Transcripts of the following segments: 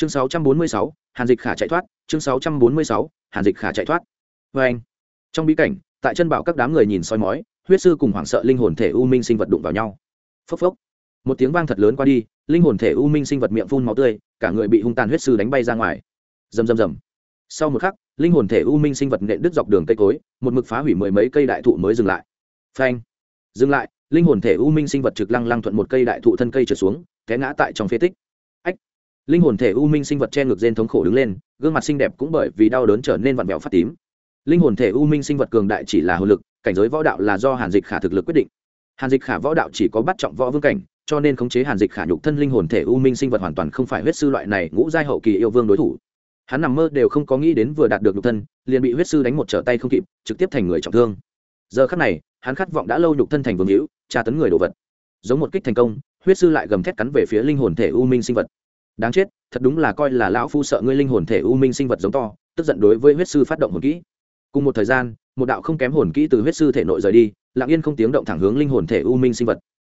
chương 646, hàn dịch khả chạy thoát chương 646, hàn dịch khả chạy thoát. Vê anh trong bí cảnh tại chân bảo các đám người nhìn soi mói huyết sư cùng hoảng sợ linh hồn thể u minh sinh vật đụng vào nhau. Phốc phốc. Một tiếng vang thật lớn qua đi linh hồn thể u minh sinh vật miệng phun máu tươi cả người bị hung tàn huyết sư đánh bay ra ngoài. Rầm rầm rầm. Sau một khắc linh hồn thể u minh sinh vật nện đứt dọc đường cây cối một mực phá hủy mười mấy cây đại thụ mới dừng lại. Phanh dừng lại linh hồn thể u minh sinh vật trực lăng lăng thuận một cây đại thụ thân cây trở xuống té ngã tại trong phế tích linh hồn thể u minh sinh vật che ngược rên thống khổ đứng lên, gương mặt xinh đẹp cũng bởi vì đau đớn trở nên vặn vẹo phát tím. Linh hồn thể u minh sinh vật cường đại chỉ là hồn lực, cảnh giới võ đạo là do hàn dịch khả thực lực quyết định. Hàn dịch khả võ đạo chỉ có bắt trọng võ vương cảnh, cho nên khống chế hàn dịch khả nhục thân linh hồn thể u minh sinh vật hoàn toàn không phải huyết sư loại này ngũ giai hậu kỳ yêu vương đối thủ. Hắn nằm mơ đều không có nghĩ đến vừa đạt được nhục thân, liền bị huyết sư đánh một trở tay không kịp, trực tiếp thành người trọng thương. Giờ khắc này, hắn khát vọng đã lâu nhục thân thành vương hữu, tra tấn người đồ vật. Giống một kích thành công, huyết sư lại gầm thét cắn về phía linh hồn thể u minh sinh vật đáng chết, thật đúng là coi là lão phu sợ ngươi linh hồn thể u minh sinh vật giống to, tức giận đối với huyết sư phát động hồn kỹ. Cùng một thời gian, một đạo không kém hồn kỹ từ huyết sư thể nội rời đi, lặng yên không tiếng động thẳng hướng linh hồn thể u minh sinh vật.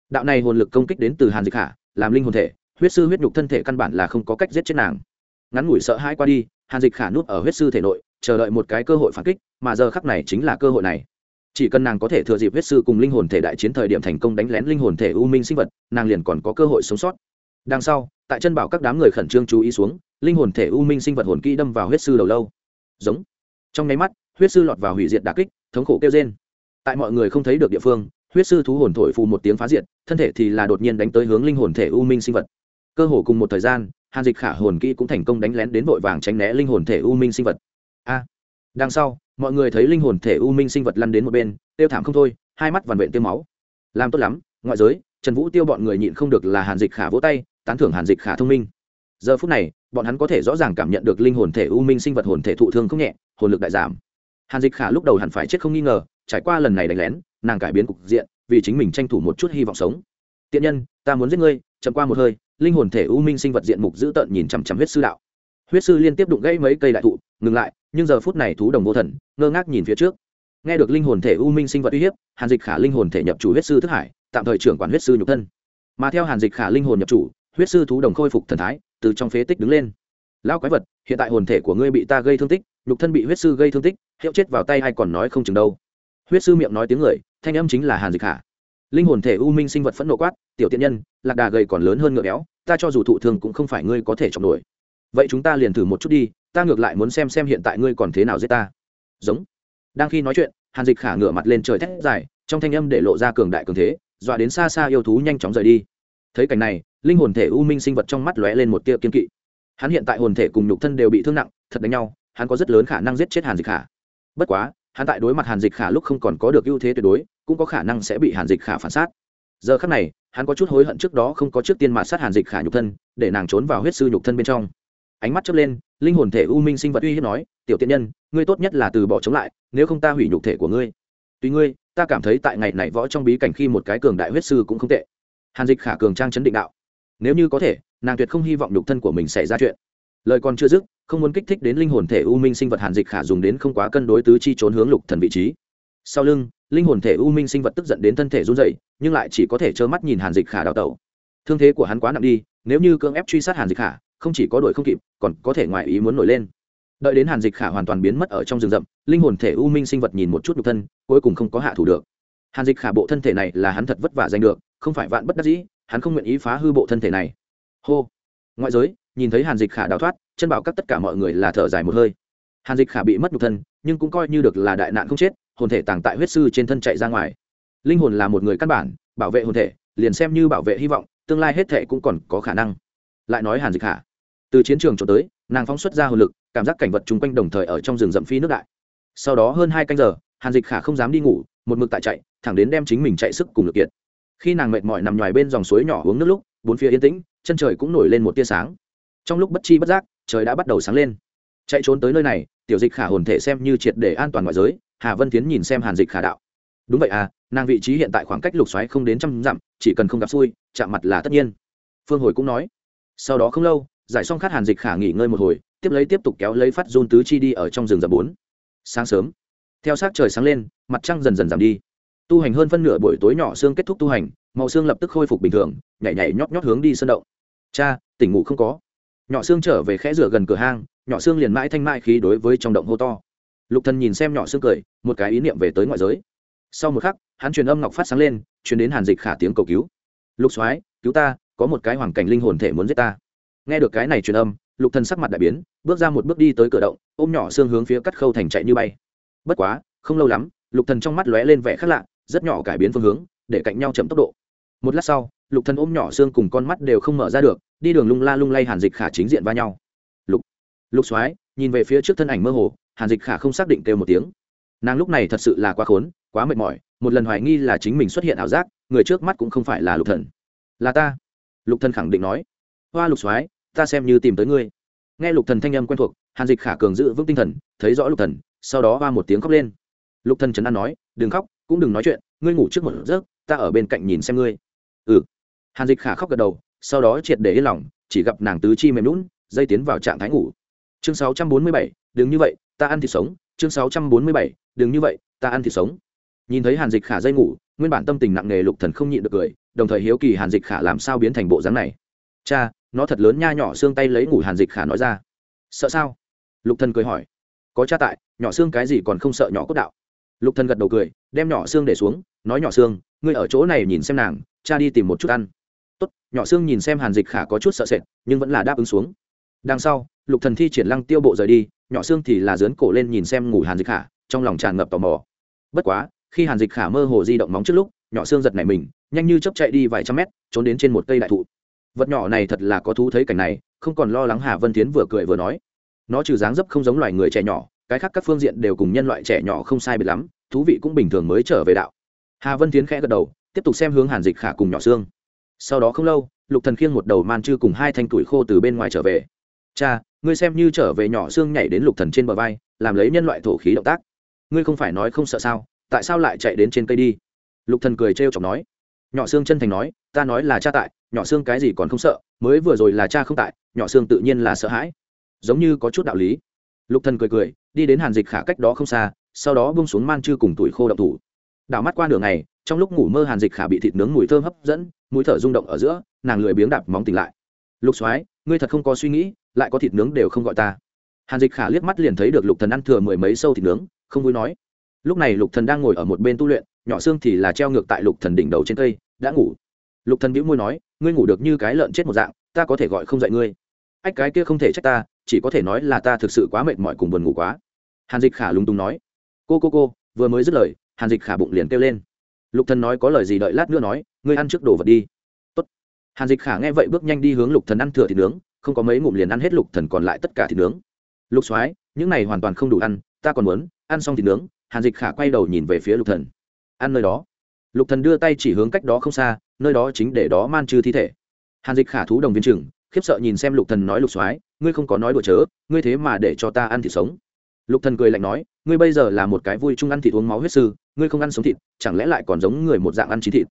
Đạo này hồn lực công kích đến từ hàn dịch hạ, làm linh hồn thể, huyết sư huyết nhục thân thể căn bản là không có cách giết chết nàng. Ngắn ngủi sợ hãi qua đi, hàn dịch khả nút ở huyết sư thể nội, chờ đợi một cái cơ hội phản kích, mà giờ khắc này chính là cơ hội này. Chỉ cần nàng có thể thừa dịp huyết sư cùng linh hồn thể đại chiến thời điểm thành công đánh lén linh hồn thể u minh sinh vật, nàng liền còn có cơ hội sống sót đằng sau, tại chân bảo các đám người khẩn trương chú ý xuống, linh hồn thể u minh sinh vật hồn kỹ đâm vào huyết sư đầu lâu. Giống. Trong nháy mắt, huyết sư lọt vào hủy diệt đà kích, thống khổ kêu trên tại mọi người không thấy được địa phương, huyết sư thú hồn thổi phù một tiếng phá diệt, thân thể thì là đột nhiên đánh tới hướng linh hồn thể u minh sinh vật. Cơ hồ cùng một thời gian, hàn dịch khả hồn kỹ cũng thành công đánh lén đến vội vàng tránh né linh hồn thể u minh sinh vật. A. Đằng sau, mọi người thấy linh hồn thể u minh sinh vật lăn đến một bên, tiêu thảm không thôi, hai mắt vằn vện tiêu máu. Làm tốt lắm, ngoại giới, trần vũ tiêu bọn người nhịn không được là hàn dịch khả vỗ tay tán thưởng hàn dịch khả thông minh. Giờ phút này, bọn hắn có thể rõ ràng cảm nhận được linh hồn thể u minh sinh vật hồn thể thụ thương không nhẹ, hồn lực đại giảm. Hàn dịch khả lúc đầu hẳn phải chết không nghi ngờ, trải qua lần này đánh lén, nàng cải biến cục diện, vì chính mình tranh thủ một chút hy vọng sống. Tiện nhân, ta muốn giết ngươi, chậm qua một hơi, linh hồn thể u minh sinh vật diện mục dữ tợn nhìn chằm chằm huyết sư đạo. Huyết sư liên tiếp đụng gãy mấy cây đại thụ, ngừng lại, nhưng giờ phút này thú đồng vô thần, ngơ ngác nhìn phía trước. Nghe được linh hồn thể u minh sinh vật uy hiếp, hàn dịch khả linh hồn thể nhập chủ huyết sư thức hải, tạm thời trưởng quản huyết sư nhục thân. Mà theo hàn dịch khả linh hồn nhập chủ huyết sư thú đồng khôi phục thần thái, từ trong phế tích đứng lên. Lão quái vật, hiện tại hồn thể của ngươi bị ta gây thương tích, nhục thân bị huyết sư gây thương tích, hiệu chết vào tay hay còn nói không chừng đâu. Huyết sư miệng nói tiếng người, thanh âm chính là hàn dịch khả linh hồn thể u minh sinh vật phẫn nộ quát, tiểu tiện nhân, lạc đà gầy còn lớn hơn ngựa béo, ta cho dù thụ thường cũng không phải ngươi có thể chọn nổi. Vậy chúng ta liền thử một chút đi, ta ngược lại muốn xem xem hiện tại ngươi còn thế nào giết ta. Giống. Đang khi nói chuyện, hàn dịch khả ngửa mặt lên trời thét dài, trong thanh âm để lộ ra cường đại cường thế, dọa đến xa xa yêu thú nhanh chóng rời đi. Thấy cảnh này linh hồn thể u minh sinh vật trong mắt lóe lên một tia kiên kỵ. Hắn hiện tại hồn thể cùng nhục thân đều bị thương nặng, thật đánh nhau, hắn có rất lớn khả năng giết chết hàn dịch khả. Bất quá, hắn tại đối mặt hàn dịch khả lúc không còn có được ưu thế tuyệt đối, cũng có khả năng sẽ bị hàn dịch khả phản sát. Giờ khắc này, hắn có chút hối hận trước đó không có trước tiên mạt sát hàn dịch khả nhục thân, để nàng trốn vào huyết sư nhục thân bên trong. Ánh mắt chớp lên, linh hồn thể u minh sinh vật uy hiếp nói, tiểu tiện nhân, ngươi tốt nhất là từ bỏ chống lại, nếu không ta hủy nhục thể của ngươi. Tuy ngươi, ta cảm thấy tại ngày này võ trong bí cảnh khi một cái cường đại huyết sư cũng không tệ. Hàn dịch khả cường trang chấn định đạo nếu như có thể, nàng tuyệt không hy vọng nhục thân của mình xảy ra chuyện. Lời còn chưa dứt, không muốn kích thích đến linh hồn thể u minh sinh vật hàn dịch khả dùng đến không quá cân đối tứ chi trốn hướng lục thần vị trí. Sau lưng, linh hồn thể u minh sinh vật tức giận đến thân thể run rẩy, nhưng lại chỉ có thể trơ mắt nhìn hàn dịch khả đào tẩu. Thương thế của hắn quá nặng đi, nếu như cưỡng ép truy sát hàn dịch khả, không chỉ có đuổi không kịp, còn có thể ngoài ý muốn nổi lên. Đợi đến hàn dịch khả hoàn toàn biến mất ở trong rừng rậm, linh hồn thể u minh sinh vật nhìn một chút nhục thân, cuối cùng không có hạ thủ được. Hàn dịch khả bộ thân thể này là hắn thật vất vả giành được, không phải vạn bất đắc dĩ hắn không nguyện ý phá hư bộ thân thể này. Hô. Ngoại giới, nhìn thấy hàn dịch khả đào thoát, chân bảo các tất cả mọi người là thở dài một hơi. Hàn dịch khả bị mất nhục thân, nhưng cũng coi như được là đại nạn không chết, hồn thể tàng tại huyết sư trên thân chạy ra ngoài. Linh hồn là một người căn bản, bảo vệ hồn thể, liền xem như bảo vệ hy vọng, tương lai hết thể cũng còn có khả năng. Lại nói hàn dịch khả, từ chiến trường trốn tới, nàng phóng xuất ra hồn lực, cảm giác cảnh vật chung quanh đồng thời ở trong rừng rậm phi nước đại. Sau đó hơn hai canh giờ, hàn dịch khả không dám đi ngủ, một mực tại chạy, thẳng đến đem chính mình chạy sức cùng lực kiệt khi nàng mệt mỏi nằm ngoài bên dòng suối nhỏ uống nước lúc, bốn phía yên tĩnh, chân trời cũng nổi lên một tia sáng. Trong lúc bất chi bất giác, trời đã bắt đầu sáng lên. Chạy trốn tới nơi này, tiểu dịch khả hồn thể xem như triệt để an toàn ngoại giới, hà vân tiến nhìn xem hàn dịch khả đạo. Đúng vậy à nàng vị trí hiện tại khoảng cách lục xoáy không đến trăm dặm, chỉ cần không gặp xui, chạm mặt là tất nhiên. Phương hồi cũng nói. Sau đó không lâu, giải xong khát hàn dịch khả nghỉ ngơi một hồi, tiếp lấy tiếp tục kéo lấy phát run tứ chi đi ở trong rừng rậm bốn. Sáng sớm. Theo sát trời sáng lên, mặt trăng dần dần giảm đi tu hành hơn phân nửa buổi tối nhỏ xương kết thúc tu hành, màu xương lập tức khôi phục bình thường, nhảy nhảy nhót nhót hướng đi sân động. Cha, tỉnh ngủ không có. Nhỏ xương trở về khẽ rửa gần cửa hang, nhỏ xương liền mãi thanh mãi khí đối với trong động hô to. Lục thần nhìn xem nhỏ xương cười, một cái ý niệm về tới ngoại giới. Sau một khắc, hắn truyền âm ngọc phát sáng lên, truyền đến hàn dịch khả tiếng cầu cứu. Lục soái, cứu ta, có một cái hoàng cảnh linh hồn thể muốn giết ta. Nghe được cái này truyền âm, lục thần sắc mặt đại biến, bước ra một bước đi tới cửa động, ôm nhỏ xương hướng phía cắt khâu thành chạy như bay. Bất quá, không lâu lắm, lục thần trong mắt lóe lên vẻ khác lạ rất nhỏ cải biến phương hướng, để cạnh nhau chậm tốc độ. Một lát sau, lục thần ôm nhỏ xương cùng con mắt đều không mở ra được, đi đường lung la lung lay hàn dịch khả chính diện va nhau. Lục lục soái, nhìn về phía trước thân ảnh mơ hồ, hàn dịch khả không xác định kêu một tiếng. Nàng lúc này thật sự là quá khốn, quá mệt mỏi, một lần hoài nghi là chính mình xuất hiện ảo giác, người trước mắt cũng không phải là lục thần. Là ta, lục thần khẳng định nói. Hoa lục soái, ta xem như tìm tới ngươi. Nghe lục thần thanh âm quen thuộc, hàn dịch khả cường giữ vững tinh thần, thấy rõ lục thần, sau đó hoa một tiếng khóc lên. Lục thần trấn an nói, đừng khóc cũng đừng nói chuyện ngươi ngủ trước một giấc ta ở bên cạnh nhìn xem ngươi. Ừ. Hàn dịch khả khóc gật đầu sau đó triệt để yên lòng chỉ gặp nàng tứ chi mềm lún dây tiến vào trạng thái ngủ. Chương 647, đừng như vậy ta ăn thịt sống. Chương 647, đừng như vậy ta ăn thịt sống. Nhìn thấy hàn dịch khả dây ngủ nguyên bản tâm tình nặng nề lục thần không nhịn được cười đồng thời hiếu kỳ hàn dịch khả làm sao biến thành bộ dáng này. Cha nó thật lớn nha nhỏ xương tay lấy ngủ hàn dịch khả nói ra. Sợ sao? Lục thần cười hỏi. Có cha tại nhỏ xương cái gì còn không sợ nhỏ cốt đạo? Lục thần gật đầu cười đem nhỏ xương để xuống, nói nhỏ xương, ngươi ở chỗ này nhìn xem nàng, cha đi tìm một chút ăn. Tốt. Nhỏ xương nhìn xem hàn dịch khả có chút sợ sệt, nhưng vẫn là đáp ứng xuống. Đằng sau, lục thần thi triển lăng tiêu bộ rời đi, nhỏ xương thì là dướn cổ lên nhìn xem ngủ hàn dịch khả, trong lòng tràn ngập tò mò. Bất quá, khi hàn dịch khả mơ hồ di động móng trước lúc, nhỏ xương giật nảy mình, nhanh như chớp chạy đi vài trăm mét, trốn đến trên một cây đại thụ. Vật nhỏ này thật là có thú thấy cảnh này, không còn lo lắng hà vân tiến vừa cười vừa nói. Nó trừ dáng dấp không giống loài người trẻ nhỏ, cái khác các phương diện đều cùng nhân loại trẻ nhỏ không sai biệt lắm thú vị cũng bình thường mới trở về đạo. Hà vân tiến khẽ gật đầu, tiếp tục xem hướng hàn dịch khả cùng nhỏ xương sau đó không lâu, lục thần khiêng một đầu man chư cùng hai thanh tuổi khô từ bên ngoài trở về. Cha, ngươi xem như trở về nhỏ xương nhảy đến lục thần trên bờ vai, làm lấy nhân loại thổ khí động tác. Ngươi không phải nói không sợ sao, tại sao lại chạy đến trên cây đi? Lục thần cười trêu chọc nói. Nhỏ xương chân thành nói, ta nói là cha tại, nhỏ xương cái gì còn không sợ, mới vừa rồi là cha không tại, nhỏ xương tự nhiên là sợ hãi. Giống như có chút đạo lý. Lục thần cười cười, đi đến hàn dịch khả cách đó không xa sau đó bung xuống man chư cùng tuổi khô động thủ. Đảo mắt qua đường này trong lúc ngủ mơ hàn dịch khả bị thịt nướng mùi thơm hấp dẫn, mũi thở rung động ở giữa, nàng lười biếng đạp móng tỉnh lại. Lục soái, ngươi thật không có suy nghĩ, lại có thịt nướng đều không gọi ta. Hàn dịch khả liếc mắt liền thấy được lục thần ăn thừa mười mấy sâu thịt nướng, không vui nói. Lúc này lục thần đang ngồi ở một bên tu luyện, nhỏ xương thì là treo ngược tại lục thần đỉnh đầu trên cây, đã ngủ. Lục thần bĩu môi nói, ngươi ngủ được như cái lợn chết một dạng, ta có thể gọi không dậy ngươi. Ách, cái kia không thể trách ta, chỉ có thể nói là ta thực sự quá mệt mỏi cùng buồn ngủ quá. Hàn dịch khả lúng túng nói cô cô cô, vừa mới dứt lời, hàn dịch khả bụng liền kêu lên. Lục thần nói có lời gì đợi lát nữa nói, ngươi ăn trước đồ vật đi. Tốt. hàn dịch khả nghe vậy bước nhanh đi hướng lục thần ăn thừa thịt nướng, không có mấy ngụm liền ăn hết lục thần còn lại tất cả thịt nướng. Lục soái, những này hoàn toàn không đủ ăn, ta còn muốn ăn xong thịt nướng. Hàn dịch khả quay đầu nhìn về phía lục thần. Ăn nơi đó. Lục thần đưa tay chỉ hướng cách đó không xa, nơi đó chính để đó man trừ thi thể. Hàn dịch khả thú đồng viên trưởng, khiếp sợ nhìn xem lục thần nói, lục soái, ngươi không có nói đùa chớ, ngươi thế mà để cho ta ăn thịt sống lục thần cười lạnh nói, ngươi bây giờ là một cái vui chung ăn thịt uống máu huyết sư, ngươi không ăn sống thịt, chẳng lẽ lại còn giống người một dạng ăn chín thịt?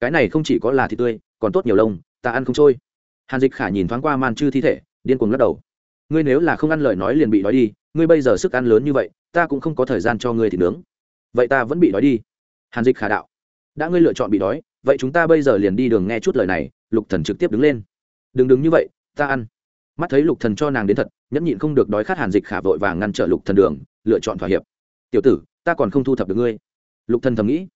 Cái này không chỉ có là thịt tươi, còn tốt nhiều lông, ta ăn không trôi. Hàn dịch khả nhìn thoáng qua man chư thi thể, điên cuồng lắc đầu. Ngươi nếu là không ăn lời nói liền bị đói đi, ngươi bây giờ sức ăn lớn như vậy, ta cũng không có thời gian cho ngươi thịt nướng. Vậy ta vẫn bị đói đi. Hàn dịch khả đạo. Đã ngươi lựa chọn bị đói, vậy chúng ta bây giờ liền đi đường nghe chút lời này. Lục thần trực tiếp đứng lên. Đừng đứng như vậy, ta ăn mắt thấy lục thần cho nàng đến thật, nhẫn nhịn không được đói khát hàn dịch khả vội vàng ngăn trở lục thần đường, lựa chọn thỏa hiệp. Tiểu tử, ta còn không thu thập được ngươi. Lục thần thầm nghĩ.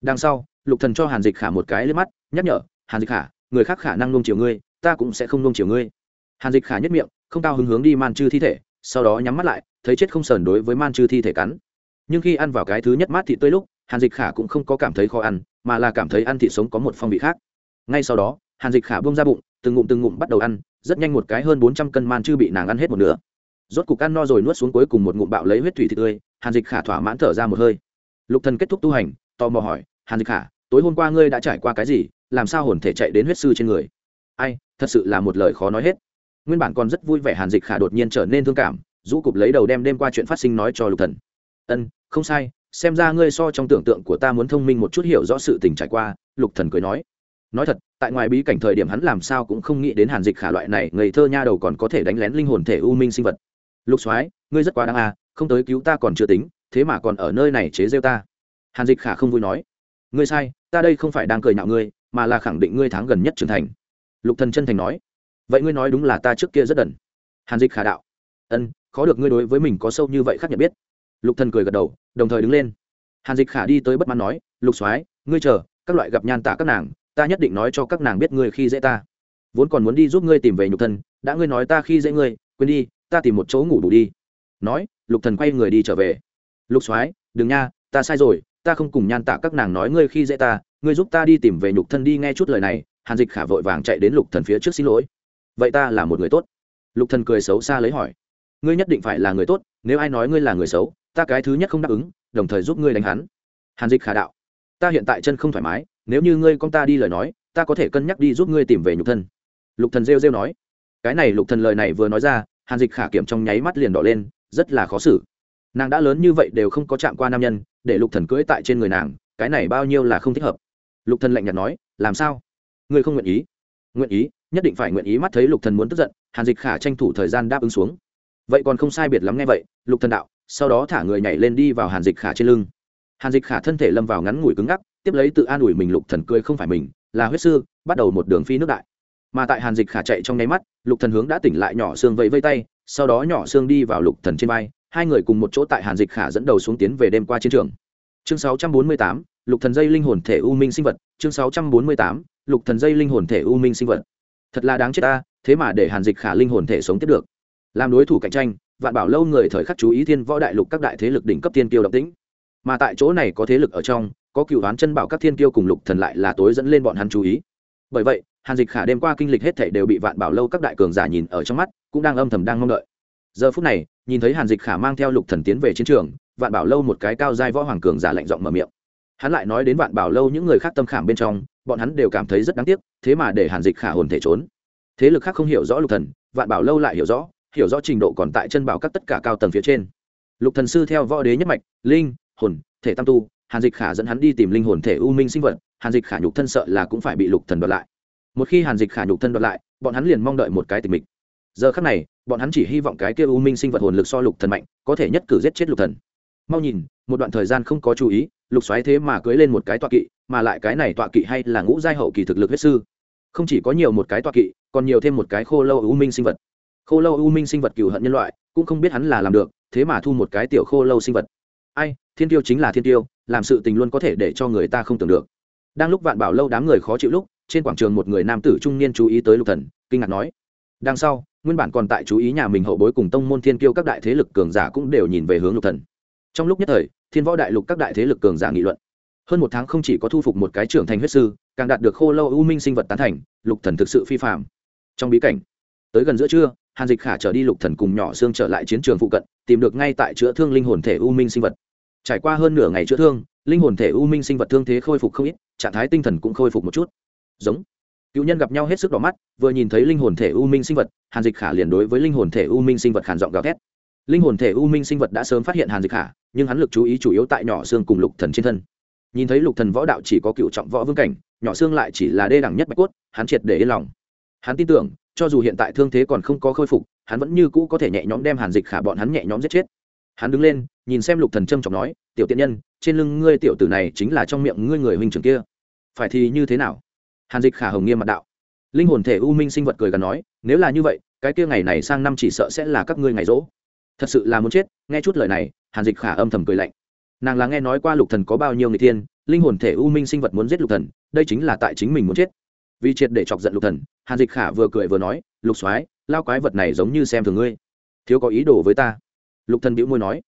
Đằng sau, lục thần cho hàn dịch khả một cái lên mắt, nhắc nhở, hàn dịch khả, người khác khả năng nung chiều ngươi, ta cũng sẽ không nung chiều ngươi. Hàn dịch khả nhất miệng, không cao hứng hướng đi man chư thi thể, sau đó nhắm mắt lại, thấy chết không sờn đối với man chư thi thể cắn. Nhưng khi ăn vào cái thứ nhất mát thị tươi lúc, hàn dịch khả cũng không có cảm thấy khó ăn, mà là cảm thấy ăn thịt sống có một phong vị khác. Ngay sau đó, hàn dịch khả bông ra bụng, từng ngụm từng ngụm bắt đầu ăn rất nhanh một cái hơn bốn trăm cân man chư bị nàng ăn hết một nửa. Rốt cục ăn no rồi nuốt xuống cuối cùng một ngụm bạo lấy huyết thủy thịt tươi, hàn dịch khả thỏa mãn thở ra một hơi. Lục thần kết thúc tu hành, tò mò hỏi, hàn dịch khả, tối hôm qua ngươi đã trải qua cái gì? Làm sao hồn thể chạy đến huyết sư trên người? Ai, thật sự là một lời khó nói hết. Nguyên bản còn rất vui vẻ hàn dịch khả đột nhiên trở nên thương cảm, rũ cục lấy đầu đem đêm qua chuyện phát sinh nói cho lục thần. Ân, không sai, xem ra ngươi so trong tưởng tượng của ta muốn thông minh một chút hiểu rõ sự tình trải qua, lục thần cười nói. Nói thật tại ngoài bí cảnh thời điểm hắn làm sao cũng không nghĩ đến hàn dịch khả loại này, ngây thơ nha đầu còn có thể đánh lén linh hồn thể u minh sinh vật. Lục soái, ngươi rất quá đáng à không tới cứu ta còn chưa tính, thế mà còn ở nơi này chế rêu ta. Hàn dịch khả không vui nói. Ngươi sai, ta đây không phải đang cười nhạo ngươi, mà là khẳng định ngươi tháng gần nhất trưởng thành. Lục thần chân thành nói. Vậy ngươi nói đúng là ta trước kia rất đần. Hàn dịch khả đạo. Ân, khó được ngươi đối với mình có sâu như vậy khác nhận biết. Lục thần cười gật đầu, đồng thời đứng lên. Hàn dịch khả đi tới bất mãn nói. Lục soái, ngươi chờ, các loại gặp nhan tạ các nàng ta nhất định nói cho các nàng biết ngươi khi dễ ta. Vốn còn muốn đi giúp ngươi tìm về nhục thân, đã ngươi nói ta khi dễ ngươi, quên đi, ta tìm một chỗ ngủ đủ đi. Nói, lục thần quay người đi trở về. Lục soái, đừng nha, ta sai rồi, ta không cùng nhan tạ các nàng nói ngươi khi dễ ta, ngươi giúp ta đi tìm về nhục thân đi nghe chút lời này, hàn dịch khả vội vàng chạy đến lục thần phía trước xin lỗi. Vậy ta là một người tốt. Lục thần cười xấu xa lấy hỏi. Ngươi nhất định phải là người tốt, nếu ai nói ngươi là người xấu, ta cái thứ nhất không đáp ứng, đồng thời giúp ngươi đánh hắn. Hàn dịch khả đạo. Ta hiện tại chân không thoải mái nếu như ngươi con ta đi lời nói, ta có thể cân nhắc đi giúp ngươi tìm về nhục thân. Lục thần rêu rêu nói. Cái này lục thần lời này vừa nói ra, hàn dịch khả kiểm trong nháy mắt liền đỏ lên, rất là khó xử. Nàng đã lớn như vậy đều không có chạm qua nam nhân, để lục thần cưỡi tại trên người nàng, cái này bao nhiêu là không thích hợp. Lục thần lạnh nhạt nói, làm sao? Ngươi không nguyện ý? Nguyện ý, nhất định phải nguyện ý. Mắt thấy lục thần muốn tức giận, hàn dịch khả tranh thủ thời gian đáp ứng xuống. Vậy còn không sai biệt lắm nghe vậy, lục thần đạo, sau đó thả người nhảy lên đi vào hàn dịch khả trên lưng. Hàn dịch khả thân thể lâm vào ngắn ngủi cứng ngắc tiếp lấy tự an ủi mình lục thần cười không phải mình là huyết sư bắt đầu một đường phi nước đại. Mà tại hàn dịch khả chạy trong nháy mắt lục thần hướng đã tỉnh lại nhỏ xương vẫy vây tay sau đó nhỏ xương đi vào lục thần trên vai hai người cùng một chỗ tại hàn dịch khả dẫn đầu xuống tiến về đêm qua chiến trường. Chương 648, lục thần dây linh hồn thể u minh sinh vật. Chương 648, lục thần dây linh hồn thể u minh sinh vật. Thật là đáng chết ta thế mà để hàn dịch khả linh hồn thể sống tiếp được. Làm đối thủ cạnh tranh vạn bảo lâu người thời khắc chú ý thiên võ đại lục các đại thế lực đỉnh cấp tiên tiêu độc tĩnh. Mà tại chỗ này có thế lực ở trong có cựu đoán chân bảo các thiên tiêu cùng lục thần lại là tối dẫn lên bọn hắn chú ý. Bởi vậy, hàn dịch khả đêm qua kinh lịch hết thảy đều bị vạn bảo lâu các đại cường giả nhìn ở trong mắt, cũng đang âm thầm đang mong đợi. Giờ phút này, nhìn thấy hàn dịch khả mang theo lục thần tiến về chiến trường, vạn bảo lâu một cái cao giai võ hoàng cường giả lạnh giọng mở miệng. Hắn lại nói đến vạn bảo lâu những người khác tâm khảm bên trong, bọn hắn đều cảm thấy rất đáng tiếc, thế mà để hàn dịch khả hồn thể trốn. Thế lực khác không hiểu rõ lục thần, vạn bảo lâu lại hiểu rõ hiểu rõ trình độ còn tại chân bảo các tất cả cao tầng phía trên. Lục thần sư theo võ đế nhất mạch, linh, hồn, thể tam tu hàn dịch khả dẫn hắn đi tìm linh hồn thể u minh sinh vật, hàn dịch khả nhục thân sợ là cũng phải bị lục thần đoạt lại. Một khi hàn dịch khả nhục thân đoạt lại, bọn hắn liền mong đợi một cái tình mịch. Giờ khắc này, bọn hắn chỉ hy vọng cái kia u minh sinh vật hồn lực so lục thần mạnh, có thể nhất cử giết chết lục thần. Mau nhìn, một đoạn thời gian không có chú ý, lục xoáy thế mà cưới lên một cái tọa kỵ, mà lại cái này tọa kỵ hay là ngũ giai hậu kỳ thực lực huyết sư. Không chỉ có nhiều một cái tọa kỵ, còn nhiều thêm một cái khô lâu u minh sinh vật. Khô lâu u minh sinh vật cừu hận nhân loại, cũng không biết hắn là làm được, thế mà thu một cái tiểu khô lâu sinh vật. Ai, thiên tiêu chính là thiên tiêu làm sự tình luôn có thể để cho người ta không tưởng được. Đang lúc vạn bảo lâu đám người khó chịu lúc, trên quảng trường một người nam tử trung niên chú ý tới lục thần, kinh ngạc nói, đằng sau, nguyên bản còn tại chú ý nhà mình hậu bối cùng tông môn thiên kiêu các đại thế lực cường giả cũng đều nhìn về hướng lục thần. Trong lúc nhất thời, thiên võ đại lục các đại thế lực cường giả nghị luận. Hơn một tháng không chỉ có thu phục một cái trưởng thành huyết sư, càng đạt được khô lâu u minh sinh vật tán thành, lục thần thực sự phi phạm trong bí cảnh, tới gần giữa trưa, hàn dịch khả trở đi lục thần cùng nhỏ xương trở lại chiến trường phụ cận, tìm được ngay tại chữa thương linh hồn thể u minh sinh vật trải qua hơn nửa ngày chữa thương, linh hồn thể u minh sinh vật thương thế khôi phục không ít, trạng thái tinh thần cũng khôi phục một chút. Giống. Cựu nhân gặp nhau hết sức đỏ mắt, vừa nhìn thấy linh hồn thể u minh sinh vật, hàn dịch khả liền đối với linh hồn thể u minh sinh vật khản giọng gào thét. Linh hồn thể u minh sinh vật đã sớm phát hiện hàn dịch khả, nhưng hắn lực chú ý chủ yếu tại nhỏ xương cùng lục thần trên thân. Nhìn thấy lục thần võ đạo chỉ có cựu trọng võ vương cảnh, nhỏ xương lại chỉ là đê đẳng nhất bạch cốt, hắn triệt để yên lòng. Hắn tin tưởng, cho dù hiện tại thương thế còn không có khôi phục, hắn vẫn như cũ có thể nhẹ nhõm đem hàn dịch khả bọn hắn nhẹ nhõm giết chết hắn đứng lên, nhìn xem lục thần trâm trọng nói, tiểu tiện nhân, trên lưng ngươi tiểu tử này chính là trong miệng ngươi người huynh trưởng kia. Phải thì như thế nào? Hàn dịch khả hồng nghiêm mặt đạo. Linh hồn thể u minh sinh vật cười gần nói, nếu là như vậy, cái kia ngày này sang năm chỉ sợ sẽ là các ngươi ngày rỗ. Thật sự là muốn chết. Nghe chút lời này, hàn dịch khả âm thầm cười lạnh. Nàng là nghe nói qua lục thần có bao nhiêu người thiên, linh hồn thể u minh sinh vật muốn giết lục thần, đây chính là tại chính mình muốn chết. Vì triệt để chọc giận lục thần, hàn dịch khả vừa cười vừa nói, lục soái, lao quái vật này giống như xem thường ngươi. Thiếu có ý đồ với ta lục thần bĩu môi nói.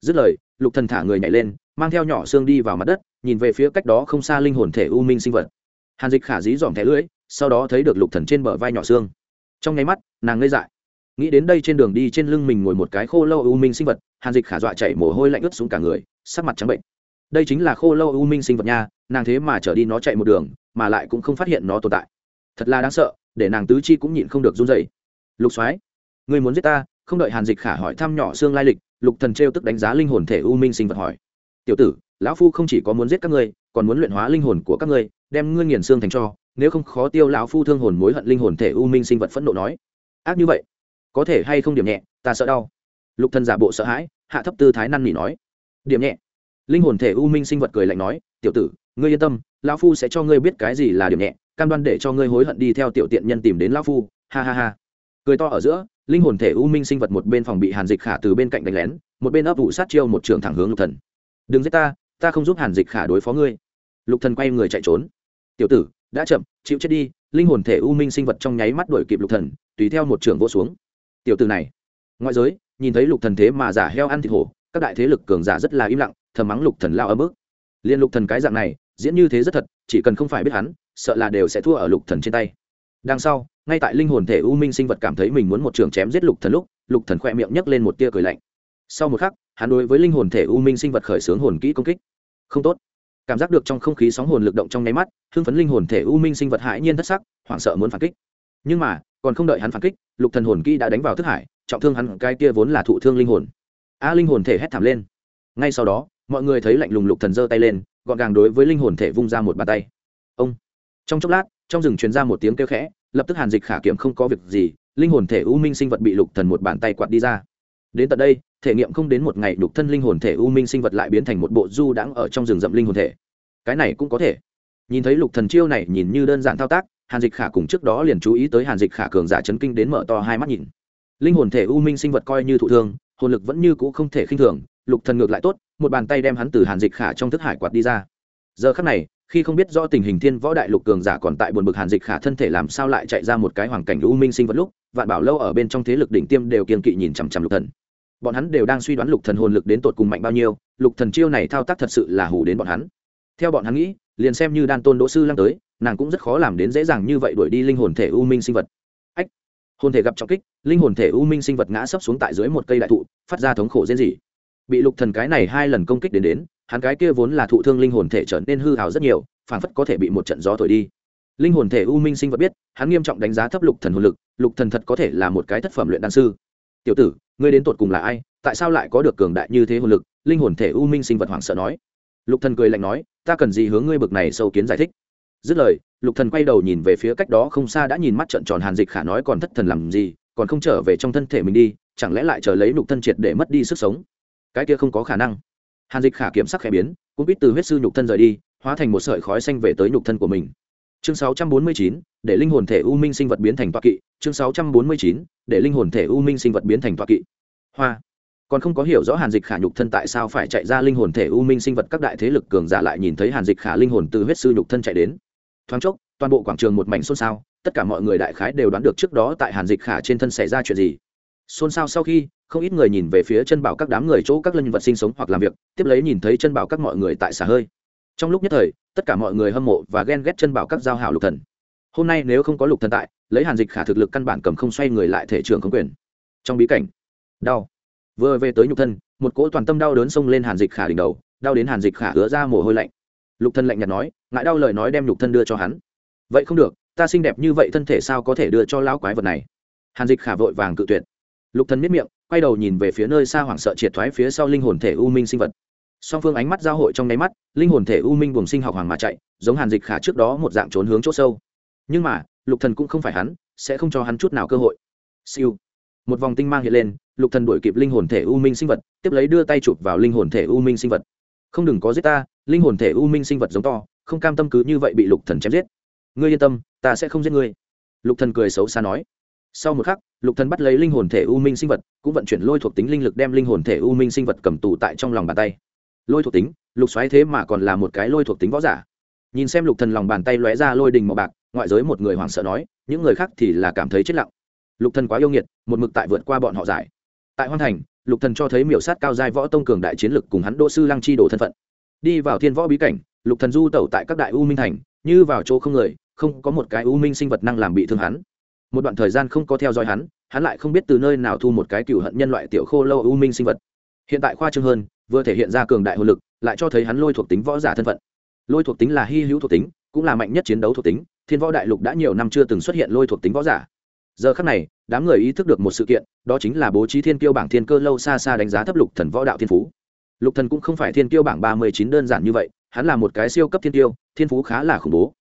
Dứt lời, lục thần thả người nhảy lên, mang theo nhỏ xương đi vào mặt đất, nhìn về phía cách đó không xa linh hồn thể u minh sinh vật. Hàn dịch khả dí dòm thẻ lưỡi, sau đó thấy được lục thần trên bờ vai nhỏ xương. Trong nháy mắt, nàng ngây dại. Nghĩ đến đây trên đường đi trên lưng mình ngồi một cái khô lâu u minh sinh vật, hàn dịch khả dọa chảy mồ hôi lạnh ướt xuống cả người, sắc mặt trắng bệnh. Đây chính là khô lâu u minh sinh vật nha, nàng thế mà trở đi nó chạy một đường, mà lại cũng không phát hiện nó tồn tại. Thật là đáng sợ, để nàng tứ chi cũng nhịn không được run rẩy. lục soái người muốn giết ta không đợi hàn dịch khả hỏi thăm nhỏ xương lai lịch, lục thần trêu tức đánh giá linh hồn thể u minh sinh vật hỏi. Tiểu tử, lão phu không chỉ có muốn giết các ngươi, còn muốn luyện hóa linh hồn của các ngươi, đem ngươi nghiền xương thành cho, nếu không khó tiêu lão phu thương hồn mối hận linh hồn thể u minh sinh vật phẫn nộ nói. Ác như vậy, có thể hay không điểm nhẹ, ta sợ đau. Lục thần giả bộ sợ hãi, hạ thấp tư thái năn nỉ nói. Điểm nhẹ. Linh hồn thể u minh sinh vật cười lạnh nói. Tiểu tử, ngươi yên tâm, lão phu sẽ cho ngươi biết cái gì là điểm nhẹ, cam đoan để cho ngươi hối hận đi theo tiểu tiện nhân tìm đến lão phu. Ha ha ha. Cười to ở giữa linh hồn thể u minh sinh vật một bên phòng bị hàn dịch khả từ bên cạnh đánh lén, một bên ấp vụ sát chiêu một trường thẳng hướng lục thần. Đừng giết ta ta không giúp hàn dịch khả đối phó ngươi. Lục thần quay người chạy trốn. Tiểu tử, đã chậm, chịu chết đi, linh hồn thể u minh sinh vật trong nháy mắt đuổi kịp lục thần, tùy theo một trường vỗ xuống. Tiểu tử này. Ngoại giới, nhìn thấy lục thần thế mà giả heo ăn thịt hổ, các đại thế lực cường giả rất là im lặng, thầm mắng lục thần lao ở mức liên lục thần cái dạng này, diễn như thế rất thật, chỉ cần không phải biết hắn, sợ là đều sẽ thua ở lục thần trên tay đằng sau, ngay tại linh hồn thể u minh sinh vật cảm thấy mình muốn một trường chém giết lục thần lúc, lục thần khoe miệng nhấc lên một tia cười lạnh. Sau một khắc, hắn đối với linh hồn thể u minh sinh vật khởi xướng hồn kỹ công kích. Không tốt. Cảm giác được trong không khí sóng hồn lực động trong nháy mắt, hưng phấn linh hồn thể u minh sinh vật hãi nhiên thất sắc, hoảng sợ muốn phản kích. Nhưng mà, còn không đợi hắn phản kích, lục thần hồn kỹ đã đánh vào thức hải, trọng thương hắn cái kia vốn là thụ thương linh hồn. A linh hồn thể hét thảm lên. Ngay sau đó, mọi người thấy lạnh lùng lục thần giơ tay lên, gọn gàng đối với linh hồn thể vung ra một bàn tay. Ông. Trong chốc lát trong rừng truyền ra một tiếng kêu khẽ, lập tức hàn dịch khả kiểm không có việc gì, linh hồn thể u minh sinh vật bị lục thần một bàn tay quạt đi ra. Đến tận đây, thể nghiệm không đến một ngày, Lục thân linh hồn thể u minh sinh vật lại biến thành một bộ du đãng ở trong rừng rậm linh hồn thể. Cái này cũng có thể. Nhìn thấy lục thần chiêu này, nhìn như đơn giản thao tác, hàn dịch khả cùng trước đó liền chú ý tới hàn dịch khả cường giả chấn kinh đến mở to hai mắt nhìn. Linh hồn thể u minh sinh vật coi như thụ thương, hồn lực vẫn như cũ không thể khinh thường, lục thần ngược lại tốt, một bàn tay đem hắn từ hàn dịch khả trong thức hải quạt đi ra. Giờ khắc này khi không biết rõ tình hình thiên võ đại lục cường giả còn tại buồn bực hàn dịch khả thân thể làm sao lại chạy ra một cái hoàng cảnh u minh sinh vật lúc, vạn bảo lâu ở bên trong thế lực đỉnh tiêm đều kiên kỵ nhìn chằm chằm lục thần. Bọn hắn đều đang suy đoán lục thần hồn lực đến tột cùng mạnh bao nhiêu, lục thần chiêu này thao tác thật sự là hủ đến bọn hắn. Theo bọn hắn nghĩ, liền xem như đan tôn đỗ sư lăng tới, nàng cũng rất khó làm đến dễ dàng như vậy đuổi đi linh hồn thể u minh sinh vật. Ách, hồn thể gặp trọng kích, linh hồn thể u minh sinh vật ngã sấp xuống tại dưới một cây đại thụ, phát ra thống khổ diễn dị bị lục thần cái này hai lần công kích đến đến hắn cái kia vốn là thụ thương linh hồn thể trở nên hư hào rất nhiều phản phất có thể bị một trận gió thổi đi. Linh hồn thể u minh sinh vật biết, hắn nghiêm trọng đánh giá thấp lục thần hồn lực, lục thần thật có thể là một cái thất phẩm luyện đan sư. Tiểu tử, ngươi đến tột cùng là ai? Tại sao lại có được cường đại như thế hồn lực? Linh hồn thể u minh sinh vật hoảng sợ nói. Lục thần cười lạnh nói, ta cần gì hướng ngươi bực này sâu kiến giải thích? Dứt lời, lục thần quay đầu nhìn về phía cách đó không xa đã nhìn mắt trận tròn hàn dịch khả nói còn thất thần làm gì, còn không trở về trong thân thể mình đi, chẳng lẽ lại chờ lấy lục thân triệt để mất đi sức sống? Cái kia không có khả năng hàn dịch khả kiểm sắc khẽ biến cũng biết từ huyết sư nhục thân rời đi hóa thành một sợi khói xanh về tới nhục thân của mình. Chương 649, để linh hồn thể u minh sinh vật biến thành toa kỵ. Chương 649, để linh hồn thể u minh sinh vật biến thành toa kỵ. Hoa. Còn không có hiểu rõ hàn dịch khả nhục thân tại sao phải chạy ra linh hồn thể u minh sinh vật các đại thế lực cường giả lại nhìn thấy hàn dịch khả linh hồn từ huyết sư nhục thân chạy đến. Thoáng chốc toàn bộ quảng trường một mảnh xôn xao tất cả mọi người đại khái đều đoán được trước đó tại hàn dịch khả trên thân xảy ra chuyện gì. Xôn xao sau khi không ít người nhìn về phía chân bảo các đám người chỗ các linh vật sinh sống hoặc làm việc, tiếp lấy nhìn thấy chân bảo các mọi người tại xả hơi. Trong lúc nhất thời, tất cả mọi người hâm mộ và ghen ghét chân bảo các giao hảo lục thần. Hôm nay nếu không có lục thần tại, lấy hàn dịch khả thực lực căn bản cầm không xoay người lại thể trường không quyền. Trong bí cảnh, đau. Vừa về tới nhục thân, một cỗ toàn tâm đau đớn xông lên hàn dịch khả đỉnh đầu, đau đến hàn dịch khả ứa ra mồ hôi lạnh. Lục thân lạnh nhạt nói, ngại đau lời nói đem nhục thân đưa cho hắn. Vậy không được, ta xinh đẹp như vậy thân thể sao có thể đưa cho lão quái vật này? Hàn dịch khả vội vàng cự tuyệt lục Thần miết miệng, quay đầu nhìn về phía nơi xa hoảng sợ triệt thoái phía sau linh hồn thể u minh sinh vật. Song phương ánh mắt giao hội trong nháy mắt, linh hồn thể u minh buồng sinh học hoàng mà chạy, giống hàn dịch khả trước đó một dạng trốn hướng chỗ sâu. Nhưng mà, lục thần cũng không phải hắn, sẽ không cho hắn chút nào cơ hội. Siêu. Một vòng tinh mang hiện lên, lục thần đuổi kịp linh hồn thể u minh sinh vật, tiếp lấy đưa tay chụp vào linh hồn thể u minh sinh vật. Không đừng có giết ta, linh hồn thể u minh sinh vật giống to, không cam tâm cứ như vậy bị lục thần chém giết. Ngươi yên tâm, ta sẽ không giết ngươi. Lục thần cười xấu xa nói sau một khắc, lục thần bắt lấy linh hồn thể u minh sinh vật, cũng vận chuyển lôi thuộc tính linh lực đem linh hồn thể u minh sinh vật cầm tù tại trong lòng bàn tay. Lôi thuộc tính, lục xoáy thế mà còn là một cái lôi thuộc tính võ giả. Nhìn xem lục thần lòng bàn tay lóe ra lôi đình màu bạc, ngoại giới một người hoảng sợ nói, những người khác thì là cảm thấy chết lặng. Lục thần quá yêu nghiệt, một mực tại vượt qua bọn họ giải. Tại Hoan thành, lục thần cho thấy miểu sát cao giai võ tông cường đại chiến lực cùng hắn đô sư lăng chi đổ thân phận. Đi vào thiên võ bí cảnh, lục thần du tẩu tại các đại u minh thành, như vào chỗ không người, không có một cái u minh sinh vật năng làm bị thương hắn một đoạn thời gian không có theo dõi hắn hắn lại không biết từ nơi nào thu một cái cựu hận nhân loại tiểu khô lâu u minh sinh vật. Hiện tại khoa trương hơn, vừa thể hiện ra cường đại hồn lực, lại cho thấy hắn lôi thuộc tính võ giả thân phận. Lôi thuộc tính là hy hữu thuộc tính, cũng là mạnh nhất chiến đấu thuộc tính, thiên võ đại lục đã nhiều năm chưa từng xuất hiện lôi thuộc tính võ giả. Giờ khắc này, đám người ý thức được một sự kiện, đó chính là bố trí thiên kiêu bảng thiên cơ lâu xa xa đánh giá thấp lục thần võ đạo thiên phú. Lục thần cũng không phải thiên kiêu bảng ba mươi chín đơn giản như vậy, hắn là một cái siêu cấp thiên kiêu, thiên phú khá là khủng bố.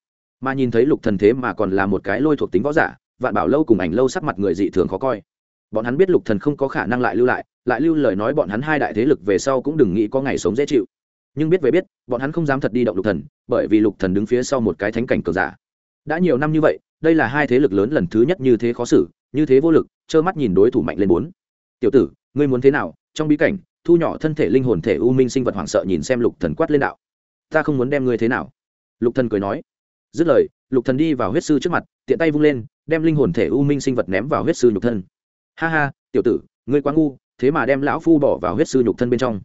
Mà nhìn thấy lục thần thế mà còn là một cái lôi thuộc tính võ giả vạn bảo lâu cùng ảnh lâu sắc mặt người dị thường khó coi. Bọn hắn biết lục thần không có khả năng lại lưu lại lại lưu lời nói bọn hắn hai đại thế lực về sau cũng đừng nghĩ có ngày sống dễ chịu. Nhưng biết về biết, bọn hắn không dám thật đi động lục thần, bởi vì lục thần đứng phía sau một cái thánh cảnh cường giả. Đã nhiều năm như vậy, đây là hai thế lực lớn lần thứ nhất như thế khó xử, như thế vô lực, trơ mắt nhìn đối thủ mạnh lên bốn. Tiểu tử, ngươi muốn thế nào? Trong bí cảnh, thu nhỏ thân thể linh hồn thể u minh sinh vật hoảng sợ nhìn xem lục thần quát lên đạo. Ta không muốn đem ngươi thế nào. Lục thần cười nói. Dứt lời lục thần đi vào huyết sư trước mặt, tiện tay vung lên, đem linh hồn thể u minh sinh vật ném vào huyết sư nhục thân. Ha ha, tiểu tử, ngươi quá ngu, thế mà đem lão phu bỏ vào huyết sư nhục thân bên trong.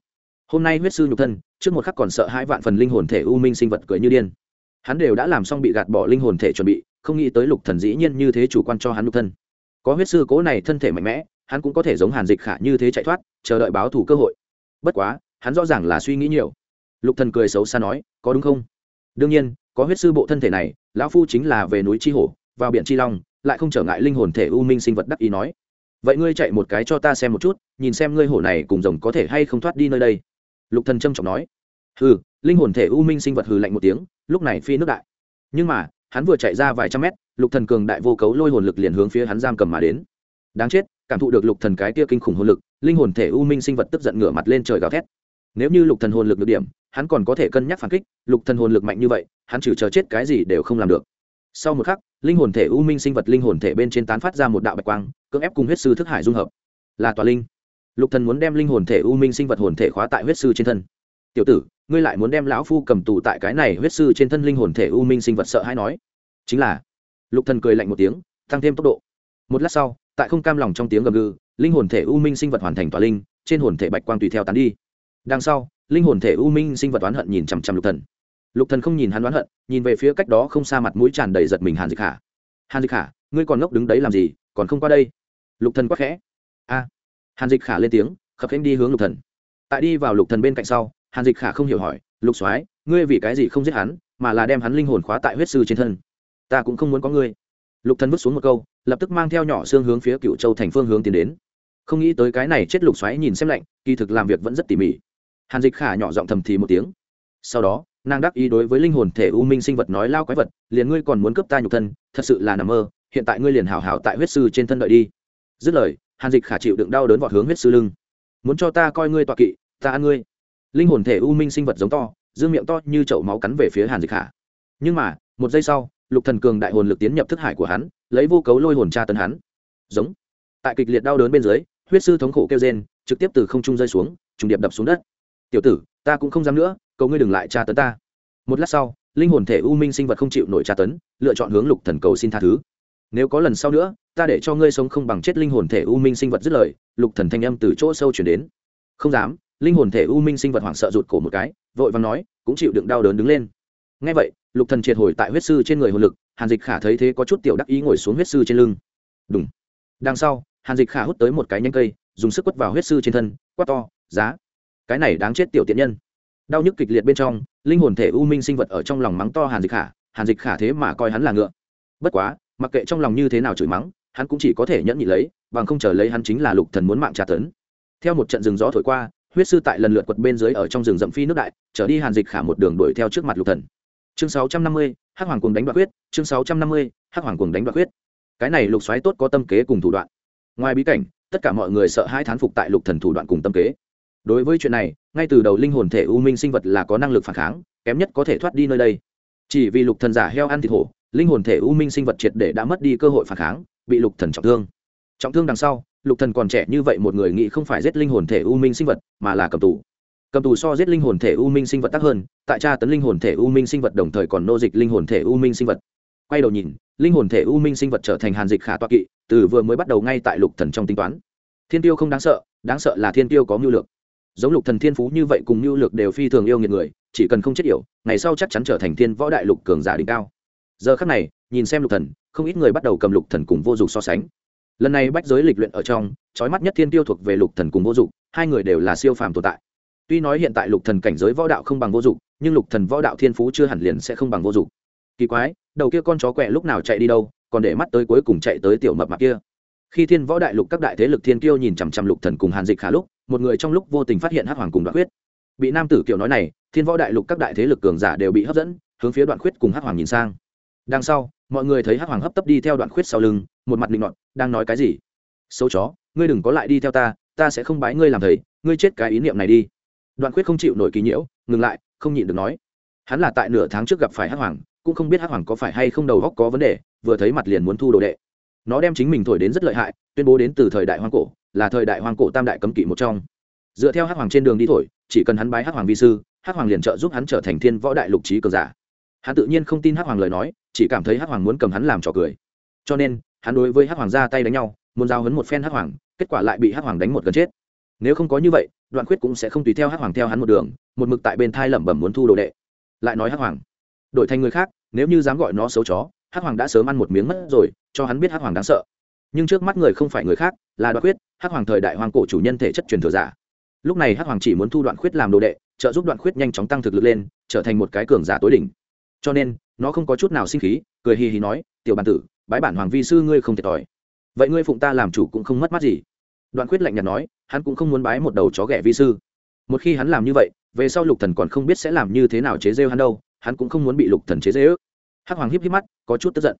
Hôm nay huyết sư nhục thân, trước một khắc còn sợ hai vạn phần linh hồn thể u minh sinh vật cười như điên. Hắn đều đã làm xong bị gạt bỏ linh hồn thể chuẩn bị, không nghĩ tới lục thần dĩ nhiên như thế chủ quan cho hắn nhục thân. Có huyết sư cố này thân thể mạnh mẽ, hắn cũng có thể giống hàn dịch khả như thế chạy thoát, chờ đợi báo thủ cơ hội. Bất quá, hắn rõ ràng là suy nghĩ nhiều. Lục thần cười xấu xa nói, có đúng không? Đương nhiên có huyết sư bộ thân thể này, lão phu chính là về núi chi hổ, vào biển chi long, lại không trở ngại linh hồn thể u minh sinh vật đắc ý nói. Vậy ngươi chạy một cái cho ta xem một chút, nhìn xem ngươi hổ này cùng rồng có thể hay không thoát đi nơi đây. Lục thần trâm trọng nói. Hừ, linh hồn thể u minh sinh vật hừ lạnh một tiếng, lúc này phi nước đại. Nhưng mà, hắn vừa chạy ra vài trăm mét, lục thần cường đại vô cấu lôi hồn lực liền hướng phía hắn giam cầm mà đến. Đáng chết, cảm thụ được lục thần cái kia kinh khủng hồn lực, linh hồn thể u minh sinh vật tức giận ngửa mặt lên trời gào thét. Nếu như lục thần hồn lực được điểm hắn còn có thể cân nhắc phản kích, lục thần hồn lực mạnh như vậy, hắn trừ chờ chết cái gì đều không làm được. Sau một khắc, linh hồn thể u minh sinh vật linh hồn thể bên trên tán phát ra một đạo bạch quang, cưỡng ép cùng huyết sư thức hải dung hợp. Là tòa linh. Lục thần muốn đem linh hồn thể u minh sinh vật hồn thể khóa tại huyết sư trên thân. Tiểu tử, ngươi lại muốn đem lão phu cầm tù tại cái này huyết sư trên thân linh hồn thể u minh sinh vật sợ hãi nói. Chính là, lục thần cười lạnh một tiếng, tăng thêm tốc độ. Một lát sau, tại không cam lòng trong tiếng gầm gừ, linh hồn thể u minh sinh vật hoàn thành tòa linh, trên hồn thể bạch quang tùy theo tán đi. Đằng sau linh hồn thể u minh sinh vật oán hận nhìn chằm chằm lục thần. Lục thần không nhìn hắn oán hận, nhìn về phía cách đó không xa mặt mũi tràn đầy giật mình hàn dịch khả hàn dịch khả ngươi còn ngốc đứng đấy làm gì, còn không qua đây? Lục thần quát khẽ. A. Hàn dịch khả lên tiếng, khập khiễng đi hướng lục thần. Tại đi vào lục thần bên cạnh sau, hàn dịch khả không hiểu hỏi, lục soái, ngươi vì cái gì không giết hắn, mà là đem hắn linh hồn khóa tại huyết sư trên thân? Ta cũng không muốn có ngươi. Lục thần vứt xuống một câu, lập tức mang theo nhỏ xương hướng phía cựu châu thành phương hướng tiến đến. Không nghĩ tới cái này chết lục xoáy nhìn xem lạnh, kỳ thực làm việc vẫn rất tỉ mỉ hàn dịch khả nhỏ giọng thầm thì một tiếng. Sau đó, nàng đắc ý đối với linh hồn thể u minh sinh vật nói lao quái vật, liền ngươi còn muốn cướp ta nhục thân, thật sự là nằm mơ, hiện tại ngươi liền hảo hảo tại huyết sư trên thân đợi đi. Dứt lời, hàn dịch khả chịu đựng đau đớn vọt hướng huyết sư lưng. Muốn cho ta coi ngươi tọa kỵ, ta ăn ngươi. Linh hồn thể u minh sinh vật giống to, dương miệng to như chậu máu cắn về phía hàn dịch khả. Nhưng mà, một giây sau, lục thần cường đại hồn lực tiến nhập thức hải của hắn, lấy vô cấu lôi hồn tra tấn hắn. Giống. Tại kịch liệt đau đớn bên dưới, huyết sư thống khổ kêu rên, trực tiếp từ không trung rơi xuống, trùng điệp đập xuống đất tiểu tử, ta cũng không dám nữa, cầu ngươi đừng lại tra tấn ta. Một lát sau, linh hồn thể u minh sinh vật không chịu nổi tra tấn, lựa chọn hướng lục thần cầu xin tha thứ. Nếu có lần sau nữa, ta để cho ngươi sống không bằng chết linh hồn thể u minh sinh vật dứt lời, lục thần thanh âm từ chỗ sâu chuyển đến. Không dám, linh hồn thể u minh sinh vật hoảng sợ rụt cổ một cái, vội vàng nói, cũng chịu đựng đau đớn đứng lên. Ngay vậy, lục thần triệt hồi tại huyết sư trên người hồn lực, hàn dịch khả thấy thế có chút tiểu đắc ý ngồi xuống huyết sư trên lưng. Đúng đằng sau, hàn dịch khả hút tới một cái nhánh cây, dùng sức quất vào huyết sư trên thân, quát to, giá cái này đáng chết tiểu tiện nhân. Đau nhức kịch liệt bên trong linh hồn thể u minh sinh vật ở trong lòng mắng to hàn dịch khả hàn dịch khả thế mà coi hắn là ngựa. Bất quá mặc kệ trong lòng như thế nào chửi mắng hắn cũng chỉ có thể nhẫn nhị lấy bằng không chờ lấy hắn chính là lục thần muốn mạng trả tấn. Theo một trận rừng gió thổi qua huyết sư tại lần lượt quật bên dưới ở trong rừng rậm phi nước đại trở đi hàn dịch khả một đường đuổi theo trước mặt lục thần. Chương 650, hắc hoàng cuồng đánh đoạt huyết chương 650, hắc hoàng cuồng đánh đoạt huyết cái này lục xoáy tốt có tâm kế cùng thủ đoạn. Ngoài bí cảnh tất cả mọi người sợ hai thán phục tại lục thần thủ đoạn cùng tâm kế đối với chuyện này, ngay từ đầu linh hồn thể u minh sinh vật là có năng lực phản kháng, kém nhất có thể thoát đi nơi đây. Chỉ vì lục thần giả heo ăn thịt hổ, linh hồn thể u minh sinh vật triệt để đã mất đi cơ hội phản kháng, bị lục thần trọng thương. Trọng thương đằng sau, lục thần còn trẻ như vậy một người nghĩ không phải giết linh hồn thể u minh sinh vật, mà là cầm tù. Cầm tù so giết linh hồn thể u minh sinh vật tắc hơn, tại tra tấn linh hồn thể u minh sinh vật đồng thời còn nô dịch linh hồn thể u minh sinh vật. Quay đầu nhìn, linh hồn thể u minh sinh vật trở thành hàn dịch khả toa kỵ, từ vừa mới bắt đầu ngay tại lục thần trong tính toán. Thiên tiêu không đáng sợ đáng sợ là thiên tiêu có mưu lược giống lục thần thiên phú như vậy cùng lưu lược đều phi thường yêu nghiệt người, chỉ cần không chết yểu, ngày sau chắc chắn trở thành thiên võ đại lục cường giả đỉnh cao. Giờ khắc này, nhìn xem lục thần, không ít người bắt đầu cầm lục thần cùng vô dụng so sánh. Lần này bách giới lịch luyện ở trong, trói mắt nhất thiên tiêu thuộc về lục thần cùng vô dụng, hai người đều là siêu phàm tồn tại. Tuy nói hiện tại lục thần cảnh giới võ đạo không bằng vô dụng, nhưng lục thần võ đạo thiên phú chưa hẳn liền sẽ không bằng vô dụng. Kỳ quái, đầu kia con chó quẹ lúc nào chạy đi đâu, còn để mắt tới cuối cùng chạy tới tiểu mập mạp kia. Khi thiên võ đại lục các đại thế lực thiên kiêu nhìn chằm chằm lục thần cùng hàn dịch khả lúc một người trong lúc vô tình phát hiện hắc hoàng cùng đoạn khuyết. Bị nam tử kiểu nói này, thiên võ đại lục các đại thế lực cường giả đều bị hấp dẫn, hướng phía đoạn khuyết cùng hắc hoàng nhìn sang. Đằng sau, mọi người thấy hắc hoàng hấp tấp đi theo đoạn khuyết sau lưng, một mặt định nọt, đang nói cái gì? Xấu chó, ngươi đừng có lại đi theo ta ta sẽ không bái ngươi làm thầy, ngươi chết cái ý niệm này đi. Đoạn khuyết không chịu nổi kỳ nhiễu, ngừng lại, không nhịn được nói. Hắn là tại nửa tháng trước gặp phải hắc hoàng, cũng không biết hắc hoàng có phải hay không đầu góc có vấn đề, vừa thấy mặt liền muốn thu đồ đệ. Nó đem chính mình thổi đến rất lợi hại, tuyên bố đến từ thời đại hoang cổ là thời đại hoang cổ tam đại cấm kỵ một trong dựa theo hắc hoàng trên đường đi thổi chỉ cần hắn bái hắc hoàng vi sư hắc hoàng liền trợ giúp hắn trở thành thiên võ đại lục trí cường giả hắn tự nhiên không tin hắc hoàng lời nói chỉ cảm thấy hắc hoàng muốn cầm hắn làm trò cười cho nên hắn đối với hắc hoàng ra tay đánh nhau muốn giao hấn một phen hắc hoàng kết quả lại bị hắc hoàng đánh một gần chết nếu không có như vậy đoạn khuyết cũng sẽ không tùy theo hắc hoàng theo hắn một đường một mực tại bên thai lẩm bẩm muốn thu đồ đệ lại nói hắc hoàng đổi thành người khác nếu như dám gọi nó xấu chó hắc hoàng đã sớm ăn một miếng mất rồi cho hắn biết hắc hoàng đáng sợ nhưng trước mắt người không phải người khác, là đoạn khuyết, hắc hoàng thời đại hoàng cổ chủ nhân thể chất truyền thừa giả. Lúc này hắc hoàng chỉ muốn thu đoạn khuyết làm đồ đệ, trợ giúp đoạn khuyết nhanh chóng tăng thực lực lên, trở thành một cái cường giả tối đỉnh. Cho nên, nó không có chút nào sinh khí, cười hì hì nói, tiểu bản tử, bái bản hoàng vi sư ngươi không thiệt thòi. Vậy ngươi phụng ta làm chủ cũng không mất mát gì. Đoạn khuyết lạnh nhạt nói, hắn cũng không muốn bái một đầu chó ghẻ vi sư. Một khi hắn làm như vậy, về sau lục thần còn không biết sẽ làm như thế nào chế rêu hắn đâu, hắn cũng không muốn bị lục thần chế rêu hắc hoàng híp híp mắt, có chút tức giận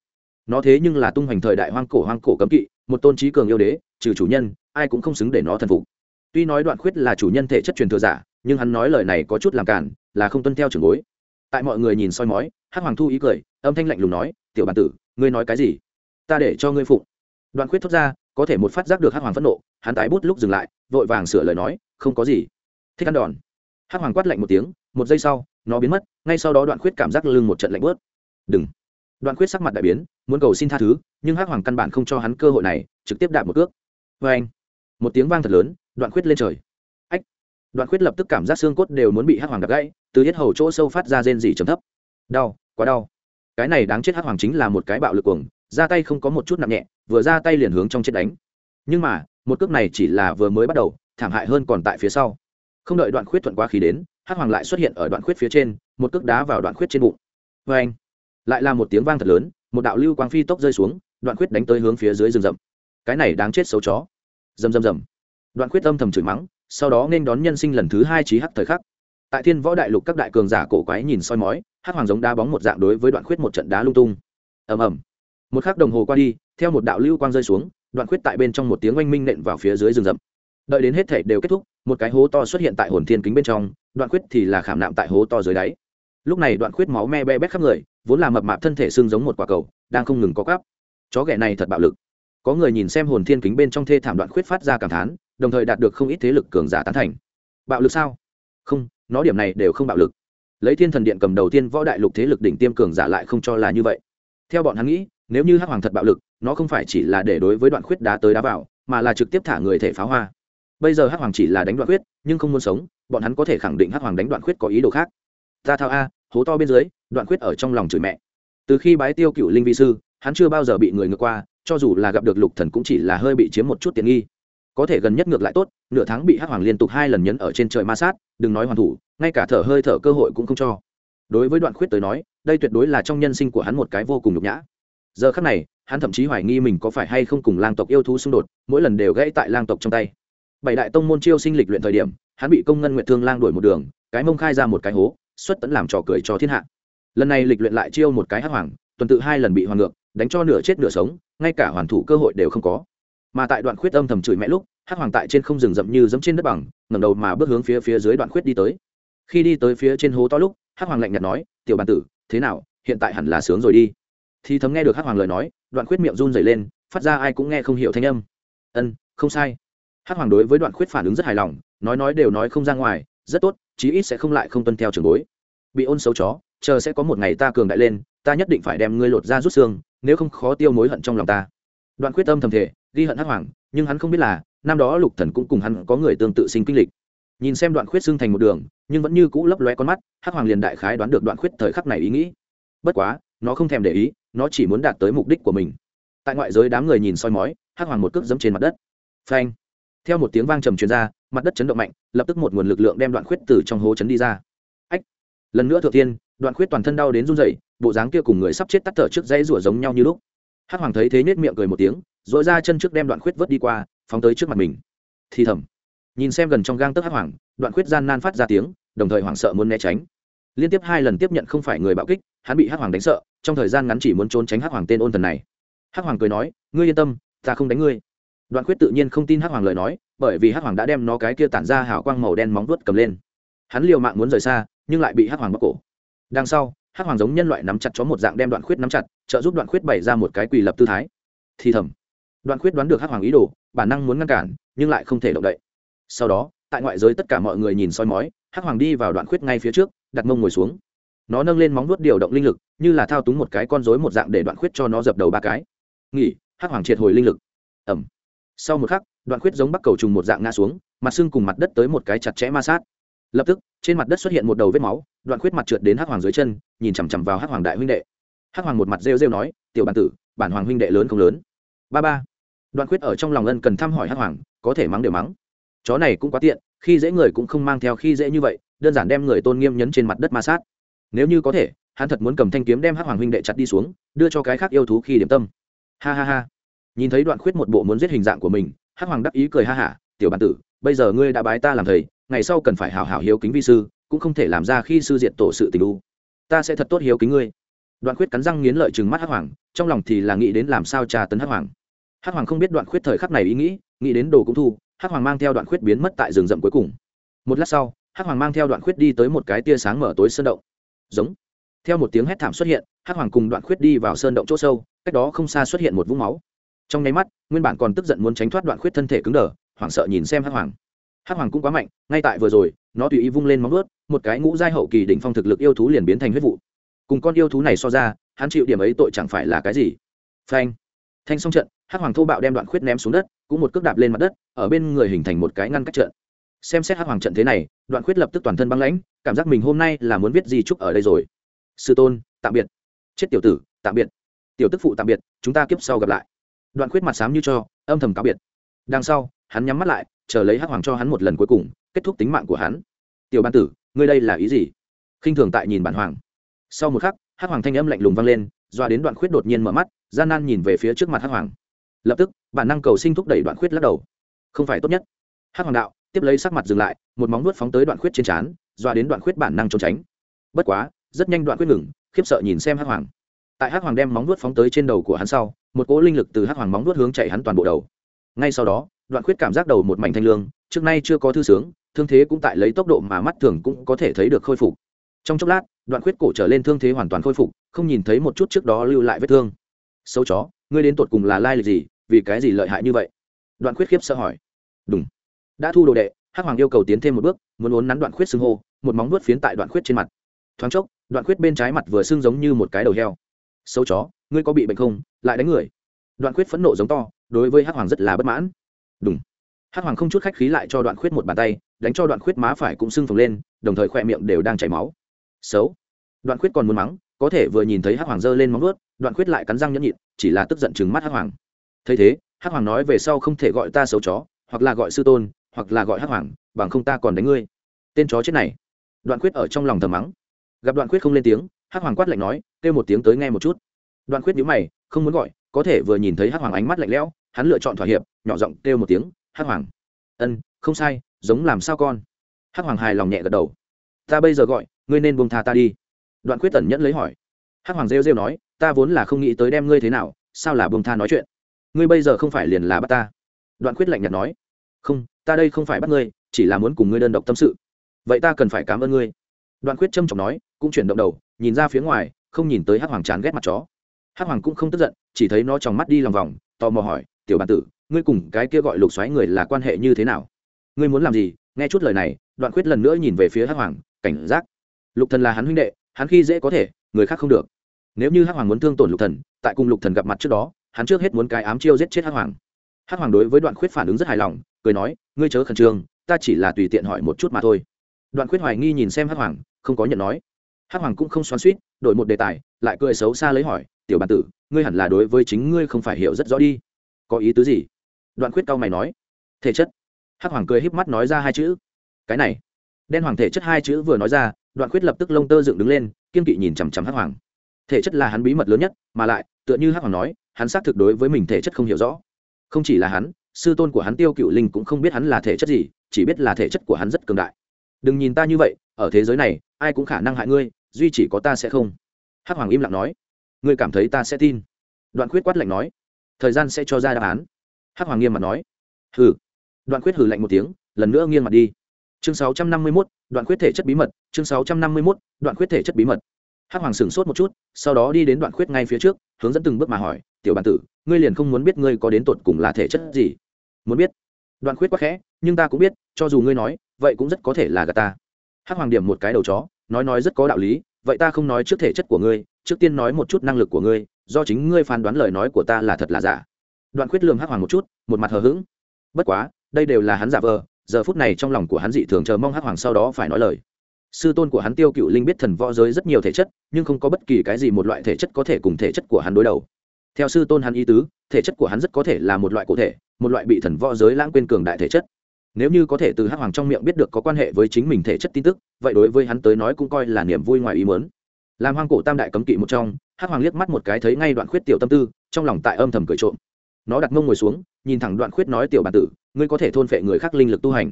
nó thế nhưng là tung hoành thời đại hoang cổ hoang cổ cấm kỵ, một tôn trí cường yêu đế, trừ chủ nhân, ai cũng không xứng để nó thần phục. Tuy nói đoạn khuyết là chủ nhân thể chất truyền thừa giả, nhưng hắn nói lời này có chút làm cản, là không tuân theo trường bối. Tại mọi người nhìn soi mói, hắc hoàng thu ý cười, âm thanh lạnh lùng nói, tiểu bản tử, ngươi nói cái gì? Ta để cho ngươi phụng. Đoạn khuyết thốt ra, có thể một phát giác được hắc hoàng phẫn nộ, hắn tái bút lúc dừng lại, vội vàng sửa lời nói, không có gì. Thích ăn đòn. Hắc hoàng quát lạnh một tiếng, một giây sau, nó biến mất, ngay sau đó đoạn khuyết cảm giác lưng một trận lạnh bớt. Đừng đoạn khuyết sắc mặt đại biến, muốn cầu xin tha thứ, nhưng hắc hoàng căn bản không cho hắn cơ hội này, trực tiếp đạp một cước. Vê anh, một tiếng vang thật lớn, đoạn khuyết lên trời. Ách, đoạn khuyết lập tức cảm giác xương cốt đều muốn bị hắc hoàng đập gãy, từ hết hầu chỗ sâu phát ra rên dỉ trầm thấp. Đau, quá đau. Cái này đáng chết hắc hoàng chính là một cái bạo lực cuồng, ra tay không có một chút nặng nhẹ, vừa ra tay liền hướng trong chết đánh. Nhưng mà, một cước này chỉ là vừa mới bắt đầu, thảm hại hơn còn tại phía sau. Không đợi đoạn khuyết thuận quá khí đến, hắc hoàng lại xuất hiện ở đoạn khuyết phía trên, một cước đá vào đoạn khuyết trên bụng. Vê anh lại là một tiếng vang thật lớn, một đạo lưu quang phi tốc rơi xuống, đoạn khuyết đánh tới hướng phía dưới rừng rậm. Cái này đáng chết xấu chó. Rầm rầm rầm. Đoạn khuyết âm thầm chửi mắng, sau đó nên đón nhân sinh lần thứ hai trí hắc thời khắc. Tại thiên võ đại lục các đại cường giả cổ quái nhìn soi mói, hắc hoàng giống đá bóng một dạng đối với đoạn khuyết một trận đá lung tung. Ầm ầm. Một khắc đồng hồ qua đi, theo một đạo lưu quang rơi xuống, đoạn khuyết tại bên trong một tiếng oanh minh nện vào phía dưới rừng rậm. Đợi đến hết thể đều kết thúc, một cái hố to xuất hiện tại hồn thiên kính bên trong, đoạn khuyết thì là khảm nạm tại hố to dưới đáy. Lúc này đoạn khuyết máu me be bét khắp người vốn là mập mạp thân thể xương giống một quả cầu, đang không ngừng có cắp chó ghẻ này thật bạo lực. Có người nhìn xem hồn thiên kính bên trong thê thảm đoạn khuyết phát ra cảm thán, đồng thời đạt được không ít thế lực cường giả tán thành. Bạo lực sao? Không, nó điểm này đều không bạo lực. Lấy thiên thần điện cầm đầu tiên võ đại lục thế lực đỉnh tiêm cường giả lại không cho là như vậy. Theo bọn hắn nghĩ, nếu như hắc hoàng thật bạo lực, nó không phải chỉ là để đối với đoạn khuyết đá tới đá vào, mà là trực tiếp thả người thể pháo hoa. Bây giờ hắc hoàng chỉ là đánh đoạn khuyết, nhưng không muốn sống, bọn hắn có thể khẳng định hắc hoàng đánh đoạn khuyết có ý đồ khác. Ta thao a, hố to bên dưới đoạn khuyết ở trong lòng chửi mẹ. Từ khi bái tiêu cựu linh vi sư, hắn chưa bao giờ bị người ngược qua, cho dù là gặp được lục thần cũng chỉ là hơi bị chiếm một chút tiện nghi. Có thể gần nhất ngược lại tốt, nửa tháng bị hắc hoàng liên tục hai lần nhấn ở trên trời ma sát, đừng nói hoàn thủ, ngay cả thở hơi thở cơ hội cũng không cho. Đối với đoạn khuyết tới nói, đây tuyệt đối là trong nhân sinh của hắn một cái vô cùng nhục nhã. Giờ khắc này, hắn thậm chí hoài nghi mình có phải hay không cùng lang tộc yêu thú xung đột, mỗi lần đều gãy tại lang tộc trong tay. Bảy đại tông môn chiêu sinh lịch luyện thời điểm, hắn bị công ngân nguyện thương lang đuổi một đường, cái mông khai ra một cái hố, xuất tẫn làm trò cười cho thiên hạ lần này lịch luyện lại chiêu một cái hắc hoàng, tuần tự hai lần bị hoàng ngược, đánh cho nửa chết nửa sống, ngay cả hoàn thủ cơ hội đều không có. Mà tại đoạn khuyết âm thầm chửi mẹ lúc, hắc hoàng tại trên không rừng rậm như dẫm trên đất bằng, ngẩng đầu mà bước hướng phía phía dưới đoạn khuyết đi tới. Khi đi tới phía trên hố to lúc, hắc hoàng lạnh nhạt nói, tiểu bàn tử, thế nào? Hiện tại hẳn là sướng rồi đi. Thì thấm nghe được hắc hoàng lời nói, đoạn khuyết miệng run dày lên, phát ra ai cũng nghe không hiểu thanh âm. Ân, không sai. Hắc hoàng đối với đoạn khuyết phản ứng rất hài lòng, nói nói đều nói không ra ngoài, rất tốt, chí ít sẽ không lại không tuân theo trường bối. Bị ôn xấu chó chờ sẽ có một ngày ta cường đại lên, ta nhất định phải đem ngươi lột ra rút xương, nếu không khó tiêu mối hận trong lòng ta. Đoạn quyết tâm thầm thể ghi hận hắc hoàng, nhưng hắn không biết là, năm đó lục thần cũng cùng hắn có người tương tự sinh kinh lịch. Nhìn xem đoạn khuyết xưng thành một đường, nhưng vẫn như cũ lấp lóe con mắt, hắc hoàng liền đại khái đoán được đoạn khuyết thời khắc này ý nghĩ. Bất quá, nó không thèm để ý, nó chỉ muốn đạt tới mục đích của mình. Tại ngoại giới đám người nhìn soi mói, hắc hoàng một cước dẫm trên mặt đất. Phanh! Theo một tiếng vang trầm truyền ra, mặt đất chấn động mạnh, lập tức một nguồn lực lượng đem đoạn khuyết từ trong hố chấn đi ra. Ách! Lần nữa thượng tiên đoạn khuyết toàn thân đau đến run rẩy, bộ dáng kia cùng người sắp chết tắt thở trước dãy rủa giống nhau như lúc. Hắc hoàng thấy thế nết miệng cười một tiếng dội ra chân trước đem đoạn khuyết vớt đi qua, phóng tới trước mặt mình. Thì thầm, nhìn xem gần trong gang tấc hắc hoàng, đoạn khuyết gian nan phát ra tiếng, đồng thời hoảng sợ muốn né tránh. Liên tiếp hai lần tiếp nhận không phải người bạo kích, hắn bị hắc hoàng đánh sợ, trong thời gian ngắn chỉ muốn trốn tránh hắc hoàng tên ôn thần này. Hắc hoàng cười nói, ngươi yên tâm, ta không đánh ngươi. Đoạn khuyết tự nhiên không tin hắc hoàng lời nói, bởi vì hắc hoàng đã đem nó cái kia tản ra hào quang màu đen móng vuốt cầm lên. Hắn liều mạng muốn rời xa, nhưng lại bị hắc hoàng bóc cổ đằng sau, hắc hoàng giống nhân loại nắm chặt chó một dạng đem đoạn khuyết nắm chặt, trợ giúp đoạn khuyết bày ra một cái quỳ lập tư thái. Thì thầm, đoạn khuyết đoán được hắc hoàng ý đồ, bản năng muốn ngăn cản, nhưng lại không thể động đậy. Sau đó, tại ngoại giới tất cả mọi người nhìn soi mói, hắc hoàng đi vào đoạn khuyết ngay phía trước, đặt mông ngồi xuống. Nó nâng lên móng vuốt điều động linh lực, như là thao túng một cái con rối một dạng để đoạn khuyết cho nó dập đầu ba cái. Nghỉ, hắc hoàng triệt hồi linh lực. Ẩm sau một khắc, đoạn khuyết giống bắc cầu trùng một dạng ngã xuống, mặt xương cùng mặt đất tới một cái chặt chẽ ma sát lập tức, trên mặt đất xuất hiện một đầu vết máu, đoạn khuyết mặt trượt đến hắc hoàng dưới chân, nhìn chằm chằm vào hắc hoàng đại huynh đệ. Hắc hoàng một mặt rêu rêu nói, tiểu bản tử, bản hoàng huynh đệ lớn không lớn? Ba ba. Đoạn khuyết ở trong lòng ân cần thăm hỏi hắc hoàng, có thể mắng đều mắng. Chó này cũng quá tiện, khi dễ người cũng không mang theo khi dễ như vậy, đơn giản đem người tôn nghiêm nhấn trên mặt đất ma sát. Nếu như có thể, hắn thật muốn cầm thanh kiếm đem hắc hoàng huynh đệ chặt đi xuống, đưa cho cái khác yêu thú khi điểm tâm. Ha ha ha. Nhìn thấy đoạn khuyết một bộ muốn giết hình dạng của mình, hắc hoàng đắc ý cười ha hả, tiểu bản tử, bây giờ ngươi đã bái ta làm thầy ngày sau cần phải hào hào hiếu kính vi sư, cũng không thể làm ra khi sư diện tổ sự tình u. Ta sẽ thật tốt hiếu kính ngươi. Đoạn khuyết cắn răng nghiến lợi chừng mắt hắc hoàng, trong lòng thì là nghĩ đến làm sao trà tấn hắc hoàng. Hắc hoàng không biết đoạn khuyết thời khắc này ý nghĩ nghĩ đến đồ cũng thu, hắc hoàng mang theo đoạn khuyết biến mất tại rừng rậm cuối cùng. Một lát sau, hắc hoàng mang theo đoạn khuyết đi tới một cái tia sáng mở tối sơn động. Giống. Theo một tiếng hét thảm xuất hiện, hắc hoàng cùng đoạn khuyết đi vào sơn động chỗ sâu, cách đó không xa xuất hiện một vũng máu. Trong nháy mắt, nguyên bản còn tức giận muốn tránh thoát đoạn khuyết thân thể cứng đờ, hoảng sợ nhìn xem hắc hoàng hắc hoàng cũng quá mạnh, ngay tại vừa rồi, nó tùy ý vung lên móng ướt một cái ngũ giai hậu kỳ đỉnh phong thực lực yêu thú liền biến thành huyết vụ. Cùng con yêu thú này so ra, hắn chịu điểm ấy tội chẳng phải là cái gì. Phanh. Thanh xong trận, hắc hoàng thô bạo đem đoạn khuyết ném xuống đất, cũng một cước đạp lên mặt đất, ở bên người hình thành một cái ngăn cách trận. Xem xét hắc hoàng trận thế này, đoạn khuyết lập tức toàn thân băng lãnh, cảm giác mình hôm nay là muốn viết gì chúc ở đây rồi. Sư tôn, tạm biệt. Chết tiểu tử, tạm biệt. Tiểu tức phụ tạm biệt, chúng ta kiếp sau gặp lại. Đoạn khuyết mặt sám như cho, âm thầm cáo biệt. Đằng sau, hắn nhắm mắt lại chờ lấy hắc hoàng cho hắn một lần cuối cùng, kết thúc tính mạng của hắn. Tiểu ban tử, ngươi đây là ý gì? Khinh thường tại nhìn bản hoàng. Sau một khắc, hắc hoàng thanh âm lạnh lùng vang lên, doa đến đoạn khuyết đột nhiên mở mắt, gian nan nhìn về phía trước mặt hắc hoàng. Lập tức, bản năng cầu sinh thúc đẩy đoạn khuyết lắc đầu. Không phải tốt nhất. Hắc hoàng đạo, tiếp lấy sắc mặt dừng lại, một móng nuốt phóng tới đoạn khuyết trên trán, doa đến đoạn khuyết bản năng trốn tránh. Bất quá, rất nhanh đoạn khuyết ngừng, khiếp sợ nhìn xem hắc hoàng. Tại hắc hoàng đem móng nuốt phóng tới trên đầu của hắn sau, một cỗ linh lực từ hắc hoàng móng nuốt hướng chạy hắn toàn bộ đầu. Ngay sau đó đoạn khuyết cảm giác đầu một mảnh thanh lương, trước nay chưa có thư sướng, thương thế cũng tại lấy tốc độ mà mắt thường cũng có thể thấy được khôi phục. Trong chốc lát, đoạn khuyết cổ trở lên thương thế hoàn toàn khôi phục, không nhìn thấy một chút trước đó lưu lại vết thương. Sâu chó, ngươi đến tột cùng là lai lịch gì, vì cái gì lợi hại như vậy? Đoạn khuyết khiếp sợ hỏi. Đúng đã thu đồ đệ, hắc hoàng yêu cầu tiến thêm một bước, muốn uốn nắn đoạn khuyết xưng hô, một móng nuốt phiến tại đoạn khuyết trên mặt. Thoáng chốc, đoạn khuyết bên trái mặt vừa xưng giống như một cái đầu heo. Sâu chó, ngươi có bị bệnh không? Lại đánh người. Đoạn khuyết phẫn nộ giống to, đối với hắc hoàng rất là bất mãn đúng hắc hoàng không chút khách khí lại cho đoạn khuyết một bàn tay, đánh cho đoạn khuyết má phải cũng sưng phồng lên, đồng thời khoe miệng đều đang chảy máu. Xấu. Đoạn khuyết còn muốn mắng, có thể vừa nhìn thấy hắc hoàng giơ lên móng ướt đoạn khuyết lại cắn răng nhẫn nhịn, chỉ là tức giận chừng mắt hắc hoàng. Thấy thế, hắc hoàng nói về sau không thể gọi ta xấu chó, hoặc là gọi sư tôn, hoặc là gọi hắc hoàng, bằng không ta còn đánh ngươi. Tên chó chết này. Đoạn khuyết ở trong lòng thầm mắng. Gặp đoạn khuyết không lên tiếng, hắc hoàng quát lạnh nói, kêu một tiếng tới nghe một chút. Đoạn khuyết nhíu mày, không muốn gọi, có thể vừa nhìn thấy hắc hoàng ánh mắt lạnh lẽo hắn lựa chọn thỏa hiệp, nhỏ giọng kêu một tiếng, hắc hoàng. Ân, không sai, giống làm sao con? Hắc hoàng hài lòng nhẹ gật đầu. Ta bây giờ gọi, ngươi nên buông tha ta đi. Đoạn quyết tẩn nhẫn lấy hỏi. Hắc hoàng rêu rêu nói, ta vốn là không nghĩ tới đem ngươi thế nào, sao là buông tha nói chuyện? Ngươi bây giờ không phải liền là bắt ta? Đoạn quyết lạnh nhạt nói, không, ta đây không phải bắt ngươi, chỉ là muốn cùng ngươi đơn độc tâm sự. Vậy ta cần phải cảm ơn ngươi. Đoạn quyết trâm trọng nói, cũng chuyển động đầu, nhìn ra phía ngoài, không nhìn tới hắc hoàng chán ghét mặt chó. Hắc hoàng cũng không tức giận, chỉ thấy nó trong mắt đi lòng vòng, tò mò hỏi tiểu bản tử, ngươi cùng cái kia gọi lục xoáy người là quan hệ như thế nào? Ngươi muốn làm gì? Nghe chút lời này, đoạn khuyết lần nữa nhìn về phía hắc hoàng, cảnh giác. Lục thần là hắn huynh đệ, hắn khi dễ có thể, người khác không được. Nếu như hắc hoàng muốn thương tổn lục thần, tại cùng lục thần gặp mặt trước đó, hắn trước hết muốn cái ám chiêu giết chết hắc hoàng. Hắc hoàng đối với đoạn khuyết phản ứng rất hài lòng, cười nói, ngươi chớ khẩn trương, ta chỉ là tùy tiện hỏi một chút mà thôi. Đoạn khuyết hoài nghi nhìn xem hắc hoàng, không có nhận nói. Hắc hoàng cũng không xoắn suýt đổi một đề tài, lại cười xấu xa lấy hỏi, tiểu bản tử, ngươi hẳn là đối với chính ngươi không phải hiểu rất rõ đi có ý tứ gì? Đoạn khuyết cao mày nói. Thể chất. Hắc hoàng cười híp mắt nói ra hai chữ. Cái này. Đen hoàng thể chất hai chữ vừa nói ra, đoạn khuyết lập tức lông tơ dựng đứng lên, kiên kỵ nhìn chằm chằm hắc hoàng. Thể chất là hắn bí mật lớn nhất, mà lại, tựa như hắc hoàng nói, hắn xác thực đối với mình thể chất không hiểu rõ. Không chỉ là hắn, sư tôn của hắn tiêu cựu linh cũng không biết hắn là thể chất gì, chỉ biết là thể chất của hắn rất cường đại. Đừng nhìn ta như vậy, ở thế giới này, ai cũng khả năng hại ngươi, duy chỉ có ta sẽ không. Hắc hoàng im lặng nói. Ngươi cảm thấy ta sẽ tin. Đoạn khuyết quát lạnh nói thời gian sẽ cho ra đáp án. Hắc hoàng nghiêm mặt nói. Hừ. Đoạn khuyết hừ lạnh một tiếng, lần nữa nghiêng mặt đi. Chương sáu trăm năm mươi mốt, đoạn khuyết thể chất bí mật, chương sáu trăm năm mươi mốt, đoạn khuyết thể chất bí mật. Hắc hoàng sửng sốt một chút, sau đó đi đến đoạn khuyết ngay phía trước, hướng dẫn từng bước mà hỏi, tiểu bản tử, ngươi liền không muốn biết ngươi có đến tột cùng là thể chất gì? Muốn biết. Đoạn khuyết quá khẽ, nhưng ta cũng biết, cho dù ngươi nói, vậy cũng rất có thể là gà ta. Hắc hoàng điểm một cái đầu chó, nói nói rất có đạo lý, vậy ta không nói trước thể chất của ngươi, trước tiên nói một chút năng lực của ngươi do chính ngươi phán đoán lời nói của ta là thật là giả. Đoạn khuyết lường hắc hoàng một chút, một mặt hờ hững. Bất quá, đây đều là hắn giả vờ, giờ phút này trong lòng của hắn dị thường chờ mong hắc hoàng sau đó phải nói lời. Sư tôn của hắn tiêu cựu linh biết thần võ giới rất nhiều thể chất, nhưng không có bất kỳ cái gì một loại thể chất có thể cùng thể chất của hắn đối đầu. Theo sư tôn hắn ý tứ, thể chất của hắn rất có thể là một loại cụ thể, một loại bị thần võ giới lãng quên cường đại thể chất. Nếu như có thể từ hắc hoàng trong miệng biết được có quan hệ với chính mình thể chất tin tức, vậy đối với hắn tới nói cũng coi là niềm vui ngoài ý mớn làm hoang cổ tam đại cấm kỵ một trong hắc hoàng liếc mắt một cái thấy ngay đoạn khuyết tiểu tâm tư, trong lòng tại âm thầm cười trộm. Nó đặt mông ngồi xuống, nhìn thẳng đoạn khuyết nói tiểu bản tử, ngươi có thể thôn phệ người khác linh lực tu hành.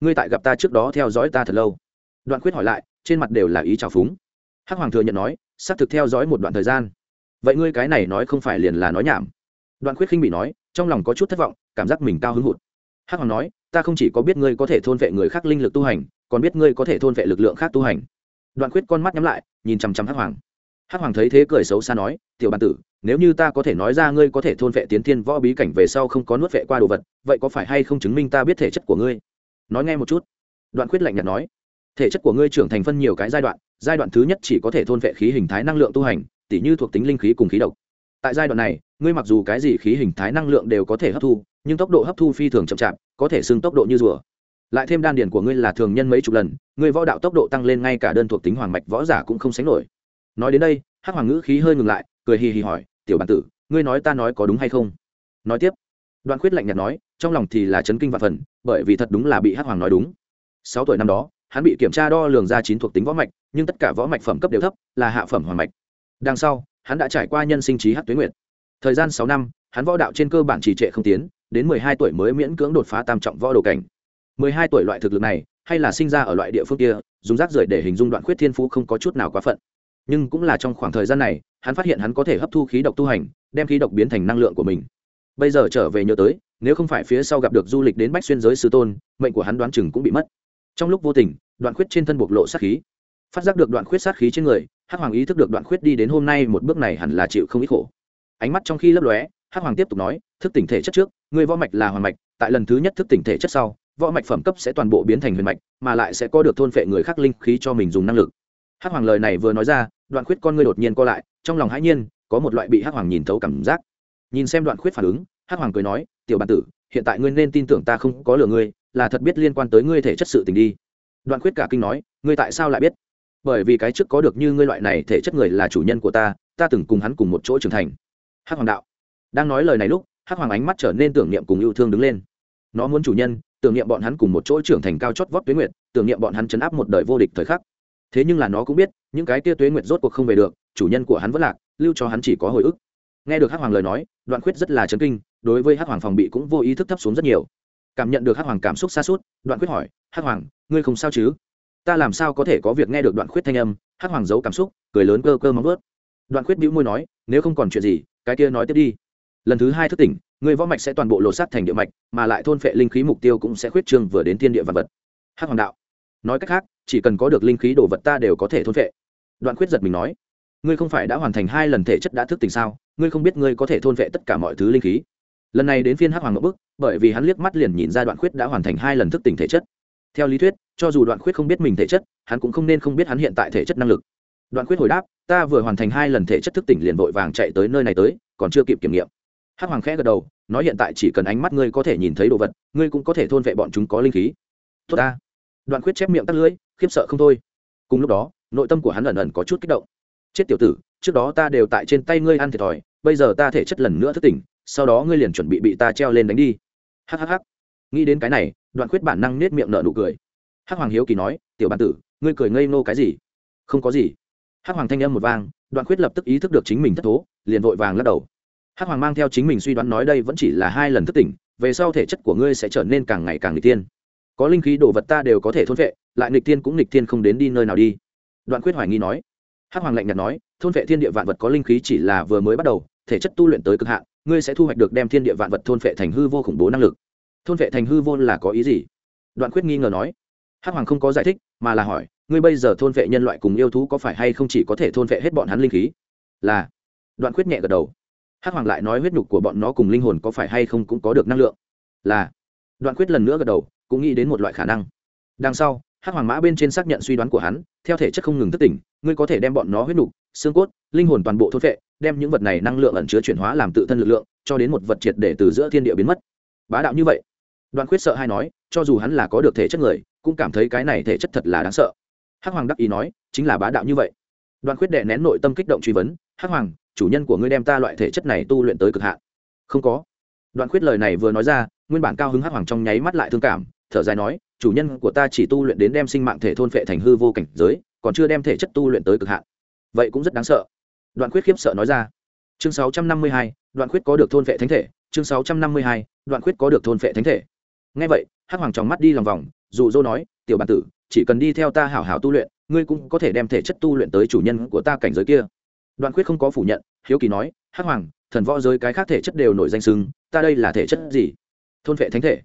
Ngươi tại gặp ta trước đó theo dõi ta thật lâu. Đoạn khuyết hỏi lại, trên mặt đều là ý trào phúng. Hắc hoàng thừa nhận nói, xác thực theo dõi một đoạn thời gian. Vậy ngươi cái này nói không phải liền là nói nhảm. Đoạn khuyết khinh bị nói, trong lòng có chút thất vọng, cảm giác mình cao hứng hụt. Hắc hoàng nói, ta không chỉ có biết ngươi có thể thôn vệ người khác linh lực tu hành, còn biết ngươi có thể thôn vệ lực lượng khác tu hành. Đoạn khuyết con mắt nhắm lại, nhìn chằm chằm hắc hoàng hắc hoàng thấy thế cười xấu xa nói, tiểu bàn tử, nếu như ta có thể nói ra ngươi có thể thôn vệ tiến thiên võ bí cảnh về sau không có nuốt vệ qua đồ vật, vậy có phải hay không chứng minh ta biết thể chất của ngươi? Nói nghe một chút. Đoạn khuyết lạnh nhạt nói, thể chất của ngươi trưởng thành phân nhiều cái giai đoạn giai đoạn thứ nhất chỉ có thể thôn vệ khí hình thái năng lượng tu hành, tỉ như thuộc tính linh khí cùng khí độc. Tại giai đoạn này, ngươi mặc dù cái gì khí hình thái năng lượng đều có thể hấp thu, nhưng tốc độ hấp thu phi thường chậm chạp, có thể xưng tốc độ như rùa. Lại thêm đan điển của ngươi là thường nhân mấy chục lần, ngươi võ đạo tốc độ tăng lên ngay cả đơn thuộc tính hoàng mạch võ giả cũng không sánh nổi nói đến đây, hắc hoàng ngữ khí hơi ngừng lại, cười hì hì hỏi, tiểu bản tử, ngươi nói ta nói có đúng hay không? Nói tiếp, đoạn khuyết lạnh nhạt nói, trong lòng thì là chấn kinh và phần, bởi vì thật đúng là bị hắc hoàng nói đúng. Sáu tuổi năm đó, hắn bị kiểm tra đo lường ra chín thuộc tính võ mạch, nhưng tất cả võ mạch phẩm cấp đều thấp, là hạ phẩm hoàng mạch. Đằng sau, hắn đã trải qua nhân sinh trí hắc tuyến nguyệt. Thời gian sáu năm, hắn võ đạo trên cơ bản trì trệ không tiến, đến mười hai tuổi mới miễn cưỡng đột phá tam trọng võ đồ cảnh. Mười hai tuổi loại thực lực này, hay là sinh ra ở loại địa phương kia, dùng rác rưởi để hình dung đoạn khuyết thiên phú không có chút nào quá phận nhưng cũng là trong khoảng thời gian này, hắn phát hiện hắn có thể hấp thu khí độc tu hành, đem khí độc biến thành năng lượng của mình. Bây giờ trở về nhớ tới, nếu không phải phía sau gặp được du lịch đến bách xuyên giới sư tôn, mệnh của hắn đoán chừng cũng bị mất. Trong lúc vô tình, đoạn khuyết trên thân bộc lộ sát khí. Phát giác được đoạn khuyết sát khí trên người, hắc hoàng ý thức được đoạn khuyết đi đến hôm nay một bước này hẳn là chịu không ít khổ. Ánh mắt trong khi lấp lóe, hắc hoàng tiếp tục nói, thức tỉnh thể chất trước người võ mạch là hoàng mạch, tại lần thứ nhất thức tỉnh thể chất sau, võ mạch phẩm cấp sẽ toàn bộ biến thành huyền mạch, mà lại sẽ có được thôn phệ người khác linh khí cho mình dùng năng lực hắc hoàng lời này vừa nói ra, đoạn khuyết con ngươi đột nhiên co lại, trong lòng hãi nhiên, có một loại bị hắc hoàng nhìn thấu cảm giác. Nhìn xem đoạn khuyết phản ứng, hắc hoàng cười nói, tiểu bản tử, hiện tại ngươi nên tin tưởng ta không có lừa ngươi, là thật biết liên quan tới ngươi thể chất sự tình đi. Đoạn khuyết cả kinh nói, ngươi tại sao lại biết? Bởi vì cái trước có được như ngươi loại này thể chất người là chủ nhân của ta ta từng cùng hắn cùng một chỗ trưởng thành. Hắc hoàng đạo. Đang nói lời này lúc, hắc hoàng ánh mắt trở nên tưởng niệm cùng yêu thương đứng lên. Nó muốn chủ nhân, tưởng niệm bọn hắn cùng một chỗ trưởng thành cao chót vót tuyết nguyệt, tưởng niệm bọn hắn chấn áp một đời vô địch thời khắc thế nhưng là nó cũng biết, những cái tia tuế nguyệt rốt cuộc không về được, chủ nhân của hắn vẫn lạc, lưu cho hắn chỉ có hồi ức. Nghe được hắc hoàng lời nói, đoạn khuyết rất là chấn kinh, đối với hắc hoàng phòng bị cũng vô ý thức thấp xuống rất nhiều. Cảm nhận được hắc hoàng cảm xúc xa suốt đoạn khuyết hỏi, hắc hoàng, ngươi không sao chứ? Ta làm sao có thể có việc nghe được đoạn khuyết thanh âm? Hắc hoàng giấu cảm xúc, cười lớn cơ cơ móng ướt đoạn khuyết bĩu môi nói, nếu không còn chuyện gì, cái kia nói tiếp đi. Lần thứ hai thức tỉnh người võ mạch sẽ toàn bộ lột sát thành địa mạch, mà lại thôn phệ linh khí mục tiêu cũng sẽ khuyết trương vừa đến thiên địa vật vật. Hắc hoàng đạo, nói cách khác chỉ cần có được linh khí đồ vật ta đều có thể thôn vệ. đoạn khuyết giật mình nói, ngươi không phải đã hoàn thành hai lần thể chất đã thức tỉnh sao? Ngươi không biết ngươi có thể thôn vệ tất cả mọi thứ linh khí. Lần này đến phiên hắc hoàng ngậm bức, bởi vì hắn liếc mắt liền nhìn ra đoạn khuyết đã hoàn thành hai lần thức tỉnh thể chất. Theo lý thuyết, cho dù đoạn khuyết không biết mình thể chất, hắn cũng không nên không biết hắn hiện tại thể chất năng lực. Đoạn khuyết hồi đáp, ta vừa hoàn thành hai lần thể chất thức tỉnh liền vội vàng chạy tới nơi này tới, còn chưa kịp kiểm nghiệm. Hắc hoàng khẽ gật đầu, nói hiện tại chỉ cần ánh mắt ngươi có thể nhìn thấy đồ vật, ngươi cũng có thể thôn vệ bọn chúng có linh khí. Tốt ta đoạn khuyết chép miệng tắt lưỡi, khiếp sợ không thôi. Cùng lúc đó, nội tâm của hắn ẩn ẩn có chút kích động. Chết tiểu tử, trước đó ta đều tại trên tay ngươi ăn thiệt thòi, bây giờ ta thể chất lần nữa thức tỉnh, sau đó ngươi liền chuẩn bị bị ta treo lên đánh đi. Hhh nghĩ đến cái này, đoạn khuyết bản năng nết miệng nở nụ cười. Hắc hoàng hiếu kỳ nói, tiểu bản tử, ngươi cười ngây nô cái gì? Không có gì. Hắc hoàng thanh âm một vang, đoạn khuyết lập tức ý thức được chính mình thất thố, liền vội vàng lắc đầu. Hắc hoàng mang theo chính mình suy đoán nói đây vẫn chỉ là hai lần thức tỉnh, về sau thể chất của ngươi sẽ trở nên càng ngày càng nghịch tiên có linh khí đồ vật ta đều có thể thôn vệ, lại nghịch thiên cũng nghịch thiên không đến đi nơi nào đi. Đoạn quyết hoài nghi nói. Hắc hoàng lạnh nhạt nói, thôn vệ thiên địa vạn vật có linh khí chỉ là vừa mới bắt đầu, thể chất tu luyện tới cực hạn, ngươi sẽ thu hoạch được đem thiên địa vạn vật thôn vệ thành hư vô khủng bố năng lực. Thôn vệ thành hư vô là có ý gì? Đoạn quyết nghi ngờ nói. Hắc hoàng không có giải thích, mà là hỏi, ngươi bây giờ thôn vệ nhân loại cùng yêu thú có phải hay không chỉ có thể thôn vệ hết bọn hắn linh khí? Là. Đoạn quyết nhẹ gật đầu. Hắc hoàng lại nói huyết nhục của bọn nó cùng linh hồn có phải hay không cũng có được năng lượng? Là. Đoạn quyết lần nữa gật đầu cũng nghĩ đến một loại khả năng. Đằng sau, hắc hoàng mã bên trên xác nhận suy đoán của hắn, theo thể chất không ngừng thức tỉnh, ngươi có thể đem bọn nó huyết nục, xương cốt, linh hồn toàn bộ thốt vệ đem những vật này năng lượng ẩn chứa chuyển hóa làm tự thân lực lượng, cho đến một vật triệt để từ giữa thiên địa biến mất. Bá đạo như vậy. Đoạn quyết sợ hay nói, cho dù hắn là có được thể chất người, cũng cảm thấy cái này thể chất thật là đáng sợ. Hắc hoàng đắc ý nói, chính là bá đạo như vậy. Đoạn quyết đệ nén nội tâm kích động truy vấn, hắc hoàng, chủ nhân của ngươi đem ta loại thể chất này tu luyện tới cực hạn? Không có. Đoạn quyết lời này vừa nói ra, nguyên bản cao hứng hắc hoàng trong nháy mắt lại thương cảm thở dài nói chủ nhân của ta chỉ tu luyện đến đem sinh mạng thể thôn phệ thành hư vô cảnh giới còn chưa đem thể chất tu luyện tới cực hạn. Vậy cũng rất đáng sợ. Đoạn Khuyết khiếp sợ nói ra. Chương 652, đoạn Khuyết có được thôn phệ thánh thể. Chương 652, đoạn Khuyết có được thôn phệ thánh thể. Ngay vậy hắc hoàng trong mắt đi lòng vòng dù dô nói tiểu bản tử chỉ cần đi theo ta hảo hảo tu luyện ngươi cũng có thể đem thể chất tu luyện tới chủ nhân của ta cảnh giới kia. Đoạn Khuyết không có phủ nhận hiếu kỳ nói hắc hoàng thần võ giới cái khác thể chất đều nổi danh sưng ta đây là thể chất gì? Thôn phệ thánh thể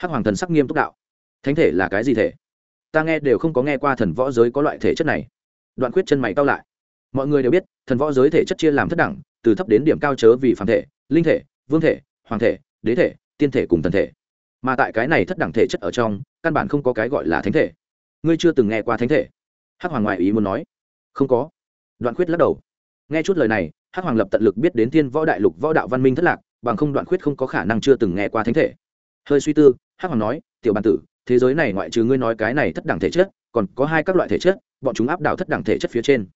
hắc hoàng thần sắc nghiêm túc đạo. Thánh thể là cái gì thể? Ta nghe đều không có nghe qua thần võ giới có loại thể chất này. Đoạn quyết chân mày cao lại. Mọi người đều biết, thần võ giới thể chất chia làm thất đẳng, từ thấp đến điểm cao chớ vì phàm thể, linh thể, vương thể, hoàng thể, đế thể, tiên thể cùng thần thể. Mà tại cái này thất đẳng thể chất ở trong, căn bản không có cái gọi là thánh thể. Ngươi chưa từng nghe qua thánh thể? Hắc hoàng ngoại ý muốn nói. Không có. Đoạn khuyết lắc đầu. Nghe chút lời này, hắc hoàng lập tận lực biết đến tiên võ đại lục võ đạo văn minh thất lạc, bằng không đoạn khuyết không có khả năng chưa từng nghe qua thánh thể. Hơi suy tư hắc hoàng nói, tiểu bàn tử, thế giới này ngoại trừ ngươi nói cái này thất đẳng thể chất, còn có hai các loại thể chất, bọn chúng áp đảo thất đẳng thể chất phía trên.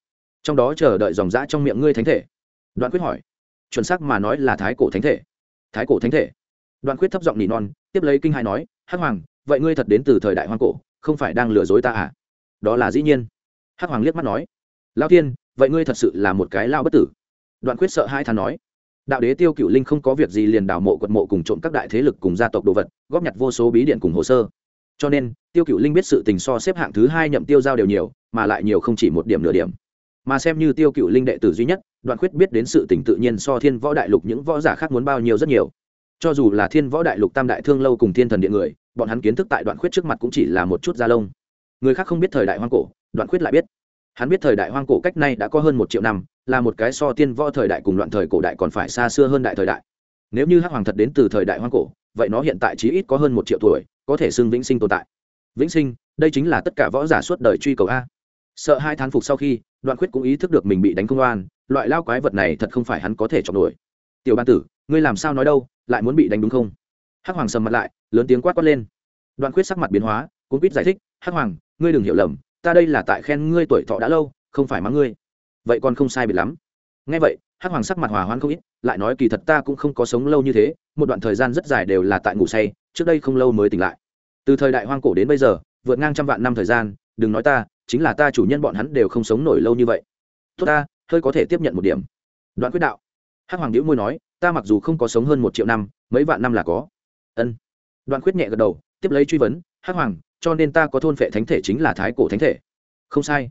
Trong đó chờ đợi dòng dã trong miệng ngươi thánh thể. Đoạn quyết hỏi, chuẩn xác mà nói là thái cổ thánh thể. Thái cổ thánh thể? Đoạn quyết thấp giọng nỉ non, tiếp lấy kinh hai nói, hắc hoàng, vậy ngươi thật đến từ thời đại hoang cổ, không phải đang lừa dối ta à? Đó là dĩ nhiên. Hắc hoàng liếc mắt nói lao thiên, vậy ngươi thật sự là một cái lao bất tử. Đoạn quyết sợ hai thằng nói đạo đế tiêu cựu linh không có việc gì liền đảo mộ quật mộ cùng trộm các đại thế lực cùng gia tộc đồ vật, góp nhặt vô số bí điện cùng hồ sơ. Cho nên, tiêu cựu linh biết sự tình so xếp hạng thứ hai nhậm tiêu giao đều nhiều, mà lại nhiều không chỉ một điểm nửa điểm. Mà xem như tiêu cựu linh đệ tử duy nhất, đoạn khuyết biết đến sự tình tự nhiên so thiên võ đại lục những võ giả khác muốn bao nhiêu rất nhiều. Cho dù là thiên võ đại lục tam đại thương lâu cùng thiên thần điện người, bọn hắn kiến thức tại đoạn khuyết trước mặt cũng chỉ là một chút da lông. Người khác không biết thời đại hoang cổ, đoạn khuyết lại biết. Hắn biết thời đại hoang cổ cách nay đã có hơn một triệu năm là một cái so tiên võ thời đại cùng loạn thời cổ đại còn phải xa xưa hơn đại thời đại. Nếu như hắc hoàng thật đến từ thời đại hoang cổ, vậy nó hiện tại chí ít có hơn một triệu tuổi, có thể xưng vĩnh sinh tồn tại. Vĩnh sinh, đây chính là tất cả võ giả suốt đời truy cầu a. Sợ hai thán phục sau khi, đoạn khuyết cũng ý thức được mình bị đánh công an loại lao quái vật này thật không phải hắn có thể chọn đuổi. Tiểu ban tử, ngươi làm sao nói đâu, lại muốn bị đánh đúng không? Hắc hoàng sầm mặt lại, lớn tiếng quát quát lên. Đoạn khuyết sắc mặt biến hóa cũng biết giải thích, hắc hoàng, ngươi đừng hiểu lầm, ta đây là tại khen ngươi tuổi thọ đã lâu, không phải mắng ngươi vậy còn không sai biệt lắm. Nghe vậy, hắc hoàng sắc mặt hòa hoãn không ít, lại nói kỳ thật ta cũng không có sống lâu như thế, một đoạn thời gian rất dài đều là tại ngủ say, trước đây không lâu mới tỉnh lại. Từ thời đại hoang cổ đến bây giờ, vượt ngang trăm vạn năm thời gian, đừng nói ta, chính là ta chủ nhân bọn hắn đều không sống nổi lâu như vậy. Tốt ta, hơi có thể tiếp nhận một điểm. Đoạn quyết đạo. Hắc hoàng đĩu môi nói, ta mặc dù không có sống hơn một triệu năm, mấy vạn năm là có. Ân. Đoạn quyết nhẹ gật đầu, tiếp lấy truy vấn, hắc hoàng, cho nên ta có thôn phệ thánh thể chính là thái cổ thánh thể. Không sai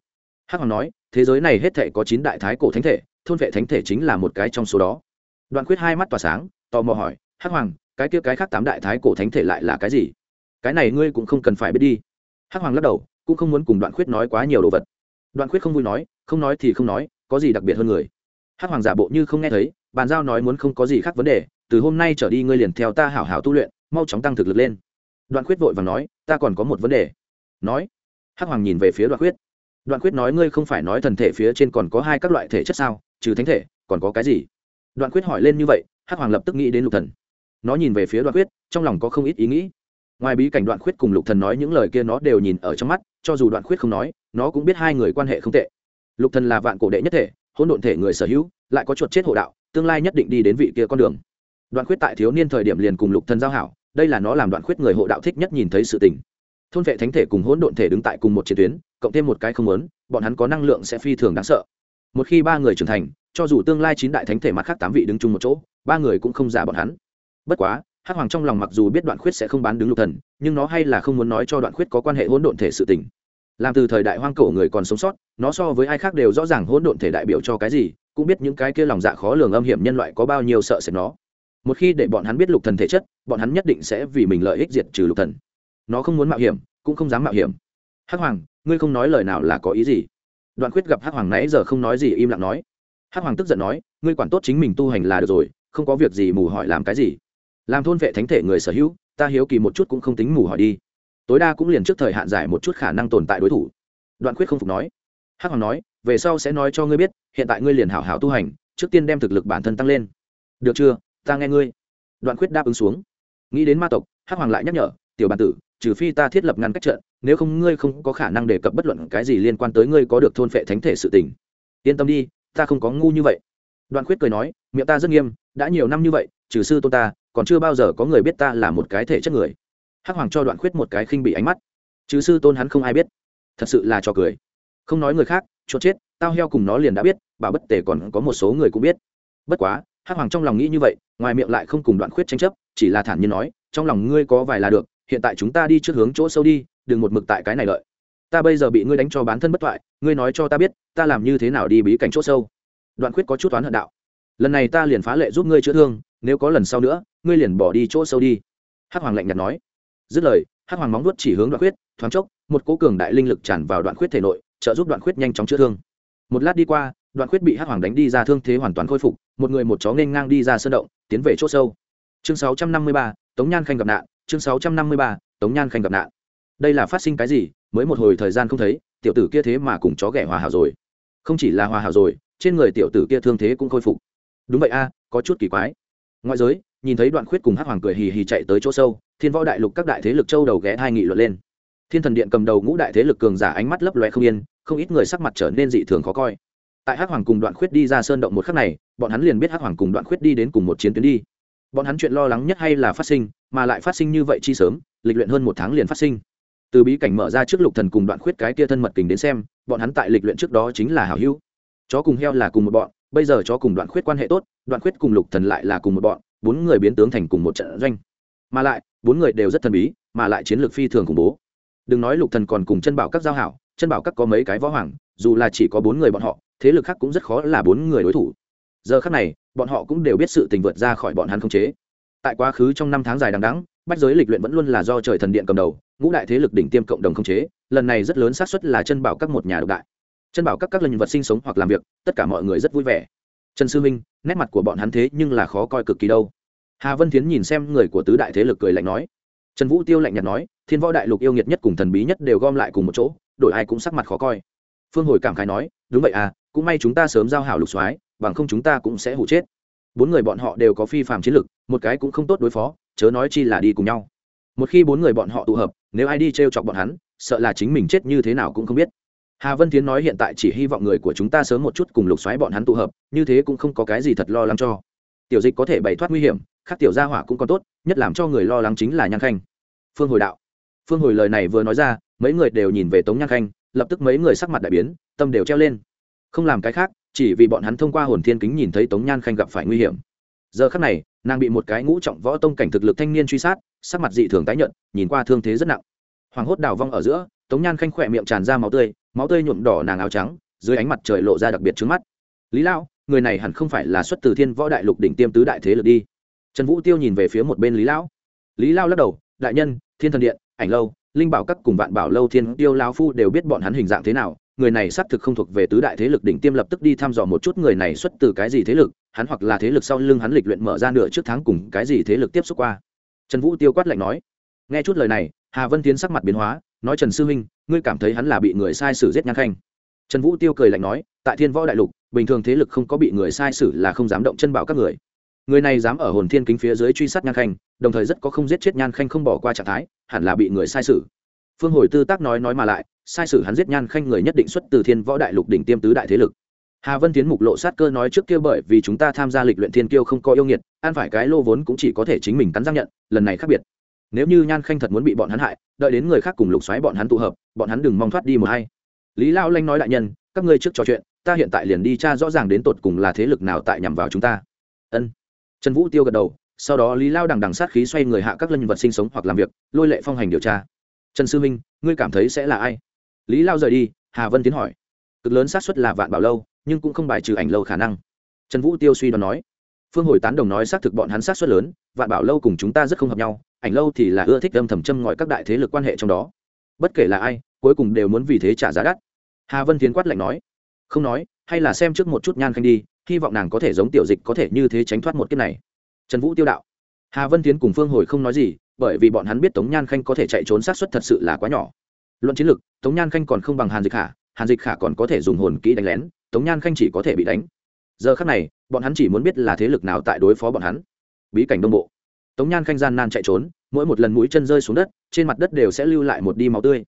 hắc hoàng nói, thế giới này hết thể có chín đại thái cổ thánh thể, thôn vệ thánh thể chính là một cái trong số đó. Đoạn quyết hai mắt tỏa sáng, tò mò hỏi, hắc hoàng, cái kia cái khác tám đại thái cổ thánh thể lại là cái gì? Cái này ngươi cũng không cần phải biết đi. Hắc hoàng lắc đầu, cũng không muốn cùng đoạn khuyết nói quá nhiều đồ vật. Đoạn khuyết không vui nói, không nói thì không nói, có gì đặc biệt hơn người? Hắc hoàng giả bộ như không nghe thấy, bàn giao nói muốn không có gì khác vấn đề, từ hôm nay trở đi ngươi liền theo ta hảo hảo tu luyện, mau chóng tăng thực lực lên. Đoạn khuyết vội và nói, ta còn có một vấn đề. Nói, hắc hoàng nhìn về phía đoạn khuyết đoạn khuyết nói ngươi không phải nói thần thể phía trên còn có hai các loại thể chất sao, trừ thánh thể, còn có cái gì? Đoạn khuyết hỏi lên như vậy, hắc hoàng lập tức nghĩ đến lục thần. Nó nhìn về phía đoạn khuyết, trong lòng có không ít ý nghĩ. Ngoài bí cảnh đoạn khuyết cùng lục thần nói những lời kia nó đều nhìn ở trong mắt, cho dù đoạn khuyết không nói, nó cũng biết hai người quan hệ không tệ. Lục thần là vạn cổ đệ nhất thể, hỗn độn thể người sở hữu, lại có chuột chết hộ đạo, tương lai nhất định đi đến vị kia con đường. Đoạn khuyết tại thiếu niên thời điểm liền cùng lục thần giao hảo, đây là nó làm đoạn khuyết người hộ đạo thích nhất nhìn thấy sự tình thôn vệ thánh thể cùng hỗn độn thể đứng tại cùng một chiến tuyến cộng thêm một cái không lớn, bọn hắn có năng lượng sẽ phi thường đáng sợ. Một khi ba người trưởng thành cho dù tương lai chín đại thánh thể mặt khác tám vị đứng chung một chỗ ba người cũng không giả bọn hắn. Bất quá hắc hoàng trong lòng mặc dù biết đoạn khuyết sẽ không bán đứng lục thần nhưng nó hay là không muốn nói cho đoạn khuyết có quan hệ hỗn độn thể sự tình. Làm từ thời đại hoang cổ người còn sống sót nó so với ai khác đều rõ ràng hỗn độn thể đại biểu cho cái gì cũng biết những cái kia lòng dạ khó lường âm hiểm nhân loại có bao nhiêu sợ sệt nó. Một khi để bọn hắn biết lục thần thể chất bọn hắn nhất định sẽ vì mình lợi ích diệt trừ lục thần nó không muốn mạo hiểm, cũng không dám mạo hiểm. Hắc hoàng, ngươi không nói lời nào là có ý gì? Đoạn khuyết gặp hắc hoàng nãy giờ không nói gì im lặng nói. Hắc hoàng tức giận nói, ngươi quản tốt chính mình tu hành là được rồi, không có việc gì mù hỏi làm cái gì. Làm thôn vệ thánh thể người sở hữu, ta hiếu kỳ một chút cũng không tính mù hỏi đi. Tối đa cũng liền trước thời hạn giải một chút khả năng tồn tại đối thủ. Đoạn khuyết không phục nói. Hắc hoàng nói, về sau sẽ nói cho ngươi biết, hiện tại ngươi liền hảo hảo tu hành, trước tiên đem thực lực bản thân tăng lên. Được chưa? Ta nghe ngươi. Đoạn khuyết đáp ứng xuống. Nghĩ đến ma tộc, hắc hoàng lại nhắc nhở tiểu bản tử, trừ phi ta thiết lập ngăn cách trận, nếu không ngươi không có khả năng đề cập bất luận cái gì liên quan tới ngươi có được thôn phệ thánh thể sự tình. Yên tâm đi, ta không có ngu như vậy. Đoạn khuyết cười nói, miệng ta rất nghiêm, đã nhiều năm như vậy, trừ sư tôn ta, còn chưa bao giờ có người biết ta là một cái thể chất người. Hắc hoàng cho đoạn khuyết một cái khinh bị ánh mắt. Trừ sư tôn hắn không ai biết. Thật sự là cho cười. Không nói người khác cho chết, tao heo cùng nó liền đã biết, bà bất tề còn có một số người cũng biết. Bất quá, hắc hoàng trong lòng nghĩ như vậy, ngoài miệng lại không cùng đoạn khuyết tranh chấp, chỉ là thản nhiên nói, trong lòng ngươi có vài là được hiện tại chúng ta đi trước hướng chỗ sâu đi đừng một mực tại cái này lợi. Ta bây giờ bị ngươi đánh cho bán thân bất thoại ngươi nói cho ta biết ta làm như thế nào đi bí cảnh chỗ sâu. Đoạn khuyết có chút toán hận đạo. Lần này ta liền phá lệ giúp ngươi chữa thương nếu có lần sau nữa ngươi liền bỏ đi chỗ sâu đi. Hắc hoàng lạnh nhạt nói. Dứt lời hắc hoàng móng vuốt chỉ hướng đoạn khuyết thoáng chốc một cố cường đại linh lực tràn vào đoạn khuyết thể nội trợ giúp đoạn khuyết nhanh chóng chữa thương. Một lát đi qua đoạn khuyết bị hắc hoàng đánh đi ra thương thế hoàn toàn khôi phục một người một chó nên ngang đi ra sơn động tiến về chỗ sâu. Chương 653, tống nhan khanh gặp nạn chương 653, tống nhan khanh gặp nạn. Đây là phát sinh cái gì? Mới một hồi thời gian không thấy tiểu tử kia thế mà cùng chó ghẻ hòa hảo rồi. Không chỉ là hòa hảo rồi trên người tiểu tử kia thương thế cũng khôi phục. Đúng vậy a có chút kỳ quái. Ngoại giới nhìn thấy đoạn khuyết cùng hắc hoàng cười hì hì chạy tới chỗ sâu thiên võ đại lục các đại thế lực châu đầu ghé hai nghị luận lên. Thiên thần điện cầm đầu ngũ đại thế lực cường giả ánh mắt lấp loe không yên không ít người sắc mặt trở nên dị thường khó coi. Tại hắc hoàng cùng đoạn khuyết đi ra sơn động một khắc này bọn hắn liền biết hắc hoàng cùng đoạn khuyết đi đến cùng một chiến tuyến đi. Bọn hắn chuyện lo lắng nhất hay là phát sinh mà lại phát sinh như vậy chi sớm, lịch luyện hơn một tháng liền phát sinh. Từ bí cảnh mở ra trước lục thần cùng đoạn khuyết cái kia thân mật kình đến xem, bọn hắn tại lịch luyện trước đó chính là hảo hữu. Chó cùng heo là cùng một bọn, bây giờ chó cùng đoạn khuyết quan hệ tốt, đoạn khuyết cùng lục thần lại là cùng một bọn, bốn người biến tướng thành cùng một trận doanh. Mà lại, bốn người đều rất thần bí, mà lại chiến lược phi thường khủng bố. Đừng nói lục thần còn cùng chân bảo các giao hảo, chân bảo các có mấy cái võ hoàng, dù là chỉ có bốn người bọn họ, thế lực khác cũng rất khó là bốn người đối thủ. Giờ khác này, bọn họ cũng đều biết sự tình vượt ra khỏi bọn hắn không chế tại quá khứ trong năm tháng dài đằng đẵng, bách giới lịch luyện vẫn luôn là do trời thần điện cầm đầu, ngũ đại thế lực đỉnh tiêm cộng đồng không chế, lần này rất lớn xác suất là chân bảo các một nhà độc đại. Chân bảo các các lần vật sinh sống hoặc làm việc, tất cả mọi người rất vui vẻ. Trần sư minh, nét mặt của bọn hắn thế nhưng là khó coi cực kỳ đâu. Hà vân Thiến nhìn xem người của tứ đại thế lực cười lạnh nói. Trần vũ tiêu lạnh nhạt nói, thiên võ đại lục yêu nghiệt nhất cùng thần bí nhất đều gom lại cùng một chỗ, đổi ai cũng sắc mặt khó coi. Phương hồi cảm khái nói, đúng vậy à cũng may chúng ta sớm giao hảo lục soái, bằng không chúng ta cũng sẽ hụ chết bốn người bọn họ đều có phi phạm chiến lực, một cái cũng không tốt đối phó, chớ nói chi là đi cùng nhau. Một khi bốn người bọn họ tụ hợp, nếu ai đi t r e o chọc bọn hắn, sợ là chính mình chết như thế nào cũng không biết. Hà vân tiến nói hiện tại chỉ hy vọng người của chúng ta sớm một chút cùng lục xoáy bọn hắn tụ hợp, như thế cũng không có cái gì thật lo lắng cho. Tiểu dịch có thể bày thoát nguy hiểm, khác tiểu gia hỏa cũng còn tốt, nhất làm cho người lo lắng chính là nhan khanh. Phương hồi đạo. Phương hồi lời này vừa nói ra, mấy người đều nhìn về tống nhan khanh, lập tức mấy người sắc mặt đại biến, tâm đều treo lên. Không làm cái khác chỉ vì bọn hắn thông qua hồn thiên kính nhìn thấy tống nhan khanh gặp phải nguy hiểm. Giờ khắc này, nàng bị một cái ngũ trọng võ tông cảnh thực lực thanh niên truy sát, sắc mặt dị thường tái nhợt, nhìn qua thương thế rất nặng. Hoàng hốt đào vong ở giữa, tống nhan khanh khỏe miệng tràn ra máu tươi máu tươi nhuộm đỏ nàng áo trắng, dưới ánh mặt trời lộ ra đặc biệt trứng mắt. Lý lao người này hẳn không phải là xuất từ thiên võ đại lục đỉnh tiêm tứ đại thế lực đi. Trần vũ tiêu nhìn về phía một bên lý lão. Lý lao lắc đầu, đại nhân, thiên thần điện, ảnh lâu, linh bảo các cùng vạn bảo lâu thiên tiêu lao phu đều biết bọn hắn hình dạng thế nào người này xác thực không thuộc về tứ đại thế lực đỉnh tiêm lập tức đi thăm dò một chút người này xuất từ cái gì thế lực, hắn hoặc là thế lực sau lưng hắn lịch luyện mở ra nửa trước tháng cùng cái gì thế lực tiếp xúc qua. Trần vũ tiêu quát lạnh nói, nghe chút lời này, hà vân tiến sắc mặt biến hóa, nói trần sư huynh ngươi cảm thấy hắn là bị người sai sử giết nhan khanh. Trần vũ tiêu cười lạnh nói, tại thiên võ đại lục, bình thường thế lực không có bị người sai sử là không dám động chân bảo các người. Người này dám ở hồn thiên kính phía dưới truy sát nhan khanh, đồng thời rất có không giết chết nhan khanh không bỏ qua trạng thái, hẳn là bị người sai sử phương hồi tư tác nói nói mà lại, sai sử hắn giết nhan khanh người nhất định xuất từ thiên võ đại lục đỉnh tiêm tứ đại thế lực. Hà vân tiến mục lộ sát cơ nói trước kia bởi vì chúng ta tham gia lịch luyện thiên kiêu không có yêu nghiệt ăn phải cái lô vốn cũng chỉ có thể chính mình cắn răng nhận, lần này khác biệt. Nếu như nhan khanh thật muốn bị bọn hắn hại, đợi đến người khác cùng lục xoáy bọn hắn tụ hợp, bọn hắn đừng mong thoát đi một hay lý lao lanh nói đại nhân, các ngươi trước trò chuyện, ta hiện tại liền đi tra rõ ràng đến tột cùng là thế lực nào tại nhằm vào chúng ta. Ân. Trần vũ tiêu gật đầu, sau đó lý lao đằng đằng sát khí xoay người hạ các lân vật sinh sống hoặc làm việc, lôi lệ phong hành điều tra trần sư minh, ngươi cảm thấy sẽ là ai? Lý lao rời đi, hà vân tiến hỏi. Cực lớn xác suất là vạn bảo lâu, nhưng cũng không bài trừ ảnh lâu khả năng. Trần vũ tiêu suy đoán nói. Phương hồi tán đồng nói xác thực bọn hắn xác suất lớn, vạn bảo lâu cùng chúng ta rất không hợp nhau, ảnh lâu thì là ưa thích âm thầm châm ngọi các đại thế lực quan hệ trong đó. Bất kể là ai, cuối cùng đều muốn vì thế trả giá đắt. Hà vân tiến quát lạnh nói. Không nói, hay là xem trước một chút nhan khanh đi, hy vọng nàng có thể giống tiểu dịch có thể như thế tránh thoát một kiếp này. Trần vũ tiêu đạo. Hà vân tiến cùng phương hồi không nói gì bởi vì bọn hắn biết tống nhan khanh có thể chạy trốn sát xuất thật sự là quá nhỏ. Luận chiến lược tống nhan khanh còn không bằng hàn dịch khả, hàn dịch khả còn có thể dùng hồn kỹ đánh lén, tống nhan khanh chỉ có thể bị đánh. Giờ khác này, bọn hắn chỉ muốn biết là thế lực nào tại đối phó bọn hắn. Bí cảnh đông bộ. Tống nhan khanh gian nan chạy trốn, mỗi một lần mũi chân rơi xuống đất, trên mặt đất đều sẽ lưu lại một đi máu tươi.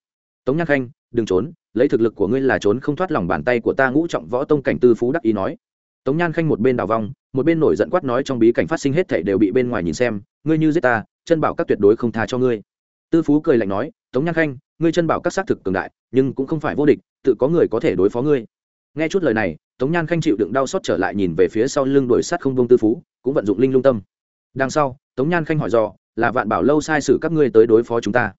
Tống nhan khanh, đừng trốn, lấy thực lực của ngươi là trốn không thoát lòng bàn tay của ta, ngũ trọng võ tông cảnh tư phú đắc ý nói. Tống nhan khanh một bên đào vong, một bên nổi giận quát nói trong bí cảnh phát sinh hết thảy đều bị bên ngoài nhìn xem, ngươi như giết ta chân bảo các tuyệt đối không tha cho ngươi. Tư phú cười lạnh nói, tống nhan khanh, ngươi chân bảo các xác thực cường đại, nhưng cũng không phải vô địch, tự có người có thể đối phó ngươi. Nghe chút lời này, tống nhan khanh chịu đựng đau xót trở lại nhìn về phía sau lưng đuổi sát không bông tư phú, cũng vận dụng linh lung tâm. Đằng sau, tống nhan khanh hỏi dò, là vạn bảo lâu sai sử các ngươi tới đối phó chúng ta?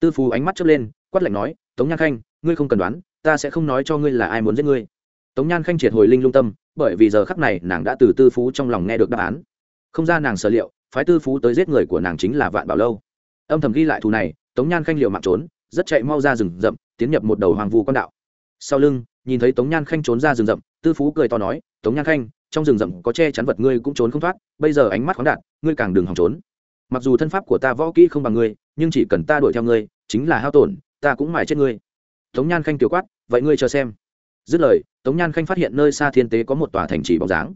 Tư phú ánh mắt chớp lên, quát lạnh nói, tống nhan khanh, ngươi không cần đoán, ta sẽ không nói cho ngươi là ai muốn giết ngươi. Tống nhan khanh triệt hồi linh lung tâm, bởi vì giờ khắc này nàng đã từ tư phú trong lòng nghe được đáp án. Không ra nàng sở liệu phái tư phú tới giết người của nàng chính là vạn bảo lâu. Âm thầm ghi lại thù này, tống nhan khanh liệu mạng trốn, rất chạy mau ra rừng rậm, tiến nhập một đầu hoàng vu con đạo. Sau lưng, nhìn thấy tống nhan khanh trốn ra rừng rậm, tư phú cười to nói, tống nhan khanh, trong rừng rậm có che chắn vật ngươi cũng trốn không thoát, bây giờ ánh mắt khoáng đạt, ngươi càng đừng hòng trốn. Mặc dù thân pháp của ta võ kỹ không bằng ngươi, nhưng chỉ cần ta đuổi theo ngươi, chính là hao tổn, ta cũng mải chết ngươi. Tống nhan khanh tiểu quát, vậy ngươi chờ xem. Dứt lời, tống nhan khanh phát hiện nơi xa thiên tế có một tòa thành trì bóng dáng.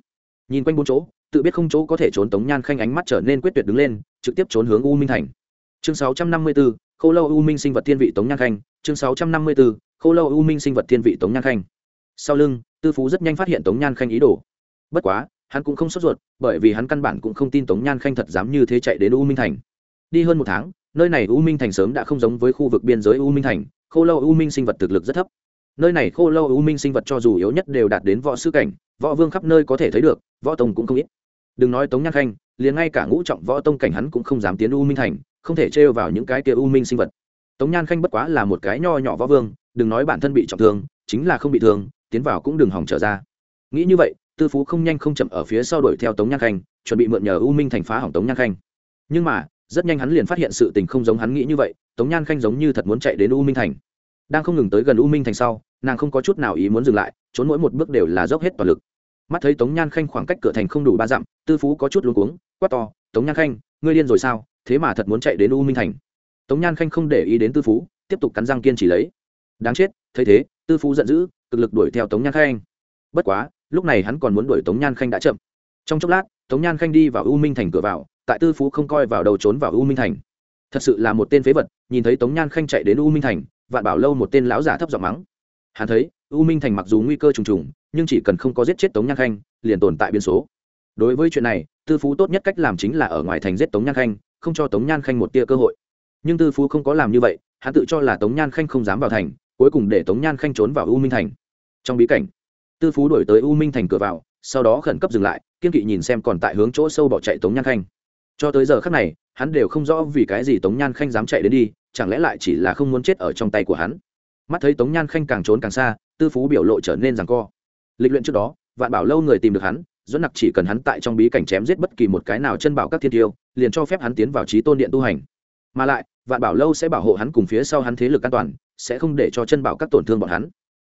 Nhìn quanh bốn chỗ tự biết không chỗ có thể trốn tống nhan khanh ánh mắt trở nên quyết tuyệt đứng lên trực tiếp trốn hướng u minh thành. Chương 654, khô lâu u minh sinh vật thiên vị tống nhan khanh. Chương 654, khô lâu u minh sinh vật thiên vị tống nhan khanh. Sau lưng tư phú rất nhanh phát hiện tống nhan khanh ý đồ. Bất quá hắn cũng không sốt ruột bởi vì hắn căn bản cũng không tin tống nhan khanh thật dám như thế chạy đến u minh thành. Đi hơn một tháng nơi này u minh thành sớm đã không giống với khu vực biên giới u minh thành khô lâu u minh sinh vật thực lực rất thấp. Nơi này khô lâu u minh sinh vật cho dù yếu nhất đều đạt đến võ sư cảnh võ vương khắp nơi có thể thấy được võ tông cũng không ít đừng nói tống nhan khanh, liền ngay cả ngũ trọng võ tông cảnh hắn cũng không dám tiến u minh thành, không thể trêu vào những cái kia u minh sinh vật. Tống nhan khanh bất quá là một cái nho nhỏ võ vương, đừng nói bản thân bị trọng thương, chính là không bị thương, tiến vào cũng đừng hỏng trở ra. Nghĩ như vậy, tư phú không nhanh không chậm ở phía sau đuổi theo tống nhan khanh, chuẩn bị mượn nhờ u minh thành phá hỏng tống nhan khanh. Nhưng mà, rất nhanh hắn liền phát hiện sự tình không giống hắn nghĩ như vậy, tống nhan khanh giống như thật muốn chạy đến u minh thành. Đang không ngừng tới gần u minh thành sau, nàng không có chút nào ý muốn dừng lại, trốn mỗi một bước đều là dốc hết toàn lực mắt thấy tống nhan khanh khoảng cách cửa thành không đủ ba dặm, tư phú có chút luống cuống, quát to, tống nhan khanh, ngươi điên rồi sao? Thế mà thật muốn chạy đến u minh thành. Tống nhan khanh không để ý đến tư phú, tiếp tục cắn răng kiên trì lấy. Đáng chết, thấy thế, tư phú giận dữ, cực lực đuổi theo tống nhan khanh. Bất quá, lúc này hắn còn muốn đuổi tống nhan khanh đã chậm. Trong chốc lát, tống nhan khanh đi vào u minh thành cửa vào, tại tư phú không coi vào đầu trốn vào u minh thành. Thật sự là một tên phế vật, nhìn thấy tống nhan khanh chạy đến u minh thành, vạn bảo lâu một tên lão giả thấp giọng mắng. Hắn thấy u minh thành mặc dù nguy cơ trùng trùng, nhưng chỉ cần không có giết chết tống nhan khanh, liền tồn tại biên số. Đối với chuyện này, tư phú tốt nhất cách làm chính là ở ngoài thành giết tống nhan khanh, không cho tống nhan khanh một tia cơ hội. Nhưng tư phú không có làm như vậy, hắn tự cho là tống nhan khanh không dám vào thành, cuối cùng để tống nhan khanh trốn vào u minh thành. Trong bí cảnh, tư phú đổi tới u minh thành cửa vào, sau đó khẩn cấp dừng lại, kiên kỵ nhìn xem còn tại hướng chỗ sâu bỏ chạy tống nhan khanh. Cho tới giờ khác này, hắn đều không rõ vì cái gì tống nhan khanh dám chạy đến đi, chẳng lẽ lại chỉ là không muốn chết ở trong tay của hắn. Mắt thấy tống nhan khanh càng trốn càng xa tư phú biểu lộ trở nên rằng co. Lịch luyện trước đó, vạn bảo lâu người tìm được hắn dẫn nặc chỉ cần hắn tại trong bí cảnh chém giết bất kỳ một cái nào chân bảo các thiên tiêu, liền cho phép hắn tiến vào trí tôn điện tu hành. Mà lại, vạn bảo lâu sẽ bảo hộ hắn cùng phía sau hắn thế lực an toàn, sẽ không để cho chân bảo các tổn thương bọn hắn.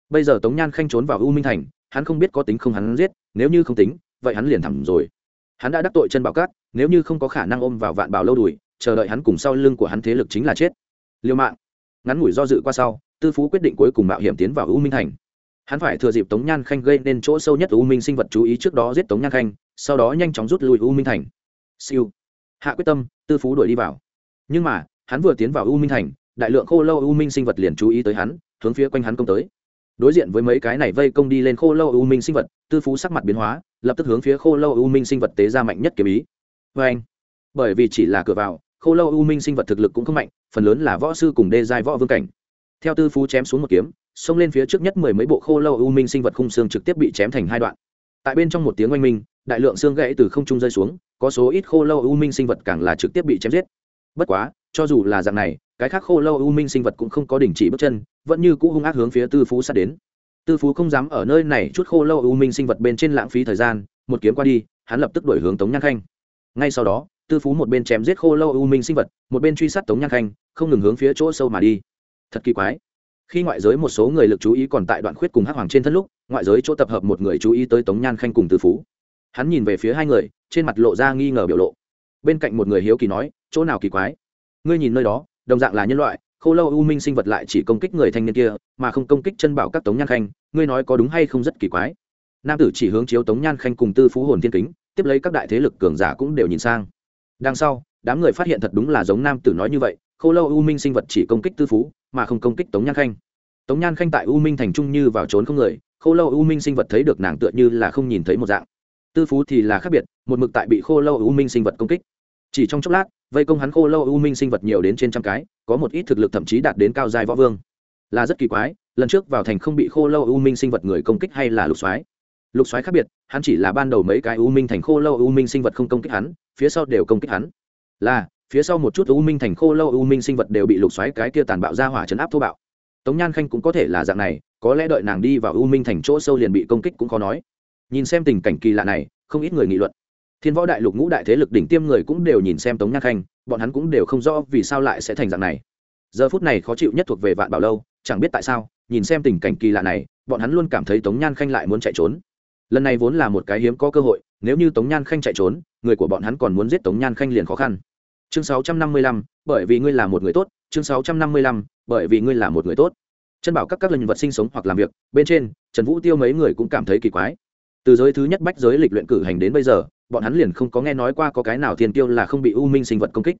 Bây giờ tống nhan khanh trốn vào u minh thành, hắn không biết có tính không hắn giết, nếu như không tính, vậy hắn liền thẳng rồi. Hắn đã đắc tội chân bảo các, nếu như không có khả năng ôm vào vạn bảo lâu đùi, chờ đợi hắn cùng sau lưng của hắn thế lực chính là chết. Liêu mạng. Ngắn ngủi do dự qua sau tư phú quyết định cuối cùng mạo hiểm tiến vào u minh thành. Hắn phải thừa dịp tống nhan khanh gây nên chỗ sâu nhất u minh sinh vật chú ý trước đó giết tống nhan khanh, sau đó nhanh chóng rút lui u minh thành. Siêu. Hạ quyết tâm, tư phú đuổi đi vào. Nhưng mà, hắn vừa tiến vào u minh thành, đại lượng khô lâu u minh sinh vật liền chú ý tới hắn, hướng phía quanh hắn công tới. Đối diện với mấy cái này vây công đi lên khô lâu u minh sinh vật, tư phú sắc mặt biến hóa, lập tức hướng phía khô lâu u minh sinh vật tế ra mạnh nhất kiếm ý. Vê anh bởi vì chỉ là cửa vào, khô lâu u minh sinh vật thực lực cũng không mạnh, phần lớn là võ sư cùng đê giai võ vương cảnh theo tư phú chém xuống một kiếm, xông lên phía trước nhất mười mấy bộ khô lâu u minh sinh vật khung xương trực tiếp bị chém thành hai đoạn. Tại bên trong một tiếng oanh minh, đại lượng xương gãy từ không trung rơi xuống, có số ít khô lâu u minh sinh vật càng là trực tiếp bị chém giết. Bất quá, cho dù là dạng này, cái khác khô lâu u minh sinh vật cũng không có đình chỉ bước chân, vẫn như cũ hung ác hướng phía tư phú sát đến. Tư phú không dám ở nơi này chút khô lâu u minh sinh vật bên trên lãng phí thời gian, một kiếm qua đi, hắn lập tức đổi hướng tống nhan khanh. Ngay sau đó, tư phú một bên chém giết khô lâu u minh sinh vật, một bên truy sát tống nhan khanh, không ngừng hướng phía chỗ sâu mà đi thật kỳ quái. Khi ngoại giới một số người lực chú ý còn tại đoạn khuyết cùng hắc hoàng trên thân lúc, ngoại giới chỗ tập hợp một người chú ý tới tống nhan khanh cùng tư phú. Hắn nhìn về phía hai người, trên mặt lộ ra nghi ngờ biểu lộ. Bên cạnh một người hiếu kỳ nói, chỗ nào kỳ quái? Ngươi nhìn nơi đó, đồng dạng là nhân loại, khô lâu u minh sinh vật lại chỉ công kích người thanh niên kia, mà không công kích chân bảo các tống nhan khanh, ngươi nói có đúng hay không rất kỳ quái? Nam tử chỉ hướng chiếu tống nhan khanh cùng tư phú hồn thiên kính, tiếp lấy các đại thế lực cường giả cũng đều nhìn sang. Đằng sau, đám người phát hiện thật đúng là giống nam tử nói như vậy, khô lâu u minh sinh vật chỉ công kích tư phú mà không công kích tống nhan khanh. Tống nhan khanh tại u minh thành trung như vào trốn không người, khô lâu u minh sinh vật thấy được nàng tựa như là không nhìn thấy một dạng. Tư phú thì là khác biệt, một mực tại bị khô lâu u minh sinh vật công kích. Chỉ trong chốc lát, vây công hắn khô lâu u minh sinh vật nhiều đến trên trăm cái, có một ít thực lực thậm chí đạt đến cao dài võ vương. Là rất kỳ quái, lần trước vào thành không bị khô lâu u minh sinh vật người công kích hay là lục soái? Lục soái khác biệt, hắn chỉ là ban đầu mấy cái u minh thành khô lâu u minh sinh vật không công kích hắn, phía sau đều công kích hắn. Là phía sau một chút u minh thành khô lâu u minh sinh vật đều bị lục xoáy cái kia tàn bạo ra hỏa chấn áp thô bạo. Tống nhan khanh cũng có thể là dạng này, có lẽ đợi nàng đi vào u minh thành chỗ sâu liền bị công kích cũng khó nói. Nhìn xem tình cảnh kỳ lạ này, không ít người nghị luận. Thiên võ đại lục ngũ đại thế lực đỉnh tiêm người cũng đều nhìn xem tống nhan khanh, bọn hắn cũng đều không rõ vì sao lại sẽ thành dạng này. Giờ phút này khó chịu nhất thuộc về vạn bảo lâu, chẳng biết tại sao, nhìn xem tình cảnh kỳ lạ này, bọn hắn luôn cảm thấy tống nhan khanh lại muốn chạy trốn. Lần này vốn là một cái hiếm có cơ hội, nếu như tống nhan khanh chạy trốn, người của bọn hắn còn muốn giết tống nhan khanh liền khó khăn chương 655, bởi vì ngươi là một người tốt. Chương 655, bởi vì ngươi là một người tốt. Chân bảo các các lần vật sinh sống hoặc làm việc bên trên trần vũ tiêu mấy người cũng cảm thấy kỳ quái. Từ giới thứ nhất bách giới lịch luyện cử hành đến bây giờ bọn hắn liền không có nghe nói qua có cái nào thiên tiêu là không bị u minh sinh vật công kích.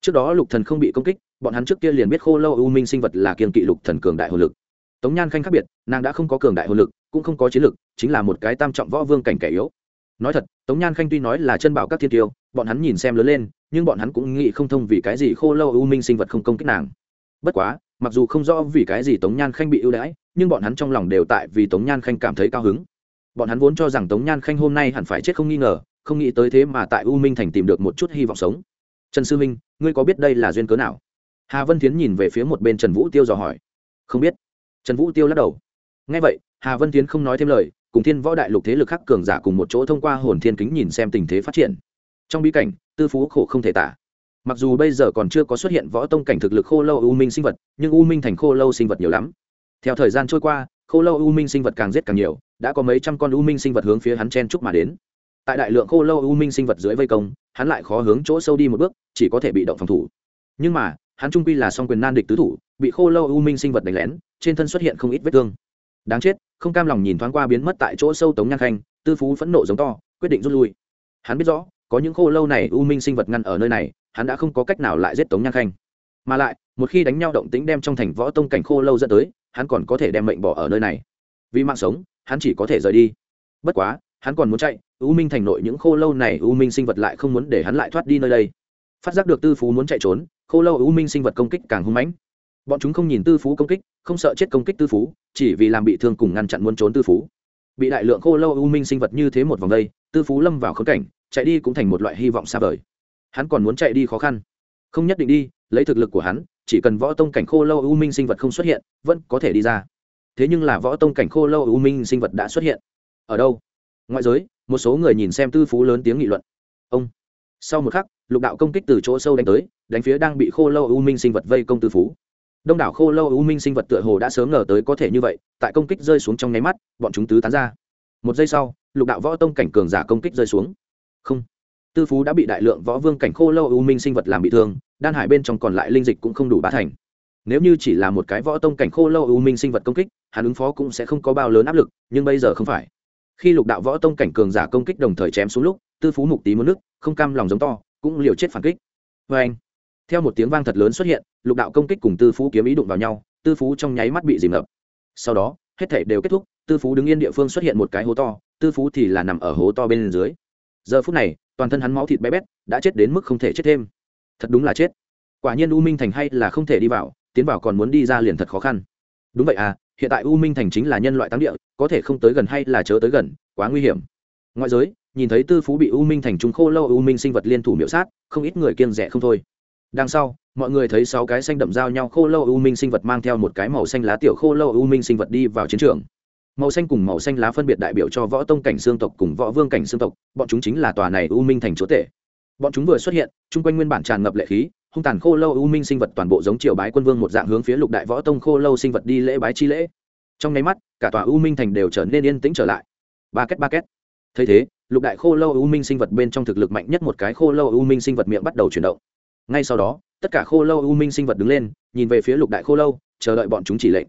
Trước đó lục thần không bị công kích bọn hắn trước kia liền biết khô lâu u minh sinh vật là kiên kỵ lục thần cường đại hồn lực. Tống nhan khanh khác biệt nàng đã không có cường đại hồn lực cũng không có chiến lực chính là một cái tam trọng võ vương cảnh kẻ yếu. Nói thật tống nhan khanh tuy nói là chân bảo các thiên tiêu bọn hắn nhìn xem lớn lên nhưng bọn hắn cũng nghĩ không thông vì cái gì khô lâu u minh sinh vật không công kích nàng. Bất quá, mặc dù không rõ vì cái gì tống nhan khanh bị ưu đãi, nhưng bọn hắn trong lòng đều tại vì tống nhan khanh cảm thấy cao hứng. Bọn hắn vốn cho rằng tống nhan khanh hôm nay hẳn phải chết không nghi ngờ, không nghĩ tới thế mà tại u minh thành tìm được một chút hy vọng sống. Trần sư minh, ngươi có biết đây là duyên cớ nào? Hà vân tiến nhìn về phía một bên trần vũ tiêu dò hỏi. Không biết. Trần vũ tiêu lắc đầu. Ngay vậy, hà vân tiến không nói thêm lời, cùng thiên võ đại lục thế lực khác cường giả cùng một chỗ thông qua hồn thiên kính nhìn xem tình thế phát triển trong bí cảnh, tư phú khổ không thể tả. Mặc dù bây giờ còn chưa có xuất hiện võ tông cảnh thực lực khô lâu u minh sinh vật, nhưng u minh thành khô lâu sinh vật nhiều lắm. Theo thời gian trôi qua, khô lâu u minh sinh vật càng giết càng nhiều, đã có mấy trăm con u minh sinh vật hướng phía hắn chen chúc mà đến. Tại đại lượng khô lâu u minh sinh vật dưới vây công, hắn lại khó hướng chỗ sâu đi một bước, chỉ có thể bị động phòng thủ. Nhưng mà, hắn trung quy là song quyền nan địch tứ thủ, bị khô lâu u minh sinh vật đánh lén, trên thân xuất hiện không ít vết thương. Đáng chết, không cam lòng nhìn thoáng qua biến mất tại chỗ sâu tống nhan khanh, tư phú phẫn nộ giống to, quyết định rút lui. Hắn biết rõ có những khô lâu này u minh sinh vật ngăn ở nơi này, hắn đã không có cách nào lại giết tống nhan khanh. Mà lại, một khi đánh nhau động tính đem trong thành võ tông cảnh khô lâu dẫn tới, hắn còn có thể đem mệnh bỏ ở nơi này. Vì mạng sống, hắn chỉ có thể rời đi. Bất quá, hắn còn muốn chạy, u minh thành nội những khô lâu này u minh sinh vật lại không muốn để hắn lại thoát đi nơi đây. Phát giác được tư phú muốn chạy trốn, khô lâu u minh sinh vật công kích càng hung mãnh. Bọn chúng không nhìn tư phú công kích, không sợ chết công kích tư phú, chỉ vì làm bị thương cùng ngăn chặn muốn trốn tư phú. Bị đại lượng khô lâu u minh sinh vật như thế một vòng đây, tư phú lâm vào khống cảnh chạy đi cũng thành một loại hy vọng xa vời. Hắn còn muốn chạy đi khó khăn. Không nhất định đi, lấy thực lực của hắn, chỉ cần võ tông cảnh khô lâu u minh sinh vật không xuất hiện, vẫn có thể đi ra. Thế nhưng là võ tông cảnh khô lâu u minh sinh vật đã xuất hiện. Ở đâu? Ngoại giới, một số người nhìn xem tư phú lớn tiếng nghị luận. Ông. Sau một khắc, lục đạo công kích từ chỗ sâu đánh tới, đánh phía đang bị khô lâu u minh sinh vật vây công tư phú. Đông đảo khô lâu u minh sinh vật tựa hồ đã sớm ngờ tới có thể như vậy, tại công kích rơi xuống trong nháy mắt, bọn chúng tứ tán ra. Một giây sau, lục đạo võ tông cảnh cường giả công kích rơi xuống không. Tư phú đã bị đại lượng võ vương cảnh khô lâu u minh sinh vật làm bị thương, đan hải bên trong còn lại linh dịch cũng không đủ bá thành. Nếu như chỉ là một cái võ tông cảnh khô lâu u minh sinh vật công kích, hắn ứng phó cũng sẽ không có bao lớn áp lực, nhưng bây giờ không phải. Khi lục đạo võ tông cảnh cường giả công kích đồng thời chém xuống lúc, tư phú mục tí muốn nước không cam lòng giống to, cũng liều chết phản kích. Vê anh. Theo một tiếng vang thật lớn xuất hiện, lục đạo công kích cùng tư phú kiếm ý đụng vào nhau, tư phú trong nháy mắt bị dìm ngập. Sau đó, hết thể đều kết thúc, tư phú đứng yên địa phương xuất hiện một cái hố to, tư phú thì là nằm ở hố to bên dưới giờ phút này, toàn thân hắn máu thịt bé bét, đã chết đến mức không thể chết thêm. Thật đúng là chết. Quả nhiên u minh thành hay là không thể đi vào, tiến vào còn muốn đi ra liền thật khó khăn. Đúng vậy à hiện tại u minh thành chính là nhân loại tăng địa, có thể không tới gần hay là chớ tới gần, quá nguy hiểm. Ngoại giới, nhìn thấy tư phú bị u minh thành trúng khô lâu u minh sinh vật liên thủ miễu sát, không ít người kiêng rẻ không thôi. Đằng sau, mọi người thấy sáu cái xanh đậm giao nhau khô lâu u minh sinh vật mang theo một cái màu xanh lá tiểu khô lâu u minh sinh vật đi vào chiến trường màu xanh cùng màu xanh lá phân biệt đại biểu cho võ tông cảnh xương tộc cùng võ vương cảnh xương tộc, bọn chúng chính là tòa này u minh thành chúa tể. Bọn chúng vừa xuất hiện, chung quanh nguyên bản tràn ngập lệ khí, hung tàn khô lâu u minh sinh vật toàn bộ giống triều bái quân vương một dạng hướng phía lục đại võ tông khô lâu sinh vật đi lễ bái chi lễ. Trong nháy mắt, cả tòa u minh thành đều trở nên yên tĩnh trở lại. Ba két ba két. Thấy thế, lục đại khô lâu u minh sinh vật bên trong thực lực mạnh nhất một cái khô lâu u minh sinh vật miệng bắt đầu chuyển động. Ngay sau đó, tất cả khô lâu u minh sinh vật đứng lên, nhìn về phía lục đại khô lâu, chờ đợi bọn chúng chỉ lệnh.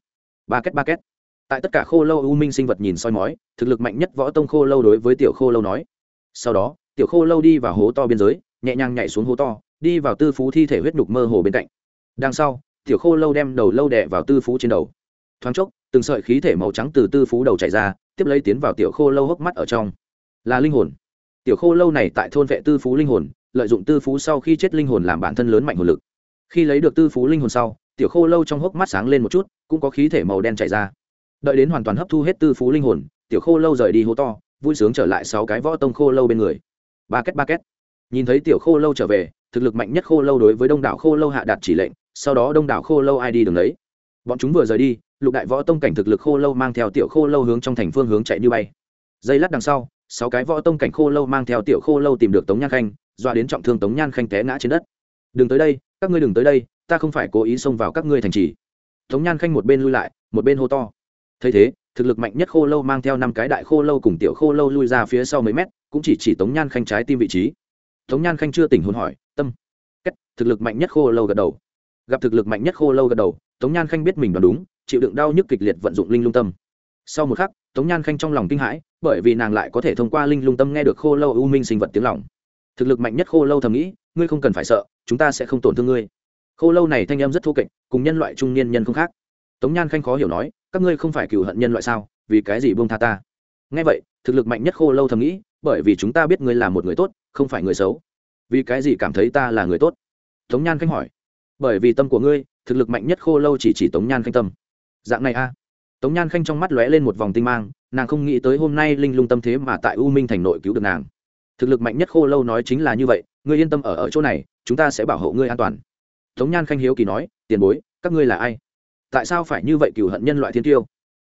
Ba két ba két tại tất cả khô lâu u minh sinh vật nhìn soi mói, thực lực mạnh nhất võ tông khô lâu đối với tiểu khô lâu nói. Sau đó, tiểu khô lâu đi vào hố to biên giới, nhẹ nhàng nhảy xuống hố to, đi vào tư phú thi thể huyết nhục mơ hồ bên cạnh. Đằng sau, tiểu khô lâu đem đầu lâu đẻ vào tư phú trên đầu. Thoáng chốc, từng sợi khí thể màu trắng từ tư phú đầu chảy ra, tiếp lấy tiến vào tiểu khô lâu hốc mắt ở trong. Là linh hồn. Tiểu khô lâu này tại thôn vệ tư phú linh hồn, lợi dụng tư phú sau khi chết linh hồn làm bản thân lớn mạnh hồn lực. Khi lấy được tư phú linh hồn sau, tiểu khô lâu trong hốc mắt sáng lên một chút, cũng có khí thể màu đen chảy ra đợi đến hoàn toàn hấp thu hết tư phú linh hồn tiểu khô lâu rời đi hố to vui sướng trở lại sáu cái võ tông khô lâu bên người ba két ba két nhìn thấy tiểu khô lâu trở về thực lực mạnh nhất khô lâu đối với đông đảo khô lâu hạ đạt chỉ lệnh sau đó đông đảo khô lâu ai đi đường đấy bọn chúng vừa rời đi lục đại võ tông cảnh thực lực khô lâu mang theo tiểu khô lâu hướng trong thành phương hướng chạy như bay giây lát đằng sau sáu cái võ tông cảnh khô lâu mang theo tiểu khô lâu tìm được tống nhan khanh doa đến trọng thương tống nhan khanh té ngã trên đất đừng tới đây các ngươi đừng tới đây ta không phải cố ý xông vào các ngươi thành trì tống nhan khanh một bên lui lại một bên hô to thấy thế, thực lực mạnh nhất khô lâu mang theo năm cái đại khô lâu cùng tiểu khô lâu lui ra phía sau mấy mét, cũng chỉ chỉ tống nhan khanh trái tim vị trí. Tống nhan khanh chưa tỉnh hồn hỏi, tâm, cách thực lực mạnh nhất khô lâu gật đầu? Gặp thực lực mạnh nhất khô lâu gật đầu, tống nhan khanh biết mình đoán đúng, chịu đựng đau nhức kịch liệt vận dụng linh lung tâm. Sau một khắc, tống nhan khanh trong lòng kinh hãi, bởi vì nàng lại có thể thông qua linh lung tâm nghe được khô lâu u minh sinh vật tiếng lòng. Thực lực mạnh nhất khô lâu thầm nghĩ, ngươi không cần phải sợ, chúng ta sẽ không tổn thương ngươi. Khô lâu này thanh em rất thô kệch, cùng nhân loại trung niên nhân không khác. Tống nhan khanh khó hiểu nói các ngươi không phải cựu hận nhân loại sao, vì cái gì buông tha ta? Nghe vậy, thực lực mạnh nhất khô lâu thầm nghĩ, bởi vì chúng ta biết ngươi là một người tốt, không phải người xấu. Vì cái gì cảm thấy ta là người tốt? Tống nhan khanh hỏi. Bởi vì tâm của ngươi, thực lực mạnh nhất khô lâu chỉ chỉ tống nhan khanh tâm. Dạng này a. Tống nhan khanh trong mắt lóe lên một vòng tinh mang, nàng không nghĩ tới hôm nay linh lung tâm thế mà tại u minh thành nội cứu được nàng. Thực lực mạnh nhất khô lâu nói chính là như vậy, ngươi yên tâm ở ở chỗ này, chúng ta sẽ bảo hộ ngươi an toàn. Tống nhan khanh hiếu kỳ nói, tiền bối, các ngươi là ai? Tại sao phải như vậy cựu hận nhân loại thiên tiêu?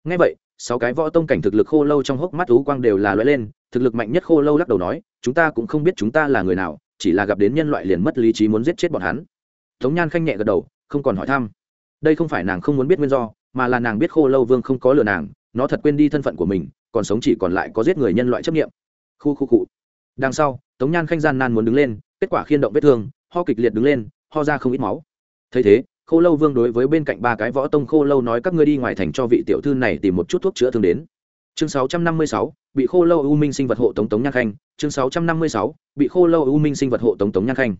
Ngay vậy, sáu cái võ tông cảnh thực lực khô lâu trong hốc mắt thú quang đều là loại lên, thực lực mạnh nhất khô lâu lắc đầu nói, chúng ta cũng không biết chúng ta là người nào, chỉ là gặp đến nhân loại liền mất lý trí muốn giết chết bọn hắn. Tống nhan khanh nhẹ gật đầu, không còn hỏi thăm. Đây không phải nàng không muốn biết nguyên do, mà là nàng biết khô lâu vương không có lừa nàng, nó thật quên đi thân phận của mình, còn sống chỉ còn lại có giết người nhân loại chấp nghiệm khu khu cụ đằng sau, tống nhan khanh gian nan muốn đứng lên, kết quả khiên động vết thương, ho kịch liệt đứng lên, ho ra không ít máu. Thấy thế khô lâu vương đối với bên cạnh ba cái võ tông khô lâu nói các ngươi đi ngoài thành cho vị tiểu thư này tìm một chút thuốc chữa thương đến. Chương 656, bị khô lâu u minh sinh vật hộ tống tống nhan khanh. Chương 656, bị khô lâu u minh sinh vật hộ tống tống nhan khanh.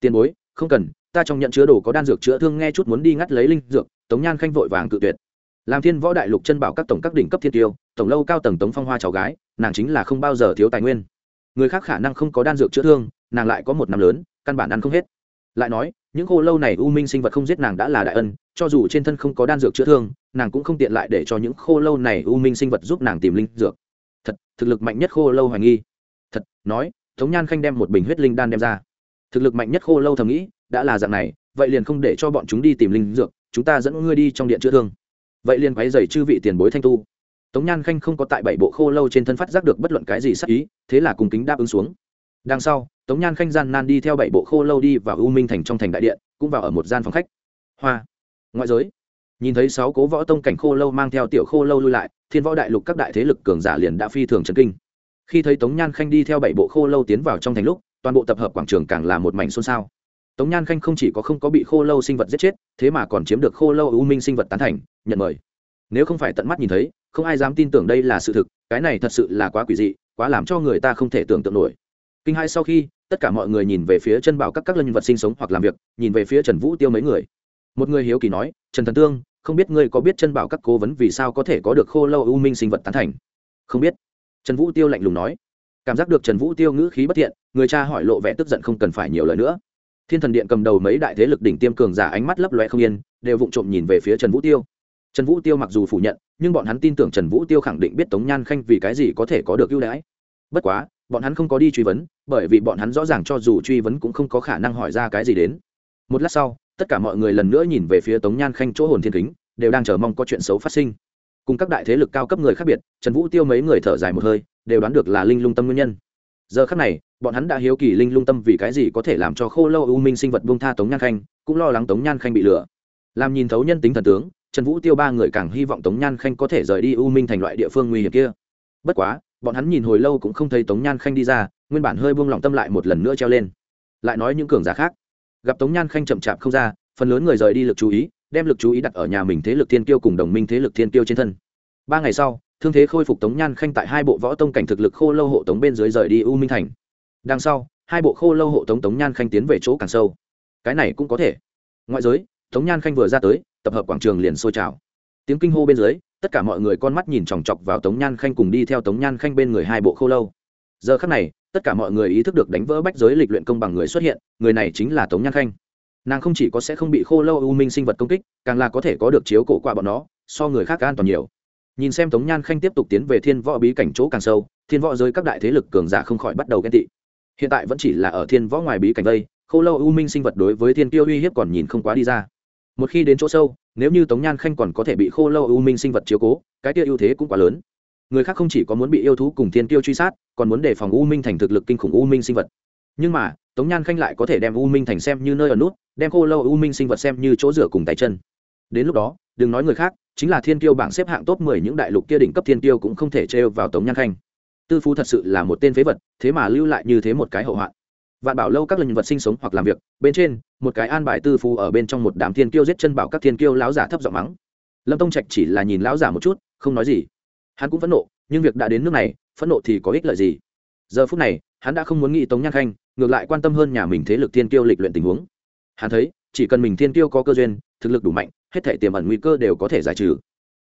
Tiền bối không cần ta trong nhận chứa đồ có đan dược chữa thương nghe chút muốn đi ngắt lấy linh dược. Tống nhan khanh vội vàng cự tuyệt. Làm thiên võ đại lục chân bảo các tổng các đỉnh cấp thiên tiêu tổng lâu cao tầng tống phong hoa cháu gái nàng chính là không bao giờ thiếu tài nguyên. Người khác khả năng không có đan dược chữa thương nàng lại có một năm lớn căn bản ăn không hết. Lại nói những khô lâu này u minh sinh vật không giết nàng đã là đại ân, cho dù trên thân không có đan dược chữa thương, nàng cũng không tiện lại để cho những khô lâu này u minh sinh vật giúp nàng tìm linh dược. Thật, thực lực mạnh nhất khô lâu hoài nghi. Thật, nói thống nhan khanh đem một bình huyết linh đan đem ra. Thực lực mạnh nhất khô lâu thầm nghĩ, đã là dạng này, vậy liền không để cho bọn chúng đi tìm linh dược, chúng ta dẫn ngươi đi trong điện chữa thương. Vậy liền quấy dày chư vị tiền bối thanh tu. Tống nhan khanh không có tại bảy bộ khô lâu trên thân phát giác được bất luận cái gì sắc ý, thế là cùng kính đáp ứng xuống. Đằng sau tống nhan khanh gian nan đi theo bảy bộ khô lâu đi vào u minh thành trong thành đại điện, cũng vào ở một gian phòng khách. Hoa. Ngoại giới. Nhìn thấy sáu cố võ tông cảnh khô lâu mang theo tiểu khô lâu lui lại, thiên võ đại lục các đại thế lực cường giả liền đã phi thường trần kinh. Khi thấy tống nhan khanh đi theo bảy bộ khô lâu tiến vào trong thành lúc, toàn bộ tập hợp quảng trường càng là một mảnh xôn xao. Tống nhan khanh không chỉ có không có bị khô lâu sinh vật giết chết, thế mà còn chiếm được khô lâu u minh sinh vật tán thành, nhận mời. Nếu không phải tận mắt nhìn thấy, không ai dám tin tưởng đây là sự thực, cái này thật sự là quá quỷ dị, quá làm cho người ta không thể tưởng tượng nổi kinh hai sau khi, tất cả mọi người nhìn về phía chân bảo các các nhân vật sinh sống hoặc làm việc, nhìn về phía trần vũ tiêu mấy người. Một người hiếu kỳ nói, trần thần tương, không biết ngươi có biết chân bảo các cố vấn vì sao có thể có được khô lâu u minh sinh vật tán thành? Không biết. Trần vũ tiêu lạnh lùng nói. Cảm giác được trần vũ tiêu ngữ khí bất thiện, người cha hỏi lộ vẻ tức giận không cần phải nhiều lời nữa. Thiên thần điện cầm đầu mấy đại thế lực đỉnh tiêm cường giả ánh mắt lấp loe không yên, đều vụng trộm nhìn về phía trần vũ tiêu. Trần vũ tiêu mặc dù phủ nhận, nhưng bọn hắn tin tưởng trần vũ tiêu khẳng định biết tống nhan khanh vì cái gì có thể có được ưu đãi. Bất quá, bọn hắn không có đi truy vấn bởi vì bọn hắn rõ ràng cho dù truy vấn cũng không có khả năng hỏi ra cái gì đến. Một lát sau, tất cả mọi người lần nữa nhìn về phía tống nhan khanh chỗ hồn thiên kính, đều đang chờ mong có chuyện xấu phát sinh. Cùng các đại thế lực cao cấp người khác biệt, trần vũ tiêu mấy người thở dài một hơi, đều đoán được là linh lung tâm nguyên nhân. Giờ khác này, bọn hắn đã hiếu kỳ linh lung tâm vì cái gì có thể làm cho khô lâu u minh sinh vật buông tha tống nhan khanh, cũng lo lắng tống nhan khanh bị lừa. Làm nhìn thấu nhân tính thần tướng, trần vũ tiêu ba người càng hy vọng tống nhan khanh có thể rời đi u minh thành loại địa phương nguy hiểm kia. Bất quá bọn hắn nhìn hồi lâu cũng không thấy tống nhan khanh đi ra, nguyên bản hơi buông lỏng tâm lại một lần nữa treo lên. Lại nói những cường giả khác. Gặp tống nhan khanh chậm chạp không ra, phần lớn người rời đi lực chú ý, đem lực chú ý đặt ở nhà mình thế lực thiên kiêu cùng đồng minh thế lực thiên kiêu trên thân. Ba ngày sau, thương thế khôi phục tống nhan khanh tại hai bộ võ tông cảnh thực lực khô lâu hộ tống bên dưới rời đi u minh thành. Đằng sau, hai bộ khô lâu hộ tống tống nhan khanh tiến về chỗ càng sâu. Cái này cũng có thể. Ngoại giới, tống nhan khanh vừa ra tới, tập hợp quảng trường liền sôi trào tiếng kinh hô bên dưới, tất cả mọi người con mắt nhìn chòng chọc vào tống nhan khanh cùng đi theo tống nhan khanh bên người hai bộ khô lâu. Giờ khắc này, tất cả mọi người ý thức được đánh vỡ bách giới lịch luyện công bằng người xuất hiện, người này chính là tống nhan khanh. Nàng không chỉ có sẽ không bị khô lâu u minh sinh vật công kích, càng là có thể có được chiếu cổ qua bọn nó, so người khác an toàn nhiều. Nhìn xem tống nhan khanh tiếp tục tiến về thiên võ bí cảnh chỗ càng sâu, thiên võ giới các đại thế lực cường giả không khỏi bắt đầu ghen tị. Hiện tại vẫn chỉ là ở thiên võ ngoài bí cảnh vây khô lâu u minh sinh vật đối với thiên tiêu uy hiếp còn nhìn không quá đi ra một khi đến chỗ sâu, nếu như tống nhan khanh còn có thể bị khô lâu u minh sinh vật chiếu cố, cái tia ưu thế cũng quá lớn. Người khác không chỉ có muốn bị yêu thú cùng thiên tiêu truy sát, còn muốn đề phòng u minh thành thực lực kinh khủng u minh sinh vật. Nhưng mà, tống nhan khanh lại có thể đem u minh thành xem như nơi ở nút, đem khô lâu u minh sinh vật xem như chỗ rửa cùng tay chân. Đến lúc đó, đừng nói người khác, chính là thiên tiêu bảng xếp hạng top mười những đại lục kia đỉnh cấp thiên tiêu cũng không thể trêu vào tống nhan khanh. Tư phú thật sự là một tên phế vật, thế mà lưu lại như thế một cái hậu hoạn vạn bảo lâu các lần vật sinh sống hoặc làm việc, bên trên, một cái an bài tư phù ở bên trong một đám thiên kiêu giết chân bảo các thiên kiêu láo giả thấp giọng mắng. Lâm tông trạch chỉ là nhìn láo giả một chút, không nói gì. Hắn cũng phẫn nộ, nhưng việc đã đến nước này, phẫn nộ thì có ích lợi gì? Giờ phút này, hắn đã không muốn nghĩ tống nhan khanh, ngược lại quan tâm hơn nhà mình thế lực thiên kiêu lịch luyện tình huống. Hắn thấy, chỉ cần mình thiên kiêu có cơ duyên, thực lực đủ mạnh, hết thể tiềm ẩn nguy cơ đều có thể giải trừ.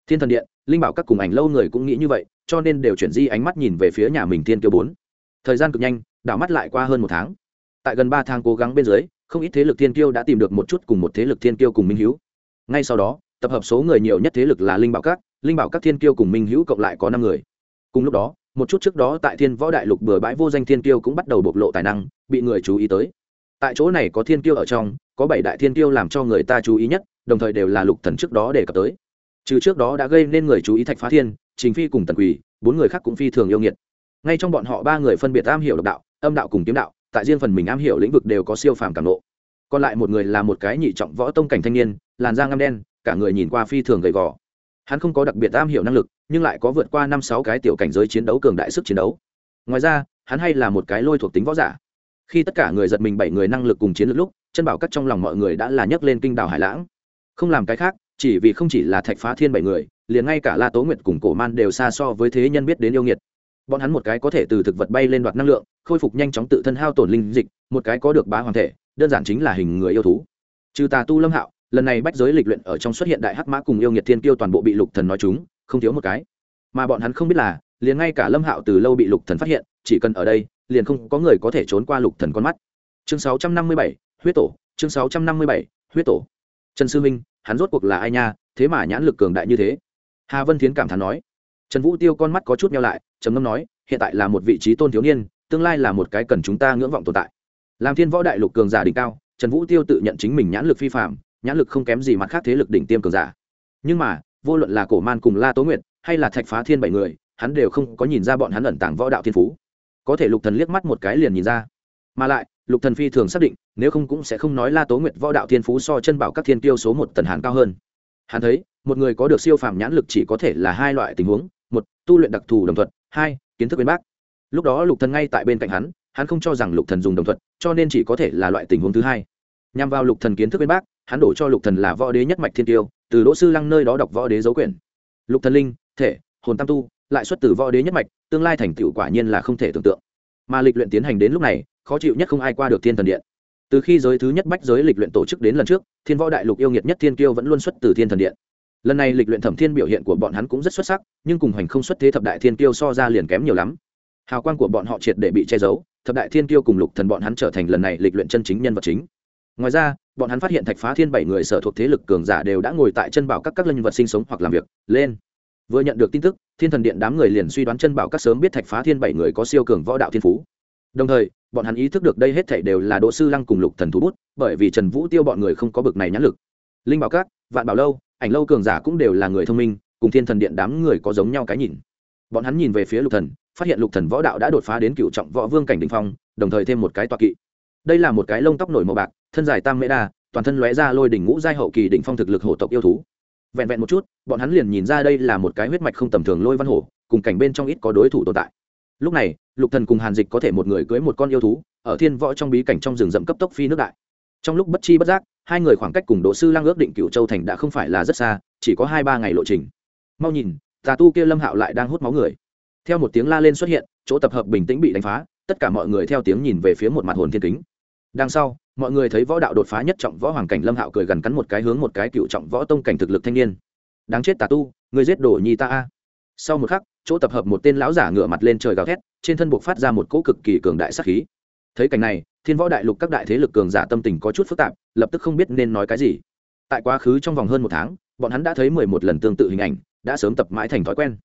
Thiên thần điện, linh bảo các cùng ảnh lâu người cũng nghĩ như vậy, cho nên đều chuyển di ánh mắt nhìn về phía nhà mình thiên kiêu bốn. Thời gian cực nhanh, đảo mắt lại qua hơn một tháng tại gần ba tháng cố gắng bên dưới, không ít thế lực thiên kiêu đã tìm được một chút cùng một thế lực thiên kiêu cùng minh hữu ngay sau đó, tập hợp số người nhiều nhất thế lực là linh bảo các, linh bảo các thiên kiêu cùng minh hữu cộng lại có năm người. Cùng lúc đó, một chút trước đó tại thiên võ đại lục bừa bãi vô danh thiên kiêu cũng bắt đầu bộc lộ tài năng, bị người chú ý tới. Tại chỗ này có thiên kiêu ở trong, có bảy đại thiên kiêu làm cho người ta chú ý nhất, đồng thời đều là lục thần trước đó đề cập tới. Trừ trước đó đã gây nên người chú ý thạch phá thiên, trình phi cùng tần quỳ, bốn người khác cũng phi thường yêu nghiệt. Ngay trong bọn họ ba người phân biệt am hiểu độc đạo, âm đạo cùng kiếm đạo tại riêng phần mình am hiểu lĩnh vực đều có siêu phàm cảm nộ. Còn lại một người là một cái nhị trọng võ tông cảnh thanh niên, làn da ngăm đen, cả người nhìn qua phi thường gầy gò. Hắn không có đặc biệt am hiểu năng lực, nhưng lại có vượt qua năm sáu cái tiểu cảnh giới chiến đấu cường đại sức chiến đấu. Ngoài ra, hắn hay là một cái lôi thuộc tính võ giả. Khi tất cả người giật mình bảy người năng lực cùng chiến lược lúc, chân bảo cắt trong lòng mọi người đã là nhấc lên kinh đảo hải lãng. Không làm cái khác, chỉ vì không chỉ là thạch phá thiên bảy người, liền ngay cả la tố nguyệt cùng cổ man đều xa so với thế nhân biết đến yêu nghiệt bọn hắn một cái có thể từ thực vật bay lên đoạt năng lượng khôi phục nhanh chóng tự thân hao tổn linh dịch một cái có được bá hoàng thể đơn giản chính là hình người yêu thú. Trừ tà tu lâm hạo lần này bách giới lịch luyện ở trong xuất hiện đại hắc mã cùng yêu nhiệt thiên tiêu toàn bộ bị lục thần nói chúng không thiếu một cái. Mà bọn hắn không biết là liền ngay cả lâm hạo từ lâu bị lục thần phát hiện chỉ cần ở đây liền không có người có thể trốn qua lục thần con mắt. Chương 657, huyết tổ chương 657, huyết tổ. Trần sư minh hắn rốt cuộc là ai nha thế mà nhãn lực cường đại như thế? Hà vân thiến cảm thán nói. Trần vũ tiêu con mắt có chút nhau lại trầm ngâm nói, hiện tại là một vị trí tôn thiếu niên, tương lai là một cái cần chúng ta ngưỡng vọng tồn tại. Làm thiên võ đại lục cường giả đỉnh cao, trần vũ tiêu tự nhận chính mình nhãn lực phi phạm nhãn lực không kém gì mặt khác thế lực đỉnh tiêm cường giả. Nhưng mà, vô luận là cổ man cùng la tố nguyệt, hay là thạch phá thiên bảy người, hắn đều không có nhìn ra bọn hắn ẩn tàng võ đạo thiên phú. Có thể lục thần liếc mắt một cái liền nhìn ra. Mà lại, lục thần phi thường xác định, nếu không cũng sẽ không nói la tố nguyệt võ đạo thiên phú so chân bảo các thiên tiêu số một tần hàn cao hơn. Hắn thấy, một người có được siêu phàm nhãn lực chỉ có thể là hai loại tình huống tu luyện đặc thù đồng thuật, hai, kiến thức bên bác. Lúc đó lục thần ngay tại bên cạnh hắn hắn không cho rằng lục thần dùng đồng thuật, cho nên chỉ có thể là loại tình huống thứ hai. Nhằm vào lục thần kiến thức bên bác, hắn đổ cho lục thần là võ đế nhất mạch thiên tiêu, từ đỗ sư lăng nơi đó đọc võ đế dấu quyển. Lục thần linh, thể, hồn tam tu, lại xuất từ võ đế nhất mạch, tương lai thành tựu quả nhiên là không thể tưởng tượng. Mà lịch luyện tiến hành đến lúc này, khó chịu nhất không ai qua được thiên thần điện. Từ khi giới thứ nhất bách giới lịch luyện tổ chức đến lần trước, thiên võ đại lục yêu nghiệt nhất thiên kiêu vẫn luôn xuất từ thiên thần điện lần này lịch luyện thẩm thiên biểu hiện của bọn hắn cũng rất xuất sắc, nhưng cùng hành không xuất thế thập đại thiên kiêu so ra liền kém nhiều lắm. Hào quang của bọn họ triệt để bị che giấu, thập đại thiên kiêu cùng lục thần bọn hắn trở thành lần này lịch luyện chân chính nhân vật chính. Ngoài ra, bọn hắn phát hiện thạch phá thiên bảy người sở thuộc thế lực cường giả đều đã ngồi tại chân bảo các các nhân vật sinh sống hoặc làm việc. Lên. Vừa nhận được tin tức, thiên thần điện đám người liền suy đoán chân bảo các sớm biết thạch phá thiên bảy người có siêu cường võ đạo thiên phú. Đồng thời, bọn hắn ý thức được đây hết thảy đều là đỗ sư lăng cùng lục thần thú bút, bởi vì trần vũ tiêu bọn người không có bực này nhãn lực. Linh bảo các, vạn bảo lâu ảnh lâu cường giả cũng đều là người thông minh, cùng thiên thần điện đám người có giống nhau cái nhìn. Bọn hắn nhìn về phía lục thần, phát hiện lục thần võ đạo đã đột phá đến cựu trọng võ vương cảnh đỉnh phong, đồng thời thêm một cái toa kỵ. Đây là một cái lông tóc nổi màu bạc, thân dài tam mễ đa, toàn thân lóe ra lôi đỉnh ngũ giai hậu kỳ đỉnh phong thực lực hổ tộc yêu thú. Vẹn vẹn một chút, bọn hắn liền nhìn ra đây là một cái huyết mạch không tầm thường lôi văn hổ, cùng cảnh bên trong ít có đối thủ tồn tại. Lúc này, lục thần cùng hàn dịch có thể một người cưới một con yêu thú, ở thiên võ trong bí cảnh trong rừng rậm cấp tốc phi nước đại trong lúc bất chi bất giác, hai người khoảng cách cùng đỗ sư lang ước định cựu châu thành đã không phải là rất xa, chỉ có hai ba ngày lộ trình. Mau nhìn, tà tu kia lâm hạo lại đang hút máu người. Theo một tiếng la lên xuất hiện, chỗ tập hợp bình tĩnh bị đánh phá, tất cả mọi người theo tiếng nhìn về phía một mặt hồn thiên kính. Đằng sau, mọi người thấy võ đạo đột phá nhất trọng võ hoàng cảnh lâm hạo cười gần cắn một cái hướng một cái cựu trọng võ tông cảnh thực lực thanh niên. Đáng chết tà tu, người giết đổ nhi ta a. Sau một khắc, chỗ tập hợp một tên lão giả ngửa mặt lên trời gào thét, trên thân buộc phát ra một cỗ cực kỳ cường đại sắc khí. Thấy cảnh này thiên võ đại lục các đại thế lực cường giả tâm tình có chút phức tạp, lập tức không biết nên nói cái gì. Tại quá khứ trong vòng hơn một tháng, bọn hắn đã thấy mười một lần tương tự hình ảnh, đã sớm tập mãi thành thói quen.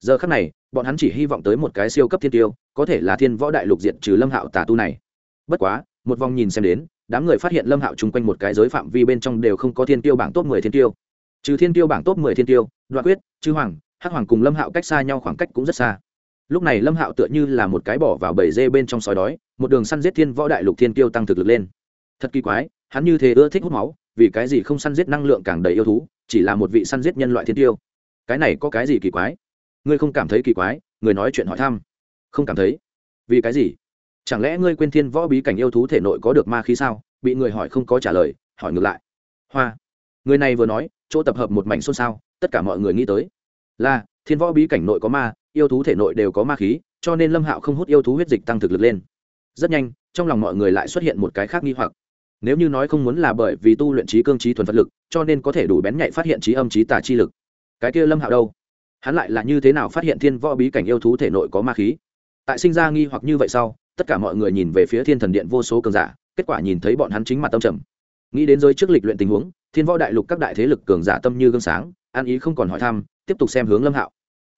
Giờ khắc này, bọn hắn chỉ hy vọng tới một cái siêu cấp thiên tiêu, có thể là thiên võ đại lục diện trừ lâm hạo tà tu này. Bất quá, một vòng nhìn xem đến, đám người phát hiện lâm hạo chung quanh một cái giới phạm vi bên trong đều không có thiên tiêu bảng top mười thiên tiêu. Trừ thiên tiêu bảng top mười thiên tiêu, đoạn quyết, chư hoàng, hắc hoàng cùng lâm hạo cách xa nhau khoảng cách cũng rất xa. Lúc này lâm hạo tựa như là một cái bỏ vào bầy dê bên trong sói đói một đường săn giết thiên võ đại lục thiên tiêu tăng thực lực lên. Thật kỳ quái, hắn như thế ưa thích hút máu, vì cái gì không săn giết năng lượng càng đầy yêu thú, chỉ là một vị săn giết nhân loại thiên tiêu cái này có cái gì kỳ quái? Ngươi không cảm thấy kỳ quái, người nói chuyện hỏi thăm. Không cảm thấy? Vì cái gì? Chẳng lẽ ngươi quên thiên võ bí cảnh yêu thú thể nội có được ma khí sao? Bị người hỏi không có trả lời, hỏi ngược lại. Hoa. Người này vừa nói, chỗ tập hợp một mảnh xôn xao, tất cả mọi người nghĩ tới. Là, thiên võ bí cảnh nội có ma, yêu thú thể nội đều có ma khí, cho nên lâm hạo không hút yêu thú huyết dịch tăng thực lực lên rất nhanh, trong lòng mọi người lại xuất hiện một cái khác nghi hoặc. Nếu như nói không muốn là bởi vì tu luyện trí cương trí thuần phật lực, cho nên có thể đủ bén nhạy phát hiện trí âm trí tà chi lực. Cái kia lâm hạo đâu? Hắn lại là như thế nào phát hiện thiên võ bí cảnh yêu thú thể nội có ma khí? Tại sinh ra nghi hoặc như vậy sau, tất cả mọi người nhìn về phía thiên thần điện vô số cường giả, kết quả nhìn thấy bọn hắn chính mặt tâm trầm. Nghĩ đến giới trước lịch luyện tình huống, thiên võ đại lục các đại thế lực cường giả tâm như gương sáng, an ý không còn hỏi thăm, tiếp tục xem hướng lâm hạo.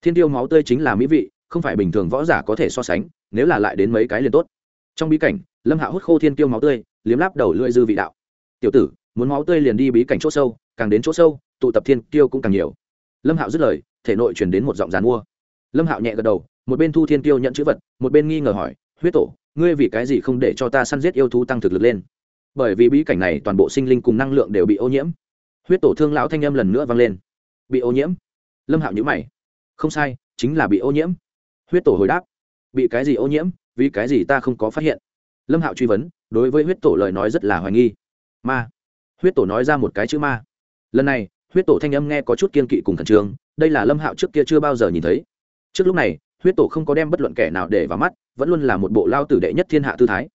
Thiên tiêu máu tươi chính là mỹ vị, không phải bình thường võ giả có thể so sánh, nếu là lại đến mấy cái liền tốt trong bí cảnh, lâm hạo hút khô thiên tiêu máu tươi, liếm láp đầu lưỡi dư vị đạo. Tiểu tử, muốn máu tươi liền đi bí cảnh chỗ sâu, càng đến chỗ sâu, tụ tập thiên tiêu cũng càng nhiều. Lâm hạo dứt lời, thể nội truyền đến một giọng dàn mua. Lâm hạo nhẹ gật đầu, một bên thu thiên tiêu nhận chữ vật, một bên nghi ngờ hỏi, huyết tổ, ngươi vì cái gì không để cho ta săn giết yêu thú tăng thực lực lên? Bởi vì bí cảnh này toàn bộ sinh linh cùng năng lượng đều bị ô nhiễm. Huyết tổ thương lão thanh âm lần nữa vang lên. Bị ô nhiễm? Lâm hạo nhữ mày. Không sai, chính là bị ô nhiễm. Huyết tổ hồi đáp. Bị cái gì ô nhiễm? Vì cái gì ta không có phát hiện? Lâm hạo truy vấn, đối với huyết tổ lời nói rất là hoài nghi. Ma. Huyết tổ nói ra một cái chữ ma. Lần này, huyết tổ thanh âm nghe có chút kiên kỵ cùng khẩn trương, đây là lâm hạo trước kia chưa bao giờ nhìn thấy. Trước lúc này, huyết tổ không có đem bất luận kẻ nào để vào mắt, vẫn luôn là một bộ lao tử đệ nhất thiên hạ tư thái.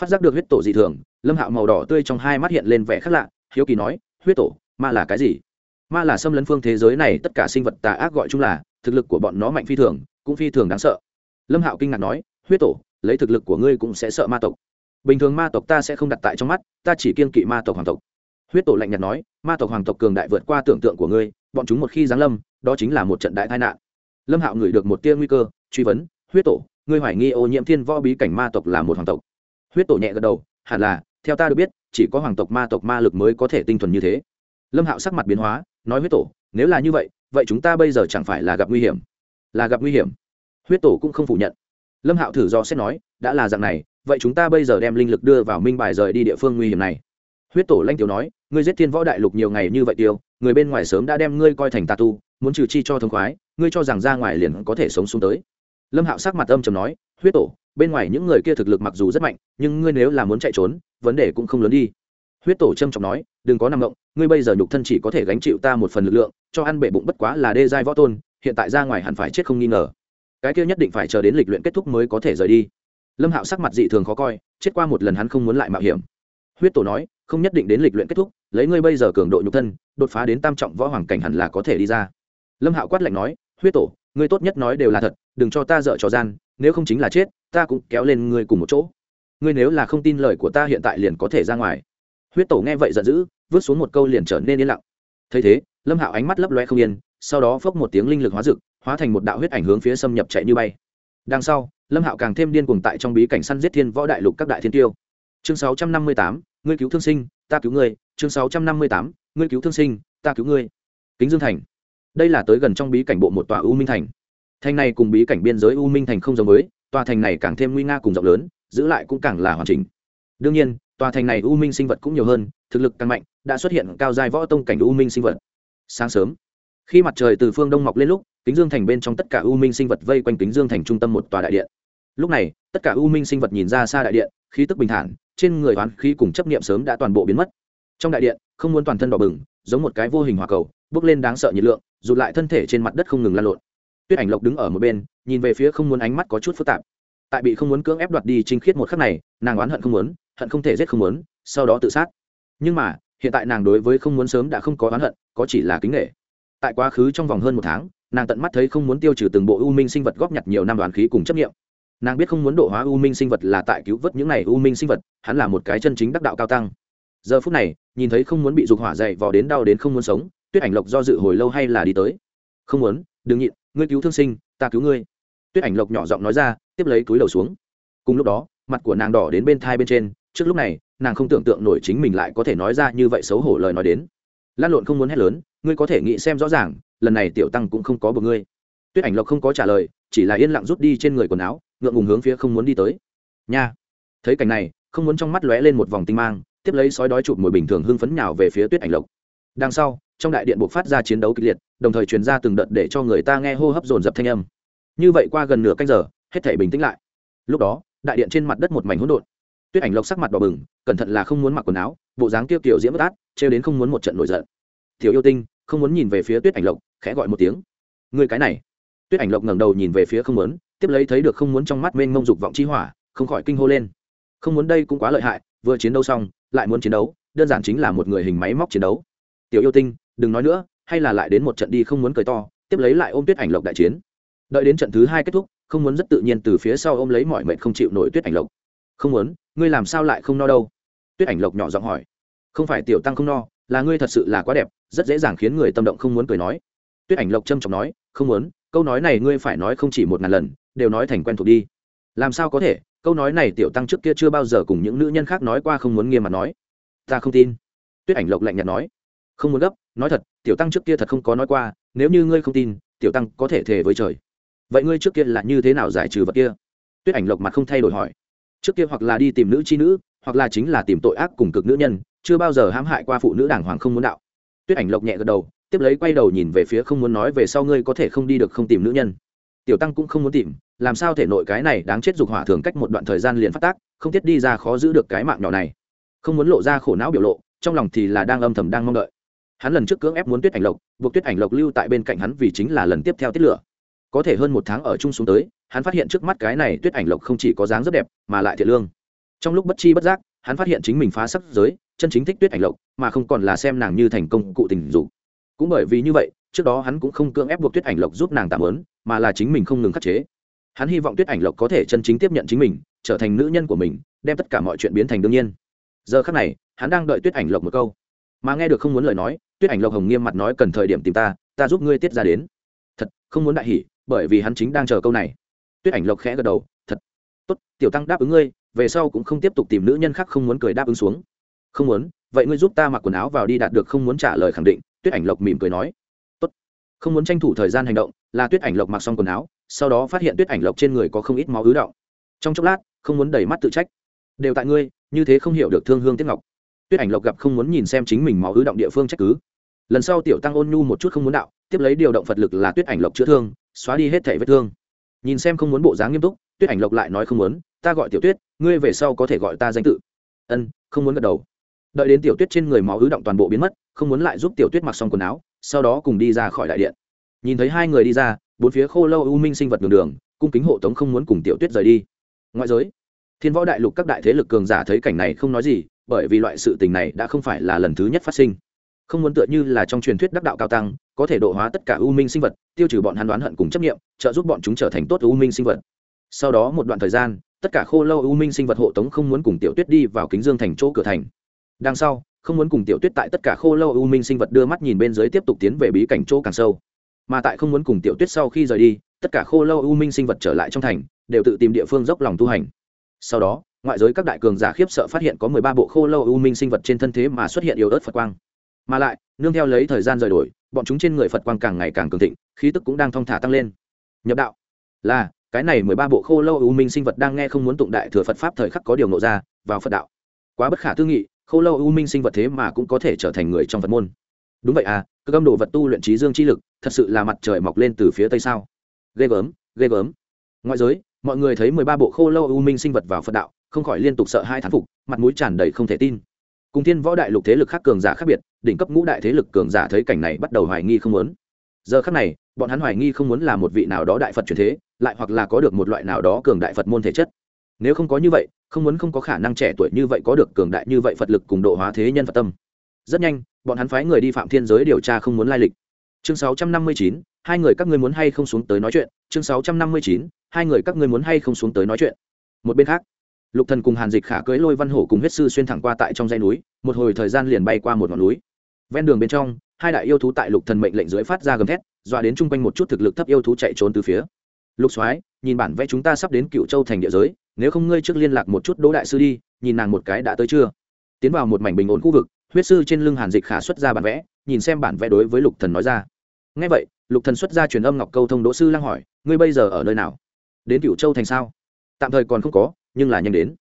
Phát giác được huyết tổ dị thường, lâm hạo màu đỏ tươi trong hai mắt hiện lên vẻ khác lạ, hiếu kỳ nói, huyết tổ, ma là cái gì? Ma là xâm lấn phương thế giới này tất cả sinh vật tà ác gọi chung là, thực lực của bọn nó mạnh phi thường, cũng phi thường đáng sợ. Lâm hạo kinh ngạc nói huyết tổ, lấy thực lực của ngươi cũng sẽ sợ ma tộc. Bình thường ma tộc ta sẽ không đặt tại trong mắt, ta chỉ kiên kỵ ma tộc hoàng tộc. Huyết tổ lạnh nhạt nói, ma tộc hoàng tộc cường đại vượt qua tưởng tượng của ngươi, bọn chúng một khi giáng lâm, đó chính là một trận đại tai nạn. Lâm hạo ngửi được một tia nguy cơ, truy vấn, huyết tổ, ngươi hoài nghi ô nhiễm thiên võ bí cảnh ma tộc là một hoàng tộc? Huyết tổ nhẹ gật đầu, hẳn là, theo ta được biết, chỉ có hoàng tộc ma tộc ma lực mới có thể tinh thuần như thế. Lâm hạo sắc mặt biến hóa, nói, huyết tổ, nếu là như vậy vậy chúng ta bây giờ chẳng phải là gặp nguy hiểm. Là gặp nguy hiểm. Huyết tổ cũng không phủ nhận lâm hạo thử do xét nói, đã là dạng này, vậy chúng ta bây giờ đem linh lực đưa vào minh bài rời đi địa phương nguy hiểm này. Huyết tổ lanh tiểu nói, ngươi giết thiên võ đại lục nhiều ngày như vậy tiêu, người bên ngoài sớm đã đem ngươi coi thành tà tu, muốn trừ chi cho thông khoái, ngươi cho rằng ra ngoài liền có thể sống xuống tới. Lâm hạo sắc mặt âm trầm nói, huyết tổ, bên ngoài những người kia thực lực mặc dù rất mạnh, nhưng ngươi nếu là muốn chạy trốn, vấn đề cũng không lớn đi. Huyết tổ trâm trọng nói, đừng có nằm ngộng ngươi bây giờ nhục thân chỉ có thể gánh chịu ta một phần lực lượng, cho ăn bể bụng bất quá là đê giai võ tôn, hiện tại ra ngoài hẳn phải chết không nghi ngờ cái kia nhất định phải chờ đến lịch luyện kết thúc mới có thể rời đi. Lâm hạo sắc mặt dị thường khó coi, chết qua một lần hắn không muốn lại mạo hiểm. Huyết tổ nói, không nhất định đến lịch luyện kết thúc, lấy ngươi bây giờ cường độ nhục thân, đột phá đến tam trọng võ hoàng cảnh hẳn là có thể đi ra. Lâm hạo quát lạnh nói, huyết tổ, ngươi tốt nhất nói đều là thật, đừng cho ta dợ trò gian, nếu không chính là chết, ta cũng kéo lên ngươi cùng một chỗ. Ngươi nếu là không tin lời của ta hiện tại liền có thể ra ngoài. Huyết tổ nghe vậy giận dữ, vứt xuống một câu liền trở nên yên lặng. Thấy thế, lâm hạo ánh mắt lấp loe không yên, sau đó phốc một tiếng linh lực hóa rực hóa thành một đạo huyết ảnh hướng phía xâm nhập chạy như bay. Đằng sau, lâm hạo càng thêm điên cuồng tại trong bí cảnh săn giết thiên võ đại lục các đại thiên tiêu. Chương sáu trăm năm mươi tám, ngươi cứu thương sinh, ta cứu ngươi. Chương sáu trăm năm mươi tám, ngươi cứu thương sinh, ta cứu ngươi. Kính dương thành. Đây là tới gần trong bí cảnh bộ một tòa u minh thành. Thành này cùng bí cảnh biên giới u minh thành không giống với, tòa thành này càng thêm nguy nga cùng rộng lớn, giữ lại cũng càng là hoàn chỉnh. Đương nhiên, tòa thành này u minh sinh vật cũng nhiều hơn, thực lực càng mạnh, đã xuất hiện cao giai võ tông cảnh u minh sinh vật. Sáng sớm, khi mặt trời từ phương đông mọc lên lúc kính dương thành bên trong tất cả u minh sinh vật vây quanh kính dương thành trung tâm một tòa đại điện. Lúc này, tất cả u minh sinh vật nhìn ra xa đại điện, khí tức bình thản, trên người oán khí cùng chấp niệm sớm đã toàn bộ biến mất. Trong đại điện, không muốn toàn thân đỏ bừng, giống một cái vô hình hỏa cầu, bước lên đáng sợ nhiệt lượng, rụt lại thân thể trên mặt đất không ngừng lan lộn. Tuyết ảnh lộc đứng ở một bên, nhìn về phía không muốn ánh mắt có chút phức tạp. Tại bị không muốn cưỡng ép đoạt đi trinh khiết một khắc này, nàng oán hận không muốn, hận không thể giết không muốn, sau đó tự sát. Nhưng mà, hiện tại nàng đối với không muốn sớm đã không có oán hận, có chỉ là kính nghệ tại quá khứ trong vòng hơn một tháng nàng tận mắt thấy không muốn tiêu trừ từng bộ u minh sinh vật góp nhặt nhiều năm đoàn khí cùng chấp nghiệm nàng biết không muốn độ hóa u minh sinh vật là tại cứu vớt những này u minh sinh vật, hắn là một cái chân chính đắc đạo cao tăng. Giờ phút này, nhìn thấy không muốn bị dục hỏa dậy vò đến đau đến không muốn sống, tuyết ảnh lộc do dự hồi lâu hay là đi tới. Không muốn, đừng nhịn, ngươi cứu thương sinh, ta cứu ngươi. Tuyết ảnh lộc nhỏ giọng nói ra, tiếp lấy túi đầu xuống. Cùng lúc đó, mặt của nàng đỏ đến bên thai bên trên, trước lúc này, nàng không tưởng tượng nổi chính mình lại có thể nói ra như vậy xấu hổ lời nói đến lan lộn không muốn hét lớn, ngươi có thể nghĩ xem rõ ràng, lần này tiểu tăng cũng không có bờ ngươi. Tuyết ảnh lộc không có trả lời, chỉ là yên lặng rút đi trên người quần áo, ngượng ngùng hướng phía không muốn đi tới. Nha! Thấy cảnh này, không muốn trong mắt lóe lên một vòng tinh mang, tiếp lấy sói đói chụp mồi bình thường hưng phấn nhào về phía tuyết ảnh lộc. Đằng sau, trong đại điện buộc phát ra chiến đấu kịch liệt, đồng thời truyền ra từng đợt để cho người ta nghe hô hấp dồn dập thanh âm. Như vậy qua gần nửa canh giờ, hết thể bình tĩnh lại. Lúc đó, đại điện trên mặt đất một mảnh hỗn độn. Tuyết ảnh lộc sắc mặt đỏ bừng, cẩn thận là không muốn mặc quần áo bộ dáng tiêu kiểu diễm bất át, trêu đến không muốn một trận nổi giận. Tiểu yêu tinh, không muốn nhìn về phía tuyết ảnh lộc, khẽ gọi một tiếng. Người cái này. Tuyết ảnh lộc ngẩng đầu nhìn về phía không muốn, tiếp lấy thấy được không muốn trong mắt mênh mông dục vọng chi hỏa, không khỏi kinh hô lên. Không muốn đây cũng quá lợi hại, vừa chiến đấu xong, lại muốn chiến đấu, đơn giản chính là một người hình máy móc chiến đấu. Tiểu yêu tinh, đừng nói nữa, hay là lại đến một trận đi không muốn cười to, tiếp lấy lại ôm tuyết ảnh lộc đại chiến. Đợi đến trận thứ hai kết thúc, không muốn rất tự nhiên từ phía sau ôm lấy mọi mệnh không chịu nổi tuyết ảnh lộc. Không muốn, ngươi làm sao lại không no đâu? Tuyết ảnh lộc nhỏ giọng hỏi không phải tiểu tăng không no, là ngươi thật sự là quá đẹp, rất dễ dàng khiến người tâm động không muốn cười nói. Tuyết ảnh lộc trâm trọng nói, không muốn, câu nói này ngươi phải nói không chỉ một ngàn lần, đều nói thành quen thuộc đi. Làm sao có thể, câu nói này tiểu tăng trước kia chưa bao giờ cùng những nữ nhân khác nói qua không muốn nghiêm mặt nói. Ta không tin. Tuyết ảnh lộc lạnh nhạt nói. Không muốn gấp, nói thật, tiểu tăng trước kia thật không có nói qua, nếu như ngươi không tin, tiểu tăng có thể thề với trời. Vậy ngươi trước kia là như thế nào giải trừ vật kia? Tuyết ảnh lộc mặt không thay đổi hỏi. Trước kia hoặc là đi tìm nữ chi nữ, hoặc là chính là tìm tội ác cùng cực nữ nhân chưa bao giờ hãm hại qua phụ nữ đảng hoàng không muốn đạo. Tuyết ảnh lộc nhẹ gật đầu, tiếp lấy quay đầu nhìn về phía không muốn nói về sau ngươi có thể không đi được không tìm nữ nhân. Tiểu tăng cũng không muốn tìm, làm sao thể nội cái này đáng chết dục hỏa thường cách một đoạn thời gian liền phát tác, không thiết đi ra khó giữ được cái mạng nhỏ này. Không muốn lộ ra khổ não biểu lộ, trong lòng thì là đang âm thầm đang mong đợi. Hắn lần trước cưỡng ép muốn tuyết ảnh lộc, buộc tuyết ảnh lộc lưu tại bên cạnh hắn vì chính là lần tiếp theo tiết lửa. Có thể hơn một tháng ở chung xuống tới, hắn phát hiện trước mắt cái này tuyết ảnh lộc không chỉ có dáng rất đẹp, mà lại thiệt lương. Trong lúc bất chi bất giác hắn phát hiện chính mình phá sắc giới, chân chính thích tuyết ảnh lộc, mà không còn là xem nàng như thành công cụ tình dục. Cũng bởi vì như vậy, trước đó hắn cũng không cưỡng ép buộc tuyết ảnh lộc giúp nàng tạm ớn mà là chính mình không ngừng khắc chế. Hắn hy vọng tuyết ảnh lộc có thể chân chính tiếp nhận chính mình, trở thành nữ nhân của mình, đem tất cả mọi chuyện biến thành đương nhiên. Giờ khắc này, hắn đang đợi tuyết ảnh lộc một câu. Mà nghe được không muốn lời nói, tuyết ảnh lộc hồng nghiêm mặt nói cần thời điểm tìm ta ta giúp ngươi tiết ra đến. Thật, không muốn đại hỉ, bởi vì hắn chính đang chờ câu này. Tuyết ảnh lộc khẽ gật đầu, thật, tốt, tiểu tăng đáp ứng ngươi về sau cũng không tiếp tục tìm nữ nhân khác không muốn cười đáp ứng xuống. Không muốn, vậy ngươi giúp ta mặc quần áo vào đi đạt được không muốn trả lời khẳng định, tuyết ảnh lộc mỉm cười nói. Tốt. Không muốn tranh thủ thời gian hành động, là tuyết ảnh lộc mặc xong quần áo, sau đó phát hiện tuyết ảnh lộc trên người có không ít máu ứ động. Trong chốc lát, không muốn đẩy mắt tự trách. Đều tại ngươi, như thế không hiểu được thương hương tiết ngọc. Tuyết ảnh lộc gặp không muốn nhìn xem chính mình máu ứ động địa phương trách cứ. Lần sau tiểu tăng ôn nhu một chút không muốn đạo, tiếp lấy điều động phật lực là tuyết ảnh lộc chữa thương, xóa đi hết thể vết thương. Nhìn xem không muốn bộ dáng nghiêm túc, tuyết ảnh lộc lại nói không muốn ta gọi tiểu tuyết, ngươi về sau có thể gọi ta danh tự. Ân, không muốn gật đầu. Đợi đến tiểu tuyết trên người máu ứ động toàn bộ biến mất, không muốn lại giúp tiểu tuyết mặc xong quần áo, sau đó cùng đi ra khỏi đại điện. Nhìn thấy hai người đi ra, bốn phía khô lâu u minh sinh vật đường đường, cung kính hộ tống không muốn cùng tiểu tuyết rời đi. Ngoại giới, thiên võ đại lục các đại thế lực cường giả thấy cảnh này không nói gì, bởi vì loại sự tình này đã không phải là lần thứ nhất phát sinh. Không muốn tựa như là trong truyền thuyết đắc đạo cao tăng, có thể độ hóa tất cả u minh sinh vật, tiêu trừ bọn hắn đoán hận cùng chấp nghiệm trợ giúp bọn chúng trở thành tốt u minh sinh vật. Sau đó một đoạn thời gian tất cả khô lâu u minh sinh vật hộ tống không muốn cùng tiểu tuyết đi vào kính dương thành chỗ cửa thành. Đằng sau, không muốn cùng tiểu tuyết tại tất cả khô lâu u minh sinh vật đưa mắt nhìn bên dưới tiếp tục tiến về bí cảnh chỗ càng sâu. Mà tại không muốn cùng tiểu tuyết sau khi rời đi, tất cả khô lâu u minh sinh vật trở lại trong thành, đều tự tìm địa phương dốc lòng tu hành. Sau đó, ngoại giới các đại cường giả khiếp sợ phát hiện có mười ba bộ khô lâu u minh sinh vật trên thân thế mà xuất hiện yếu ớt phật quang. Mà lại, nương theo lấy thời gian rời đổi, bọn chúng trên người phật quang càng ngày càng cường thịnh, khí tức cũng đang thong thả tăng lên. Nhập đạo là cái này mười ba bộ khô lâu u minh sinh vật đang nghe không muốn tụng đại thừa phật pháp thời khắc có điều nộ ra, vào phật đạo. Quá bất khả tư nghị, khô lâu u minh sinh vật thế mà cũng có thể trở thành người trong phật môn. Đúng vậy à cơ âm đồ vật tu luyện trí dương chi lực, thật sự là mặt trời mọc lên từ phía tây sao? Ghê gớm ghê gớm. Ngoại giới, mọi người thấy mười ba bộ khô lâu u minh sinh vật vào phật đạo, không khỏi liên tục sợ hai thán phục, mặt mũi tràn đầy không thể tin. Cùng thiên võ đại lục thế lực khác cường giả khác biệt, đỉnh cấp ngũ đại thế lực cường giả thấy cảnh này bắt đầu hoài nghi không muốn. Giờ khác này, bọn hắn hoài nghi không muốn là một vị nào đó đại phật truyền thế lại hoặc là có được một loại nào đó cường đại phật môn thể chất. Nếu không có như vậy không muốn không có khả năng trẻ tuổi như vậy có được cường đại như vậy phật lực cùng độ hóa thế nhân phật tâm. Rất nhanh bọn hắn phái người đi phạm thiên giới điều tra không muốn lai lịch. Chương 659, hai người các ngươi muốn hay không xuống tới nói chuyện? Chương 659, hai người các ngươi muốn hay không xuống tới nói chuyện? Một bên khác lục thần cùng hàn dịch khả cưới lôi văn hổ cùng huyết sư xuyên thẳng qua tại trong dãy núi một hồi thời gian liền bay qua một ngọn núi. Ven đường bên trong hai đại yêu thú tại lục thần mệnh lệnh dưới phát ra gầm thét dọa đến chung quanh một chút thực lực thấp yêu thú chạy trốn từ phía lục soái, nhìn bản vẽ chúng ta sắp đến cựu châu thành địa giới, nếu không ngươi trước liên lạc một chút đỗ đại sư đi, nhìn nàng một cái đã tới chưa? Tiến vào một mảnh bình ổn khu vực, huyết sư trên lưng hàn dịch khả xuất ra bản vẽ, nhìn xem bản vẽ đối với lục thần nói ra. Nghe vậy, lục thần xuất ra truyền âm ngọc câu thông đỗ sư lăng hỏi, ngươi bây giờ ở nơi nào? Đến cựu châu thành sao? Tạm thời còn không có, nhưng là nhanh đến.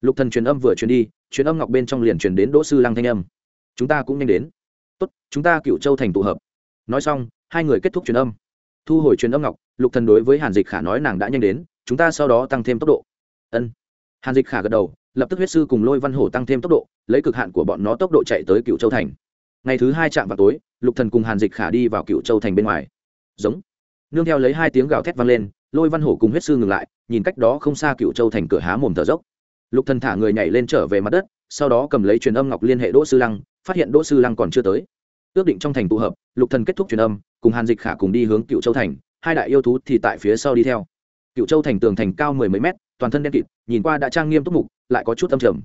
Lục thần truyền âm vừa truyền đi, truyền âm ngọc bên trong liền truyền đến đỗ sư lăng thanh âm. Chúng ta cũng nhanh đến. Tốt, chúng ta cựu châu thành tụ hợp. Nói xong, hai người kết thúc truyền âm thu hồi truyền âm ngọc, lục thần đối với hàn dịch khả nói nàng đã nhanh đến, chúng ta sau đó tăng thêm tốc độ. Ân. Hàn dịch khả gật đầu, lập tức huyết sư cùng lôi văn hổ tăng thêm tốc độ, lấy cực hạn của bọn nó tốc độ chạy tới cựu châu thành. Ngày thứ hai chạm vào tối, lục thần cùng hàn dịch khả đi vào cựu châu thành bên ngoài. Giống. Nương theo lấy hai tiếng gào thét vang lên, lôi văn hổ cùng huyết sư ngừng lại, nhìn cách đó không xa cựu châu thành cửa há mồm thở dốc. Lục thần thả người nhảy lên trở về mặt đất, sau đó cầm lấy truyền âm ngọc liên hệ đỗ sư lăng, phát hiện đỗ sư lăng còn chưa tới. Ước định trong thành tụ hợp, lục thần kết thúc truyền âm cùng hàn dịch khả cùng đi hướng cựu châu thành, hai đại yêu thú thì tại phía sau đi theo. Cựu châu thành tường thành cao mười mấy mét, toàn thân đen kịt, nhìn qua đã trang nghiêm túc mục, lại có chút âm trầm.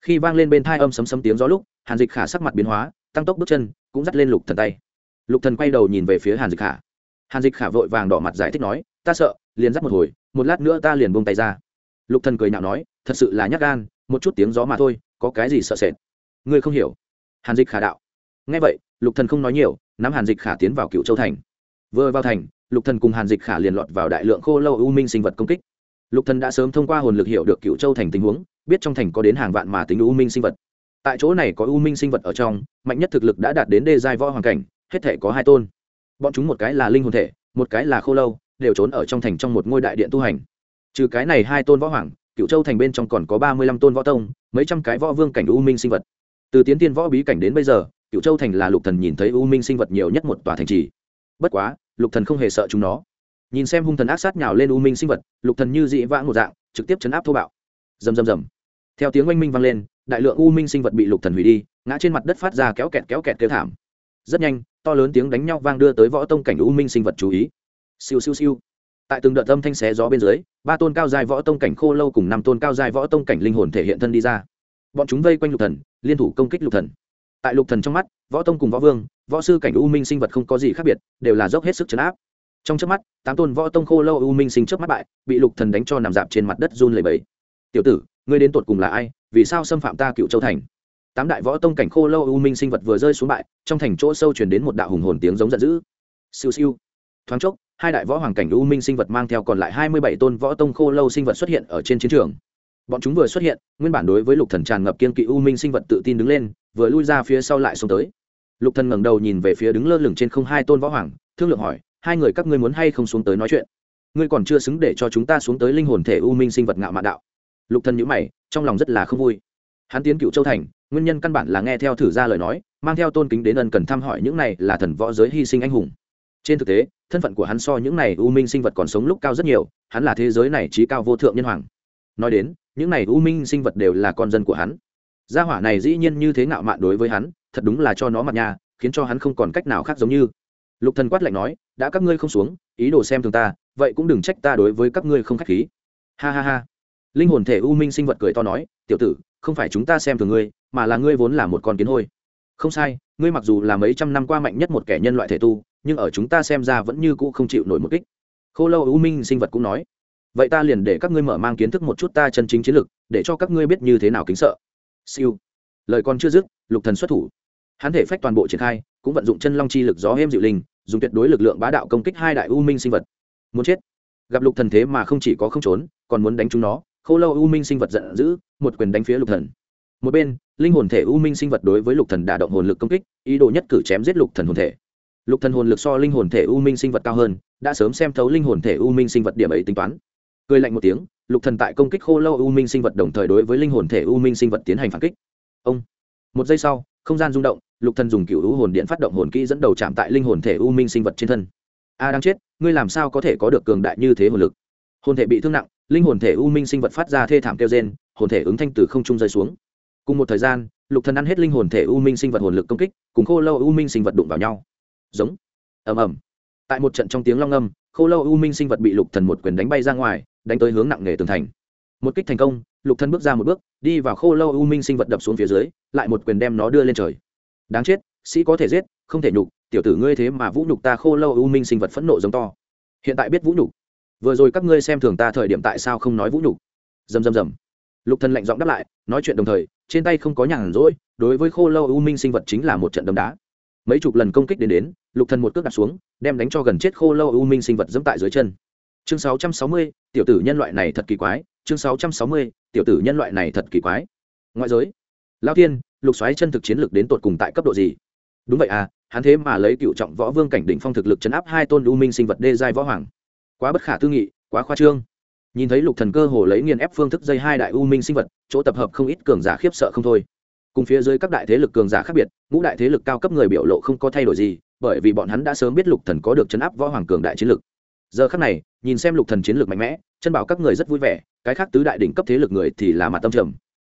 Khi vang lên bên thai âm sấm sấm tiếng gió lúc, hàn dịch khả sắc mặt biến hóa, tăng tốc bước chân, cũng dắt lên lục thần tay. Lục thần quay đầu nhìn về phía hàn dịch khả. Hàn dịch khả vội vàng đỏ mặt giải thích nói, ta sợ, liền dắt một hồi, một lát nữa ta liền buông tay ra. Lục thần cười nhạo nói, thật sự là nhát gan, một chút tiếng gió mà thôi, có cái gì sợ sệt? Ngươi không hiểu. Hàn dịch khả đạo. Nghe vậy, lục thần không nói nhiều nắm hàn dịch khả tiến vào cựu châu thành. Vừa vào thành, lục thần cùng hàn dịch khả liền lọt vào đại lượng khô lâu u minh sinh vật công kích. Lục thần đã sớm thông qua hồn lực hiểu được cựu châu thành tình huống, biết trong thành có đến hàng vạn mà tính u minh sinh vật. Tại chỗ này có u minh sinh vật ở trong, mạnh nhất thực lực đã đạt đến đê giai võ hoàng cảnh, hết thể có hai tôn. Bọn chúng một cái là linh hồn thể, một cái là khô lâu, đều trốn ở trong thành trong một ngôi đại điện tu hành. Trừ cái này hai tôn võ hoàng, cựu châu thành bên trong còn có ba mươi lăm tôn võ tông, mấy trăm cái võ vương cảnh u minh sinh vật. Từ tiến tiên võ bí cảnh đến bây giờ cựu châu thành là lục thần nhìn thấy u minh sinh vật nhiều nhất một tòa thành trì. Bất quá, lục thần không hề sợ chúng nó. Nhìn xem hung thần ác sát nhào lên u minh sinh vật, lục thần như dị vãng một dạng, trực tiếp chấn áp thô bạo. Rầm rầm rầm. Theo tiếng oanh minh vang lên, đại lượng u minh sinh vật bị lục thần hủy đi, ngã trên mặt đất phát ra kéo kẹt kéo kẹt kêu thảm. Rất nhanh, to lớn tiếng đánh nhau vang đưa tới võ tông cảnh u minh sinh vật chú ý. Siêu siêu siêu. Tại từng đợt âm thanh xé gió bên dưới, ba tôn cao dài võ tông cảnh khô lâu cùng năm tôn cao dài võ tông cảnh linh hồn thể hiện thân đi ra. Bọn chúng vây quanh lục thần, liên thủ công kích lục thần tại lục thần trong mắt, võ tông cùng võ vương, võ sư cảnh u minh sinh vật không có gì khác biệt, đều là dốc hết sức chấn áp. Trong chớp mắt, tám tôn võ tông khô lâu u minh sinh chớp mắt bại, bị lục thần đánh cho nằm dạp trên mặt đất run lẩy bẩy. Tiểu tử, ngươi đến tột cùng là ai? Vì sao xâm phạm ta cựu châu thành? Tám đại võ tông cảnh khô lâu u minh sinh vật vừa rơi xuống bại, trong thành chỗ sâu truyền đến một đạo hùng hồn tiếng giống giận dữ. Siêu siêu. Thoáng chốc, hai đại võ hoàng cảnh u minh sinh vật mang theo còn lại hai mươi bảy tôn võ tông khô lâu sinh vật xuất hiện ở trên chiến trường. Bọn chúng vừa xuất hiện, nguyên bản đối với lục thần tràn ngập kiên kỵ u minh sinh vật tự tin đứng lên vừa lui ra phía sau lại xông tới. Lục thần ngẩng đầu nhìn về phía đứng lơ lửng trên không hai tôn võ hoàng, thương lượng hỏi, hai người các ngươi muốn hay không xuống tới nói chuyện? Ngươi còn chưa xứng để cho chúng ta xuống tới linh hồn thể u minh sinh vật ngạo mạn đạo. Lục thần nhíu mày, trong lòng rất là không vui. Hắn tiến cựu châu thành, nguyên nhân căn bản là nghe theo thử ra lời nói, mang theo tôn kính đến ân cần thăm hỏi những này là thần võ giới hy sinh anh hùng. Trên thực tế, thân phận của hắn so những này u minh sinh vật còn sống lúc cao rất nhiều, hắn là thế giới này trí cao vô thượng nhân hoàng. Nói đến, những này u minh sinh vật đều là con dân của hắn gia hỏa này dĩ nhiên như thế ngạo mạn đối với hắn, thật đúng là cho nó mặt nhà khiến cho hắn không còn cách nào khác giống như. Lục thần quát lạnh nói, đã các ngươi không xuống, ý đồ xem thường ta, vậy cũng đừng trách ta đối với các ngươi không khách khí. Ha ha ha. Linh hồn thể u minh sinh vật cười to nói, tiểu tử, không phải chúng ta xem thường ngươi, mà là ngươi vốn là một con kiến hôi. Không sai, ngươi mặc dù là mấy trăm năm qua mạnh nhất một kẻ nhân loại thể tu, nhưng ở chúng ta xem ra vẫn như cũ không chịu nổi một kích. Khô lâu u minh sinh vật cũng nói, vậy ta liền để các ngươi mở mang kiến thức một chút ta chân chính chiến lực để cho các ngươi biết như thế nào kính sợ siêu. Lời còn chưa dứt, lục thần xuất thủ. Hắn thể phách toàn bộ triển khai, cũng vận dụng chân long chi lực gió êm dịu linh, dùng tuyệt đối lực lượng bá đạo công kích hai đại u minh sinh vật. Muốn chết. Gặp lục thần thế mà không chỉ có không trốn, còn muốn đánh chúng nó khô lâu u minh sinh vật giận dữ, một quyền đánh phía lục thần. Một bên, linh hồn thể u minh sinh vật đối với lục thần đả động hồn lực công kích, ý đồ nhất cử chém giết lục thần hồn thể. Lục thần hồn lực so linh hồn thể u minh sinh vật cao hơn, đã sớm xem thấu linh hồn thể u minh sinh vật điểm ấy tính toán. Cười lạnh một tiếng lục thần tại công kích khô lâu u minh sinh vật đồng thời đối với linh hồn thể u minh sinh vật tiến hành phản kích. Ông, một giây sau, không gian rung động, lục thần dùng cựu u hồn điện phát động hồn kỹ dẫn đầu chạm tại linh hồn thể u minh sinh vật trên thân. A đang chết, ngươi làm sao có thể có được cường đại như thế hồn lực? Hồn thể bị thương nặng, linh hồn thể u minh sinh vật phát ra thê thảm kêu rên, hồn thể ứng thanh từ không trung rơi xuống. Cùng một thời gian, lục thần ăn hết linh hồn thể u minh sinh vật hồn lực công kích, cùng khô lâu u minh sinh vật đụng vào nhau. Giống. Ầm ầm. Tại một trận trong tiếng long âm, khô lâu u minh sinh vật bị lục thần một quyền đánh bay ra ngoài đánh tới hướng nặng nề tường thành. Một kích thành công, lục thân bước ra một bước, đi vào khô lâu u minh sinh vật đập xuống phía dưới, lại một quyền đem nó đưa lên trời. Đáng chết, sĩ có thể giết, không thể nhục, tiểu tử ngươi thế mà vũ nhục ta khô lâu u minh sinh vật phẫn nộ giống to. Hiện tại biết vũ nhục. Vừa rồi các ngươi xem thường ta thời điểm tại sao không nói vũ nhục? Dầm dầm dầm lục thần lạnh giọng đáp lại, nói chuyện đồng thời, trên tay không có nhàn rỗi, đối với khô lâu u minh sinh vật chính là một trận đấm đá. Mấy chục lần công kích đến đến, lục thần một cước đặt xuống, đem đánh cho gần chết khô lâu u minh sinh vật dẫm tại dưới chân chương 660, tiểu tử nhân loại này thật kỳ quái. Chương 660, tiểu tử nhân loại này thật kỳ quái. Ngoại giới. Lao thiên lục xoáy chân thực chiến lược đến tột cùng tại cấp độ gì? Đúng vậy à hắn thế mà lấy cựu trọng võ vương cảnh đỉnh phong thực lực chấn áp hai tôn u minh sinh vật đê giai võ hoàng. Quá bất khả tư nghị quá khoa trương. Nhìn thấy lục thần cơ hồ lấy nghiền ép phương thức dây hai đại u minh sinh vật chỗ tập hợp không ít cường giả khiếp sợ không thôi. Cùng phía dưới các đại thế lực cường giả khác biệt ngũ đại thế lực cao cấp người biểu lộ không có thay đổi gì bởi vì bọn hắn đã sớm biết lục thần có được chấn áp võ hoàng cường đại chiến lực giờ khắc này, nhìn xem lục thần chiến lược mạnh mẽ, chân bảo các người rất vui vẻ, cái khác tứ đại đỉnh cấp thế lực người thì là mặt tâm trầm.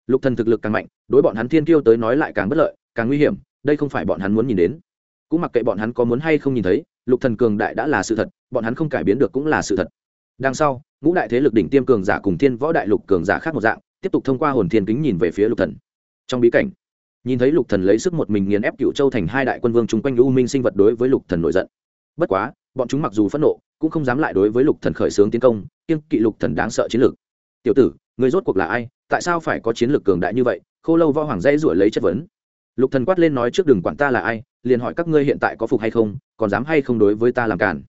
Lục thần thực lực càng mạnh, đối bọn hắn thiên kiêu tới nói lại càng bất lợi, càng nguy hiểm, đây không phải bọn hắn muốn nhìn đến. Cũng mặc kệ bọn hắn có muốn hay không nhìn thấy, lục thần cường đại đã là sự thật, bọn hắn không cải biến được cũng là sự thật. Đằng sau, ngũ đại thế lực đỉnh tiêm cường giả cùng thiên võ đại lục cường giả khác một dạng, tiếp tục thông qua hồn thiên kính nhìn về phía lục thần. Trong bí cảnh, nhìn thấy lục thần lấy sức một mình nghiền ép cựu châu thành hai đại quân vương chung quanh u minh sinh vật đối với lục thần nổi giận. Bất quá bọn chúng mặc dù phẫn nộ, cũng không dám lại đối với lục thần khởi xướng tiến công kiên kỵ lục thần đáng sợ chiến lược. Tiểu tử, người rốt cuộc là ai? Tại sao phải có chiến lược cường đại như vậy? Khô lâu võ hoàng dây ruổi lấy chất vấn. Lục thần quát lên nói trước đừng quản ta là ai, liền hỏi các ngươi hiện tại có phục hay không, còn dám hay không đối với ta làm cản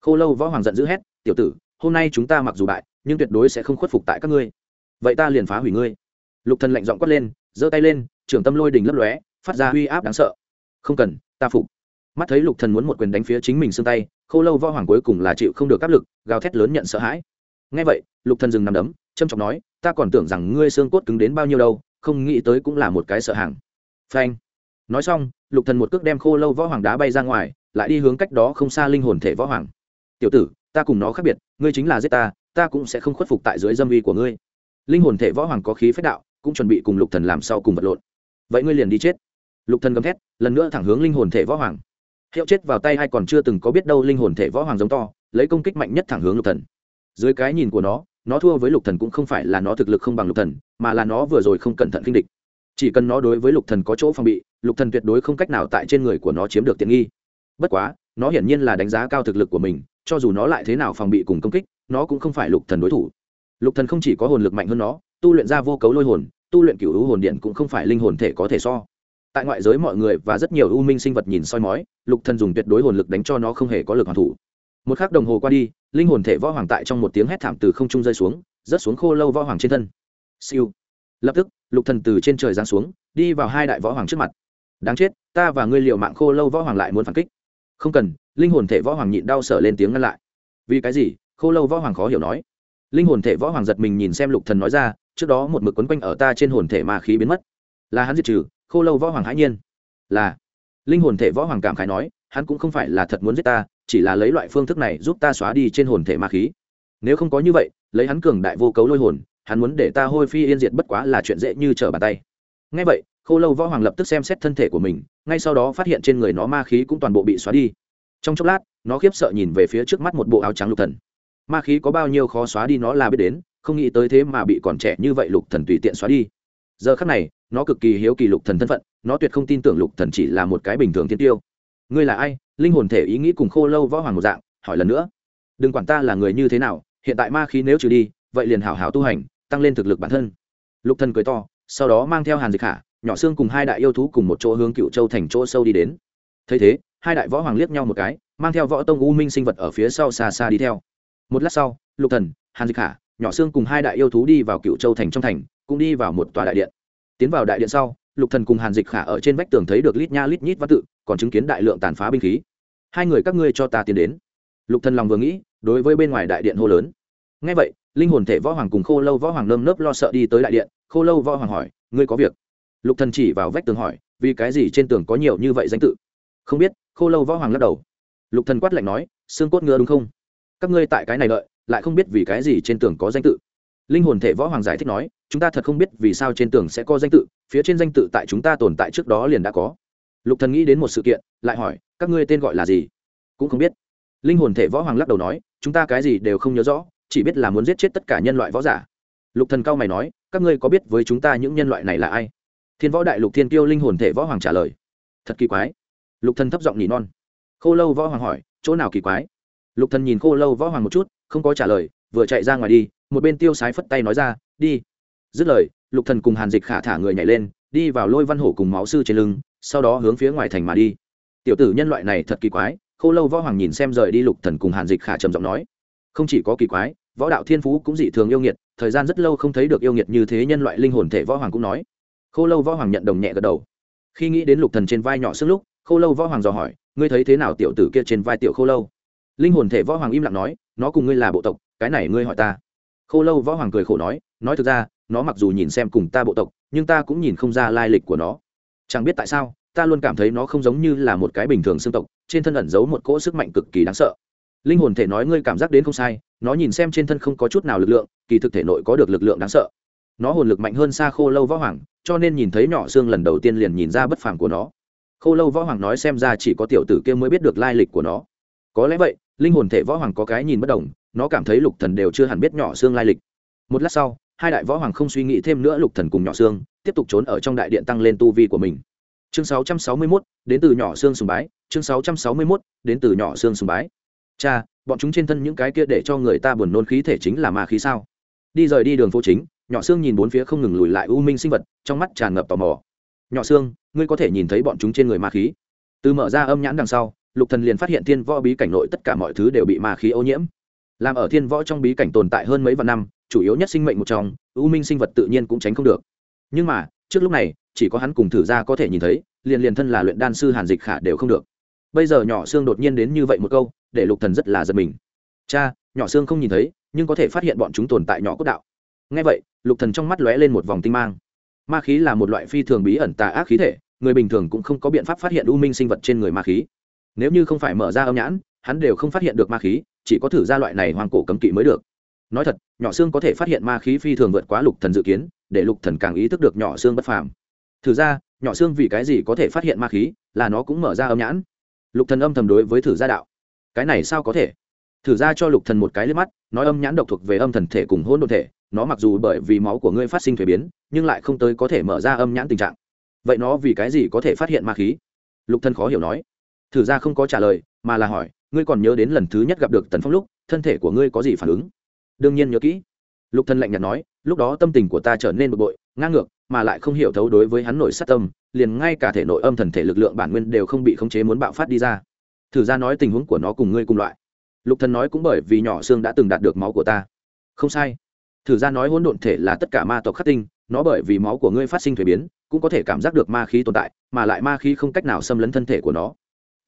khô lâu võ hoàng giận dữ hét, tiểu tử, hôm nay chúng ta mặc dù bại, nhưng tuyệt đối sẽ không khuất phục tại các ngươi. Vậy ta liền phá hủy ngươi. Lục thần lạnh giọng quát lên, giơ tay lên, trưởng tâm lôi đỉnh lấp lóe, phát ra uy áp đáng sợ. Không cần, ta phục. Mắt thấy lục thần muốn một quyền đánh phía chính mình xương tay khô lâu võ hoàng cuối cùng là chịu không được áp lực, gào thét lớn nhận sợ hãi. Ngay vậy, lục thần dừng nằm đấm trâm trọng nói, ta còn tưởng rằng ngươi xương cốt cứng đến bao nhiêu đâu, không nghĩ tới cũng là một cái sợ hàng phanh. Nói xong, lục thần một cước đem khô lâu võ hoàng đá bay ra ngoài, lại đi hướng cách đó không xa linh hồn thể võ hoàng. Tiểu tử, ta cùng nó khác biệt, ngươi chính là giết ta ta cũng sẽ không khuất phục tại dưới dâm uy của ngươi. Linh hồn thể võ hoàng có khí phách đạo, cũng chuẩn bị cùng lục thần làm sau cùng vật lộn. Vậy ngươi liền đi chết. Lục thần gầm thét, lần nữa thẳng hướng linh hồn thể võ hoàng hiệu chết vào tay hay còn chưa từng có biết đâu linh hồn thể võ hoàng giống to, lấy công kích mạnh nhất thẳng hướng lục thần. Dưới cái nhìn của nó nó thua với lục thần cũng không phải là nó thực lực không bằng lục thần, mà là nó vừa rồi không cẩn thận kinh địch. Chỉ cần nó đối với lục thần có chỗ phòng bị, lục thần tuyệt đối không cách nào tại trên người của nó chiếm được tiện nghi. Bất quá, nó hiển nhiên là đánh giá cao thực lực của mình, cho dù nó lại thế nào phòng bị cùng công kích, nó cũng không phải lục thần đối thủ. Lục thần không chỉ có hồn lực mạnh hơn nó, tu luyện ra vô cấu lôi hồn, tu luyện cửu u hồn điện cũng không phải linh hồn thể có thể so tại ngoại giới mọi người và rất nhiều u minh sinh vật nhìn soi mói, lục thần dùng tuyệt đối hồn lực đánh cho nó không hề có lực hoàn thủ. Một khắc đồng hồ qua đi, linh hồn thể võ hoàng tại trong một tiếng hét thảm từ không trung rơi xuống, rớt xuống khô lâu võ hoàng trên thân. Siêu. Lập tức, lục thần từ trên trời giáng xuống, đi vào hai đại võ hoàng trước mặt. Đáng chết, ta và ngươi liệu mạng khô lâu võ hoàng lại muốn phản kích. Không cần, linh hồn thể võ hoàng nhịn đau sở lên tiếng ngăn lại. Vì cái gì? Khô lâu võ hoàng khó hiểu nói. Linh hồn thể võ hoàng giật mình nhìn xem lục thần nói ra, trước đó một mực quấn quanh ở ta trên hồn thể mà khí biến mất. Là hắn diệt trừ khô lâu võ hoàng hãi nhiên. Là, linh hồn thể võ hoàng cảm khái nói, hắn cũng không phải là thật muốn giết ta, chỉ là lấy loại phương thức này giúp ta xóa đi trên hồn thể ma khí. Nếu không có như vậy, lấy hắn cường đại vô cấu lôi hồn, hắn muốn để ta hôi phi yên diệt bất quá là chuyện dễ như trở bàn tay. Ngay vậy, khô lâu võ hoàng lập tức xem xét thân thể của mình, ngay sau đó phát hiện trên người nó ma khí cũng toàn bộ bị xóa đi. Trong chốc lát, nó khiếp sợ nhìn về phía trước mắt một bộ áo trắng lục thần. Ma khí có bao nhiêu khó xóa đi nó là biết đến, không nghĩ tới thế mà bị còn trẻ như vậy lục thần tùy tiện xóa đi. Giờ khắc này nó cực kỳ hiếu kỳ lục thần thân phận, nó tuyệt không tin tưởng lục thần chỉ là một cái bình thường thiên tiêu. Ngươi là ai? Linh hồn thể ý nghĩ cùng khô lâu võ hoàng một dạng, hỏi lần nữa. Đừng quản ta là người như thế nào, hiện tại ma khí nếu trừ đi, vậy liền hảo hảo tu hành, tăng lên thực lực bản thân. Lục thần cười to, sau đó mang theo hàn dịch hạ, nhỏ xương cùng hai đại yêu thú cùng một chỗ hướng cựu châu thành chỗ sâu đi đến. Thấy thế, hai đại võ hoàng liếc nhau một cái, mang theo võ tông u minh sinh vật ở phía sau xa xa đi theo. Một lát sau, lục thần, hàn dịch hạ, nhỏ xương cùng hai đại yêu thú đi vào cựu châu thành trong thành, cũng đi vào một tòa đại điện tiến vào đại điện sau lục thần cùng hàn dịch khả ở trên vách tường thấy được lít nha lít nhít văn tự còn chứng kiến đại lượng tàn phá binh khí. Hai người các ngươi cho ta tiến đến. Lục thần lòng vừa nghĩ đối với bên ngoài đại điện hô lớn. Ngay vậy linh hồn thể võ hoàng cùng khô lâu võ hoàng nơm nớp lo sợ đi tới đại điện. Khô lâu võ hoàng hỏi ngươi có việc? Lục thần chỉ vào vách tường hỏi vì cái gì trên tường có nhiều như vậy danh tự? Không biết. Khô lâu võ hoàng lắc đầu. Lục thần quát lạnh nói xương cốt ngựa đúng không? Các ngươi tại cái này lợi, lại không biết vì cái gì trên tường có danh tự linh hồn thể võ hoàng giải thích nói, chúng ta thật không biết vì sao trên tường sẽ có danh tự, phía trên danh tự tại chúng ta tồn tại trước đó liền đã có. Lục thần nghĩ đến một sự kiện, lại hỏi, các ngươi tên gọi là gì? Cũng không biết. Linh hồn thể võ hoàng lắc đầu nói, chúng ta cái gì đều không nhớ rõ, chỉ biết là muốn giết chết tất cả nhân loại võ giả. Lục thần cao mày nói, các ngươi có biết với chúng ta những nhân loại này là ai? Thiên võ đại lục thiên kiêu linh hồn thể võ hoàng trả lời, thật kỳ quái. Lục thần thấp giọng nhỉ non. Khô lâu võ hoàng hỏi, chỗ nào kỳ quái? Lục thần nhìn khô lâu võ hoàng một chút, không có trả lời, vừa chạy ra ngoài đi một bên tiêu sái phất tay nói ra, đi. Dứt lời, lục thần cùng hàn dịch khả thả người nhảy lên, đi vào lôi văn hổ cùng máu sư trên lưng, sau đó hướng phía ngoài thành mà đi. Tiểu tử nhân loại này thật kỳ quái, khô lâu võ hoàng nhìn xem rời đi lục thần cùng hàn dịch khả trầm giọng nói, không chỉ có kỳ quái, võ đạo thiên phú cũng dị thường yêu nghiệt, thời gian rất lâu không thấy được yêu nghiệt như thế nhân loại linh hồn thể võ hoàng cũng nói. Khô lâu võ hoàng nhận đồng nhẹ gật đầu. Khi nghĩ đến lục thần trên vai nhỏ sức lúc, khô lâu võ hoàng dò hỏi, ngươi thấy thế nào tiểu tử kia trên vai tiểu khô lâu? Linh hồn thể võ hoàng im lặng nói, nó cùng ngươi là bộ tộc, cái này ngươi hỏi ta khô lâu võ hoàng cười khổ nói nói thực ra, nó mặc dù nhìn xem cùng ta bộ tộc, nhưng ta cũng nhìn không ra lai lịch của nó. Chẳng biết tại sao, ta luôn cảm thấy nó không giống như là một cái bình thường xương tộc, trên thân ẩn giấu một cỗ sức mạnh cực kỳ đáng sợ. Linh hồn thể nói ngươi cảm giác đến không sai, nó nhìn xem trên thân không có chút nào lực lượng, kỳ thực thể nội có được lực lượng đáng sợ. Nó hồn lực mạnh hơn xa khô lâu võ hoàng, cho nên nhìn thấy nhỏ xương lần đầu tiên liền nhìn ra bất phàm của nó. Khô lâu võ hoàng nói xem ra chỉ có tiểu tử kia mới biết được lai lịch của nó. Có lẽ vậy, linh hồn thể võ hoàng có cái nhìn bất đồng nó cảm thấy lục thần đều chưa hẳn biết nhỏ xương lai lịch. Một lát sau hai đại võ hoàng không suy nghĩ thêm nữa lục thần cùng nhỏ xương tiếp tục trốn ở trong đại điện tăng lên tu vi của mình. Chương 661, đến từ nhỏ xương sùng bái chương 661, đến từ nhỏ xương sùng bái. Cha bọn chúng trên thân những cái kia để cho người ta buồn nôn khí thể chính là ma khí sao? Đi rời đi đường phố chính nhỏ xương nhìn bốn phía không ngừng lùi lại u minh sinh vật trong mắt tràn ngập tò mò. Nhỏ xương ngươi có thể nhìn thấy bọn chúng trên người ma khí. Từ mở ra âm nhãn đằng sau lục thần liền phát hiện thiên võ bí cảnh nội tất cả mọi thứ đều bị ma khí ô nhiễm làm ở thiên võ trong bí cảnh tồn tại hơn mấy vạn năm, chủ yếu nhất sinh mệnh một trong ưu minh sinh vật tự nhiên cũng tránh không được. Nhưng mà, trước lúc này, chỉ có hắn cùng thử ra có thể nhìn thấy, liền liền thân là luyện đan sư hàn dịch khả đều không được. Bây giờ nhỏ xương đột nhiên đến như vậy một câu, để lục thần rất là giật mình. Cha, nhỏ xương không nhìn thấy, nhưng có thể phát hiện bọn chúng tồn tại nhỏ cốt đạo. Nghe vậy, lục thần trong mắt lóe lên một vòng tinh mang. Ma khí là một loại phi thường bí ẩn tà ác khí thể, người bình thường cũng không có biện pháp phát hiện u minh sinh vật trên người ma khí. Nếu như không phải mở ra âm nhãn hắn đều không phát hiện được ma khí, chỉ có thử ra loại này hoang cổ cấm kỵ mới được. Nói thật, nhỏ xương có thể phát hiện ma khí phi thường vượt quá lục thần dự kiến, để lục thần càng ý thức được nhỏ xương bất phàm. Thử ra, nhỏ xương vì cái gì có thể phát hiện ma khí, là nó cũng mở ra âm nhãn. Lục thần âm thầm đối với thử gia đạo. Cái này sao có thể? Thử ra cho lục thần một cái liếc mắt, nói âm nhãn độc thuộc về âm thần thể cùng hôn đồn thể, nó mặc dù bởi vì máu của ngươi phát sinh thuế biến, nhưng lại không tới có thể mở ra âm nhãn tình trạng. Vậy nó vì cái gì có thể phát hiện ma khí? Lục thần khó hiểu nói. Thử ra không có trả lời, mà là hỏi ngươi còn nhớ đến lần thứ nhất gặp được tần phong lúc, thân thể của ngươi có gì phản ứng? Đương nhiên nhớ kỹ. Lục thần lạnh nhạt nói, lúc đó tâm tình của ta trở nên bực bội, ngang ngược, mà lại không hiểu thấu đối với hắn nổi sát tâm, liền ngay cả thể nội âm thần thể lực lượng bản nguyên đều không bị khống chế muốn bạo phát đi ra. Thử ra nói tình huống của nó cùng ngươi cùng loại. Lục thần nói cũng bởi vì nhỏ xương đã từng đạt được máu của ta. Không sai. Thử ra nói hỗn độn thể là tất cả ma tộc khắc tinh, nó bởi vì máu của ngươi phát sinh thuế biến, cũng có thể cảm giác được ma khí tồn tại, mà lại ma khí không cách nào xâm lấn thân thể của nó.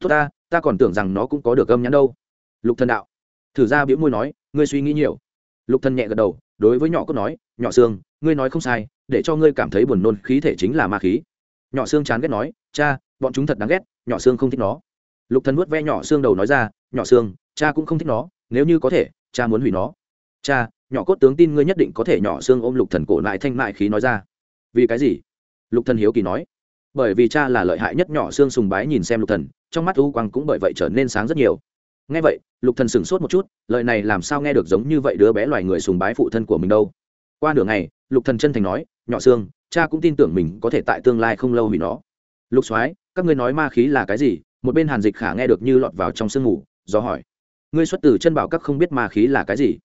Tốt ta ta còn tưởng rằng nó cũng có được âm nhắn đâu. Lục thần đạo. Thử ra biễu môi nói, ngươi suy nghĩ nhiều. Lục thần nhẹ gật đầu, đối với nhỏ cốt nói, nhỏ xương, ngươi nói không sai, để cho ngươi cảm thấy buồn nôn khí thể chính là ma khí. Nhỏ xương chán ghét nói, cha, bọn chúng thật đáng ghét, nhỏ xương không thích nó. Lục thần nuốt ve nhỏ xương đầu nói ra, nhỏ xương, cha cũng không thích nó, nếu như có thể, cha muốn hủy nó. Cha, nhỏ cốt tướng tin ngươi nhất định có thể nhỏ xương ôm lục thần cổ lại thanh mại khí nói ra. Vì cái gì? Lục thần hiếu kỳ nói. Bởi vì cha là lợi hại nhất nhỏ xương sùng bái nhìn xem lục thần trong mắt u quang cũng bởi vậy trở nên sáng rất nhiều. Nghe vậy, lục thần sửng sốt một chút, lời này làm sao nghe được giống như vậy đứa bé loài người sùng bái phụ thân của mình đâu. Qua nửa ngày, lục thần chân thành nói, nhỏ xương cha cũng tin tưởng mình có thể tại tương lai không lâu hủy nó. Lục soái, các ngươi nói ma khí là cái gì? Một bên hàn dịch khả nghe được như lọt vào trong sương ngủ do hỏi, ngươi xuất từ chân bảo các không biết ma khí là cái gì?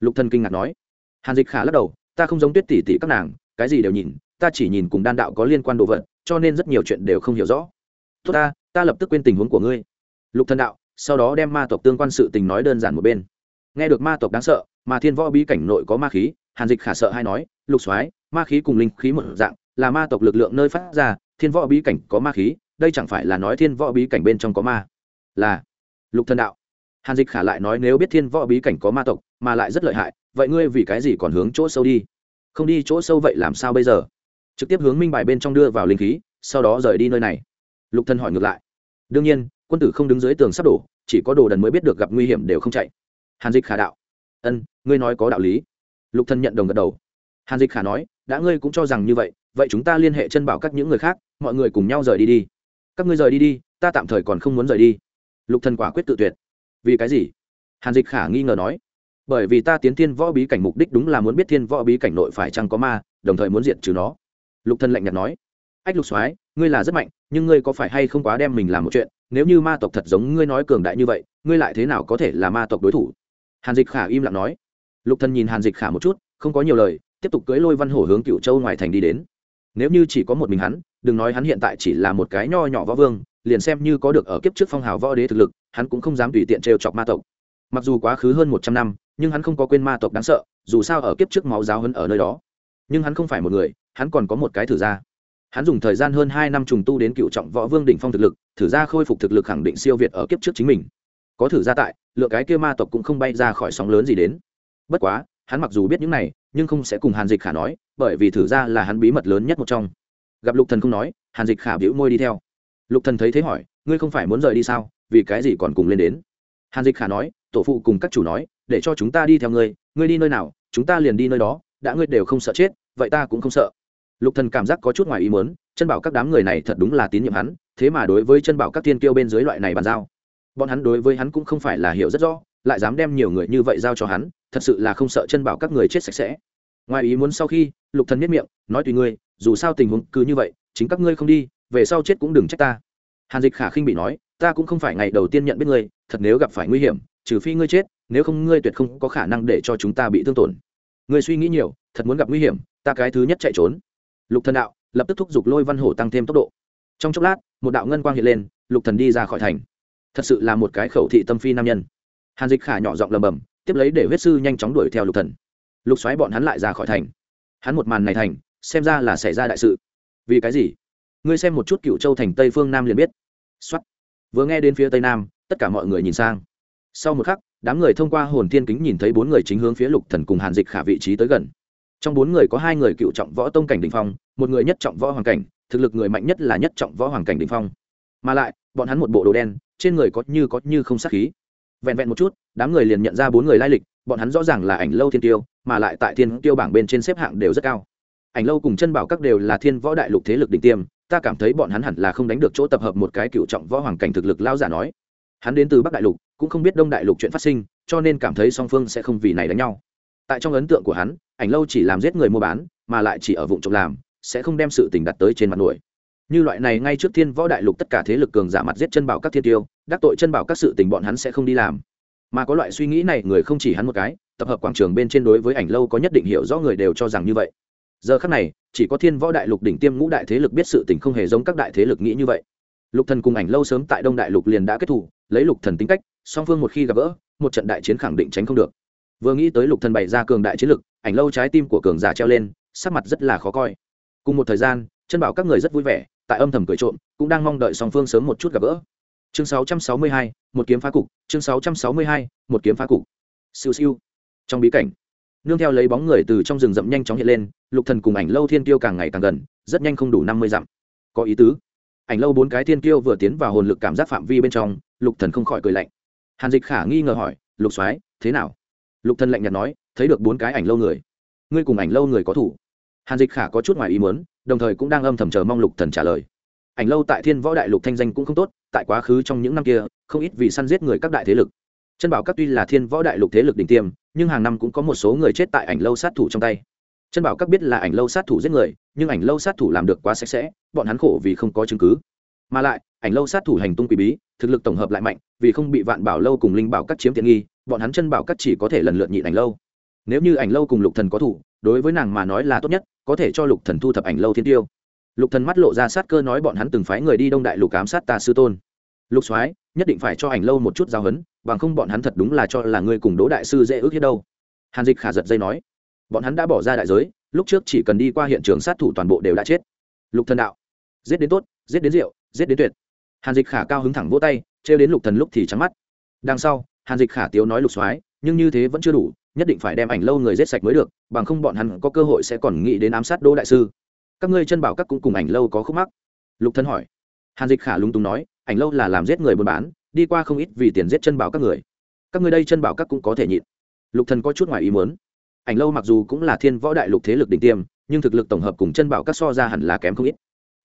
Lục thần kinh ngạc nói. Hàn dịch khả lắc đầu, ta không giống tuyết tỷ tỷ các nàng, cái gì đều nhìn, ta chỉ nhìn cùng đan đạo có liên quan đồ vật, cho nên rất nhiều chuyện đều không hiểu rõ. Tốt ta ta lập tức quên tình huống của ngươi. Lục thần đạo, sau đó đem ma tộc tương quan sự tình nói đơn giản một bên. Nghe được ma tộc đáng sợ, mà thiên võ bí cảnh nội có ma khí, hàn dịch khả sợ hay nói, lục soái, ma khí cùng linh khí một dạng, là ma tộc lực lượng nơi phát ra, thiên võ bí cảnh có ma khí, đây chẳng phải là nói thiên võ bí cảnh bên trong có ma? Là. Lục thần đạo. Hàn dịch khả lại nói, nếu biết thiên võ bí cảnh có ma tộc, mà lại rất lợi hại, vậy ngươi vì cái gì còn hướng chỗ sâu đi? Không đi chỗ sâu vậy làm sao bây giờ? Trực tiếp hướng minh bài bên trong đưa vào linh khí, sau đó rời đi nơi này lục thần hỏi ngược lại. Đương nhiên, quân tử không đứng dưới tường sắp đổ, chỉ có đồ đần mới biết được gặp nguy hiểm đều không chạy. Hàn dịch khả đạo. Ân, ngươi nói có đạo lý. Lục thần nhận đồng gật đầu. Hàn dịch khả nói, đã ngươi cũng cho rằng như vậy vậy chúng ta liên hệ chân bảo các những người khác, mọi người cùng nhau rời đi đi. Các ngươi rời đi đi, ta tạm thời còn không muốn rời đi. Lục thần quả quyết tự tuyệt. Vì cái gì? Hàn dịch khả nghi ngờ nói. Bởi vì ta tiến thiên võ bí cảnh mục đích đúng là muốn biết thiên võ bí cảnh nội phải chăng có ma, đồng thời muốn diệt trừ nó. Lục thần lạnh nhạt nói. Ách lục soái, ngươi là rất mạnh nhưng ngươi có phải hay không quá đem mình làm một chuyện? Nếu như ma tộc thật giống ngươi nói cường đại như vậy, ngươi lại thế nào có thể là ma tộc đối thủ? Hàn dịch khả im lặng nói. Lục thần nhìn hàn dịch khả một chút, không có nhiều lời, tiếp tục cưỡi lôi văn hổ hướng cựu châu ngoài thành đi đến. Nếu như chỉ có một mình hắn, đừng nói hắn hiện tại chỉ là một cái nho nhỏ võ vương, liền xem như có được ở kiếp trước phong hào võ đế thực lực, hắn cũng không dám tùy tiện trêu chọc ma tộc. Mặc dù quá khứ hơn một trăm năm, nhưng hắn không có quên ma tộc đáng sợ, dù sao ở kiếp trước máu giáo hơn ở nơi đó. Nhưng hắn không phải một người, hắn còn có một cái thử ra hắn dùng thời gian hơn hai năm trùng tu đến cựu trọng võ vương đỉnh phong thực lực, thử ra khôi phục thực lực khẳng định siêu việt ở kiếp trước chính mình. Có thử ra tại lựa cái kia ma tộc cũng không bay ra khỏi sóng lớn gì đến. Bất quá, hắn mặc dù biết những này, nhưng không sẽ cùng hàn dịch khả nói, bởi vì thử ra là hắn bí mật lớn nhất một trong. Gặp lục thần không nói, hàn dịch khả bĩu môi đi theo. Lục thần thấy thế hỏi, ngươi không phải muốn rời đi sao? Vì cái gì còn cùng lên đến? Hàn dịch khả nói, tổ phụ cùng các chủ nói, để cho chúng ta đi theo ngươi ngươi đi nơi nào, chúng ta liền đi nơi đó, đã ngươi đều không sợ chết, vậy ta cũng không sợ lục thần cảm giác có chút ngoài ý muốn, chân bảo các đám người này thật đúng là tín nhiệm hắn, thế mà đối với chân bảo các tiên kiêu bên dưới loại này bàn giao, bọn hắn đối với hắn cũng không phải là hiểu rất rõ, lại dám đem nhiều người như vậy giao cho hắn, thật sự là không sợ chân bảo các người chết sạch sẽ. Ngoài ý muốn sau khi, lục thần nhất miệng, nói tùy ngươi, dù sao tình huống cứ như vậy, chính các ngươi không đi, về sau chết cũng đừng trách ta. Hàn dịch khả khinh bị nói, ta cũng không phải ngày đầu tiên nhận biết ngươi, thật nếu gặp phải nguy hiểm, trừ phi ngươi chết, nếu không ngươi tuyệt không có khả năng để cho chúng ta bị thương tổn. Ngươi suy nghĩ nhiều, thật muốn gặp nguy hiểm, ta cái thứ nhất chạy trốn lục thần đạo, lập tức thúc giục lôi văn hổ tăng thêm tốc độ. Trong chốc lát, một đạo ngân quang hiện lên, lục thần đi ra khỏi thành. Thật sự là một cái khẩu thị tâm phi nam nhân. Hàn dịch khả nhỏ giọng lầm bầm tiếp lấy để huyết sư nhanh chóng đuổi theo lục thần. Lục xoáy bọn hắn lại ra khỏi thành. Hắn một màn này thành, xem ra là xảy ra đại sự. Vì cái gì? Ngươi xem một chút cựu châu thành tây phương nam liền biết. Xuất vừa nghe đến phía tây nam, tất cả mọi người nhìn sang. Sau một khắc, đám người thông qua hồn thiên kính nhìn thấy bốn người chính hướng phía lục thần cùng hàn dịch khả vị trí tới gần. Trong bốn người có hai người cựu trọng võ tông cảnh đỉnh phong một người nhất trọng võ hoàng cảnh, thực lực người mạnh nhất là nhất trọng võ hoàng cảnh đỉnh phong. Mà lại, bọn hắn một bộ đồ đen, trên người có như có như không sát khí. Vẹn vẹn một chút, đám người liền nhận ra bốn người lai lịch, bọn hắn rõ ràng là ảnh lâu thiên tiêu, mà lại tại thiên tiêu bảng bên trên xếp hạng đều rất cao. Ảnh lâu cùng chân bảo các đều là thiên võ đại lục thế lực đỉnh tiêm, ta cảm thấy bọn hắn hẳn là không đánh được chỗ tập hợp một cái cựu trọng võ hoàng cảnh thực lực lao giả nói. Hắn đến từ bắc đại lục, cũng không biết đông đại lục chuyện phát sinh, cho nên cảm thấy song phương sẽ không vì này đánh nhau. Tại trong ấn tượng của hắn, ảnh lâu chỉ làm giết người mua bán, mà lại chỉ ở vụ trộm làm sẽ không đem sự tình đặt tới trên mặt nổi. Như loại này ngay trước thiên võ đại lục tất cả thế lực cường giả mặt giết chân bảo các thiên tiêu, đắc tội chân bảo các sự tình bọn hắn sẽ không đi làm. Mà có loại suy nghĩ này, người không chỉ hắn một cái, tập hợp quảng trường bên trên đối với ảnh lâu có nhất định hiểu rõ người đều cho rằng như vậy. Giờ khắc này, chỉ có thiên võ đại lục đỉnh tiêm ngũ đại thế lực biết sự tình không hề giống các đại thế lực nghĩ như vậy. Lục thần cùng ảnh lâu sớm tại đông đại lục liền đã kết thủ, lấy lục thần tính cách, song phương một khi gặp gỡ, một trận đại chiến khẳng định tránh không được. Vừa nghĩ tới lục thần bày ra cường đại chiến lực, ảnh lâu trái tim của cường giả treo lên, sắc mặt rất là khó coi cùng một thời gian chân bảo các người rất vui vẻ tại âm thầm cười trộm cũng đang mong đợi song phương sớm một chút gặp gỡ. Chương 662, một kiếm phá cục chương 662, một kiếm phá cục. Siêu siêu. Trong bí cảnh nương theo lấy bóng người từ trong rừng rậm nhanh chóng hiện lên lục thần cùng ảnh lâu thiên tiêu càng ngày càng gần rất nhanh không đủ năm mươi dặm. Có ý tứ. Ảnh lâu bốn cái thiên tiêu vừa tiến vào hồn lực cảm giác phạm vi bên trong lục thần không khỏi cười lạnh. Hàn dịch khả nghi ngờ hỏi lục soái thế nào? Lục thần lạnh nhạt nói thấy được bốn cái ảnh lâu người. Ngươi cùng ảnh lâu người có thủ hàn dịch khả có chút ngoài ý muốn, đồng thời cũng đang âm thầm chờ mong lục thần trả lời. Ảnh lâu tại thiên võ đại lục thanh danh cũng không tốt, tại quá khứ trong những năm kia, không ít vì săn giết người các đại thế lực. Chân bảo các tuy là thiên võ đại lục thế lực đỉnh tiêm, nhưng hàng năm cũng có một số người chết tại ảnh lâu sát thủ trong tay. Chân bảo các biết là ảnh lâu sát thủ giết người, nhưng ảnh lâu sát thủ làm được quá sạch sẽ, bọn hắn khổ vì không có chứng cứ. Mà lại, ảnh lâu sát thủ hành tung quỷ bí, thực lực tổng hợp lại mạnh, vì không bị vạn bảo lâu cùng linh bảo các chiếm tiện nghi, bọn hắn chân bảo các chỉ có thể lần lượt nhịn ảnh lâu nếu như ảnh lâu cùng lục thần có thủ, đối với nàng mà nói là tốt nhất, có thể cho lục thần thu thập ảnh lâu thiên tiêu. Lục thần mắt lộ ra sát cơ nói bọn hắn từng phái người đi đông đại lục ám sát ta sư tôn. Lục soái, nhất định phải cho ảnh lâu một chút giao hấn bằng không bọn hắn thật đúng là cho là ngươi cùng đỗ đại sư dễ ước hết đâu. Hàn dịch khả giật dây nói, bọn hắn đã bỏ ra đại giới, lúc trước chỉ cần đi qua hiện trường sát thủ toàn bộ đều đã chết. Lục thần đạo, giết đến tốt, giết đến rượu giết đến tuyệt. Hàn dịch khả cao hứng thẳng vỗ tay, trêu đến lục thần lúc thì trắng mắt. Đằng sau, hàn dịch khả tiếu nói lục soái nhưng như thế vẫn chưa đủ, nhất định phải đem ảnh lâu người giết sạch mới được, bằng không bọn hắn có cơ hội sẽ còn nghĩ đến ám sát đỗ đại sư. Các ngươi chân bảo các cũng cùng ảnh lâu có khúc mắc. Lục thân hỏi. Hàn dịch khả lúng túng nói, ảnh lâu là làm giết người buôn bán, đi qua không ít vì tiền giết chân bảo các người. Các ngươi đây chân bảo các cũng có thể nhịn. Lục thần có chút ngoài ý muốn. Ảnh lâu mặc dù cũng là thiên võ đại lục thế lực đỉnh tiêm, nhưng thực lực tổng hợp cùng chân bảo các so ra hẳn là kém không ít.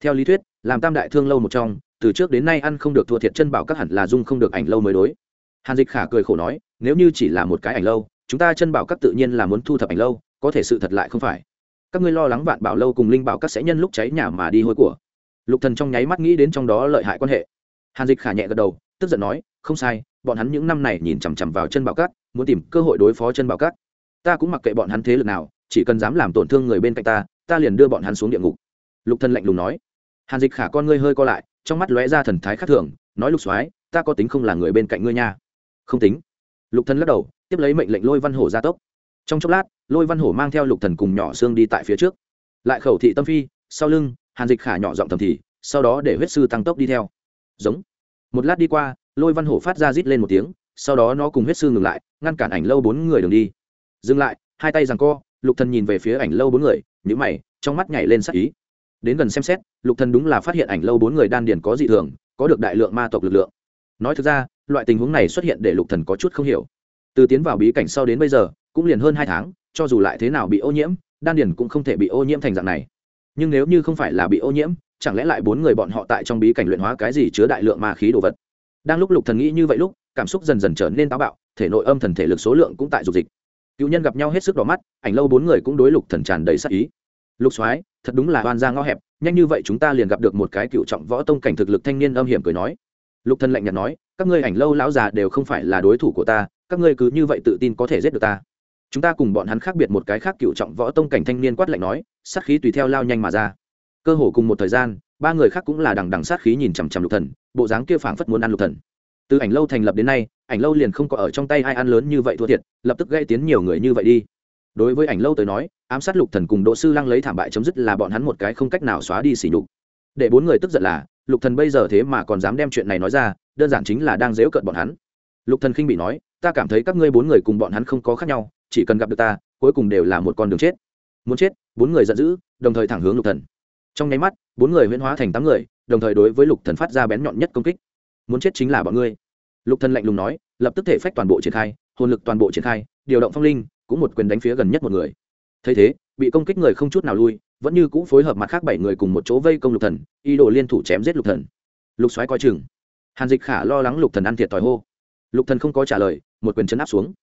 Theo lý thuyết, làm tam đại thương lâu một trong, từ trước đến nay ăn không được thua thiệt chân bảo các hẳn là dung không được ảnh lâu mới đối. Hàn dịch khả cười khổ nói nếu như chỉ là một cái ảnh lâu, chúng ta chân bảo các tự nhiên là muốn thu thập ảnh lâu, có thể sự thật lại không phải. Các ngươi lo lắng vạn bảo lâu cùng linh bảo các sẽ nhân lúc cháy nhà mà đi hôi của. Lục thần trong nháy mắt nghĩ đến trong đó lợi hại quan hệ. Hàn dịch khả nhẹ gật đầu, tức giận nói, không sai, bọn hắn những năm này nhìn chằm chằm vào chân bảo các, muốn tìm cơ hội đối phó chân bảo các. Ta cũng mặc kệ bọn hắn thế lực nào, chỉ cần dám làm tổn thương người bên cạnh ta ta liền đưa bọn hắn xuống địa ngục. Lục thần lạnh lùng nói. Hàn dịch khả con ngươi hơi co lại, trong mắt lóe ra thần thái khác thường, nói, lục soái, ta có tính không là người bên cạnh ngươi nha. Không tính lục thần lắc đầu, tiếp lấy mệnh lệnh lôi văn hổ ra tốc. Trong chốc lát, lôi văn hổ mang theo lục thần cùng nhỏ xương đi tại phía trước. Lại khẩu thị tâm phi, sau lưng, hàn dịch khả nhỏ giọng thầm thì, sau đó để huyết sư tăng tốc đi theo. Giống. Một lát đi qua, lôi văn hổ phát ra rít lên một tiếng, sau đó nó cùng huyết sư ngừng lại, ngăn cản ảnh lâu bốn người đường đi. Dừng lại, hai tay rằng co, lục thần nhìn về phía ảnh lâu bốn người, nhíu mày, trong mắt nhảy lên sắc ý. Đến gần xem xét, lục thần đúng là phát hiện ảnh lâu bốn người đan điền có dị thường, có được đại lượng ma tộc lực lượng. Nói thực ra loại tình huống này xuất hiện để lục thần có chút không hiểu. Từ tiến vào bí cảnh sau đến bây giờ, cũng liền hơn hai tháng, cho dù lại thế nào bị ô nhiễm, đan điền cũng không thể bị ô nhiễm thành dạng này. Nhưng nếu như không phải là bị ô nhiễm, chẳng lẽ lại bốn người bọn họ tại trong bí cảnh luyện hóa cái gì chứa đại lượng ma khí đồ vật? Đang lúc lục thần nghĩ như vậy lúc, cảm xúc dần dần trở nên táo bạo, thể nội âm thần thể lực số lượng cũng tại dục dịch. Cựu nhân gặp nhau hết sức đỏ mắt, ảnh lâu bốn người cũng đối lục thần tràn đầy sắc ý. Lục soái, thật đúng là oan ra ngõ hẹp, nhanh như vậy chúng ta liền gặp được một cái cựu trọng võ tông cảnh thực lực thanh niên âm hiểm cười nói. Lục thần lạnh nhạt nói các ngươi ảnh lâu lão già đều không phải là đối thủ của ta, các ngươi cứ như vậy tự tin có thể giết được ta. Chúng ta cùng bọn hắn khác biệt một cái khác cựu trọng võ tông cảnh thanh niên quát lạnh nói, sát khí tùy theo lao nhanh mà ra. Cơ hồ cùng một thời gian, ba người khác cũng là đằng đằng sát khí nhìn chằm chằm lục thần, bộ dáng kia phảng phất muốn ăn lục thần. Từ ảnh lâu thành lập đến nay, ảnh lâu liền không có ở trong tay ai ăn lớn như vậy thua thiệt, lập tức gây tiến nhiều người như vậy đi. Đối với ảnh lâu tới nói, ám sát lục thần cùng đỗ sư lăng lấy thảm bại chấm dứt là bọn hắn một cái không cách nào xóa đi xỉ nhục. Để bốn người tức giận là, lục thần bây giờ thế mà còn dám đem chuyện này nói ra đơn giản chính là đang dếu cận bọn hắn. Lục thần khinh bị nói, ta cảm thấy các ngươi bốn người cùng bọn hắn không có khác nhau, chỉ cần gặp được ta, cuối cùng đều là một con đường chết. Muốn chết? Bốn người giận dữ, đồng thời thẳng hướng lục thần. Trong nháy mắt, bốn người huyễn hóa thành tám người, đồng thời đối với lục thần phát ra bén nhọn nhất công kích. Muốn chết chính là bọn ngươi. Lục thần lạnh lùng nói, lập tức thể phách toàn bộ triển khai, hồn lực toàn bộ triển khai, điều động phong linh, cũng một quyền đánh phía gần nhất một người. Thấy thế, bị công kích người không chút nào lui, vẫn như cũ phối hợp mặt khác bảy người cùng một chỗ vây công lục thần, ý đồ liên thủ chém giết lục thần. Lục xoáy coi chừng hàn dịch khả lo lắng lục thần ăn thiệt thòi hô. Lục thần không có trả lời, một quyền chấn áp xuống.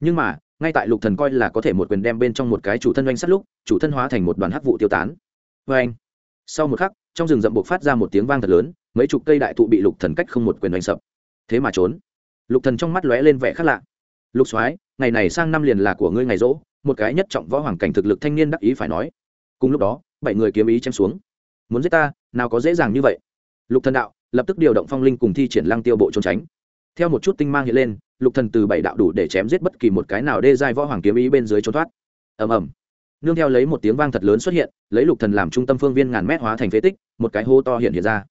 Nhưng mà, ngay tại lục thần coi là có thể một quyền đem bên trong một cái chủ thân oanh sát lúc, chủ thân hóa thành một đoàn hắc vụ tiêu tán. Vê anh sau một khắc, trong rừng rậm buộc phát ra một tiếng vang thật lớn, mấy chục cây đại thụ bị lục thần cách không một quyền oanh sập. Thế mà trốn. Lục thần trong mắt lóe lên vẻ khác lạ. Lục soái, ngày này sang năm liền là của ngươi ngày rỗ, một cái nhất trọng võ hoàng cảnh thực lực thanh niên đắc ý phải nói. Cùng lúc đó, bảy người kiếm ý chém xuống. Muốn giết ta, nào có dễ dàng như vậy? Lục thần đạo lập tức điều động phong linh cùng thi triển lăng tiêu bộ trốn tránh. Theo một chút tinh mang hiện lên, lục thần từ bảy đạo đủ để chém giết bất kỳ một cái nào đê giai võ hoàng kiếm ý bên dưới trốn thoát. Ầm ầm. Nương theo lấy một tiếng vang thật lớn xuất hiện, lấy lục thần làm trung tâm phương viên ngàn mét hóa thành phế tích, một cái hô to hiện hiện ra.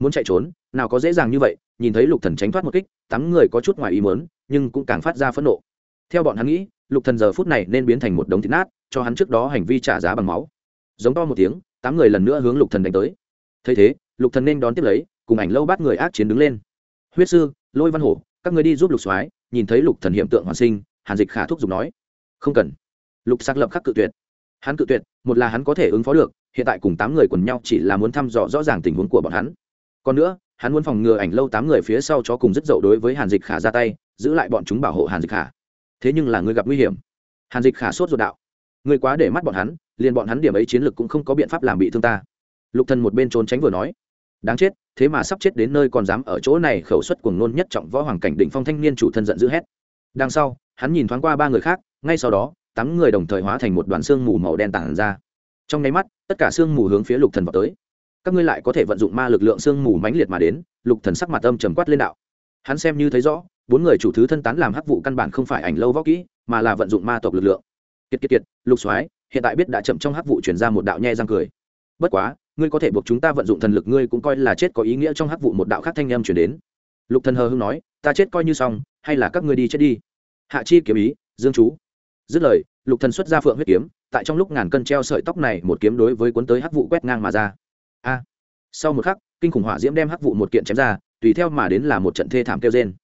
Muốn chạy trốn, nào có dễ dàng như vậy, nhìn thấy lục thần tránh thoát một kích tám người có chút ngoài ý muốn, nhưng cũng càng phát ra phẫn nộ. Theo bọn hắn nghĩ, lục thần giờ phút này nên biến thành một đống thịt nát, cho hắn trước đó hành vi trả giá bằng máu. Giống to một tiếng, tám người lần nữa hướng lục thần đánh tới. Thấy thế, lục thần nên đón tiếp lấy cùng ảnh lâu bắt người ác chiến đứng lên. Huyết sư, lôi văn hổ, các người đi giúp lục soái, nhìn thấy lục thần hiện tượng hoàn sinh, hàn dịch khả thúc giục nói. Không cần. Lục sắc lập khắc cự tuyệt. Hắn cự tuyệt, một là hắn có thể ứng phó được, hiện tại cùng tám người quần nhau chỉ là muốn thăm dò rõ ràng tình huống của bọn hắn. Còn nữa, hắn muốn phòng ngừa ảnh lâu tám người phía sau chó cùng rất dậu đối với hàn dịch khả ra tay, giữ lại bọn chúng bảo hộ hàn dịch khả. Thế nhưng là người gặp nguy hiểm. Hàn dịch khả sốt ruột đạo. Người quá để mắt bọn hắn, liền bọn hắn điểm ấy chiến lược cũng không có biện pháp làm bị thương ta. Lục thần một bên trốn tránh vừa nói đáng chết, thế mà sắp chết đến nơi còn dám ở chỗ này khẩu suất cuồng nôn nhất trọng võ hoàng cảnh đỉnh phong thanh niên chủ thân giận dữ hét. Đằng sau, hắn nhìn thoáng qua ba người khác, ngay sau đó, tám người đồng thời hóa thành một đoàn xương mù màu đen tản ra. Trong nháy mắt, tất cả xương mù hướng phía lục thần vào tới. Các ngươi lại có thể vận dụng ma lực lượng xương mù mãnh liệt mà đến, lục thần sắc mặt âm trầm quát lên đạo. Hắn xem như thấy rõ, bốn người chủ thứ thân tán làm hắc vụ căn bản không phải ảnh lâu võ kỹ, mà là vận dụng ma tộc lực lượng. Kiệt kiệt kiệt, lục soái, hiện tại biết đã chậm trong hắc vụ chuyển ra một đạo nhe răng cười. Bất quá ngươi có thể buộc chúng ta vận dụng thần lực ngươi cũng coi là chết có ý nghĩa trong hắc vụ một đạo khác thanh âm chuyển đến. Lục thần hờ hưng nói, ta chết coi như xong, hay là các ngươi đi chết đi. Hạ chi kiếm ý, dương chú. Dứt lời, lục thần xuất ra phượng huyết kiếm, tại trong lúc ngàn cân treo sợi tóc này một kiếm đối với cuốn tới hắc vụ quét ngang mà ra. A. Sau một khắc, kinh khủng hỏa diễm đem hắc vụ một kiện chém ra, tùy theo mà đến là một trận thê thảm kêu rên.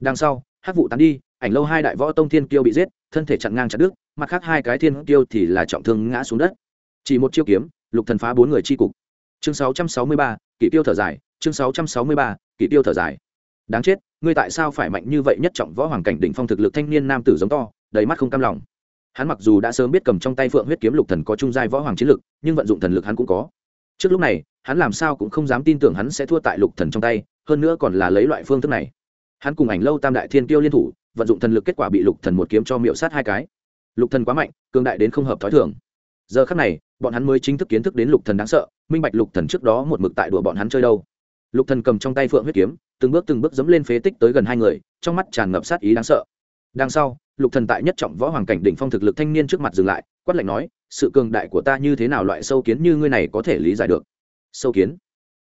Đằng sau, hắc vụ tán đi, ảnh lâu hai đại võ tông thiên kiêu bị giết, thân thể chặn ngang chặt đứt, mặt khác hai cái thiên kiêu thì là trọng thương ngã xuống đất. Chỉ một chiêu kiếm, lục thần phá bốn người chi cục chương 663, kỷ tiêu thở dài chương 663, kỷ tiêu thở dài. Đáng chết ngươi tại sao phải mạnh như vậy nhất trọng võ hoàng cảnh đỉnh phong thực lực thanh niên nam tử giống to đầy mắt không cam lòng. Hắn mặc dù đã sớm biết cầm trong tay phượng huyết kiếm lục thần có trung giai võ hoàng chiến lực nhưng vận dụng thần lực hắn cũng có. Trước lúc này hắn làm sao cũng không dám tin tưởng hắn sẽ thua tại lục thần trong tay hơn nữa còn là lấy loại phương thức này. Hắn cùng ảnh lâu tam đại thiên tiêu liên thủ vận dụng thần lực kết quả bị lục thần một kiếm cho miệu sát hai cái. Lục thần quá mạnh cường đại đến không hợp thói thường giờ khắc này, bọn hắn mới chính thức kiến thức đến lục thần đáng sợ, minh bạch lục thần trước đó một mực tại đùa bọn hắn chơi đâu. Lục thần cầm trong tay phượng huyết kiếm, từng bước từng bước dẫm lên phế tích tới gần hai người, trong mắt tràn ngập sát ý đáng sợ. Đằng sau, lục thần tại nhất trọng võ hoàng cảnh đỉnh phong thực lực thanh niên trước mặt dừng lại, quát lạnh nói, sự cường đại của ta như thế nào loại sâu kiến như ngươi này có thể lý giải được? Sâu kiến?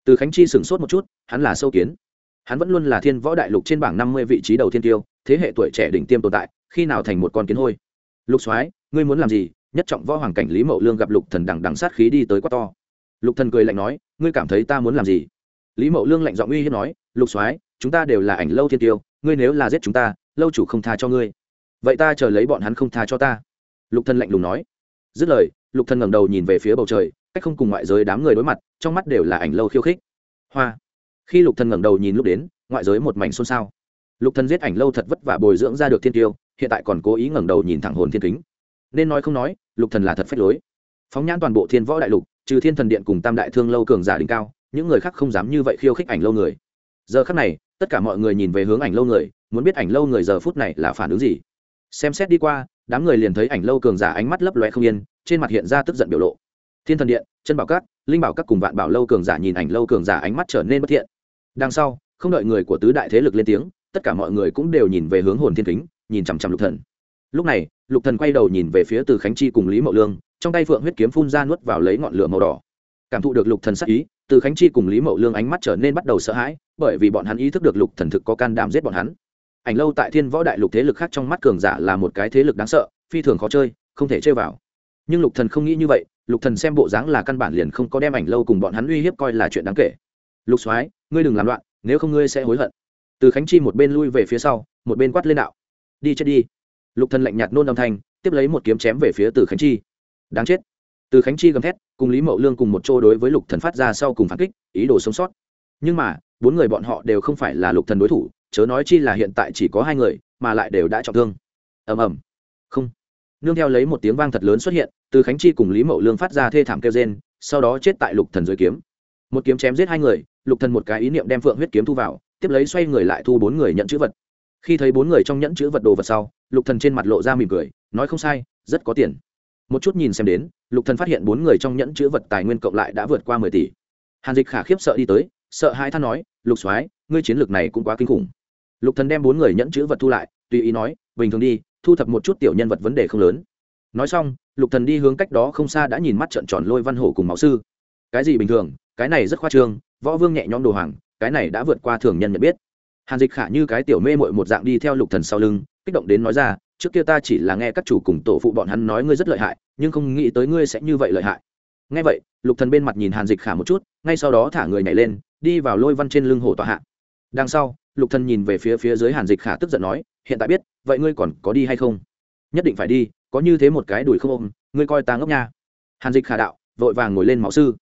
Từ khánh chi sửng sốt một chút, hắn là sâu kiến. Hắn vẫn luôn là thiên võ đại lục trên bảng năm mươi vị trí đầu thiên tiêu, thế hệ tuổi trẻ đỉnh tiêm tồn tại, khi nào thành một con kiến hôi? Lục soái, ngươi muốn làm gì? Nhất trọng võ hoàng cảnh lý mậu lương gặp lục thần đằng đằng sát khí đi tới quát to. Lục thần cười lạnh nói, ngươi cảm thấy ta muốn làm gì? Lý mậu lương lạnh giọng uy hiếp nói, lục soái, chúng ta đều là ảnh lâu thiên tiêu, ngươi nếu là giết chúng ta, lâu chủ không tha cho ngươi. Vậy ta chờ lấy bọn hắn không tha cho ta. Lục thần lạnh lùng nói. Dứt lời, lục thần ngẩng đầu nhìn về phía bầu trời, cách không cùng ngoại giới đám người đối mặt, trong mắt đều là ảnh lâu khiêu khích. Hoa. Khi lục thần ngẩng đầu nhìn lúc đến, ngoại giới một mảnh xôn xao. Lục thần giết ảnh lâu thật vất vả bồi dưỡng ra được thiên tiêu, hiện tại còn cố ý ngẩng đầu nhìn thẳng hồn thiên kính nên nói không nói lục thần là thật phách lối. Phóng nhãn toàn bộ thiên võ đại lục trừ thiên thần điện cùng tam đại thương lâu cường giả đỉnh cao những người khác không dám như vậy khiêu khích ảnh lâu người. Giờ khắc này tất cả mọi người nhìn về hướng ảnh lâu người muốn biết ảnh lâu người giờ phút này là phản ứng gì. Xem xét đi qua đám người liền thấy ảnh lâu cường giả ánh mắt lấp loe không yên trên mặt hiện ra tức giận biểu lộ. Thiên thần điện chân bảo cát, linh bảo các cùng vạn bảo lâu cường giả nhìn ảnh lâu cường giả ánh mắt trở nên bất thiện. Đằng sau không đợi người của tứ đại thế lực lên tiếng tất cả mọi người cũng đều nhìn về hướng hồn thiên kính nhìn chằm chằm lục thần. Lúc này lục thần quay đầu nhìn về phía từ khánh chi cùng lý mậu lương, trong tay phượng huyết kiếm phun ra nuốt vào lấy ngọn lửa màu đỏ. Cảm thụ được lục thần sắc ý, từ khánh chi cùng lý mậu lương ánh mắt trở nên bắt đầu sợ hãi, bởi vì bọn hắn ý thức được lục thần thực có can đảm giết bọn hắn. Ảnh lâu tại thiên võ đại lục thế lực khác trong mắt cường giả là một cái thế lực đáng sợ, phi thường khó chơi, không thể chơi vào. Nhưng lục thần không nghĩ như vậy, lục thần xem bộ dáng là căn bản liền không có đem ảnh lâu cùng bọn hắn uy hiếp coi là chuyện đáng kể. Lục soái, ngươi đừng làm loạn, nếu không ngươi sẽ hối hận. Từ khánh chi một bên lui về phía sau, một bên quát lên đạo. Đi chết đi lục thần lạnh nhạt nôn âm thanh, tiếp lấy một kiếm chém về phía từ khánh chi. Đáng chết. Từ khánh chi gầm thét, cùng lý mậu lương cùng một chỗ đối với lục thần phát ra sau cùng phản kích, ý đồ sống sót. Nhưng mà, bốn người bọn họ đều không phải là lục thần đối thủ, chớ nói chi là hiện tại chỉ có hai người, mà lại đều đã trọng thương. Ầm ầm. Không. Nương theo lấy một tiếng vang thật lớn xuất hiện, từ khánh chi cùng lý mậu lương phát ra thê thảm kêu rên, sau đó chết tại lục thần dưới kiếm. Một kiếm chém giết hai người, lục thần một cái ý niệm đem phượng huyết kiếm thu vào, tiếp lấy xoay người lại thu bốn người nhận chữ vật. Khi thấy bốn người trong nhẫn chữ vật đồ vật sau lục thần trên mặt lộ ra mỉm cười, nói không sai, rất có tiền. Một chút nhìn xem đến, lục thần phát hiện bốn người trong nhẫn chữ vật tài nguyên cộng lại đã vượt qua mười tỷ. Hàn dịch khả khiếp sợ đi tới, sợ hãi than nói, lục soái, ngươi chiến lược này cũng quá kinh khủng. Lục thần đem bốn người nhẫn chữ vật thu lại, tùy ý nói, bình thường đi, thu thập một chút tiểu nhân vật vấn đề không lớn. Nói xong, lục thần đi hướng cách đó không xa đã nhìn mắt trợn tròn lôi văn hổ cùng máu sư. Cái gì bình thường? Cái này rất khoa trương, võ vương nhẹ nhõm đồ hoàng, cái này đã vượt qua thường nhân nhận biết. Hàn dịch khả như cái tiểu mê mội một dạng đi theo lục thần sau lưng kích động đến nói ra, trước kia ta chỉ là nghe các chủ cùng tổ phụ bọn hắn nói ngươi rất lợi hại, nhưng không nghĩ tới ngươi sẽ như vậy lợi hại. Nghe vậy, lục thần bên mặt nhìn hàn dịch khả một chút, ngay sau đó thả người nhảy lên, đi vào lôi văn trên lưng hổ tọa hạ. Đằng sau, lục thần nhìn về phía phía dưới hàn dịch khả tức giận nói, hiện tại biết, vậy ngươi còn có đi hay không? Nhất định phải đi, có như thế một cái đuổi không ôm, ngươi coi ta ngốc nha. Hàn dịch khả đạo, vội vàng ngồi lên máu sư.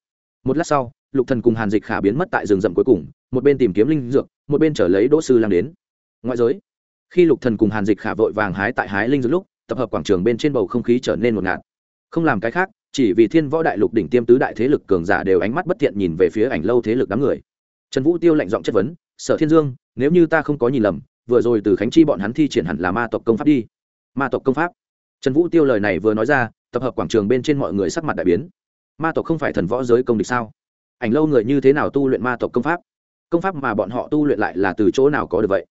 Một lát sau, lục thần cùng hàn dịch khả biến mất tại rừng rậm cuối cùng, một bên tìm kiếm linh dược, một bên trở lấy đỗ sư lang đến. Ngoại giới khi lục thần cùng hàn dịch khả vội vàng hái tại hái linh dược lúc, tập hợp quảng trường bên trên bầu không khí trở nên ngột ngạt. Không làm cái khác, chỉ vì thiên võ đại lục đỉnh tiêm tứ đại thế lực cường giả đều ánh mắt bất thiện nhìn về phía ảnh lâu thế lực đám người. Trần vũ tiêu lạnh giọng chất vấn, sở thiên dương, nếu như ta không có nhìn lầm, vừa rồi từ khánh chi bọn hắn thi triển hẳn là ma tộc công pháp đi. Ma tộc công pháp? Trần vũ tiêu lời này vừa nói ra, tập hợp quảng trường bên trên mọi người sắc mặt đại biến. Ma tộc không phải thần võ giới công địch sao? Ảnh lâu người như thế nào tu luyện ma tộc công pháp? Công pháp mà bọn họ tu luyện lại là từ chỗ nào có được vậy?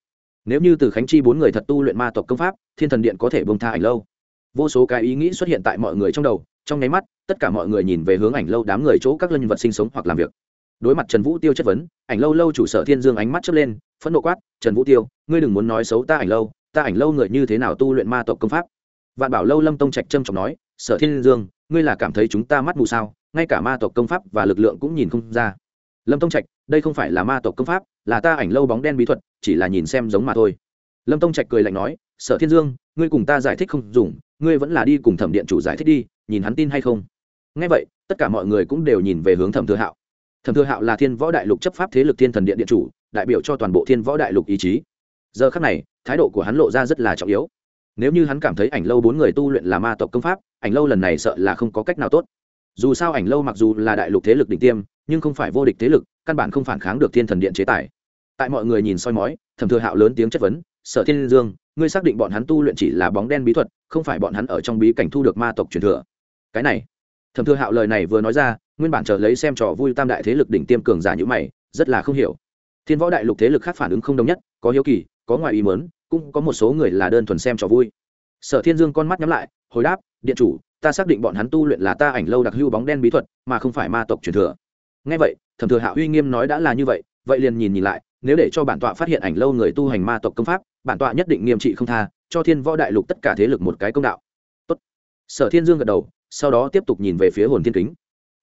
Nếu như từ khánh chi bốn người thật tu luyện ma tộc công pháp, thiên thần điện có thể bông tha ảnh lâu. Vô số cái ý nghĩ xuất hiện tại mọi người trong đầu, trong nháy mắt, tất cả mọi người nhìn về hướng ảnh lâu đám người chỗ các lân vật sinh sống hoặc làm việc. Đối mặt trần vũ tiêu chất vấn, ảnh lâu lâu chủ sở thiên dương ánh mắt chớp lên, phẫn nộ quát, trần vũ tiêu, ngươi đừng muốn nói xấu ta ảnh lâu, ta ảnh lâu người như thế nào tu luyện ma tộc công pháp? Vạn bảo lâu lâm tông trạch trâm trọng nói, sở thiên dương, ngươi là cảm thấy chúng ta mắt mù sao? Ngay cả ma tộc công pháp và lực lượng cũng nhìn không ra. Lâm tông trạch, đây không phải là ma tộc công pháp là ta ảnh lâu bóng đen bí thuật, chỉ là nhìn xem giống mà thôi. Lâm tông trạch cười lạnh nói, sở thiên dương, ngươi cùng ta giải thích không dùng, ngươi vẫn là đi cùng thẩm điện chủ giải thích đi, nhìn hắn tin hay không? Ngay vậy, tất cả mọi người cũng đều nhìn về hướng thẩm thừa hạo. Thẩm thừa hạo là thiên võ đại lục chấp pháp thế lực thiên thần điện điện chủ, đại biểu cho toàn bộ thiên võ đại lục ý chí. Giờ khắc này, thái độ của hắn lộ ra rất là trọng yếu. Nếu như hắn cảm thấy ảnh lâu bốn người tu luyện là ma tộc công pháp, ảnh lâu lần này sợ là không có cách nào tốt. Dù sao ảnh lâu mặc dù là đại lục thế lực đỉnh tiêm, nhưng không phải vô địch thế lực, căn bản không phản kháng được thiên thần điện chế tài tại mọi người nhìn soi mói, thẩm thừa hạo lớn tiếng chất vấn, sở thiên dương, ngươi xác định bọn hắn tu luyện chỉ là bóng đen bí thuật, không phải bọn hắn ở trong bí cảnh thu được ma tộc truyền thừa. Cái này, thẩm thừa hạo lời này vừa nói ra, nguyên bản chờ lấy xem trò vui tam đại thế lực đỉnh tiêm cường giả như mày, rất là không hiểu. Thiên võ đại lục thế lực khác phản ứng không đồng nhất, có hiếu kỳ, có ngoài ý mớn cũng có một số người là đơn thuần xem trò vui. Sở thiên dương con mắt nhắm lại, hồi đáp, điện chủ, ta xác định bọn hắn tu luyện là ta ảnh lâu đặc hưu bóng đen bí thuật, mà không phải ma tộc truyền thừa. Ngay vậy, thẩm thừa hạ uy nghiêm nói đã là như vậy vậy liền nhìn nhìn lại nếu để cho bản tọa phát hiện ảnh lâu người tu hành ma tộc công pháp bản tọa nhất định nghiêm trị không tha cho thiên võ đại lục tất cả thế lực một cái công đạo. Tốt. sở thiên dương gật đầu sau đó tiếp tục nhìn về phía hồn thiên kính.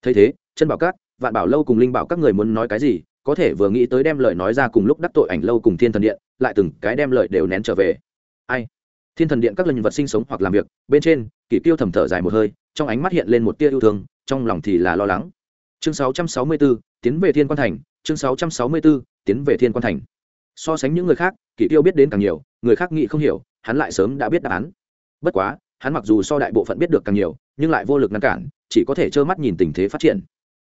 Thấy thế chân bảo các vạn bảo lâu cùng linh bảo các người muốn nói cái gì có thể vừa nghĩ tới đem lời nói ra cùng lúc đắc tội ảnh lâu cùng thiên thần điện lại từng cái đem lời đều nén trở về. Ai? Thiên thần điện các lần vật sinh sống hoặc làm việc bên trên kỷ tiêu thầm thở dài một hơi trong ánh mắt hiện lên một tia yêu thương trong lòng thì là lo lắng. Chương 664, tiến về thiên quan thành chương 664, tiến về thiên quan thành. So sánh những người khác, kỷ tiêu biết đến càng nhiều, người khác nghĩ không hiểu, hắn lại sớm đã biết đáp án. Bất quá, hắn mặc dù so đại bộ phận biết được càng nhiều, nhưng lại vô lực ngăn cản, chỉ có thể trơ mắt nhìn tình thế phát triển.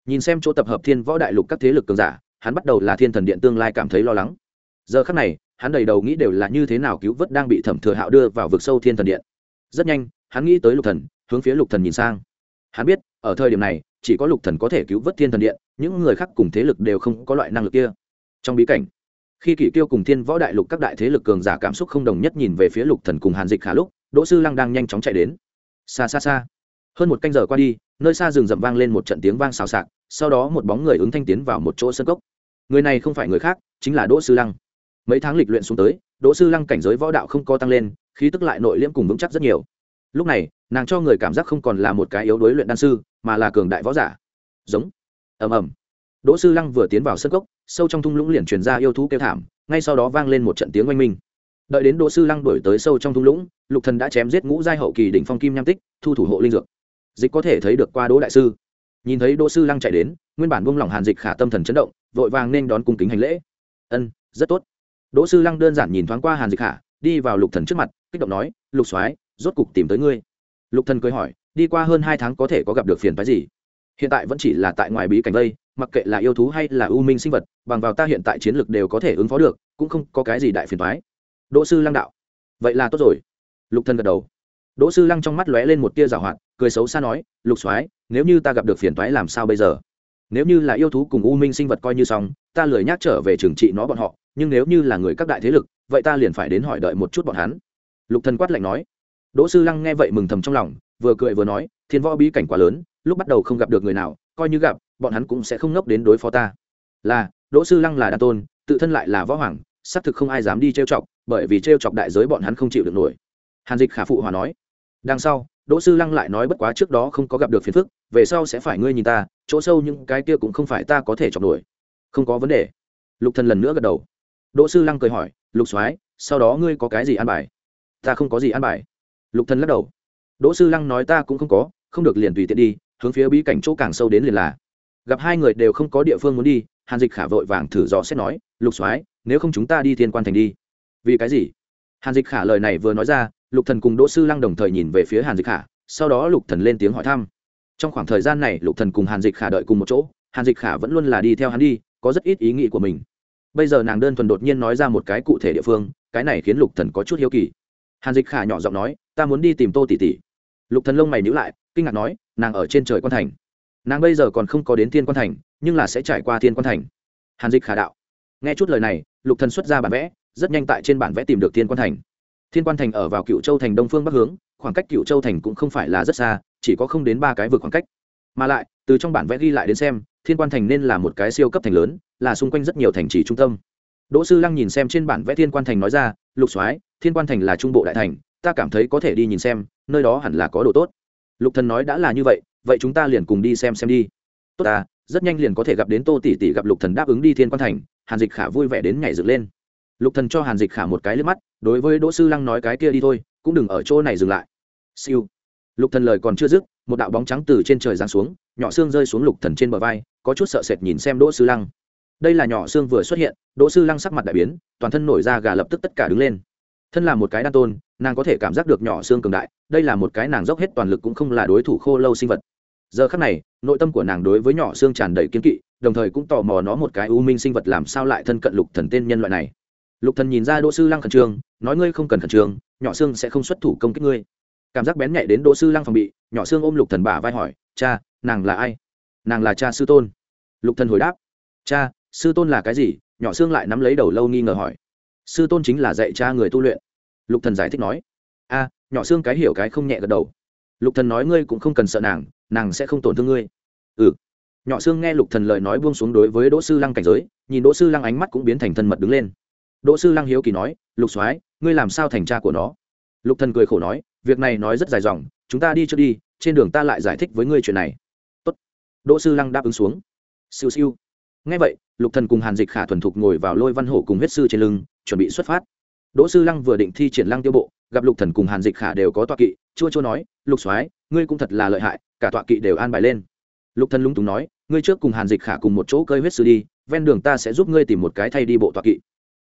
Nhìn xem chỗ tập hợp thiên võ đại lục các thế lực cường giả, hắn bắt đầu là thiên thần điện tương lai cảm thấy lo lắng. Giờ khắc này, hắn đầy đầu nghĩ đều là như thế nào cứu vớt đang bị thẩm thừa hạo đưa vào vực sâu thiên thần điện. Rất nhanh, hắn nghĩ tới lục thần, hướng phía lục thần nhìn sang. Hắn biết, ở thời điểm này, chỉ có lục thần có thể cứu vớt thiên thần điện, những người khác cùng thế lực đều không có loại năng lực kia trong bí cảnh, khi kỷ tiêu cùng thiên võ đại lục các đại thế lực cường giả cảm xúc không đồng nhất nhìn về phía lục thần cùng hàn dịch khả lúc, đỗ sư lăng đang nhanh chóng chạy đến. Xa xa xa, hơn một canh giờ qua đi, nơi xa rừng rậm vang lên một trận tiếng vang xào xạc, sau đó một bóng người ứng thanh tiến vào một chỗ sân cốc. Người này không phải người khác, chính là đỗ sư lăng. Mấy tháng lịch luyện xuống tới, đỗ sư lăng cảnh giới võ đạo không co tăng lên, khí tức lại nội liễm cùng vững chắc rất nhiều. Lúc này, nàng cho người cảm giác không còn là một cái yếu đuối luyện đan sư, mà là cường đại võ giả. Giống, ầm ầm. Đỗ sư lăng vừa tiến vào sân cốc sâu trong thung lũng liền truyền ra yêu thú kêu thảm, ngay sau đó vang lên một trận tiếng oanh minh. Đợi đến đỗ sư lăng đổi tới sâu trong thung lũng, lục thần đã chém giết ngũ giai hậu kỳ đỉnh phong kim nham tích, thu thủ hộ linh dược. Dịch có thể thấy được qua đỗ đại sư. Nhìn thấy đỗ sư lăng chạy đến, nguyên bản buông lỏng hàn dịch khả tâm thần chấn động, vội vàng nên đón cung kính hành lễ. Ân, rất tốt. Đỗ sư lăng đơn giản nhìn thoáng qua hàn dịch khả, đi vào lục thần trước mặt, kích động nói, lục soái, rốt cục tìm tới ngươi. Lục thần cười hỏi, đi qua hơn hai tháng có thể có gặp được phiền phái gì? Hiện tại vẫn chỉ là tại ngoài bí cảnh đây, mặc kệ là yêu thú hay là ưu minh sinh vật bằng vào ta hiện tại chiến lược đều có thể ứng phó được cũng không có cái gì đại phiền thoái đỗ sư lăng đạo. Vậy là tốt rồi. Lục thần gật đầu. Đỗ sư lăng trong mắt lóe lên một tia rào hoạt cười xấu xa nói lục soái nếu như ta gặp được phiền toái làm sao bây giờ? Nếu như là yêu thú cùng u minh sinh vật coi như xong ta lười nhác trở về trường trị nó bọn họ nhưng nếu như là người các đại thế lực vậy ta liền phải đến hỏi đợi một chút bọn hắn. Lục thần quát lạnh nói. Đỗ sư lăng nghe vậy mừng thầm trong lòng vừa cười vừa nói thiên võ bí cảnh quá lớn lúc bắt đầu không gặp được người nào, coi như gặp, bọn hắn cũng sẽ không ngốc đến đối phó ta. Là, đỗ sư lăng là đa tôn, tự thân lại là võ hoàng, xác thực không ai dám đi trêu chọc, bởi vì trêu chọc đại giới bọn hắn không chịu được nổi. Hàn dịch khả phụ hòa nói, đằng sau, đỗ sư lăng lại nói bất quá trước đó không có gặp được phiền phức, về sau sẽ phải ngươi nhìn ta, chỗ sâu những cái kia cũng không phải ta có thể chọc nổi. Không có vấn đề. Lục thần lần nữa gật đầu. Đỗ sư lăng cười hỏi, lục soái, sau đó ngươi có cái gì ăn bài? Ta không có gì ăn bài. Lục thần lắc đầu. Đỗ sư lăng nói, ta cũng không có, không được liền tùy tiện đi hướng phía bí cảnh chỗ càng sâu đến liền là, gặp hai người đều không có địa phương muốn đi, hàn dịch khả vội vàng thử dò xét nói, lục soái, nếu không chúng ta đi thiên quan thành đi. Vì cái gì? Hàn dịch khả lời này vừa nói ra, lục thần cùng đỗ sư lăng đồng thời nhìn về phía hàn dịch khả, sau đó lục thần lên tiếng hỏi thăm. Trong khoảng thời gian này, lục thần cùng hàn dịch khả đợi cùng một chỗ, hàn dịch khả vẫn luôn là đi theo hắn đi, có rất ít ý nghĩ của mình. Bây giờ nàng đơn thuần đột nhiên nói ra một cái cụ thể địa phương, cái này khiến lục thần có chút hiếu kỳ. Hàn dịch khả nhỏ giọng nói, ta muốn đi tìm tô tỷ tỷ. Lục thần lông mày nhíu lại, kinh ngạc nói nàng ở trên trời quan thành. Nàng bây giờ còn không có đến thiên quan thành, nhưng là sẽ trải qua thiên quan thành. Hàn dịch khả đạo. Nghe chút lời này, lục thần xuất ra bản vẽ, rất nhanh tại trên bản vẽ tìm được thiên quan thành. Thiên quan thành ở vào cựu châu thành đông phương bắc hướng, khoảng cách cựu châu thành cũng không phải là rất xa, chỉ có không đến ba cái vực khoảng cách. Mà lại, từ trong bản vẽ ghi lại đến xem, thiên quan thành nên là một cái siêu cấp thành lớn, là xung quanh rất nhiều thành trì trung tâm. Đỗ sư lăng nhìn xem trên bản vẽ thiên quan thành nói ra, lục soái, thiên quan thành là trung bộ đại thành, ta cảm thấy có thể đi nhìn xem, nơi đó hẳn là có đồ tốt lục thần nói đã là như vậy vậy chúng ta liền cùng đi xem xem đi. Tốt ta, rất nhanh liền có thể gặp đến tô tỷ tỷ gặp lục thần đáp ứng đi thiên quan thành, hàn dịch khả vui vẻ đến nhảy dựng lên. Lục thần cho hàn dịch khả một cái liếc mắt, đối với đỗ sư lăng nói cái kia đi thôi, cũng đừng ở chỗ này dừng lại. Siêu. Lục thần lời còn chưa dứt, một đạo bóng trắng từ trên trời giáng xuống, nhỏ xương rơi xuống lục thần trên bờ vai, có chút sợ sệt nhìn xem đỗ sư lăng. Đây là nhỏ xương vừa xuất hiện, đỗ sư lăng sắc mặt đại biến, toàn thân nổi ra gà lập tức tất cả đứng lên. Thân là một cái đan tôn nàng có thể cảm giác được nhỏ xương cường đại, đây là một cái nàng dốc hết toàn lực cũng không là đối thủ khô lâu sinh vật. Giờ khắc này, nội tâm của nàng đối với nhỏ xương tràn đầy kiên kỵ, đồng thời cũng tò mò nó một cái u minh sinh vật làm sao lại thân cận lục thần tên nhân loại này. Lục thần nhìn ra đỗ sư lăng khẩn trương, nói ngươi không cần khẩn trương, nhỏ xương sẽ không xuất thủ công kích ngươi. Cảm giác bén nhạy đến đỗ sư lăng phòng bị, nhỏ xương ôm lục thần bả vai hỏi, cha, nàng là ai? Nàng là cha sư tôn. Lục thần hồi đáp, cha, sư tôn là cái gì? Nhỏ xương lại nắm lấy đầu lâu nghi ngờ hỏi, sư tôn chính là dạy cha người tu luyện lục thần giải thích nói, a, nhỏ xương cái hiểu cái không nhẹ gật đầu. Lục thần nói ngươi cũng không cần sợ nàng nàng sẽ không tổn thương ngươi. Ừ. Nhỏ xương nghe lục thần lời nói buông xuống đối với đỗ sư lăng cảnh giới, nhìn đỗ sư lăng ánh mắt cũng biến thành thân mật đứng lên. Đỗ sư lăng hiếu kỳ nói, lục soái, ngươi làm sao thành cha của nó? Lục thần cười khổ nói, việc này nói rất dài dòng, chúng ta đi trước đi, trên đường ta lại giải thích với ngươi chuyện này. Tốt. Đỗ sư lăng đáp ứng xuống. Siêu siêu. Nghe vậy, lục thần cùng hàn dịch khả thuần thục ngồi vào lôi văn hổ cùng huyết sư trên lưng, chuẩn bị xuất phát đỗ sư lăng vừa định thi triển lăng tiêu bộ, gặp lục thần cùng hàn dịch khả đều có tọa kỵ, chua chua nói, lục soái, ngươi cũng thật là lợi hại, cả tọa kỵ đều an bài lên. Lục thần lúng túng nói, ngươi trước cùng hàn dịch khả cùng một chỗ cơi huyết sư đi, ven đường ta sẽ giúp ngươi tìm một cái thay đi bộ tọa kỵ.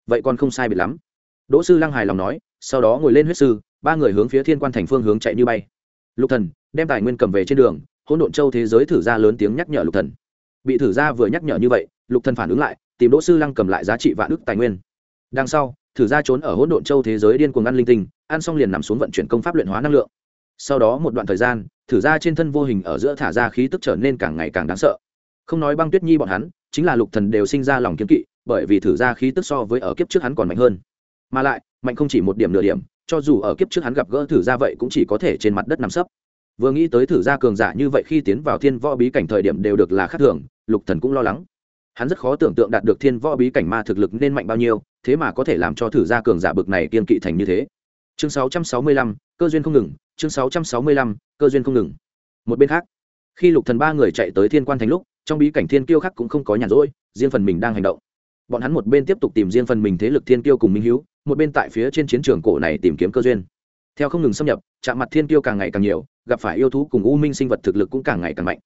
Vậy còn không sai biệt lắm. Đỗ sư lăng hài lòng nói, sau đó ngồi lên huyết sư, ba người hướng phía thiên quan thành phương hướng chạy như bay. Lục thần đem tài nguyên cầm về trên đường, hỗn độn châu thế giới thử ra lớn tiếng nhắc nhở lục thần. Bị thử ra vừa nhắc nhở như vậy, lục thần phản ứng lại, tìm đỗ sư lăng cầm lại giá trị vạn ức tài nguyên. Đằng sau thử ra trốn ở hỗn độn châu thế giới điên cuồng ăn linh tinh, ăn xong liền nằm xuống vận chuyển công pháp luyện hóa năng lượng. Sau đó một đoạn thời gian, thử ra trên thân vô hình ở giữa thả ra khí tức trở nên càng ngày càng đáng sợ. Không nói băng tuyết nhi bọn hắn, chính là lục thần đều sinh ra lòng kiếm kỵ, bởi vì thử ra khí tức so với ở kiếp trước hắn còn mạnh hơn. Mà lại, mạnh không chỉ một điểm nửa điểm, cho dù ở kiếp trước hắn gặp gỡ thử ra vậy cũng chỉ có thể trên mặt đất nằm sấp. Vừa nghĩ tới thử ra cường giả như vậy khi tiến vào thiên võ bí cảnh thời điểm đều được là khác thường, lục thần cũng lo lắng. Hắn rất khó tưởng tượng đạt được thiên võ bí cảnh ma thực lực nên mạnh bao nhiêu thế mà có thể làm cho thử gia cường giả bực này kiên kỵ thành như thế. Chương 665, cơ duyên không ngừng chương 665, cơ duyên không ngừng. Một bên khác khi lục thần ba người chạy tới thiên quan thành lúc trong bí cảnh thiên kiêu khác cũng không có nhàn rỗi riêng phần mình đang hành động. Bọn hắn một bên tiếp tục tìm riêng phần mình thế lực thiên kiêu cùng minh hiếu một bên tại phía trên chiến trường cổ này tìm kiếm cơ duyên. Theo không ngừng xâm nhập chạm mặt thiên kiêu càng ngày càng nhiều gặp phải yêu thú cùng u minh sinh vật thực lực cũng càng ngày càng mạnh.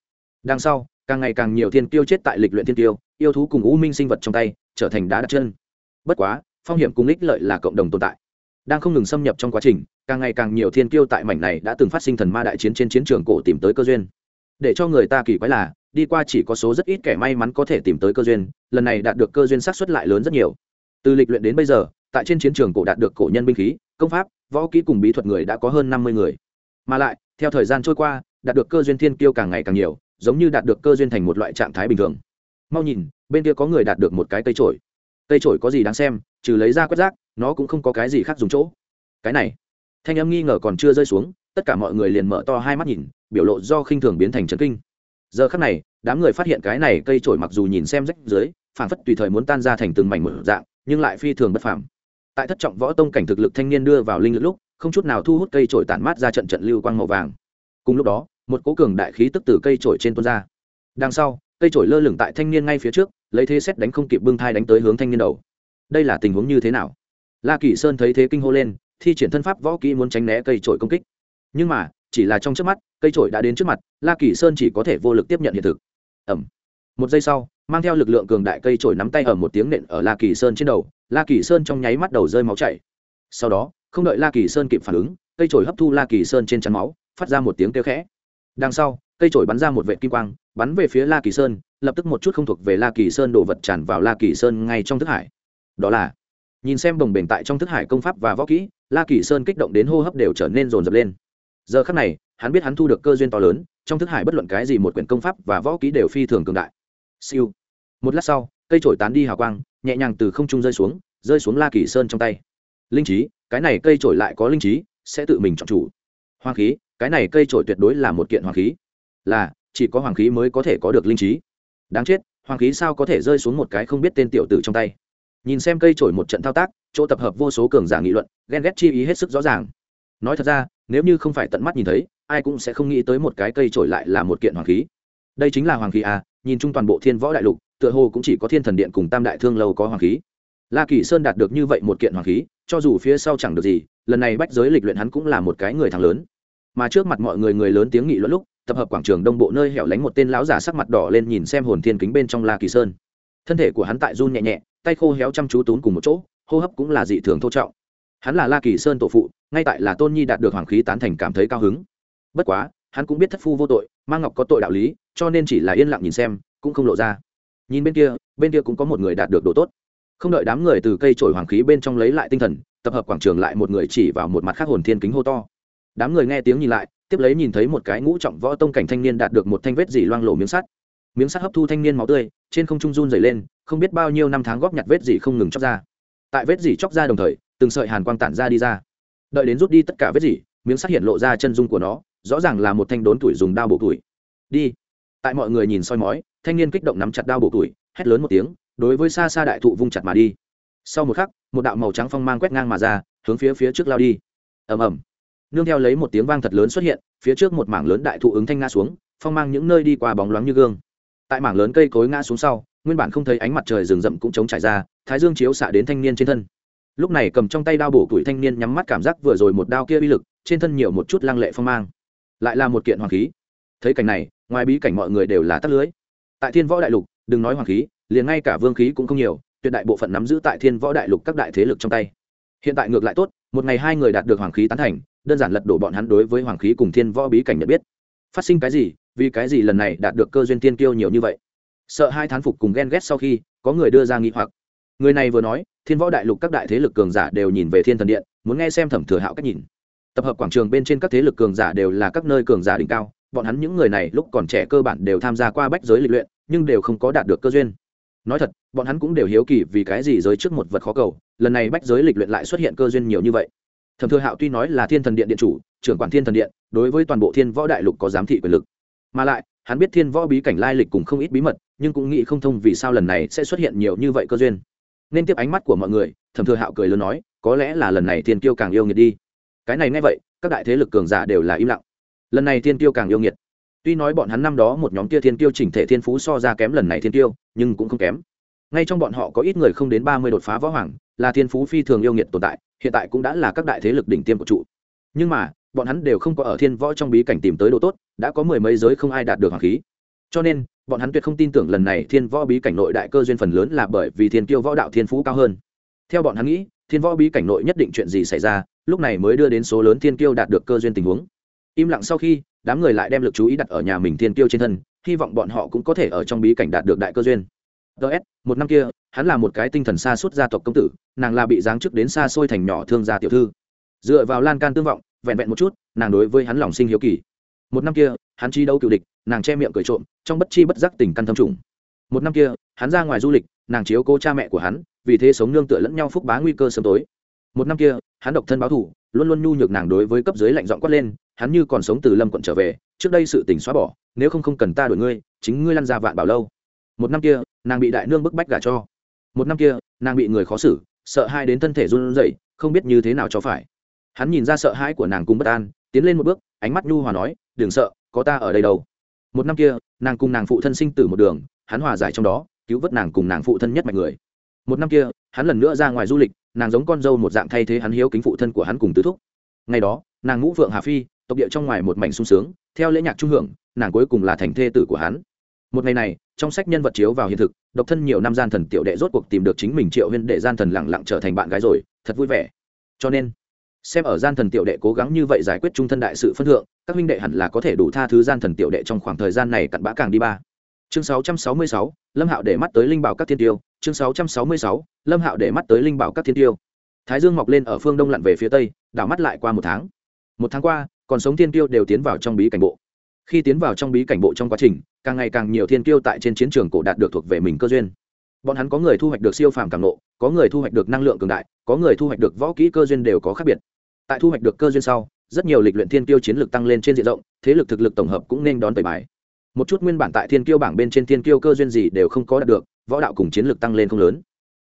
Đằng sau càng ngày càng nhiều thiên kiêu chết tại lịch luyện thiên kiêu yêu thú cùng u minh sinh vật trong tay trở thành đá đặt chân bất quá, phong hiểm cùng ích lợi là cộng đồng tồn tại. Đang không ngừng xâm nhập trong quá trình, càng ngày càng nhiều thiên kiêu tại mảnh này đã từng phát sinh thần ma đại chiến trên chiến trường cổ tìm tới cơ duyên. Để cho người ta kỳ quái là, đi qua chỉ có số rất ít kẻ may mắn có thể tìm tới cơ duyên, lần này đạt được cơ duyên xác suất lại lớn rất nhiều. Từ lịch luyện đến bây giờ, tại trên chiến trường cổ đạt được cổ nhân binh khí, công pháp, võ kỹ cùng bí thuật người đã có hơn năm mươi người. Mà lại, theo thời gian trôi qua, đạt được cơ duyên thiên kiêu càng ngày càng nhiều, giống như đạt được cơ duyên thành một loại trạng thái bình thường. Mau nhìn, bên kia có người đạt được một cái cây trổi cây trổi có gì đáng xem, trừ lấy ra quét rác, nó cũng không có cái gì khác dùng chỗ. Cái này, thanh âm nghi ngờ còn chưa rơi xuống, tất cả mọi người liền mở to hai mắt nhìn, biểu lộ do khinh thường biến thành trấn kinh. Giờ khắc này, đám người phát hiện cái này cây trổi mặc dù nhìn xem rách dưới phản phất tùy thời muốn tan ra thành từng mảnh mở dạng, nhưng lại phi thường bất phàm. Tại thất trọng võ tông cảnh thực lực thanh niên đưa vào linh lực lúc, không chút nào thu hút cây trổi tản mát ra trận trận lưu quang màu vàng. Cùng lúc đó, một cố cường đại khí tức từ cây trổi trên tuôn ra. Đằng sau, cây trổi lơ lửng tại thanh niên ngay phía trước lấy thế xét đánh không kịp bưng thai đánh tới hướng thanh niên đầu. Đây là tình huống như thế nào? La kỷ sơn thấy thế kinh hô lên, thi triển thân pháp võ kỹ muốn tránh né cây trổi công kích. Nhưng mà, chỉ là trong trước mắt, cây trổi đã đến trước mặt, la kỷ sơn chỉ có thể vô lực tiếp nhận hiện thực. Ẩm một giây sau, mang theo lực lượng cường đại cây trổi nắm tay ở một tiếng nện ở la kỳ sơn trên đầu, la kỳ sơn trong nháy mắt đầu rơi máu chảy. Sau đó, không đợi la kỳ sơn kịp phản ứng, cây trổi hấp thu la kỳ sơn trên chắn máu, phát ra một tiếng kêu khẽ. Đằng sau, cây trổi bắn ra một vệ kim quang bắn về phía la kỳ sơn, lập tức một chút không thuộc về la kỳ sơn đổ vật tràn vào la kỳ sơn ngay trong thức hải. Đó là, nhìn xem đồng bền tại trong thức hải công pháp và võ kỹ, la kỳ sơn kích động đến hô hấp đều trở nên rồn rập lên. Giờ khắc này, hắn biết hắn thu được cơ duyên to lớn, trong thức hải bất luận cái gì một quyển công pháp và võ kỹ đều phi thường cường đại. Siêu. Một lát sau, cây trổi tán đi hào quang, nhẹ nhàng từ không trung rơi xuống rơi xuống la kỳ sơn trong tay. Linh trí, cái này cây trổi lại có linh trí, sẽ tự mình chọn chủ. Hoàng khí, cái này cây trổi tuyệt đối là một kiện hoàng khí. Là chỉ có hoàng khí mới có thể có được linh trí. Đáng chết, hoàng khí sao có thể rơi xuống một cái không biết tên tiểu tử trong tay? Nhìn xem cây trổi một trận thao tác, chỗ tập hợp vô số cường giả nghị luận, ghen ghét chi ý hết sức rõ ràng. Nói thật ra, nếu như không phải tận mắt nhìn thấy, ai cũng sẽ không nghĩ tới một cái cây trổi lại là một kiện hoàng khí. Đây chính là hoàng khí à nhìn chung toàn bộ thiên võ đại lục, tựa hồ cũng chỉ có thiên thần điện cùng tam đại thương lâu có hoàng khí. La kỳ sơn đạt được như vậy một kiện hoàng khí, cho dù phía sau chẳng được gì, lần này bách giới lịch luyện hắn cũng là một cái người thắng lớn. Mà trước mặt mọi người người lớn tiếng nghị luận lúc tập hợp quảng trường đông bộ nơi hẻo lánh một tên lão giả sắc mặt đỏ lên nhìn xem hồn thiên kính bên trong la kỳ sơn. Thân thể của hắn tại run nhẹ nhẹ, tay khô héo chăm chú tún cùng một chỗ, hô hấp cũng là dị thường thô trọng. Hắn là la kỳ sơn tổ phụ, ngay tại là tôn nhi đạt được hoàng khí tán thành cảm thấy cao hứng. Bất quá, hắn cũng biết thất phu vô tội mang ngọc có tội đạo lý, cho nên chỉ là yên lặng nhìn xem, cũng không lộ ra. Nhìn bên kia bên kia cũng có một người đạt được đồ tốt. Không đợi đám người từ cây trổi hoàng khí bên trong lấy lại tinh thần, tập hợp quảng trường lại một người chỉ vào một mặt khác hồn thiên kính hô to. Đám người nghe tiếng nhìn lại tiếp lấy nhìn thấy một cái ngũ trọng võ tông cảnh thanh niên đạt được một thanh vết dỉ loang lổ miếng sắt. Miếng sắt hấp thu thanh niên máu tươi, trên không trung run dày lên, không biết bao nhiêu năm tháng góp nhặt vết dỉ không ngừng chóc ra. Tại vết dỉ chóc ra đồng thời, từng sợi hàn quang tản ra đi ra. Đợi đến rút đi tất cả vết dỉ, miếng sắt hiện lộ ra chân dung của nó, rõ ràng là một thanh đốn tuổi dùng đao bổ tuổi. Đi. Tại mọi người nhìn soi mói, thanh niên kích động nắm chặt đao bổ tuổi, hét lớn một tiếng, đối với xa xa đại thụ vung chặt mà đi. Sau một khắc, một đạo màu trắng phong mang quét ngang mà ra, hướng phía phía trước lao đi. Ầm ầm nương theo lấy một tiếng vang thật lớn xuất hiện, phía trước một mảng lớn đại thụ ứng thanh ngã xuống, phong mang những nơi đi qua bóng loáng như gương. Tại mảng lớn cây cối ngã xuống sau, nguyên bản không thấy ánh mặt trời rừng rậm cũng chống trải ra, thái dương chiếu xạ đến thanh niên trên thân. Lúc này cầm trong tay đao bổ tuổi thanh niên nhắm mắt cảm giác vừa rồi một đao kia uy lực, trên thân nhiều một chút lăng lệ phong mang. Lại là một kiện hoàng khí. Thấy cảnh này, ngoài bí cảnh mọi người đều là tắt lưới. Tại thiên võ đại lục, đừng nói hoàng khí, liền ngay cả vương khí cũng không nhiều, tuyệt đại bộ phận nắm giữ tại thiên võ đại lục các đại thế lực trong tay. Hiện tại ngược lại tốt một ngày hai người đạt được hoàng khí tán thành, đơn giản lật đổ bọn hắn đối với hoàng khí cùng thiên võ bí cảnh nhận biết. Phát sinh cái gì? Vì cái gì lần này đạt được cơ duyên tiên kiêu nhiều như vậy? Sợ hai thán phục cùng ghen ghét sau khi, có người đưa ra nghi hoặc. Người này vừa nói, thiên võ đại lục các đại thế lực cường giả đều nhìn về thiên thần điện, muốn nghe xem thẩm thừa hạo cách nhìn. Tập hợp quảng trường bên trên các thế lực cường giả đều là các nơi cường giả đỉnh cao, bọn hắn những người này lúc còn trẻ cơ bản đều tham gia qua bách giới lịch luyện, nhưng đều không có đạt được cơ duyên nói thật, bọn hắn cũng đều hiếu kỳ vì cái gì giới trước một vật khó cầu, lần này bách giới lịch luyện lại xuất hiện cơ duyên nhiều như vậy. Thẩm thừa hạo tuy nói là thiên thần điện điện chủ, trưởng quản thiên thần điện, đối với toàn bộ thiên võ đại lục có giám thị quyền lực. Mà lại, hắn biết thiên võ bí cảnh lai lịch cùng không ít bí mật, nhưng cũng nghĩ không thông vì sao lần này sẽ xuất hiện nhiều như vậy cơ duyên. Nên tiếp ánh mắt của mọi người, thẩm thừa hạo cười lớn nói, có lẽ là lần này thiên kiêu càng yêu nghiệt đi. Cái này ngay vậy, các đại thế lực cường giả đều là im lặng. Lần này thiên kiêu càng yêu nghiệt tuy nói bọn hắn năm đó một nhóm kia thiên kiêu chỉnh thể thiên phú so ra kém lần này thiên kiêu, nhưng cũng không kém. Ngay trong bọn họ có ít người không đến ba mươi đột phá võ hoàng, là thiên phú phi thường yêu nghiệt tồn tại, hiện tại cũng đã là các đại thế lực đỉnh tiêm của trụ nhưng mà, bọn hắn đều không có ở thiên võ trong bí cảnh tìm tới độ tốt, đã có mười mấy giới không ai đạt được hoàng khí. Cho nên, bọn hắn tuyệt không tin tưởng lần này thiên võ bí cảnh nội đại cơ duyên phần lớn là bởi vì thiên tiêu võ đạo thiên phú cao hơn. Theo bọn hắn nghĩ, thiên võ bí cảnh nội nhất định chuyện gì xảy ra, lúc này mới đưa đến số lớn thiên tiêu đạt được cơ duyên tình huống. Im lặng sau khi đám người lại đem lực chú ý đặt ở nhà mình thiên tiêu trên thân, hy vọng bọn họ cũng có thể ở trong bí cảnh đạt được đại cơ duyên. Ts một năm kia, hắn là một cái tinh thần xa suốt gia tộc công tử, nàng là bị giáng chức đến xa xôi thành nhỏ thương gia tiểu thư. Dựa vào lan can tương vọng, vẹn vẹn một chút, nàng đối với hắn lòng sinh hiếu kỳ. Một năm kia, hắn chi đấu cựu địch, nàng che miệng cười trộm, trong bất chi bất giác tình căn thâm trùng. Một năm kia, hắn ra ngoài du lịch, nàng chiếu cô cha mẹ của hắn, vì thế sống nương tựa lẫn nhau phúc bá nguy cơ sớm tối. Một năm kia, hắn độc thân báo thủ luôn luôn nhu nhược nàng đối với cấp dưới lạnh dọn quát lên hắn như còn sống từ lâm quận trở về, trước đây sự tình xóa bỏ, nếu không không cần ta đổi ngươi, chính ngươi lăn ra vạn bảo lâu. Một năm kia, nàng bị đại nương bức bách gả cho. Một năm kia, nàng bị người khó xử, sợ hai đến thân thể run rẩy, không biết như thế nào cho phải. Hắn nhìn ra sợ hãi của nàng cùng bất an, tiến lên một bước, ánh mắt nhu hòa nói, đừng sợ, có ta ở đây đâu. Một năm kia, nàng cùng nàng phụ thân sinh tử một đường, hắn hòa giải trong đó, cứu vớt nàng cùng nàng phụ thân nhất mạch người. Một năm kia, hắn lần nữa ra ngoài du lịch, nàng giống con dâu một dạng thay thế hắn hiếu kính phụ thân của hắn cùng tứ thúc. Ngày đó, nàng ngũ phượng hà phi tộc địa trong ngoài một mảnh sung sướng theo lễ nhạc trung hưởng nàng cuối cùng là thành thê tử của hắn. Một ngày này trong sách nhân vật chiếu vào hiện thực độc thân nhiều năm gian thần tiểu đệ rốt cuộc tìm được chính mình triệu huyên để gian thần lặng lặng trở thành bạn gái rồi thật vui vẻ. Cho nên xem ở gian thần tiểu đệ cố gắng như vậy giải quyết trung thân đại sự phân thượng các huynh đệ hẳn là có thể đủ tha thứ gian thần tiểu đệ trong khoảng thời gian này cặn bã càng đi ba. Chương 666, lâm hạo để mắt tới linh bảo các thiên tiêu. Chương 666, lâm hạo để mắt tới linh bảo các thiên tiêu. Thái dương mọc lên ở phương đông lặn về phía tây đảo mắt lại qua một tháng. Một tháng qua còn sống thiên tiêu đều tiến vào trong bí cảnh bộ. Khi tiến vào trong bí cảnh bộ trong quá trình, càng ngày càng nhiều thiên tiêu tại trên chiến trường cổ đạt được thuộc về mình cơ duyên. Bọn hắn có người thu hoạch được siêu phàm càng nộ có người thu hoạch được năng lượng cường đại, có người thu hoạch được võ kỹ cơ duyên đều có khác biệt. Tại thu hoạch được cơ duyên sau, rất nhiều lịch luyện thiên tiêu chiến lược tăng lên trên diện rộng, thế lực thực lực tổng hợp cũng nên đón tẩy bài. Một chút nguyên bản tại thiên kiêu bảng bên trên thiên kiêu cơ duyên gì đều không có đạt được, võ đạo cùng chiến lược tăng lên không lớn.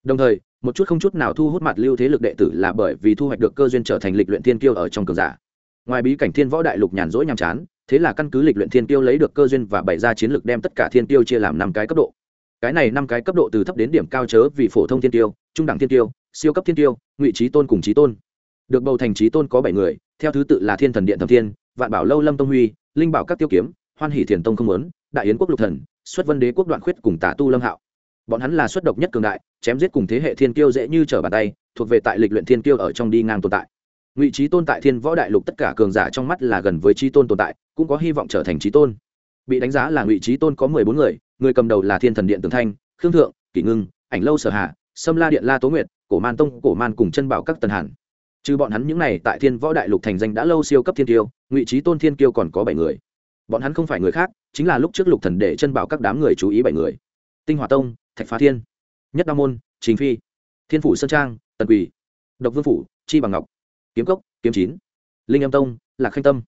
Đồng thời, một chút không chút nào thu hút mặt lưu thế lực đệ tử là bởi vì thu hoạch được cơ duyên trở thành lịch luyện thiên kiêu ở trong cường giả ngoài bí cảnh thiên võ đại lục nhàn rỗi nhàm chán, thế là căn cứ lịch luyện thiên tiêu lấy được cơ duyên và bày ra chiến lược đem tất cả thiên tiêu chia làm năm cái cấp độ. Cái này năm cái cấp độ từ thấp đến điểm cao chớ vì phổ thông thiên tiêu trung đẳng thiên tiêu siêu cấp thiên tiêu ngụy trí tôn cùng trí tôn. Được bầu thành trí tôn có bảy người, theo thứ tự là thiên thần điện thẩm thiên, vạn bảo lâu lâm tông huy, linh bảo các tiêu kiếm, hoan hỷ thiền tông không lớn đại yến quốc lục thần, xuất vân đế quốc đoạn khuyết cùng tả tu lâm hạo. Bọn hắn là xuất độc nhất cường đại, chém giết cùng thế hệ thiên tiêu dễ như trở bàn tay, thuộc về tại lịch luyện thiên tiêu ở trong đi ngang tồn tại ngụy trí tôn tại thiên võ đại lục tất cả cường giả trong mắt là gần với trí tôn tồn tại, cũng có hy vọng trở thành trí tôn. Bị đánh giá là ngụy trí tôn có mười bốn người người cầm đầu là thiên thần điện tường thanh, khương thượng, kỷ ngưng, ảnh lâu sở hạ sâm la điện la tố nguyệt, cổ man tông, cổ man cùng chân bảo các tần hàn. Trừ bọn hắn những n à y tại thiên võ đại lục thành danh đã lâu siêu cấp thiên tiêu ngụy trí tôn thiên kiêu còn có bảy người. Bọn hắn không phải người khác, chính là lúc trước lục thần để chân bảo các đám người chú ý bảy người. Tinh hòa tông, thạch phá thiên, nhất đa môn chính phi, thiên phủ sơn trang, tần quỳ, độc vương phủ, chi bằng ngọc kiếm cốc, kiếm chín, linh âm tông, lạc khanh tâm,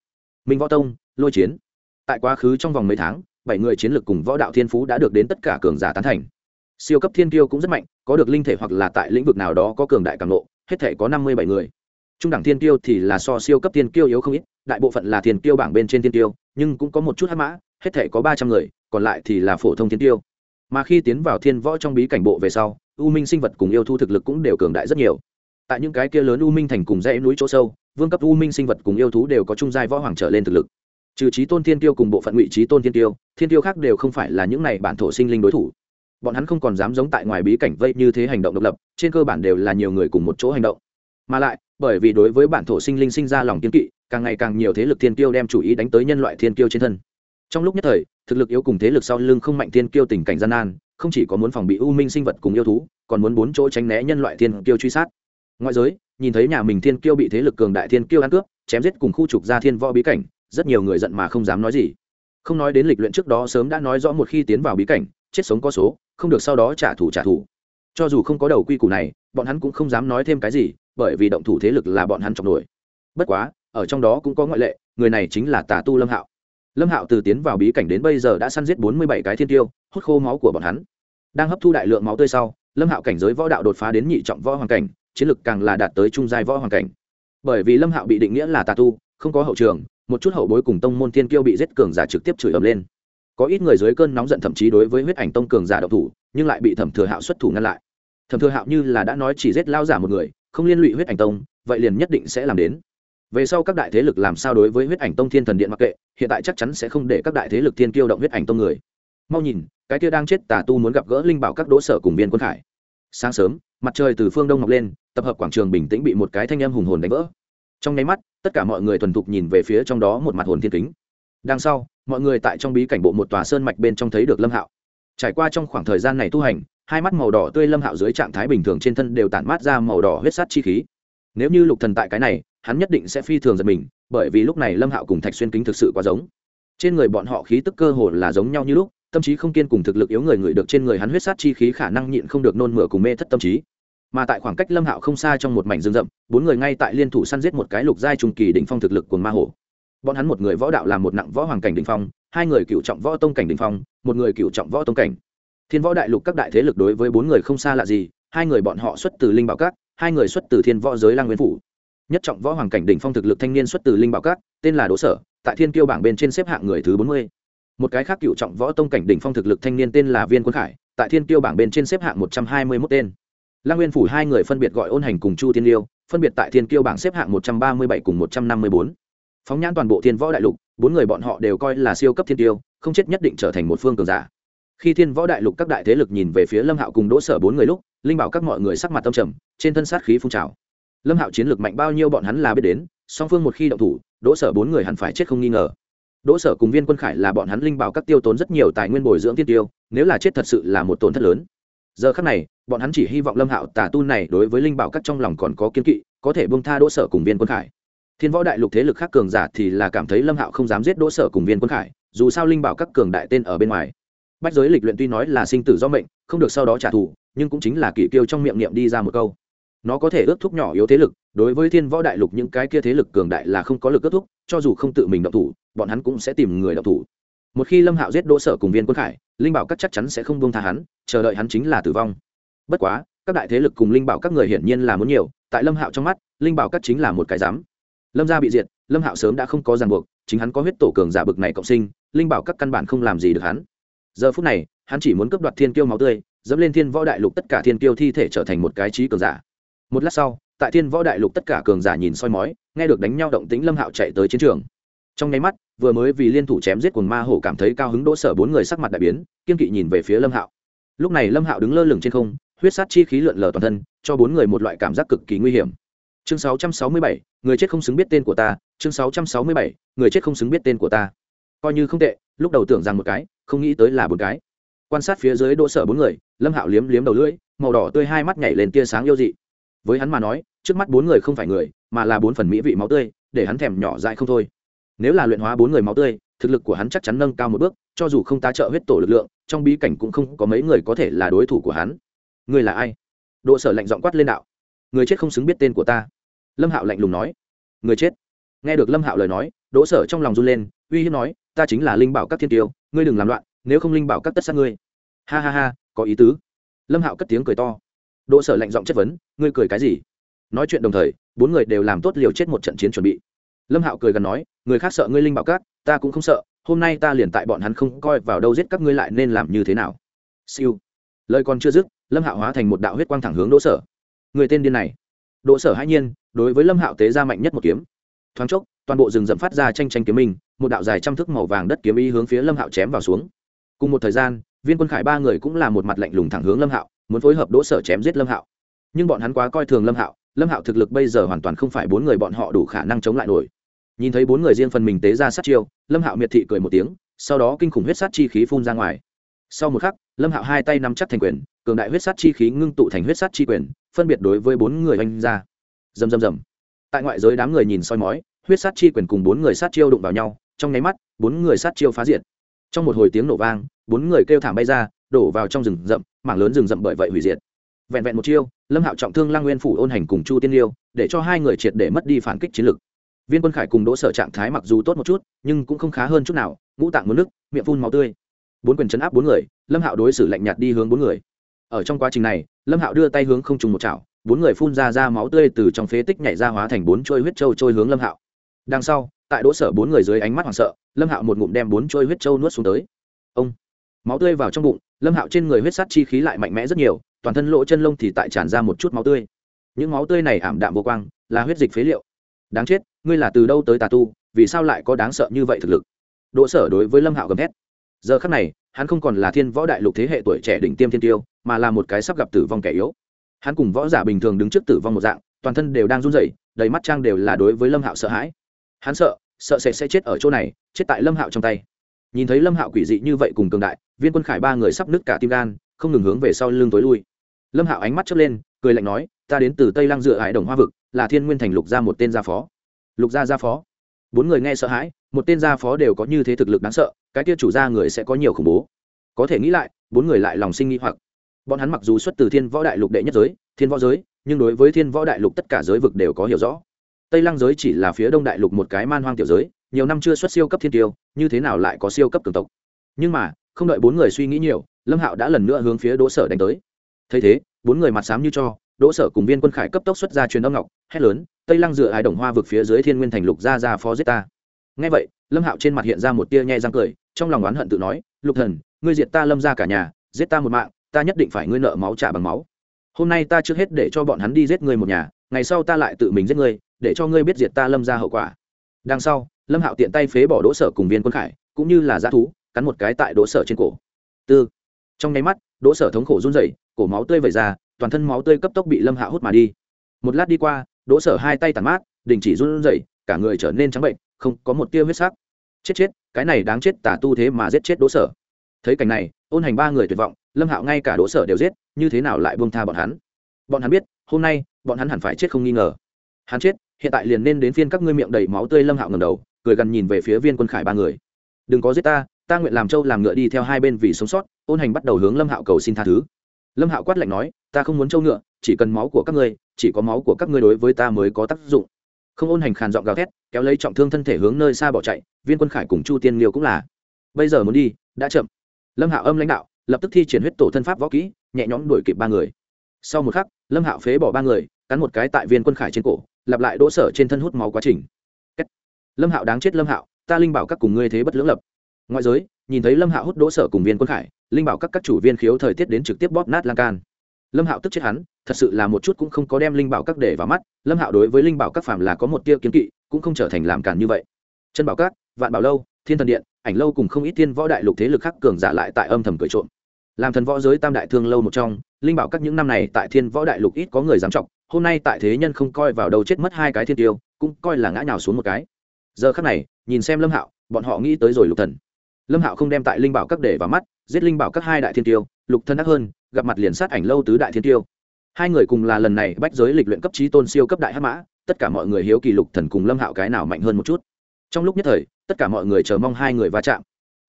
minh võ tông, lôi chiến. Tại quá khứ trong vòng mấy tháng, bảy người chiến lược cùng võ đạo thiên phú đã được đến tất cả cường giả tán thành. Siêu cấp thiên kiêu cũng rất mạnh, có được linh thể hoặc là tại lĩnh vực nào đó có cường đại càng lộ, hết thể có năm mươi bảy người. Trung đẳng thiên kiêu thì là so siêu cấp thiên kiêu yếu không ít, đại bộ phận là thiên kiêu bảng bên trên thiên kiêu, nhưng cũng có một chút hát mã, hết thể có ba trăm người, còn lại thì là phổ thông thiên kiêu. Mà khi tiến vào thiên võ trong bí cảnh bộ về sau, u minh sinh vật cùng yêu thu thực lực cũng đều cường đại rất nhiều tại những cái kia lớn u minh thành cùng dãy núi chỗ sâu, vương cấp u minh sinh vật cùng yêu thú đều có trung giai võ hoàng trở lên thực lực. Trừ trí tôn thiên tiêu cùng bộ phận ngụy trí tôn thiên tiêu thiên tiêu khác đều không phải là những này bản thổ sinh linh đối thủ. Bọn hắn không còn dám giống tại ngoài bí cảnh vây như thế hành động độc lập, trên cơ bản đều là nhiều người cùng một chỗ hành động. Mà lại, bởi vì đối với bản thổ sinh linh sinh ra lòng kiên kỵ, càng ngày càng nhiều thế lực thiên tiêu đem chủ ý đánh tới nhân loại thiên tiêu trên thân. Trong lúc nhất thời, thực lực yếu cùng thế lực sau lưng không mạnh thiên kiêu tình cảnh gian nan, không chỉ có muốn phòng bị u minh sinh vật cùng yêu thú, còn muốn bốn chỗ tránh né nhân loại thiên kiêu truy sát ngoại giới, nhìn thấy nhà mình thiên kiêu bị thế lực cường đại thiên kiêu ăn cướp, chém giết cùng khu trục ra thiên võ bí cảnh, rất nhiều người giận mà không dám nói gì. Không nói đến lịch luyện trước đó sớm đã nói rõ một khi tiến vào bí cảnh, chết sống có số, không được sau đó trả thù trả thù. Cho dù không có đầu quy củ này, bọn hắn cũng không dám nói thêm cái gì, bởi vì động thủ thế lực là bọn hắn trọng nổi. Bất quá, ở trong đó cũng có ngoại lệ, người này chính là tà tu lâm hạo. Lâm hạo từ tiến vào bí cảnh đến bây giờ đã săn giết bốn mươi bảy cái thiên tiêu hút khô máu của bọn hắn. Đang hấp thu đại lượng máu tươi sau, lâm hạo cảnh giới võ đạo đột phá đến nhị trọng võ hoàng cảnh chiến lực càng là đạt tới trung giai võ hoàng cảnh. Bởi vì lâm hạo bị định nghĩa là tà tu, không có hậu trường, một chút hậu bối cùng tông môn thiên kiêu bị giết cường giả trực tiếp chửi ầm lên. Có ít người dưới cơn nóng giận thậm chí đối với huyết ảnh tông cường giả độc thủ, nhưng lại bị thẩm thừa hạo xuất thủ ngăn lại. Thẩm thừa hạo như là đã nói chỉ giết lao giả một người, không liên lụy huyết ảnh tông, vậy liền nhất định sẽ làm đến. Về sau các đại thế lực làm sao đối với huyết ảnh tông thiên thần điện mặc kệ, hiện tại chắc chắn sẽ không để các đại thế lực thiên kiêu động huyết ảnh tông người. Mau nhìn, cái kia đang chết tà tu muốn gặp gỡ linh bảo các đỗ sở cùng viên quân khải sáng sớm, mặt trời từ phương đông mọc lên, tập hợp quảng trường bình tĩnh bị một cái thanh âm hùng hồn đánh vỡ. Trong nháy mắt, tất cả mọi người thuần thục nhìn về phía trong đó một mặt hồn thiên kính. Đằng sau, mọi người tại trong bí cảnh bộ một tòa sơn mạch bên trong thấy được lâm hạo. Trải qua trong khoảng thời gian này tu hành, hai mắt màu đỏ tươi lâm hạo dưới trạng thái bình thường trên thân đều tản mát ra màu đỏ huyết sát chi khí. Nếu như lục thần tại cái này, hắn nhất định sẽ phi thường giật mình, bởi vì lúc này lâm hạo cùng thạch xuyên kính thực sự quá giống. Trên người bọn họ khí tức cơ hồ là giống nhau như lúc tâm trí không kiên cùng thực lực yếu người người được trên người hắn huyết sát chi khí khả năng nhịn không được nôn mửa cùng mê thất tâm trí. Mà tại khoảng cách lâm hạo không xa trong một mảnh rừng rậm, bốn người ngay tại liên thủ săn giết một cái lục giai trung kỳ đỉnh phong thực lực của ma hổ. Bọn hắn một người võ đạo làm một nặng võ hoàng cảnh đỉnh phong, hai người cựu trọng võ tông cảnh đỉnh phong, một người cựu trọng võ tông cảnh. Thiên võ đại lục các đại thế lực đối với bốn người không xa lạ gì, hai người bọn họ xuất từ linh bảo các, hai người xuất từ thiên võ giới lang nguyên phủ. Nhất trọng võ hoàng cảnh đỉnh phong thực lực thanh niên xuất từ linh bảo các, tên là đỗ sở, tại thiên kiêu bảng bên trên xếp hạng người thứ bốn mươi một cái khác cựu trọng võ tông cảnh đỉnh phong thực lực thanh niên tên là viên quân khải tại thiên tiêu bảng bên trên xếp hạng một trăm hai mươi mốt tên Lăng Nguyên phủ hai người phân biệt gọi ôn hành cùng Chu Tiên Liêu, phân biệt tại Thiên tiêu bảng xếp hạng một trăm ba mươi bảy cùng một trăm năm mươi bốn. Phóng nhãn toàn bộ Thiên Võ đại lục, bốn người bọn họ đều coi là siêu cấp thiên tiêu, không chết nhất định trở thành một phương cường giả. Khi Thiên Võ đại lục các đại thế lực nhìn về phía Lâm Hạo cùng Đỗ Sở bốn người lúc, linh bảo các mọi người sắc mặt tâm trầm, trên thân sát khí phun trào. Lâm Hạo chiến lược mạnh bao nhiêu bọn hắn là biết đến, song phương một khi động thủ, Đỗ Sở bốn người hẳn phải chết không nghi ngờ. Đỗ Sở cùng Viên Quân Khải là bọn hắn linh bảo các tiêu tốn rất nhiều tài nguyên bồi dưỡng tiên tiêu, nếu là chết thật sự là một tổn thất lớn. Giờ khắc này bọn hắn chỉ hy vọng lâm hạo tà tu này đối với linh bảo các trong lòng còn có kiên kỵ có thể bông tha đỗ sở cùng viên quân khải. Thiên võ đại lục thế lực khác cường giả thì là cảm thấy lâm hạo không dám giết đỗ sở cùng viên quân khải dù sao linh bảo các cường đại tên ở bên ngoài. Bách giới lịch luyện tuy nói là sinh tử do mệnh không được sau đó trả thù nhưng cũng chính là kỷ tiêu trong miệng niệm đi ra một câu nó có thể ước thúc nhỏ yếu thế lực, đối với thiên võ đại lục những cái kia thế lực cường đại là không có lực ước thúc, cho dù không tự mình động thủ, bọn hắn cũng sẽ tìm người động thủ. Một khi lâm hạo giết đỗ sở cùng viên quân khải, linh bảo các chắc chắn sẽ không buông tha hắn, chờ đợi hắn chính là tử vong. Bất quá, các đại thế lực cùng linh bảo các người hiển nhiên là muốn nhiều, tại lâm hạo trong mắt, linh bảo các chính là một cái dám lâm gia bị diệt, lâm hạo sớm đã không có ràng buộc, chính hắn có huyết tổ cường giả bực này cộng sinh, linh bảo các căn bản không làm gì được hắn. Giờ phút này, hắn chỉ muốn cướp đoạt thiên kiêu máu tươi, dẫm lên thiên võ đại lục tất cả thiên kiêu thi thể trở thành một cái trí cường giả một lát sau tại thiên võ đại lục tất cả cường giả nhìn soi mói nghe được đánh nhau động tĩnh lâm hạo chạy tới chiến trường. Trong nháy mắt vừa mới vì liên thủ chém giết quần ma hổ cảm thấy cao hứng đỗ sở bốn người sắc mặt đại biến kiên kỵ nhìn về phía lâm hạo. Lúc này lâm hạo đứng lơ lửng trên không huyết sát chi khí lượn lờ toàn thân cho bốn người một loại cảm giác cực kỳ nguy hiểm. Chương 667, người chết không xứng biết tên của ta chương 667, người chết không xứng biết tên của ta. Coi như không tệ lúc đầu tưởng rằng một cái không nghĩ tới là bốn cái. Quan sát phía dưới đỗ sở bốn người lâm hạo liếm liếm đầu lưỡi màu đỏ tươi hai mắt nhảy lên tia sáng yêu dị với hắn mà nói, trước mắt bốn người không phải người, mà là bốn phần mỹ vị máu tươi, để hắn thèm nhỏ dại không thôi. Nếu là luyện hóa bốn người máu tươi, thực lực của hắn chắc chắn nâng cao một bước, cho dù không tá trợ huyết tổ lực lượng, trong bí cảnh cũng không có mấy người có thể là đối thủ của hắn. Người là ai? Độ sở lạnh giọng quát lên đạo. Người chết không xứng biết tên của ta. Lâm hạo lạnh lùng nói. Người chết. Nghe được lâm hạo lời nói, đỗ sở trong lòng run lên, uy hiếp nói, ta chính là linh bảo các thiên tiêu, ngươi đừng làm loạn, nếu không linh bảo các tất sát ngươi. Ha ha ha, có ý tứ. Lâm hạo cất tiếng cười to đỗ sở lạnh giọng chất vấn, ngươi cười cái gì? Nói chuyện đồng thời, bốn người đều làm tốt liều chết một trận chiến chuẩn bị. Lâm hạo cười gần nói, người khác sợ ngươi linh bảo cát ta cũng không sợ, hôm nay ta liền tại bọn hắn không coi vào đâu giết các ngươi lại nên làm như thế nào? Siêu. Lời còn chưa dứt, lâm hạo hóa thành một đạo huyết quang thẳng hướng đỗ sở. Người tên điên này. Đỗ sở hãi nhiên, đối với lâm hạo tế ra mạnh nhất một kiếm. Thoáng chốc, toàn bộ rừng rậm phát ra tranh tranh kiếm mình một đạo dài trăm thước màu vàng đất kiếm ý hướng phía lâm hạo chém vào xuống. Cùng một thời gian, viên quân khải ba người cũng là một mặt lạnh lùng thẳng hướng lâm hạo muốn phối hợp đỗ sở chém giết lâm hạo nhưng bọn hắn quá coi thường lâm hạo lâm hạo thực lực bây giờ hoàn toàn không phải bốn người bọn họ đủ khả năng chống lại nổi nhìn thấy bốn người riêng phần mình tế ra sát chiêu lâm hạo miệt thị cười một tiếng sau đó kinh khủng huyết sát chi khí phun ra ngoài sau một khắc lâm hạo hai tay nắm chắc thành quyền cường đại huyết sát chi khí ngưng tụ thành huyết sát chi quyền phân biệt đối với bốn người oanh ra dầm dầm dầm tại ngoại giới đám người nhìn soi mói huyết sát chi quyền cùng bốn người sát chiêu đụng vào nhau trong nháy mắt bốn người sát chiêu phá diệt trong một hồi tiếng nổ vang bốn người kêu thảm bay ra đổ vào trong rừng rậm mảng lớn rừng rậm bởi vậy hủy diệt. Vẹn vẹn một chiêu, lâm hạo trọng thương lang nguyên phủ ôn hành cùng chu tiên liêu, để cho hai người triệt để mất đi phản kích chiến lực. Viên quân khải cùng đỗ sở trạng thái mặc dù tốt một chút, nhưng cũng không khá hơn chút nào, ngũ tạng muốn nước, miệng phun máu tươi. Bốn quyền chấn áp bốn người, lâm hạo đối xử lạnh nhạt đi hướng bốn người. Ở trong quá trình này, lâm hạo đưa tay hướng không trùng một chảo, bốn người phun ra ra máu tươi từ trong phế tích nhảy ra hóa thành bốn trôi huyết trâu trôi hướng lâm hạo. Đằng sau, tại đỗ sở bốn người dưới ánh mắt hoảng sợ, lâm hạo một ngụm đem bốn trôi huyết trâu nuốt xuống tới. Ông, máu tươi vào trong bụng lâm hạo trên người huyết sắt chi khí lại mạnh mẽ rất nhiều, toàn thân lỗ chân lông thì tại tràn ra một chút máu tươi. Những máu tươi này ảm đạm vô quang, là huyết dịch phế liệu. Đáng chết, ngươi là từ đâu tới tà tu, vì sao lại có đáng sợ như vậy thực lực? Đỗ sở đối với lâm hạo gầm hét giờ khắc này, hắn không còn là thiên võ đại lục thế hệ tuổi trẻ đỉnh tiêm thiên tiêu, mà là một cái sắp gặp tử vong kẻ yếu. Hắn cùng võ giả bình thường đứng trước tử vong một dạng, toàn thân đều đang run rẩy, đầy mắt trang đều là đối với lâm hạo sợ hãi. Hắn sợ sợ sẽ sẽ chết ở chỗ này, chết tại lâm hạo trong tay nhìn thấy lâm hạo quỷ dị như vậy cùng cường đại, viên quân khải ba người sắp nứt cả tim gan, không ngừng hướng về sau lưng tối lui. Lâm hạo ánh mắt chớp lên, cười lạnh nói, ta đến từ tây lăng dựa hải đồng hoa vực, là thiên nguyên thành lục gia một tên gia phó. Lục gia gia phó? Bốn người nghe sợ hãi, một tên gia phó đều có như thế thực lực đáng sợ, cái kia chủ gia người sẽ có nhiều khủng bố. Có thể nghĩ lại, bốn người lại lòng sinh nghi hoặc. Bọn hắn mặc dù xuất từ thiên võ đại lục đệ nhất giới, thiên võ giới, nhưng đối với thiên võ đại lục tất cả giới vực đều có hiểu rõ. Tây lăng giới chỉ là phía đông đại lục một cái man hoang tiểu giới nhiều năm chưa xuất siêu cấp thiên tiêu, như thế nào lại có siêu cấp cường tộc? Nhưng mà, không đợi bốn người suy nghĩ nhiều, lâm hạo đã lần nữa hướng phía đỗ sở đánh tới. Thấy thế, bốn người mặt xám như cho, đỗ sở cùng viên quân khải cấp tốc xuất ra truyền âm ngọc, hét lớn, tây lăng dựa hải đồng hoa vực phía dưới thiên nguyên thành lục ra ra phó giết ta. Ngay vậy, lâm hạo trên mặt hiện ra một tia nhẹ răng cười, trong lòng oán hận tự nói, lục thần, ngươi diệt ta lâm ra cả nhà, giết ta một mạng, ta nhất định phải ngươi nợ máu trả bằng máu. Hôm nay ta trước hết để cho bọn hắn đi giết ngươi một nhà, ngày sau ta lại tự mình giết ngươi, để cho ngươi biết diệt ta lâm ra hậu quả đằng sau, lâm hạo tiện tay phế bỏ đỗ sở cùng viên quân khải, cũng như là g thú, cắn một cái tại đỗ sở trên cổ. Tư. Trong nháy mắt, đỗ sở thống khổ run rẩy, cổ máu tươi vẩy ra, toàn thân máu tươi cấp tốc bị lâm hạo hút mà đi. Một lát đi qua, đỗ sở hai tay tàn mát, đình chỉ run rẩy, cả người trở nên trắng bệnh, không có một tia huyết sắc. Chết chết, cái này đáng chết tả tu thế mà giết chết đỗ sở. Thấy cảnh này, ôn hành ba người tuyệt vọng, lâm hạo ngay cả đỗ sở đều giết, như thế nào lại buông tha bọn hắn? Bọn hắn biết, hôm nay, bọn hắn hẳn phải chết không nghi ngờ. Hắn chết hiện tại liền nên đến phiên các ngươi miệng đầy máu tươi lâm hạo ngầm đầu, cười gần nhìn về phía viên quân khải ba người. Đừng có giết ta ta nguyện làm châu làm ngựa đi theo hai bên vì sống sót, ôn hành bắt đầu hướng lâm hạo cầu xin tha thứ. Lâm hạo quát lạnh nói, ta không muốn châu ngựa, chỉ cần máu của các ngươi, chỉ có máu của các ngươi đối với ta mới có tác dụng. Không ôn hành khàn giọng gào thét, kéo lấy trọng thương thân thể hướng nơi xa bỏ chạy, viên quân khải cùng chu tiên liêu cũng là. Bây giờ muốn đi, đã chậm. Lâm hạo âm lãnh đạo, lập tức thi triển huyết tổ thân pháp võ kỹ, nhẹ nhõm đuổi kịp ba người. Sau một khắc, lâm hạo phế bỏ ba người, cắn một cái tại viên quân khải trên cổ lặp lại đỗ sở trên thân hút máu quá trình. Lâm hạo đáng chết lâm hạo, ta linh bảo các cùng ngươi thế bất lưỡng lập. Ngoại giới, nhìn thấy lâm hạo hút đỗ sở cùng viên quân khải, linh bảo các các chủ viên khiếu thời tiết đến trực tiếp bóp nát lan can. Lâm hạo tức chết hắn, thật sự là một chút cũng không có đem linh bảo các để vào mắt, lâm hạo đối với linh bảo các phàm là có một tia kiến kỵ, cũng không trở thành làm cản như vậy. Chân bảo các, vạn bảo lâu, thiên thần điện, ảnh lâu cùng không ít thiên võ đại lục thế lực khác cường giả lại tại âm thầm cười trộm. Làm thần võ giới tam đại thương lâu một trong, linh bảo các những năm này tại thiên võ đại lục ít có người dám trọng hôm nay tại thế nhân không coi vào đầu chết mất hai cái thiên tiêu, cũng coi là ngã nhào xuống một cái. Giờ khắc này, nhìn xem lâm hạo, bọn họ nghĩ tới rồi lục thần. Lâm hạo không đem tại linh bảo các để vào mắt, giết linh bảo các hai đại thiên tiêu, lục thân đắc hơn, gặp mặt liền sát ảnh lâu tứ đại thiên tiêu. Hai người cùng là lần này bách giới lịch luyện cấp trí tôn siêu cấp đại hắc mã, tất cả mọi người hiếu kỳ lục thần cùng lâm hạo cái nào mạnh hơn một chút. Trong lúc nhất thời, tất cả mọi người chờ mong hai người va chạm.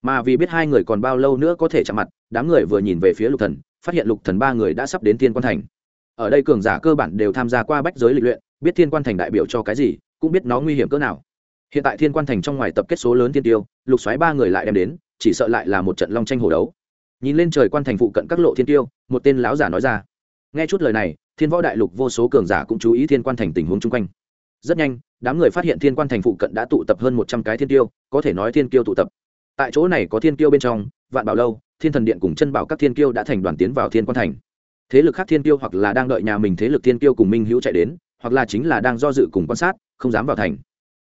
Mà vì biết hai người còn bao lâu nữa có thể chạm mặt, đám người vừa nhìn về phía lục thần, phát hiện lục thần ba người đã sắp đến thiên quan thành ở đây cường giả cơ bản đều tham gia qua bách giới lịch luyện, biết thiên quan thành đại biểu cho cái gì, cũng biết nó nguy hiểm cỡ nào. Hiện tại thiên quan thành trong ngoài tập kết số lớn thiên tiêu, lục xoáy ba người lại đem đến, chỉ sợ lại là một trận long tranh hổ đấu. Nhìn lên trời quan thành phụ cận các lộ thiên tiêu, một tên lão giả nói ra. Nghe chút lời này, thiên võ đại lục vô số cường giả cũng chú ý thiên quan thành tình huống chung quanh. Rất nhanh, đám người phát hiện thiên quan thành phụ cận đã tụ tập hơn một trăm cái thiên tiêu, có thể nói thiên tiêu tụ tập. Tại chỗ này có thiên tiêu bên trong, vạn bảo lâu, thiên thần điện cùng chân bảo các thiên tiêu đã thành đoàn tiến vào thiên quan thành thế lực khác thiên tiêu hoặc là đang đợi nhà mình thế lực thiên tiêu cùng minh hữu chạy đến, hoặc là chính là đang do dự cùng quan sát, không dám vào thành.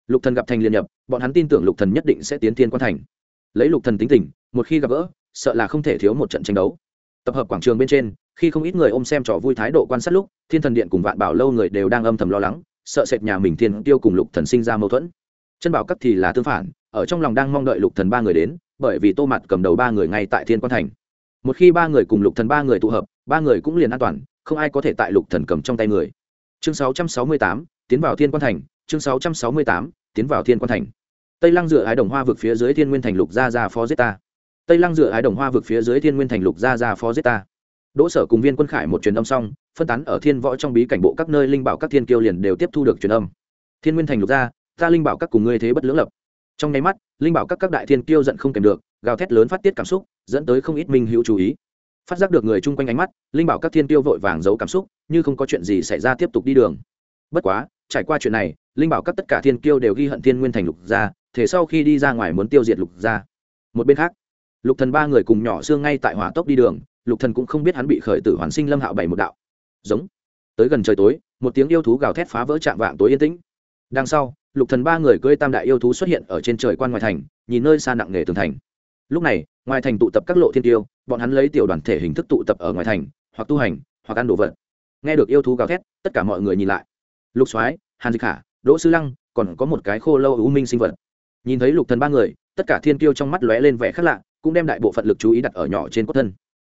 Lục thần gặp thành liên nhập, bọn hắn tin tưởng lục thần nhất định sẽ tiến thiên quan thành. Lấy lục thần tính tình, một khi gặp gỡ, sợ là không thể thiếu một trận tranh đấu. Tập hợp quảng trường bên trên, khi không ít người ôm xem trò vui thái độ quan sát lúc, thiên thần điện cùng vạn bảo lâu người đều đang âm thầm lo lắng, sợ sệt nhà mình thiên tiêu cùng lục thần sinh ra mâu thuẫn. Chân bảo cấp thì là tương phản, ở trong lòng đang mong đợi lục thần ba người đến, bởi vì tô mặt cầm đầu ba người ngay tại thiên quan thành. Một khi ba người cùng lục thần ba người tụ hợp ba người cũng liền an toàn không ai có thể tại lục thần cầm trong tay người. Chương 668, tiến vào thiên quan thành. Chương 668, tiến vào thiên quan thành. Tây lăng dựa ái đồng hoa vực phía dưới thiên nguyên thành lục gia gia phó giết ta. Tây lăng dựa ái đồng hoa vực phía dưới thiên nguyên thành lục gia gia phó giết ta. Đỗ sở cùng viên quân khải một truyền âm xong phân tán ở thiên võ trong bí cảnh bộ các nơi linh bảo các thiên kiêu liền đều tiếp thu được truyền âm. Thiên nguyên thành lục gia ta linh bảo các cùng ngươi thế bất lưỡng lập. Trong nháy mắt linh bảo các các đại thiên kiêu giận không kèm được gào thét lớn phát tiết cảm xúc dẫn tới không ít minh hữu chú ý phát giác được người chung quanh ánh mắt, linh bảo các thiên tiêu vội vàng giấu cảm xúc, như không có chuyện gì xảy ra tiếp tục đi đường. Bất quá, trải qua chuyện này, linh bảo các tất cả thiên kiêu đều ghi hận thiên nguyên thành lục gia, thế sau khi đi ra ngoài muốn tiêu diệt lục gia. Một bên khác, lục thần ba người cùng nhỏ xương ngay tại hỏa tốc đi đường, lục thần cũng không biết hắn bị khởi tử hoàn sinh lâm hạo bảy một đạo. Giống. Tới gần trời tối, một tiếng yêu thú gào thét phá vỡ trạm vạng tối yên tĩnh. Đằng sau, lục thần ba người cưỡi tam đại yêu thú xuất hiện ở trên trời quan ngoài thành, nhìn nơi xa nặng nề tường thành lúc này, ngoài thành tụ tập các lộ thiên tiêu, bọn hắn lấy tiểu đoàn thể hình thức tụ tập ở ngoài thành, hoặc tu hành, hoặc ăn đồ vật. Nghe được yêu thú gào thét, tất cả mọi người nhìn lại. Lục soái, hàn dịch khả, đỗ sư lăng, còn có một cái khô lâu u minh sinh vật. Nhìn thấy lục thần ba người, tất cả thiên kiêu trong mắt lóe lên vẻ khác lạ, cũng đem đại bộ phận lực chú ý đặt ở nhỏ trên cốt thân.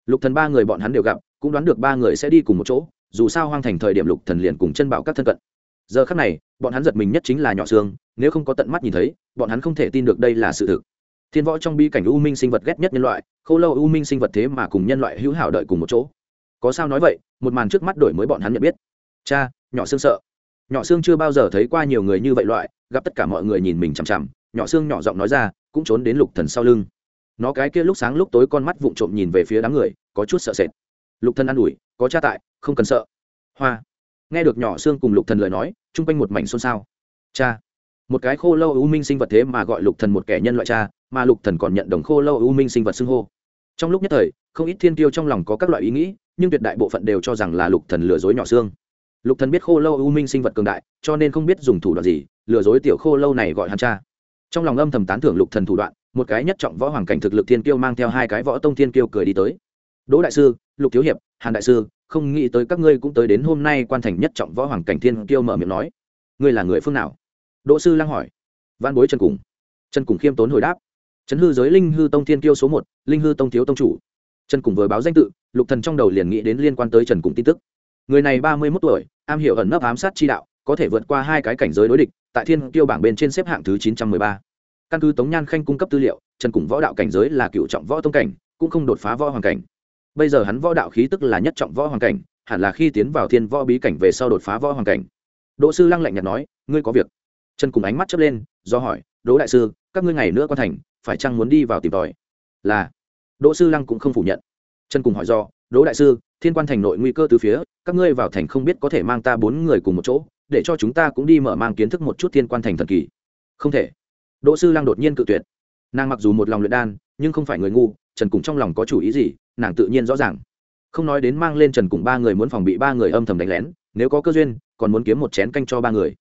Lục thần ba người bọn hắn đều gặp, cũng đoán được ba người sẽ đi cùng một chỗ, dù sao hoang thành thời điểm lục thần liền cùng chân bảo các thân cận. Giờ khắc này, bọn hắn giật mình nhất chính là nhỏ xương, nếu không có tận mắt nhìn thấy, bọn hắn không thể tin được đây là sự thực thiên võ trong bi cảnh u minh sinh vật ghét nhất nhân loại, khâu lâu u minh sinh vật thế mà cùng nhân loại hữu hảo đợi cùng một chỗ. Có sao nói vậy, một màn trước mắt đổi mới bọn hắn nhận biết. Cha, nhỏ xương sợ. Nhỏ xương chưa bao giờ thấy qua nhiều người như vậy loại, gặp tất cả mọi người nhìn mình chằm chằm, nhỏ xương nhỏ giọng nói ra, cũng trốn đến lục thần sau lưng. Nó cái kia lúc sáng lúc tối con mắt vụng trộm nhìn về phía đám người, có chút sợ sệt. Lục thần an ủi, có cha tại, không cần sợ. Hoa. Nghe được nhỏ xương cùng lục thần lời nói, chung quanh một mảnh xôn xao. Cha. Một cái khô lâu u minh sinh vật thế mà gọi lục thần một kẻ nhân loại cha mà lục thần còn nhận đồng khô lâu u minh sinh vật xưng hô. Trong lúc nhất thời, không ít thiên tiêu trong lòng có các loại ý nghĩ, nhưng tuyệt đại bộ phận đều cho rằng là lục thần lừa dối nhỏ xương. Lục thần biết khô lâu u minh sinh vật cường đại, cho nên không biết dùng thủ đoạn gì, lừa dối tiểu khô lâu này gọi hắn cha. Trong lòng âm thầm tán thưởng lục thần thủ đoạn, một cái nhất trọng võ hoàng cảnh thực lực thiên kiêu mang theo hai cái võ tông thiên kiêu cười đi tới. Đỗ đại sư, lục thiếu hiệp, hàn đại sư, không nghĩ tới các ngươi cũng tới đến hôm nay quan thành nhất trọng võ hoàng cảnh thiên kiêu mở miệng nói. Ngươi là người phương nào? Đỗ sư lang hỏi. Văn bối trần cùng. Trần cùng khiêm tốn hồi đáp trấn hư giới linh hư tông thiên kiêu số một, linh hư tông thiếu tông chủ. Trần cùng vừa báo danh tự, lục thần trong đầu liền nghĩ đến liên quan tới trần cùng tin tức. Người này ba mươi 31 tuổi, am hiểu ẩn nấp ám sát chi đạo, có thể vượt qua hai cái cảnh giới đối địch, tại thiên tiêu bảng bên trên xếp hạng thứ chín trăm mười ba. Căn cứ tống nhan khanh cung cấp tư liệu, trần cùng võ đạo cảnh giới là cựu trọng võ tông cảnh, cũng không đột phá võ hoàng cảnh. Bây giờ hắn võ đạo khí tức là nhất trọng võ hoàng cảnh, hẳn là khi tiến vào thiên võ bí cảnh về sau đột phá võ hoàng cảnh. Đỗ sư lăng lạnh nhạt nói, ngươi có việc? Trần cùng ánh mắt chớp lên, do hỏi, đỗ đại sư, các ngươi ngày nữa quan thành phải chăng muốn đi vào tìm tòi? Là. Đỗ sư lăng cũng không phủ nhận. Trần cùng hỏi do, đỗ đại sư, thiên quan thành nội nguy cơ từ phía, các ngươi vào thành không biết có thể mang ta bốn người cùng một chỗ, để cho chúng ta cũng đi mở mang kiến thức một chút thiên quan thành thần kỳ. Không thể. Đỗ sư lăng đột nhiên cự tuyệt. Nàng mặc dù một lòng luyện đan, nhưng không phải người ngu, trần cùng trong lòng có chủ ý gì, nàng tự nhiên rõ ràng. Không nói đến mang lên trần cùng ba người muốn phòng bị ba người âm thầm đánh lén, nếu có cơ duyên, còn muốn kiếm một chén canh cho ba người.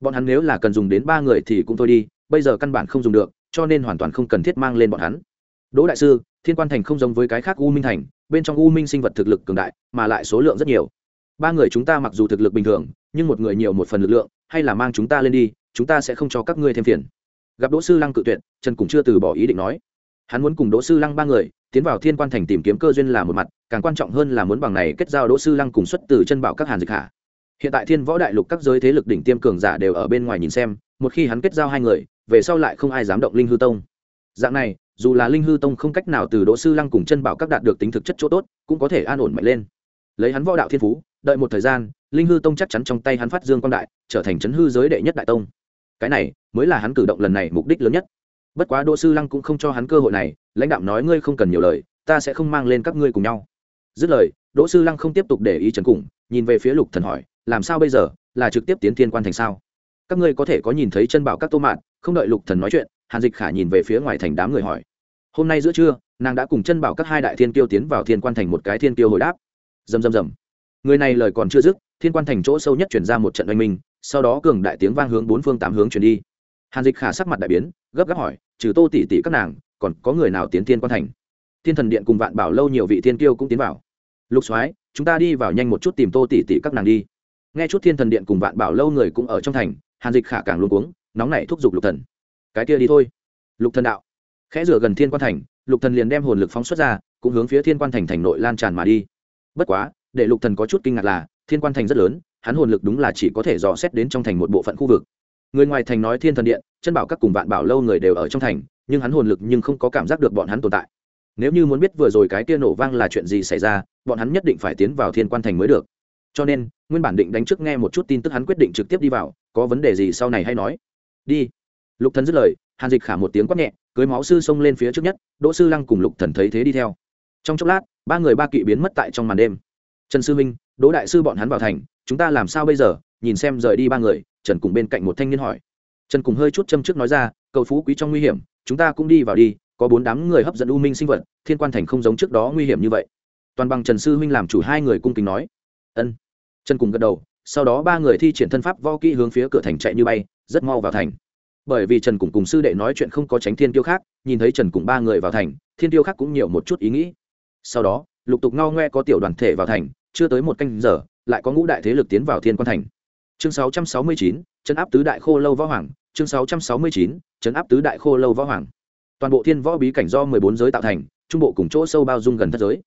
Bọn hắn nếu là cần dùng đến ba người thì cũng thôi đi, bây giờ căn bản không dùng được cho nên hoàn toàn không cần thiết mang lên bọn hắn. Đỗ đại sư, thiên quan thành không giống với cái khác u minh thành, bên trong u minh sinh vật thực lực cường đại, mà lại số lượng rất nhiều. Ba người chúng ta mặc dù thực lực bình thường, nhưng một người nhiều một phần lực lượng, hay là mang chúng ta lên đi, chúng ta sẽ không cho các ngươi thêm phiền. Gặp đỗ sư lăng cự tuyệt, trần cũng chưa từ bỏ ý định nói. Hắn muốn cùng đỗ sư lăng ba người, tiến vào thiên quan thành tìm kiếm cơ duyên là một mặt, càng quan trọng hơn là muốn bằng này kết giao đỗ sư lăng cùng xuất từ chân bảo các hàn dịch hạ hiện tại thiên võ đại lục các giới thế lực đỉnh tiêm cường giả đều ở bên ngoài nhìn xem, một khi hắn kết giao hai người, về sau lại không ai dám động linh hư tông. Dạng này, dù là linh hư tông không cách nào từ đỗ sư lăng cùng chân bảo các đạt được tính thực chất chỗ tốt, cũng có thể an ổn mạnh lên. Lấy hắn võ đạo thiên phú, đợi một thời gian, linh hư tông chắc chắn trong tay hắn phát dương quan đại, trở thành chấn hư giới đệ nhất đại tông. Cái này, mới là hắn cử động lần này mục đích lớn nhất. Bất quá đỗ sư lăng cũng không cho hắn cơ hội này, lãnh đạo nói ngươi không cần nhiều lời, ta sẽ không mang lên các ngươi cùng nhau. Dứt lời, đỗ sư lăng không tiếp tục để ý trần cùng, nhìn về phía lục thần hỏi làm sao bây giờ, là trực tiếp tiến thiên quan thành sao? Các ngươi có thể có nhìn thấy chân bảo các tô mạn, không đợi lục thần nói chuyện, hàn dịch khả nhìn về phía ngoài thành đám người hỏi. Hôm nay giữa trưa, nàng đã cùng chân bảo các hai đại thiên tiêu tiến vào thiên quan thành một cái thiên tiêu hồi đáp. Rầm rầm rầm. Người này lời còn chưa dứt, thiên quan thành chỗ sâu nhất chuyển ra một trận oanh minh, sau đó cường đại tiếng vang hướng bốn phương tám hướng chuyển đi. Hàn dịch khả sắc mặt đại biến, gấp gáp hỏi, trừ tô tỷ tỷ các nàng, còn có người nào tiến thiên quan thành? Thiên thần điện cùng vạn bảo lâu nhiều vị thiên tiêu cũng tiến vào. Lục soái, chúng ta đi vào nhanh một chút tìm tô tỷ tỷ các nàng đi nghe chút thiên thần điện cùng vạn bảo lâu người cũng ở trong thành, hàn dịch khả càng luôn cuống, nóng nảy thúc giục lục thần. Cái kia đi thôi. Lục thần đạo. Khẽ rửa gần thiên quan thành, lục thần liền đem hồn lực phóng xuất ra, cũng hướng phía thiên quan thành thành nội lan tràn mà đi. Bất quá, để lục thần có chút kinh ngạc là, thiên quan thành rất lớn, hắn hồn lực đúng là chỉ có thể dò xét đến trong thành một bộ phận khu vực. Người ngoài thành nói thiên thần điện, chân bảo các cùng vạn bảo lâu người đều ở trong thành, nhưng hắn hồn lực nhưng không có cảm giác được bọn hắn tồn tại. Nếu như muốn biết vừa rồi cái kia nổ vang là chuyện gì xảy ra, bọn hắn nhất định phải tiến vào thiên quan thành mới được cho nên, nguyên bản định đánh trước nghe một chút tin tức hắn quyết định trực tiếp đi vào, có vấn đề gì sau này hay nói. Đi. Lục thần dứt lời, hàn dịch khả một tiếng quát nhẹ, cưới máu sư xông lên phía trước nhất, đỗ sư lăng cùng lục thần thấy thế đi theo. Trong chốc lát, ba người ba kỵ biến mất tại trong màn đêm. Trần sư minh, đỗ đại sư bọn hắn vào thành, chúng ta làm sao bây giờ? Nhìn xem rời đi ba người, trần cùng bên cạnh một thanh niên hỏi. Trần cùng hơi chút châm trước nói ra, cầu phú quý trong nguy hiểm, chúng ta cũng đi vào đi, có bốn đám người hấp dẫn u minh sinh vật, thiên quan thành không giống trước đó nguy hiểm như vậy. Toàn bằng trần sư huynh làm chủ hai người cung kính nói ân. Trần cùng gật đầu sau đó ba người thi triển thân pháp vo kỹ hướng phía cửa thành chạy như bay rất mau vào thành. Bởi vì trần cùng cùng sư đệ nói chuyện không có tránh thiên tiêu khác nhìn thấy trần cùng ba người vào thành thiên tiêu khác cũng nhiều một chút ý nghĩ. Sau đó lục tục ngao ngoe có tiểu đoàn thể vào thành chưa tới một canh giờ lại có ngũ đại thế lực tiến vào thiên quan thành. Chương 669, chấn áp tứ đại khô lâu võ hoàng. Chương 669, chấn áp tứ đại khô lâu võ hoàng. Toàn bộ thiên võ bí cảnh do mười bốn giới tạo thành trung bộ cùng chỗ sâu bao dung gần thất giới.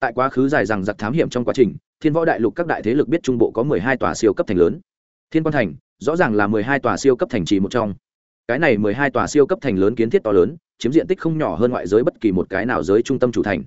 Tại quá khứ dài rằng giặc thám hiểm trong quá trình thiên võ đại lục các đại thế lực biết trung bộ có mười hai tòa siêu cấp thành lớn. Thiên quan thành, rõ ràng là mười hai tòa siêu cấp thành trì một trong. Cái này mười hai tòa siêu cấp thành lớn kiến thiết to lớn, chiếm diện tích không nhỏ hơn ngoại giới bất kỳ một cái nào giới trung tâm chủ thành.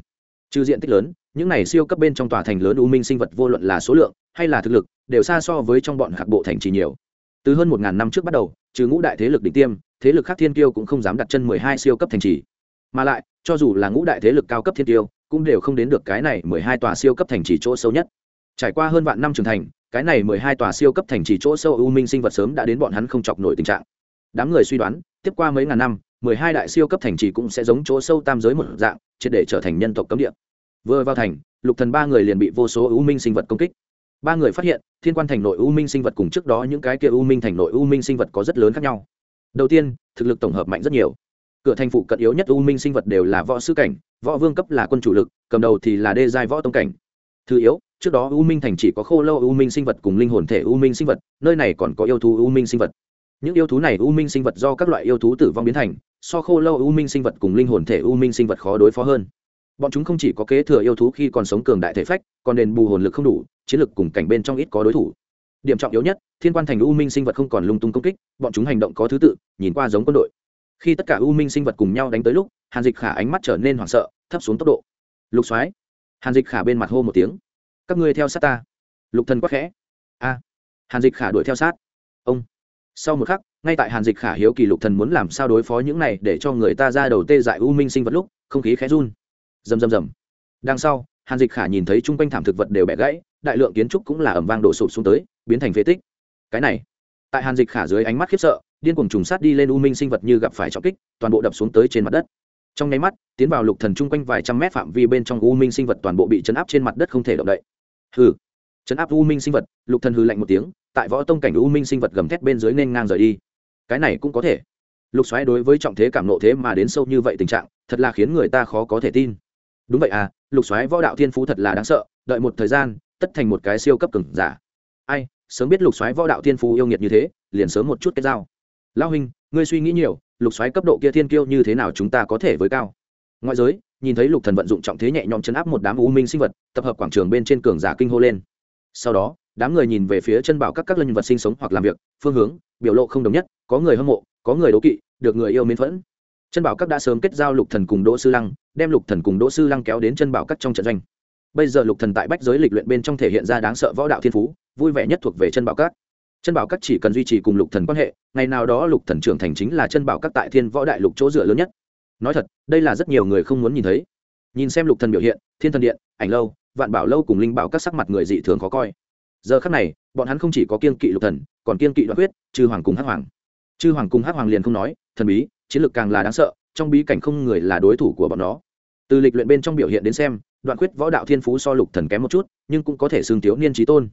Trừ diện tích lớn, những này siêu cấp bên trong tòa thành lớn u minh sinh vật vô luận là số lượng hay là thực lực, đều xa so với trong bọn hạc bộ thành trì nhiều. Từ hơn một ngàn năm trước bắt đầu, trừ ngũ đại thế lực đỉnh tiêm, thế lực khác thiên kiêu cũng không dám đặt chân mười hai siêu cấp thành trì. Mà lại, cho dù là ngũ đại thế lực cao cấp thiên kiêu, cũng đều không đến được cái này mười hai tòa siêu cấp thành trì chỗ sâu nhất trải qua hơn vạn năm trưởng thành, cái này mười hai tòa siêu cấp thành trì chỗ sâu u minh sinh vật sớm đã đến bọn hắn không chọc nổi tình trạng. Đám người suy đoán, tiếp qua mấy ngàn năm, mười hai đại siêu cấp thành trì cũng sẽ giống chỗ sâu tam giới một dạng, triệt để trở thành nhân tộc cấm địa. Vừa vào thành, lục thần ba người liền bị vô số u minh sinh vật công kích. Ba người phát hiện, thiên quan thành nội u minh sinh vật cùng trước đó những cái kia u minh thành nội u minh sinh vật có rất lớn khác nhau. Đầu tiên, thực lực tổng hợp mạnh rất nhiều. Cửa thành phụ cận yếu nhất u minh sinh vật đều là võ sư cảnh, võ vương cấp là quân chủ lực, cầm đầu thì là đê giai võ tông cảnh. Thứ yếu trước đó u minh thành chỉ có khô lâu u minh sinh vật cùng linh hồn thể u minh sinh vật, nơi này còn có yêu thú u minh sinh vật. Những yêu thú này u minh sinh vật do các loại yêu thú tử vong biến thành, so khô lâu u minh sinh vật cùng linh hồn thể u minh sinh vật khó đối phó hơn. Bọn chúng không chỉ có kế thừa yêu thú khi còn sống cường đại thể phách, còn đền bù hồn lực không đủ, chiến lực cùng cảnh bên trong ít có đối thủ. Điểm trọng yếu nhất, thiên quan thành u minh sinh vật không còn lung tung công kích, bọn chúng hành động có thứ tự, nhìn qua giống quân đội. Khi tất cả u minh sinh vật cùng nhau đánh tới lúc, hàn dịch khả ánh mắt trở nên hoảng sợ, thấp xuống tốc độ. Lục xoáy hàn dịch khả bên mặt hô một tiếng các ngươi theo sát ta. Lục thần quắc khẽ. A, hàn dịch khả đuổi theo sát. Ông. Sau một khắc, ngay tại hàn dịch khả hiếu kỳ lục thần muốn làm sao đối phó những này để cho người ta ra đầu tê dại u minh sinh vật lúc, không khí khẽ run. Rầm rầm rầm. Đằng sau, hàn dịch khả nhìn thấy chung quanh thảm thực vật đều bẻ gãy, đại lượng kiến trúc cũng là ẩm vang đổ sụp xuống tới, biến thành phế tích. Cái này, tại hàn dịch khả dưới ánh mắt khiếp sợ, điên cuồng trùng sát đi lên u minh sinh vật như gặp phải trọng kích, toàn bộ đập xuống tới trên mặt đất trong nháy mắt, tiến vào lục thần chung quanh vài trăm mét phạm vi bên trong u minh sinh vật toàn bộ bị chấn áp trên mặt đất không thể động đậy. Hừ. Chấn áp u minh sinh vật, lục thần hừ lạnh một tiếng, tại võ tông cảnh u minh sinh vật gầm thét bên dưới nên ngang rời đi. Cái này cũng có thể. Lục xoáy đối với trọng thế cảm nộ thế mà đến sâu như vậy tình trạng, thật là khiến người ta khó có thể tin. Đúng vậy à lục xoáy võ đạo thiên phú thật là đáng sợ, đợi một thời gian, tất thành một cái siêu cấp cường giả. Ai, sớm biết lục xoáy võ đạo thiên phú yêu nghiệt như thế, liền sớm một chút kết giao. Lao huynh ngươi suy nghĩ nhiều, lục xoáy cấp độ kia thiên kiêu như thế nào chúng ta có thể với cao? Ngoại giới, nhìn thấy lục thần vận dụng trọng thế nhẹ nhõm chấn áp một đám u minh sinh vật, tập hợp quảng trường bên trên cường giả kinh hô lên. Sau đó, đám người nhìn về phía chân bảo các các linh vật sinh sống hoặc làm việc, phương hướng, biểu lộ không đồng nhất, có người hâm mộ, có người đố kỵ, được người yêu mến phẫn chân bảo các đã sớm kết giao lục thần cùng đỗ sư lăng, đem lục thần cùng đỗ sư lăng kéo đến chân bảo các trong trận doanh. Bây giờ lục thần tại bách giới lịch luyện bên trong thể hiện ra đáng sợ võ đạo thiên phú, vui vẻ nhất thuộc về chân bảo các chân bảo các chỉ cần duy trì cùng lục thần quan hệ, ngày nào đó lục thần trưởng thành chính là chân bảo các tại thiên võ đại lục chỗ dựa lớn nhất. Nói thật, đây là rất nhiều người không muốn nhìn thấy. Nhìn xem lục thần biểu hiện, thiên thần điện, ảnh lâu, vạn bảo lâu cùng linh bảo các sắc mặt người dị thường khó coi. Giờ khắc này, bọn hắn không chỉ có kiên kỵ lục thần, còn kiên kỵ đoạn huyết chư hoàng cùng hắc hoàng. Chư hoàng cùng hắc hoàng liền không nói, thần bí, chiến lược càng là đáng sợ, trong bí cảnh không người là đối thủ của bọn nó. Từ lịch luyện bên trong biểu hiện đến xem, đoạn quyết võ đạo thiên phú so lục thần kém một chút, nhưng cũng có thể xương thiếu niên trí tôn.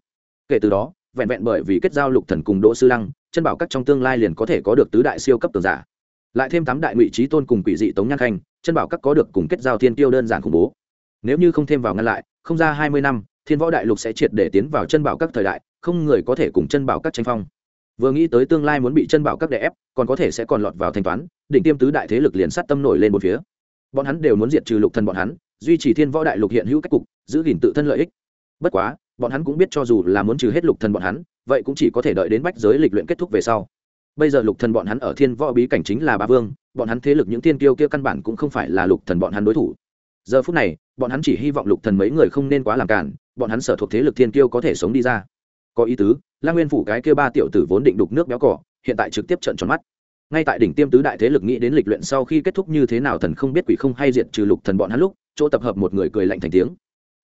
Kể từ đó vẹn vẹn bởi vì kết giao lục thần cùng đỗ sư lăng, chân bảo các trong tương lai liền có thể có được tứ đại siêu cấp tường giả. Lại thêm tám đại ngụy trí tôn cùng quỷ dị tống nhan khanh, chân bảo các có được cùng kết giao thiên tiêu đơn giản khủng bố. Nếu như không thêm vào ngăn lại, không ra hai mươi năm, thiên võ đại lục sẽ triệt để tiến vào chân bảo các thời đại, không người có thể cùng chân bảo các tranh phong. Vừa nghĩ tới tương lai muốn bị chân bảo các đè ép, còn có thể sẽ còn lọt vào thanh toán định tiêm tứ đại thế lực liền sát tâm nổi lên một phía. Bọn hắn đều muốn diệt trừ lục thần bọn hắn, duy trì thiên võ đại lục hiện hữu cách cục, giữ gìn tự thân lợi ích. Bất quá bọn hắn cũng biết cho dù là muốn trừ hết lục thần bọn hắn, vậy cũng chỉ có thể đợi đến bách giới lịch luyện kết thúc về sau. Bây giờ lục thần bọn hắn ở thiên võ bí cảnh chính là ba vương, bọn hắn thế lực những thiên kiêu kia căn bản cũng không phải là lục thần bọn hắn đối thủ. Giờ phút này, bọn hắn chỉ hy vọng lục thần mấy người không nên quá làm cản bọn hắn sở thuộc thế lực thiên kiêu có thể sống đi ra. Có ý tứ lang nguyên phủ cái kia ba tiểu tử vốn định đục nước béo cỏ, hiện tại trực tiếp trận tròn mắt. Ngay tại đỉnh tiêm tứ đại thế lực nghĩ đến lịch luyện sau khi kết thúc như thế nào thần không biết quỷ không hay diệt trừ lục thần bọn hắn lúc, chỗ tập hợp một người cười lạnh thành tiếng.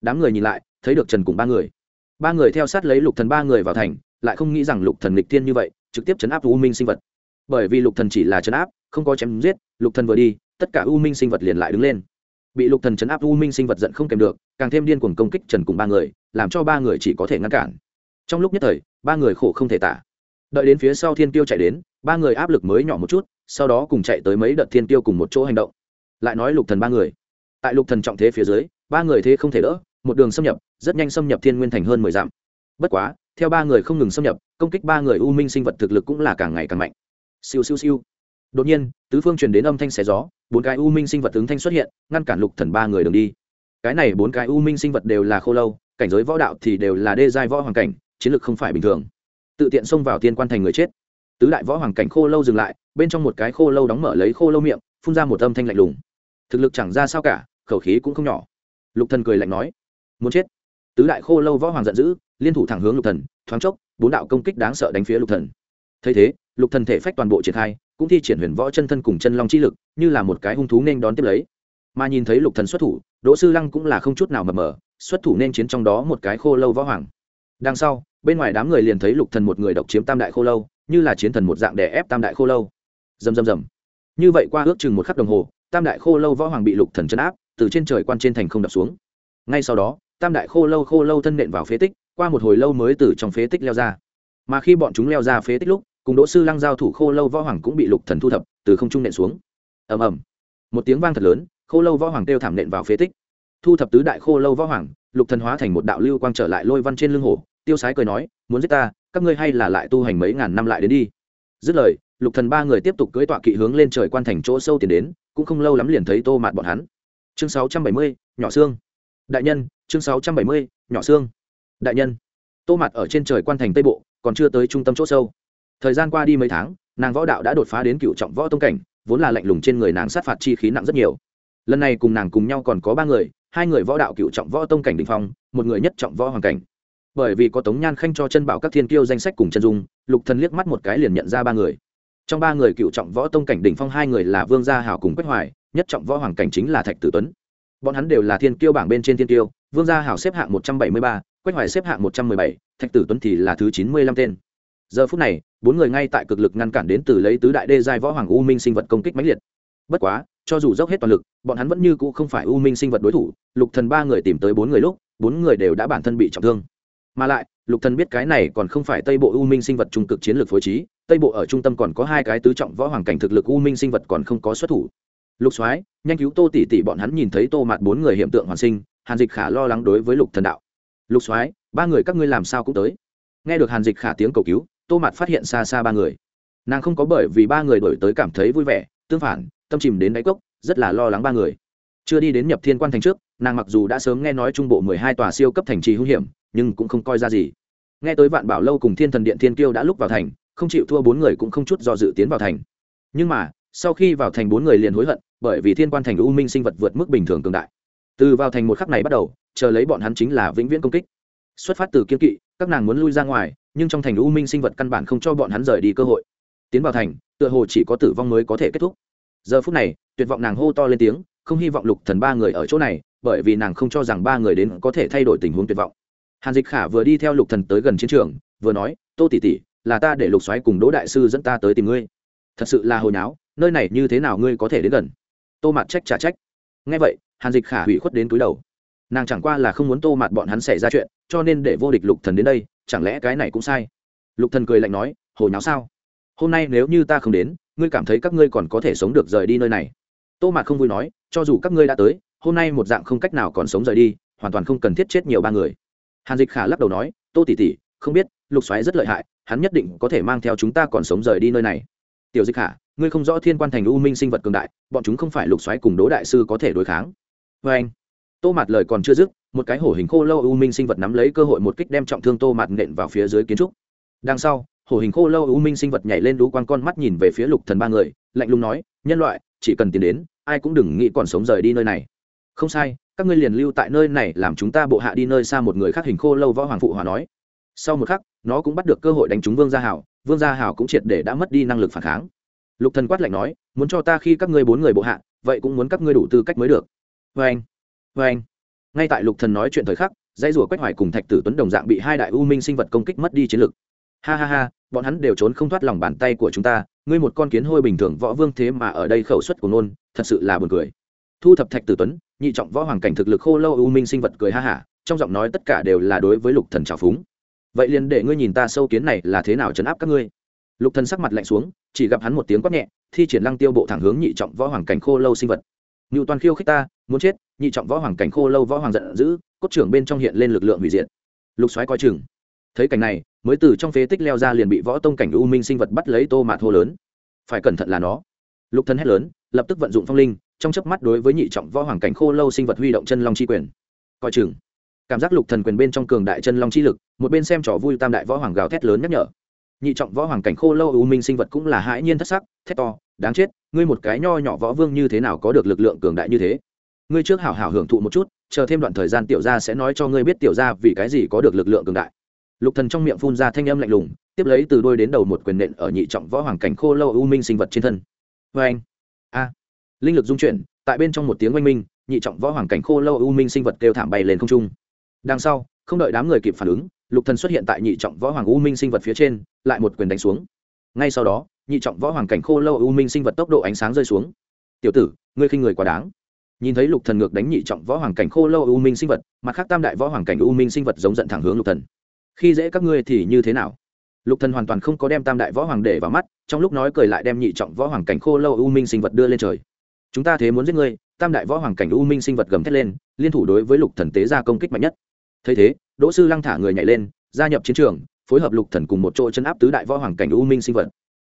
Đám người nhìn lại, thấy được trần cùng ba người ba người theo sát lấy lục thần ba người vào thành, lại không nghĩ rằng lục thần lịch tiên như vậy, trực tiếp chấn áp u minh sinh vật. Bởi vì lục thần chỉ là chấn áp, không có chém giết, lục thần vừa đi, tất cả u minh sinh vật liền lại đứng lên. Bị lục thần chấn áp u minh sinh vật giận không kèm được, càng thêm điên cuồng công kích trần cùng ba người, làm cho ba người chỉ có thể ngăn cản. Trong lúc nhất thời, ba người khổ không thể tả. Đợi đến phía sau thiên tiêu chạy đến, ba người áp lực mới nhỏ một chút, sau đó cùng chạy tới mấy đợt thiên tiêu cùng một chỗ hành động. Lại nói lục thần ba người. Tại lục thần trọng thế phía dưới, ba người thế không thể đỡ, một đường xâm nhập rất nhanh xâm nhập thiên nguyên thành hơn mười dặm. Bất quá, theo ba người không ngừng xâm nhập, công kích ba người u minh sinh vật thực lực cũng là càng ngày càng mạnh. Siêu siêu siêu. Đột nhiên, tứ phương truyền đến âm thanh xé gió, bốn cái u minh sinh vật ứng thanh xuất hiện, ngăn cản lục thần ba người đường đi. Cái này bốn cái u minh sinh vật đều là khô lâu, cảnh giới võ đạo thì đều là đê giai võ hoàng cảnh, chiến lược không phải bình thường. Tự tiện xông vào tiên quan thành người chết. Tứ đại võ hoàng cảnh khô lâu dừng lại, bên trong một cái khô lâu đóng mở lấy khô lâu miệng, phun ra một âm thanh lạnh lùng. Thực lực chẳng ra sao cả, khẩu khí cũng không nhỏ. Lục thần cười lạnh nói, muốn chết tứ đại khô lâu võ hoàng giận dữ, liên thủ thẳng hướng lục thần, thoáng chốc, bốn đạo công kích đáng sợ đánh phía lục thần. Thấy thế, lục thần thể phách toàn bộ triển khai, cũng thi triển huyền võ chân thân cùng chân long chi lực, như là một cái hung thú nên đón tiếp lấy. Mà nhìn thấy lục thần xuất thủ, đỗ sư lăng cũng là không chút nào mập mờ, xuất thủ nên chiến trong đó một cái khô lâu võ hoàng. Đằng sau, bên ngoài đám người liền thấy lục thần một người độc chiếm tam đại khô lâu, như là chiến thần một dạng đè ép tam đại khô lâu. Rầm rầm rầm. Như vậy qua ước chừng một khắc đồng hồ, tam đại khô lâu võ hoàng bị lục thần chấn áp, từ trên trời quan trên thành không đập xuống. Ngay sau đó tam đại khô lâu khô lâu thân nện vào phế tích qua một hồi lâu mới từ trong phế tích leo ra. Mà khi bọn chúng leo ra phế tích lúc cùng đỗ sư lăng giao thủ khô lâu võ hoàng cũng bị lục thần thu thập từ không trung nện xuống. Ầm ầm. Một tiếng vang thật lớn khô lâu võ hoàng kêu thảm nện vào phế tích. Thu thập tứ đại khô lâu võ hoàng lục thần hóa thành một đạo lưu quang trở lại lôi văn trên lưng hổ tiêu sái cười nói muốn giết ta các ngươi hay là lại tu hành mấy ngàn năm lại đến đi. Dứt lời lục thần ba người tiếp tục cưỡi tọa kỵ hướng lên trời quan thành chỗ sâu tiến đến cũng không lâu lắm liền thấy tô mạt bọn hắn. Chương 670, nhỏ xương. Đại nhân chương 670, nhỏ xương. Đại nhân tô mạt ở trên trời quan thành tây bộ còn chưa tới trung tâm chỗ sâu. Thời gian qua đi mấy tháng nàng võ đạo đã đột phá đến cựu trọng võ tông cảnh vốn là lạnh lùng trên người nàng sát phạt chi khí nặng rất nhiều. Lần này cùng nàng cùng nhau còn có ba người hai người võ đạo cựu trọng võ tông cảnh đình phong một người nhất trọng võ hoàng cảnh. Bởi vì có tống nhan khanh cho chân bảo các thiên kiêu danh sách cùng chân dung lục thần liếc mắt một cái liền nhận ra ba người. Trong ba người cựu trọng võ tông cảnh đỉnh phong hai người là vương gia hảo cùng quách hoài nhất trọng võ hoàng cảnh chính là thạch tử tuấn. Bọn hắn đều là thiên kiêu bảng bên trên thiên kiêu vương gia hảo xếp hạng một trăm bảy mươi ba, quách hoài xếp hạng một trăm mười bảy, thạch tử tuấn thì là thứ chín mươi lăm tên. Giờ phút này, bốn người ngay tại cực lực ngăn cản đến từ lấy tứ đại đê giai võ hoàng u minh sinh vật công kích mãnh liệt. Bất quá, cho dù dốc hết toàn lực, bọn hắn vẫn như cũ không phải u minh sinh vật đối thủ, lục thần ba người tìm tới bốn người lúc, bốn người đều đã bản thân bị trọng thương. Mà lại, lục thần biết cái này còn không phải tây bộ u minh sinh vật trung cực chiến lược phối trí, tây bộ ở trung tâm còn có hai cái tứ trọng võ hoàng cảnh thực lực u minh sinh vật còn không có xuất thủ. Lục soái, nhanh cứu tô tỷ tỷ, bọn hắn nhìn thấy tô mặt bốn người hiện tượng hoàn sinh hàn dịch khả lo lắng đối với lục thần đạo. Lục soái, ba người các ngươi làm sao cũng tới? Nghe được hàn dịch khả tiếng cầu cứu, tô Mạt phát hiện xa xa ba người. Nàng không có bởi vì ba người đổi tới cảm thấy vui vẻ, tương phản, tâm chìm đến đáy cốc, rất là lo lắng ba người. Chưa đi đến nhập thiên quan thành trước, nàng mặc dù đã sớm nghe nói trung bộ mười hai tòa siêu cấp thành trì hữu hiểm, nhưng cũng không coi ra gì. Nghe tới vạn bảo lâu cùng thiên thần điện thiên kiêu đã lúc vào thành, không chịu thua bốn người cũng không chút do dự tiến vào thành. Nhưng mà, sau khi vào thành bốn người liền hối hận, bởi vì thiên quan thành u minh sinh vật vượt mức bình thường cường đại từ vào thành một khắc này bắt đầu chờ lấy bọn hắn chính là vĩnh viễn công kích. Xuất phát từ kiên kỵ các nàng muốn lui ra ngoài nhưng trong thành u minh sinh vật căn bản không cho bọn hắn rời đi cơ hội. Tiến vào thành tựa hồ chỉ có tử vong mới có thể kết thúc. Giờ phút này tuyệt vọng nàng hô to lên tiếng không hy vọng lục thần ba người ở chỗ này bởi vì nàng không cho rằng ba người đến có thể thay đổi tình huống tuyệt vọng. Hàn dịch khả vừa đi theo lục thần tới gần chiến trường vừa nói tô tỷ tỷ là ta để lục xoáy cùng đỗ đại sư dẫn ta tới tìm ngươi. Thật sự là hồi nháo, nơi này như thế nào ngươi có thể đến gần? Tô mặt trách trả trách. Nghe vậy hàn dịch khả hủy khuất đến túi đầu. Nàng chẳng qua là không muốn tô mặt bọn hắn xảy ra chuyện, cho nên để vô địch lục thần đến đây, chẳng lẽ cái này cũng sai? Lục thần cười lạnh nói hồi nháo sao? Hôm nay nếu như ta không đến, ngươi cảm thấy các ngươi còn có thể sống được rời đi nơi này? Tô mạt không vui nói, cho dù các ngươi đã tới, hôm nay một dạng không cách nào còn sống rời đi, hoàn toàn không cần thiết chết nhiều ba người. Hàn dịch khả lắc đầu nói, tô tỷ tỷ, không biết, lục xoáy rất lợi hại, hắn nhất định có thể mang theo chúng ta còn sống rời đi nơi này. Tiểu dịch khả, ngươi không rõ thiên quan thành u minh sinh vật cường đại, bọn chúng không phải lục xoáy cùng đố đại sư có thể đối kháng vê anh. Tô mạt lời còn chưa dứt, một cái hổ hình khô lâu u minh sinh vật nắm lấy cơ hội một kích đem trọng thương tô mạt nện vào phía dưới kiến trúc. Đằng sau, hổ hình khô lâu u minh sinh vật nhảy lên đú quan con mắt nhìn về phía lục thần ba người, lạnh lùng nói, nhân loại, chỉ cần tiến đến, ai cũng đừng nghĩ còn sống rời đi nơi này. Không sai, các ngươi liền lưu tại nơi này làm chúng ta bộ hạ đi nơi xa một người khác hình khô lâu võ hoàng phụ hòa nói. Sau một khắc, nó cũng bắt được cơ hội đánh trúng vương gia hảo, vương gia hảo cũng triệt để đã mất đi năng lực phản kháng. Lục thần quát lạnh nói, muốn cho ta khi các ngươi bốn người bộ hạ, vậy cũng muốn các ngươi đủ tư cách mới được vê anh vê anh. Ngay tại lục thần nói chuyện thời khắc, dãy rùa quách hoài cùng thạch tử tuấn đồng dạng bị hai đại u minh sinh vật công kích mất đi chiến lực. Ha ha ha, bọn hắn đều trốn không thoát lòng bàn tay của chúng ta, ngươi một con kiến hôi bình thường võ vương thế mà ở đây khẩu suất của nôn thật sự là buồn cười. Thu thập thạch tử tuấn, nhị trọng võ hoàng cảnh thực lực khô lâu u minh sinh vật cười ha hả trong giọng nói tất cả đều là đối với lục thần trào phúng. Vậy liền để ngươi nhìn ta sâu kiến này là thế nào chấn áp các ngươi. Lục thần sắc mặt lạnh xuống, chỉ gặp hắn một tiếng quát nhẹ, thi triển lăng tiêu bộ thẳng hướng nhị trọng võ hoàng cảnh khô lâu sinh vật. Ngưu toàn khiêu khích ta muốn chết, nhị trọng võ hoàng cảnh khô lâu võ hoàng giận dữ, cốt trưởng bên trong hiện lên lực lượng hủy diệt. Lục xoáy coi chừng. Thấy cảnh này, mới từ trong phế tích leo ra liền bị võ tông cảnh u minh sinh vật bắt lấy tô mạt hô lớn. Phải cẩn thận là nó. Lục thân hét lớn, lập tức vận dụng phong linh, trong chớp mắt đối với nhị trọng võ hoàng cảnh khô lâu sinh vật huy động chân long chi quyền. Coi chừng. Cảm giác lục thần quyền bên trong cường đại chân long chi lực, một bên xem trò vui tam đại võ hoàng gào thét lớn nhắc nhở. Nhị trọng võ hoàng cảnh khô lâu u minh sinh vật cũng là hãi nhiên thất sắc, thét to, đáng chết, ngươi một cái nho nhỏ võ vương như thế nào có được lực lượng cường đại như thế? Ngươi trước hảo hảo hưởng thụ một chút, chờ thêm đoạn thời gian tiểu gia sẽ nói cho ngươi biết tiểu gia vì cái gì có được lực lượng cường đại. Lục thần trong miệng phun ra thanh âm lạnh lùng, tiếp lấy từ đôi đến đầu một quyền nện ở nhị trọng võ hoàng cảnh khô lâu u minh sinh vật trên thân. Vê anh. A. Linh lực dung chuyển, tại bên trong một tiếng oanh minh, nhị trọng võ hoàng cảnh khô lâu u minh sinh vật kêu thảm bay lên không trung. Đằng sau, không đợi đám người kịp phản ứng, lục thần xuất hiện tại nhị trọng võ hoàng u minh sinh vật phía trên, lại một quyền đánh xuống. Ngay sau đó, nhị trọng võ hoàng cảnh khô lâu u minh sinh vật tốc độ ánh sáng rơi xuống. Tiểu tử, ngươi khinh người quá đáng nhìn thấy lục thần ngược đánh nhị trọng võ hoàng cảnh khô lâu u minh sinh vật, mặt khác tam đại võ hoàng cảnh u minh sinh vật giống giận thẳng hướng lục thần. Khi dễ các ngươi thì như thế nào? Lục thần hoàn toàn không có đem tam đại võ hoàng để vào mắt, trong lúc nói cười lại đem nhị trọng võ hoàng cảnh khô lâu u minh sinh vật đưa lên trời. Chúng ta thế muốn giết ngươi, tam đại võ hoàng cảnh u minh sinh vật gầm thét lên, liên thủ đối với lục thần tế ra công kích mạnh nhất. Thấy thế, đỗ sư lăng thả người nhảy lên, gia nhập chiến trường, phối hợp lục thần cùng một chỗ chấn áp tứ đại võ hoàng cảnh u minh sinh vật.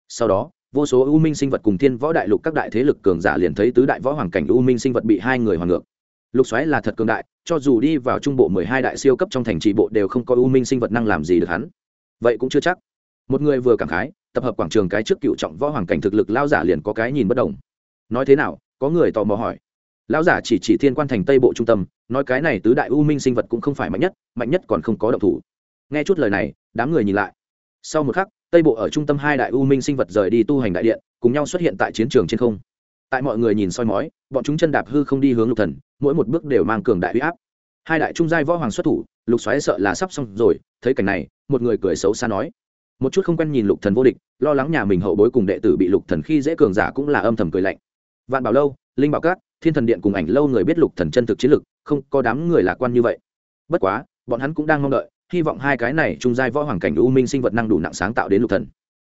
Sau đó vô số u minh sinh vật cùng thiên võ đại lục các đại thế lực cường giả liền thấy tứ đại võ hoàng cảnh u minh sinh vật bị hai người hoàn ngược. Lục xoáy là thật cường đại, cho dù đi vào trung bộ mười hai đại siêu cấp trong thành trì bộ đều không có u minh sinh vật năng làm gì được hắn. Vậy cũng chưa chắc. Một người vừa cảm khái, tập hợp quảng trường cái trước cựu trọng võ hoàng cảnh thực lực lao giả liền có cái nhìn bất đồng. Nói thế nào, có người tò mò hỏi. Lão giả chỉ chỉ thiên quan thành tây bộ trung tâm, nói cái này tứ đại u minh sinh vật cũng không phải mạnh nhất mạnh nhất còn không có động thủ. Nghe chút lời này, đám người nhìn lại. Sau một khắc tây bộ ở trung tâm hai đại u minh sinh vật rời đi tu hành đại điện, cùng nhau xuất hiện tại chiến trường trên không. Tại mọi người nhìn soi mói, bọn chúng chân đạp hư không đi hướng lục thần, mỗi một bước đều mang cường đại huy áp. Hai đại trung giai võ hoàng xuất thủ, lục xoáy sợ là sắp xong rồi, thấy cảnh này, một người cười xấu xa nói. Một chút không quen nhìn lục thần vô địch, lo lắng nhà mình hậu bối cùng đệ tử bị lục thần khi dễ cường giả cũng là âm thầm cười lạnh. Vạn bảo lâu, linh bảo cát, thiên thần điện cùng ảnh lâu người biết lục thần chân thực chiến lực, không có đám người lạc quan như vậy. Bất quá, bọn hắn cũng đang mong đợi hy vọng hai cái này trung giai võ hoàng cảnh u minh sinh vật năng đủ nặng sáng tạo đến lục thần.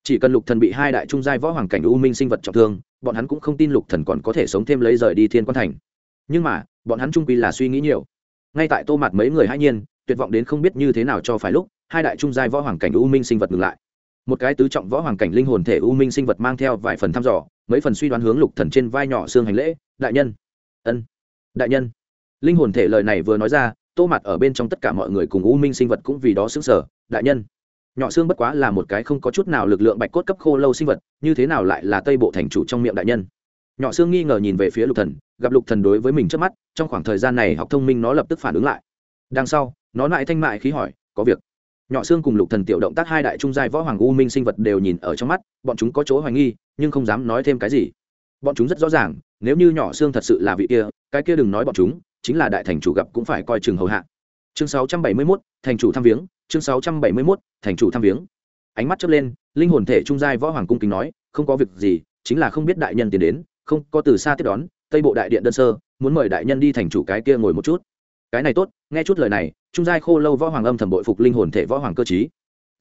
Chỉ cần lục thần bị hai đại trung giai võ hoàng cảnh u minh sinh vật trọng thương, bọn hắn cũng không tin lục thần còn có thể sống thêm lấy rời đi thiên quan thành. Nhưng mà, bọn hắn trung quy là suy nghĩ nhiều. Ngay tại tô mặt mấy người hãi nhiên, tuyệt vọng đến không biết như thế nào cho phải lúc, hai đại trung giai võ hoàng cảnh u minh sinh vật ngừng lại. Một cái tứ trọng võ hoàng cảnh linh hồn thể u minh sinh vật mang theo vài phần thăm dò, mấy phần suy đoán hướng lục thần trên vai nhỏ xương hành lễ, đại nhân. Ân, đại nhân. Linh hồn thể lời này vừa nói ra tô mặt ở bên trong tất cả mọi người cùng u minh sinh vật cũng vì đó xứng sở đại nhân. Nhỏ xương bất quá là một cái không có chút nào lực lượng bạch cốt cấp khô lâu sinh vật, như thế nào lại là tây bộ thành chủ trong miệng đại nhân? Nhỏ xương nghi ngờ nhìn về phía lục thần, gặp lục thần đối với mình trước mắt, trong khoảng thời gian này học thông minh nó lập tức phản ứng lại. Đằng sau, nó lại thanh mại khí hỏi, có việc? Nhỏ xương cùng lục thần tiểu động tác hai đại trung giai võ hoàng u minh sinh vật đều nhìn ở trong mắt, bọn chúng có chỗ hoài nghi, nhưng không dám nói thêm cái gì. Bọn chúng rất rõ ràng, nếu như nhỏ xương thật sự là vị kia, cái kia đừng nói bọn chúng chính là đại thành chủ gặp cũng phải coi chừng hầu hạ. Chương 671, thành chủ thăm viếng chương 671, thành chủ thăm viếng. Ánh mắt chớp lên linh hồn thể trung giai võ hoàng cung kính nói không có việc gì chính là không biết đại nhân tiến đến không có từ xa tiếp đón tây bộ đại điện đơn sơ muốn mời đại nhân đi thành chủ cái kia ngồi một chút. Cái này tốt nghe chút lời này trung giai khô lâu võ hoàng âm thầm bội phục linh hồn thể võ hoàng cơ chí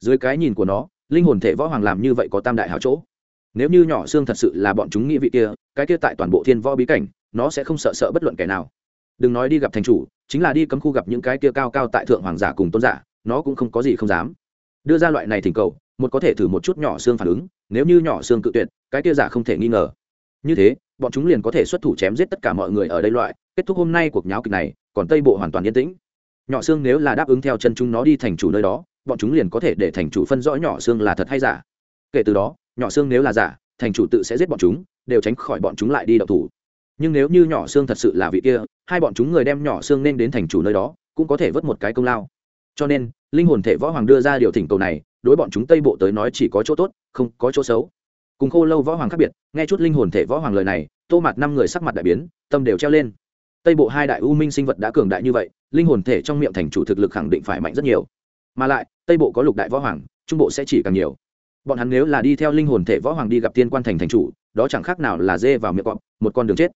dưới cái nhìn của nó linh hồn thể võ hoàng làm như vậy có tam đại hảo chỗ. Nếu như nhỏ xương thật sự là bọn chúng nghĩ vị kia cái kia tại toàn bộ thiên võ bí cảnh nó sẽ không sợ sợ bất luận kẻ nào đừng nói đi gặp thành chủ, chính là đi cấm khu gặp những cái kia cao cao tại thượng hoàng giả cùng tôn giả, nó cũng không có gì không dám. Đưa ra loại này thỉnh cầu, một có thể thử một chút nhỏ xương phản ứng, nếu như nhỏ xương cự tuyệt, cái kia giả không thể nghi ngờ. Như thế, bọn chúng liền có thể xuất thủ chém giết tất cả mọi người ở đây loại, kết thúc hôm nay cuộc nháo kịch này, còn tây bộ hoàn toàn yên tĩnh. Nhỏ xương nếu là đáp ứng theo chân chúng nó đi thành chủ nơi đó, bọn chúng liền có thể để thành chủ phân rõ nhỏ xương là thật hay giả. Kể từ đó, nhỏ xương nếu là giả, thành chủ tự sẽ giết bọn chúng, đều tránh khỏi bọn chúng lại đi đậu thủ. Nhưng nếu như nhỏ xương thật sự là vị kia hai bọn chúng người đem nhỏ xương nên đến thành chủ nơi đó, cũng có thể vớt một cái công lao. Cho nên, linh hồn thể võ hoàng đưa ra điều thỉnh cầu này, đối bọn chúng tây bộ tới nói chỉ có chỗ tốt, không có chỗ xấu. Cùng khô lâu võ hoàng khác biệt, nghe chút linh hồn thể võ hoàng lời này, tô mặt năm người sắc mặt đại biến, tâm đều treo lên. Tây bộ hai đại u minh sinh vật đã cường đại như vậy, linh hồn thể trong miệng thành chủ thực lực khẳng định phải mạnh rất nhiều. Mà lại, tây bộ có lục đại võ hoàng, trung bộ sẽ chỉ càng nhiều. Bọn hắn nếu là đi theo linh hồn thể võ hoàng đi gặp tiên quan thành thành chủ, đó chẳng khác nào là dê vào miệng cọp, một con đường chết.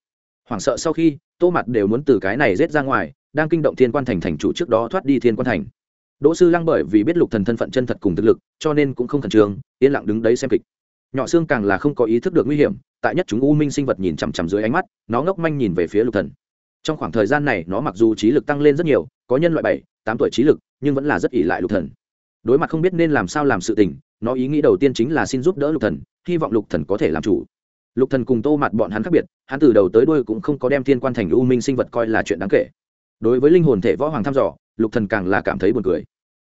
Hoảng sợ sau khi tô mặt đều muốn từ cái này rết ra ngoài, đang kinh động thiên quan thành thành chủ trước đó thoát đi thiên quan thành. Đỗ sư lăng bởi vì biết lục thần thân phận chân thật cùng thực lực, cho nên cũng không khẩn trương, yên lặng đứng đấy xem kịch. Nhỏ xương càng là không có ý thức được nguy hiểm, tại nhất chúng u minh sinh vật nhìn chằm chằm dưới ánh mắt, nó ngốc manh nhìn về phía lục thần. Trong khoảng thời gian này, nó mặc dù trí lực tăng lên rất nhiều, có nhân loại bảy, tám tuổi trí lực, nhưng vẫn là rất ỷ lại lục thần. Đối mặt không biết nên làm sao làm sự tình, nó ý nghĩ đầu tiên chính là xin giúp đỡ lục thần, hy vọng lục thần có thể làm chủ lục thần cùng tô mặt bọn hắn khác biệt, hắn từ đầu tới đuôi cũng không có đem thiên quan thành u minh sinh vật coi là chuyện đáng kể. Đối với linh hồn thể võ hoàng thăm dò, lục thần càng là cảm thấy buồn cười.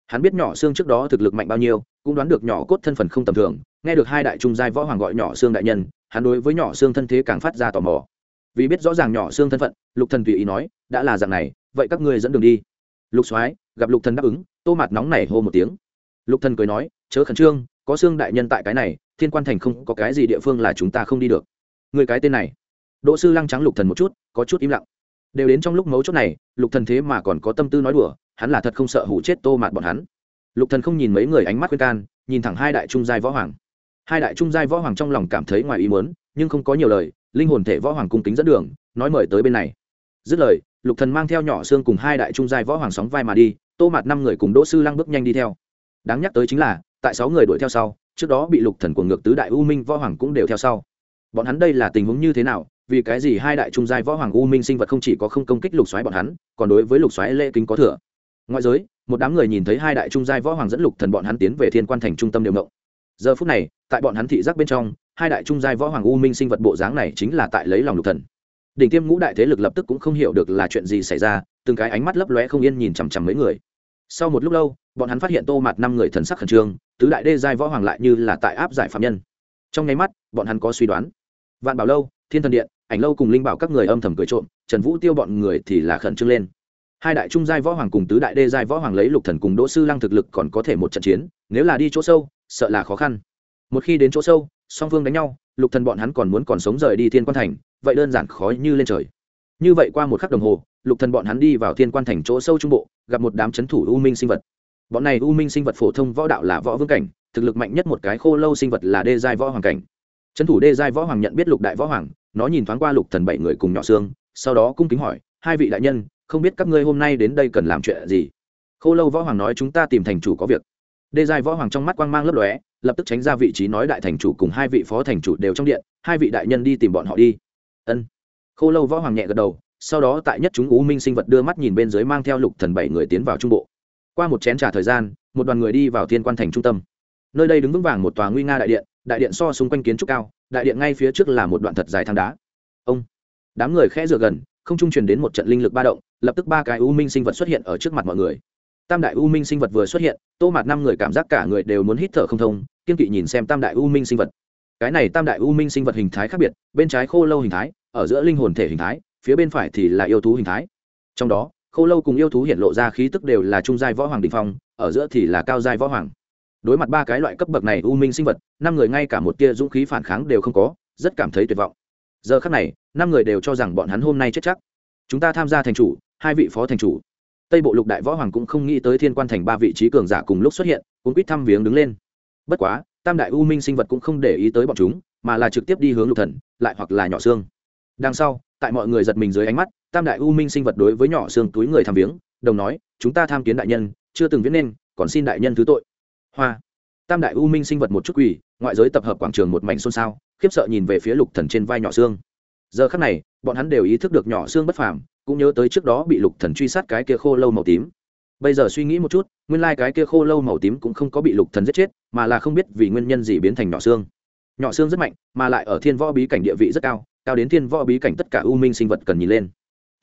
Hắn biết nhỏ xương trước đó thực lực mạnh bao nhiêu, cũng đoán được nhỏ cốt thân phận không tầm thường, nghe được hai đại trung giai võ hoàng gọi nhỏ xương đại nhân, hắn đối với nhỏ xương thân thế càng phát ra tò mò. Vì biết rõ ràng nhỏ xương thân phận, lục thần tùy ý nói, đã là dạng này, vậy các ngươi dẫn đường đi. Lục soái, gặp lục thần đáp ứng, tô mặt nóng này hô một tiếng. Lục thần cười nói, chớ khẩn trương, có xương đại nhân tại cái này thiên quan thành không có cái gì địa phương là chúng ta không đi được. Người cái tên này, đỗ sư lăng trắng lục thần một chút, có chút im lặng. Đều đến trong lúc mấu chốt này, lục thần thế mà còn có tâm tư nói đùa, hắn là thật không sợ hủ chết tô mạt bọn hắn. Lục thần không nhìn mấy người ánh mắt khuyên can, nhìn thẳng hai đại trung giai võ hoàng. Hai đại trung giai võ hoàng trong lòng cảm thấy ngoài ý muốn, nhưng không có nhiều lời, linh hồn thể võ hoàng cung kính dẫn đường, nói mời tới bên này. Dứt lời, lục thần mang theo nhỏ xương cùng hai đại trung giai võ hoàng sóng vai mà đi, tô mạt năm người cùng đỗ sư lăng bước nhanh đi theo. Đáng nhắc tới chính là, tại sáu người đuổi theo sau trước đó bị lục thần của ngược tứ đại u minh võ hoàng cũng đều theo sau. Bọn hắn đây là tình huống như thế nào? Vì cái gì hai đại trung giai võ hoàng u minh sinh vật không chỉ có không công kích lục xoáy bọn hắn, còn đối với lục xoáy lễ kính có thừa? Ngoại giới, một đám người nhìn thấy hai đại trung giai võ hoàng dẫn lục thần bọn hắn tiến về thiên quan thành trung tâm đều ngộng. Giờ phút này, tại bọn hắn thị giác bên trong, hai đại trung giai võ hoàng u minh sinh vật bộ dáng này chính là tại lấy lòng lục thần. Đỉnh tiêm ngũ đại thế lực lập tức cũng không hiểu được là chuyện gì xảy ra, từng cái ánh mắt lấp lóe không yên nhìn chằm chằm mấy người. Sau một lúc lâu, bọn hắn phát hiện tô mặt năm người thần sắc khẩn trương tứ đại đê giai võ hoàng lại như là tại áp giải phạm nhân. Trong nháy mắt, bọn hắn có suy đoán. Vạn bảo lâu, thiên thần điện, ảnh lâu cùng linh bảo các người âm thầm cười trộm, trần vũ tiêu bọn người thì là khẩn trương lên. Hai đại trung giai võ hoàng cùng tứ đại đê giai võ hoàng lấy lục thần cùng đỗ sư lăng thực lực còn có thể một trận chiến, nếu là đi chỗ sâu, sợ là khó khăn. Một khi đến chỗ sâu, song phương đánh nhau, lục thần bọn hắn còn muốn còn sống rời đi thiên quan thành, vậy đơn giản khó như lên trời. Như vậy qua một khắc đồng hồ, lục thần bọn hắn đi vào thiên quan thành chỗ sâu trung bộ, gặp một đám chấn thủ u minh sinh vật bọn này u minh sinh vật phổ thông võ đạo là võ vương cảnh, thực lực mạnh nhất một cái khô lâu sinh vật là đê giai võ hoàng cảnh. Trấn thủ đê giai võ hoàng nhận biết lục đại võ hoàng, nó nhìn thoáng qua lục thần bảy người cùng nhỏ xương, sau đó cung kính hỏi, hai vị đại nhân, không biết các ngươi hôm nay đến đây cần làm chuyện gì? Khô lâu võ hoàng nói, chúng ta tìm thành chủ có việc. Đê giai võ hoàng trong mắt quang mang lấp lóe, lập tức tránh ra vị trí nói đại thành chủ cùng hai vị phó thành chủ đều trong điện, hai vị đại nhân đi tìm bọn họ đi. Ân. Khô lâu võ hoàng nhẹ gật đầu, sau đó tại nhất chúng u minh sinh vật đưa mắt nhìn bên dưới mang theo lục thần bảy người tiến vào trung bộ qua một chén trà thời gian, một đoàn người đi vào thiên quan thành trung tâm. Nơi đây đứng vững vàng một tòa nguy nga đại điện đại điện so xung quanh kiến trúc cao, đại điện ngay phía trước là một đoạn thật dài thang đá. Ông, đám người khẽ dựa gần, không trung truyền đến một trận linh lực ba động, lập tức ba cái u minh sinh vật xuất hiện ở trước mặt mọi người. Tam đại u minh sinh vật vừa xuất hiện, tô mặt năm người cảm giác cả người đều muốn hít thở không thông, kiên kỵ nhìn xem tam đại u minh sinh vật. Cái này tam đại u minh sinh vật hình thái khác biệt, bên trái khô lâu hình thái, ở giữa linh hồn thể hình thái, phía bên phải thì là yêu thú hình thái. Trong đó khô lâu cùng yêu thú hiện lộ ra khí tức đều là trung giai võ hoàng đình phong, ở giữa thì là cao giai võ hoàng. Đối mặt ba cái loại cấp bậc này u minh sinh vật, năm người ngay cả một tia dũng khí phản kháng đều không có, rất cảm thấy tuyệt vọng. Giờ khắc này, năm người đều cho rằng bọn hắn hôm nay chết chắc. Chúng ta tham gia thành chủ, hai vị phó thành chủ. Tây bộ lục đại võ hoàng cũng không nghĩ tới thiên quan thành ba vị trí cường giả cùng lúc xuất hiện cũng quýt thăm viếng đứng lên. Bất quá, tam đại u minh sinh vật cũng không để ý tới bọn chúng, mà là trực tiếp đi hướng lục thần, lại hoặc là nhỏ xương. Đằng sau, tại mọi người giật mình dưới ánh mắt tam đại u minh sinh vật đối với nhỏ xương túi người tham viếng, đồng nói, chúng ta tham kiến đại nhân, chưa từng viết nên, còn xin đại nhân thứ tội. Hoa. Tam đại u minh sinh vật một chút quỳ ngoại giới tập hợp quảng trường một mảnh xôn xao, khiếp sợ nhìn về phía lục thần trên vai nhỏ xương. Giờ khắc này, bọn hắn đều ý thức được nhỏ xương bất phàm, cũng nhớ tới trước đó bị lục thần truy sát cái kia khô lâu màu tím. Bây giờ suy nghĩ một chút, nguyên lai cái kia khô lâu màu tím cũng không có bị lục thần giết chết, mà là không biết vì nguyên nhân gì biến thành nhỏ xương. Nhỏ xương rất mạnh, mà lại ở thiên võ bí cảnh địa vị rất cao cao đến thiên võ bí cảnh tất cả u minh sinh vật cần nhìn lên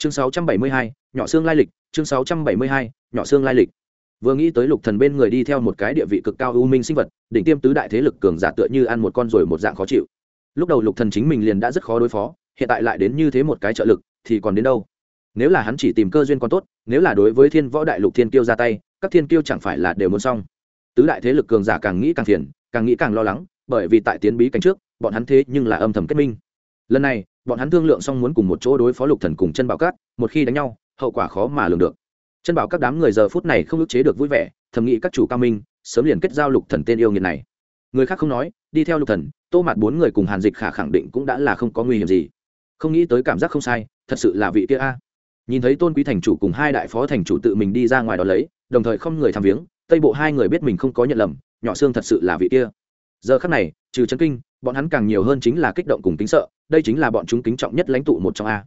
chương 672, nhỏ xương lai lịch chương 672, nhỏ xương lai lịch. Vừa nghĩ tới lục thần bên người đi theo một cái địa vị cực cao ưu minh sinh vật đỉnh tiêm tứ đại thế lực cường giả tựa như ăn một con rồi một dạng khó chịu. Lúc đầu lục thần chính mình liền đã rất khó đối phó hiện tại lại đến như thế một cái trợ lực thì còn đến đâu? Nếu là hắn chỉ tìm cơ duyên còn tốt nếu là đối với thiên võ đại lục thiên kiêu ra tay các thiên kiêu chẳng phải là đều muốn xong. Tứ đại thế lực cường giả càng nghĩ càng phiền càng nghĩ càng lo lắng bởi vì tại tiến bí cảnh trước bọn hắn thế nhưng là âm thầm kết minh. Lần này bọn hắn thương lượng xong muốn cùng một chỗ đối phó lục thần cùng chân bảo cát một khi đánh nhau, hậu quả khó mà lường được. Chân bảo các đám người giờ phút này không ức chế được vui vẻ, thầm nghĩ các chủ cao minh, sớm liền kết giao lục thần tên yêu nghiệt này. Người khác không nói, đi theo lục thần, tô mặt bốn người cùng hàn dịch khả khẳng định cũng đã là không có nguy hiểm gì. Không nghĩ tới cảm giác không sai, thật sự là vị kia a. Nhìn thấy tôn quý thành chủ cùng hai đại phó thành chủ tự mình đi ra ngoài đó lấy, đồng thời không người tham viếng, tây bộ hai người biết mình không có nhận lầm, nhỏ xương thật sự là vị kia. Giờ khắc này, trừ chân kinh bọn hắn càng nhiều hơn chính là kích động cùng kính sợ, đây chính là bọn chúng kính trọng nhất lãnh tụ một trong a.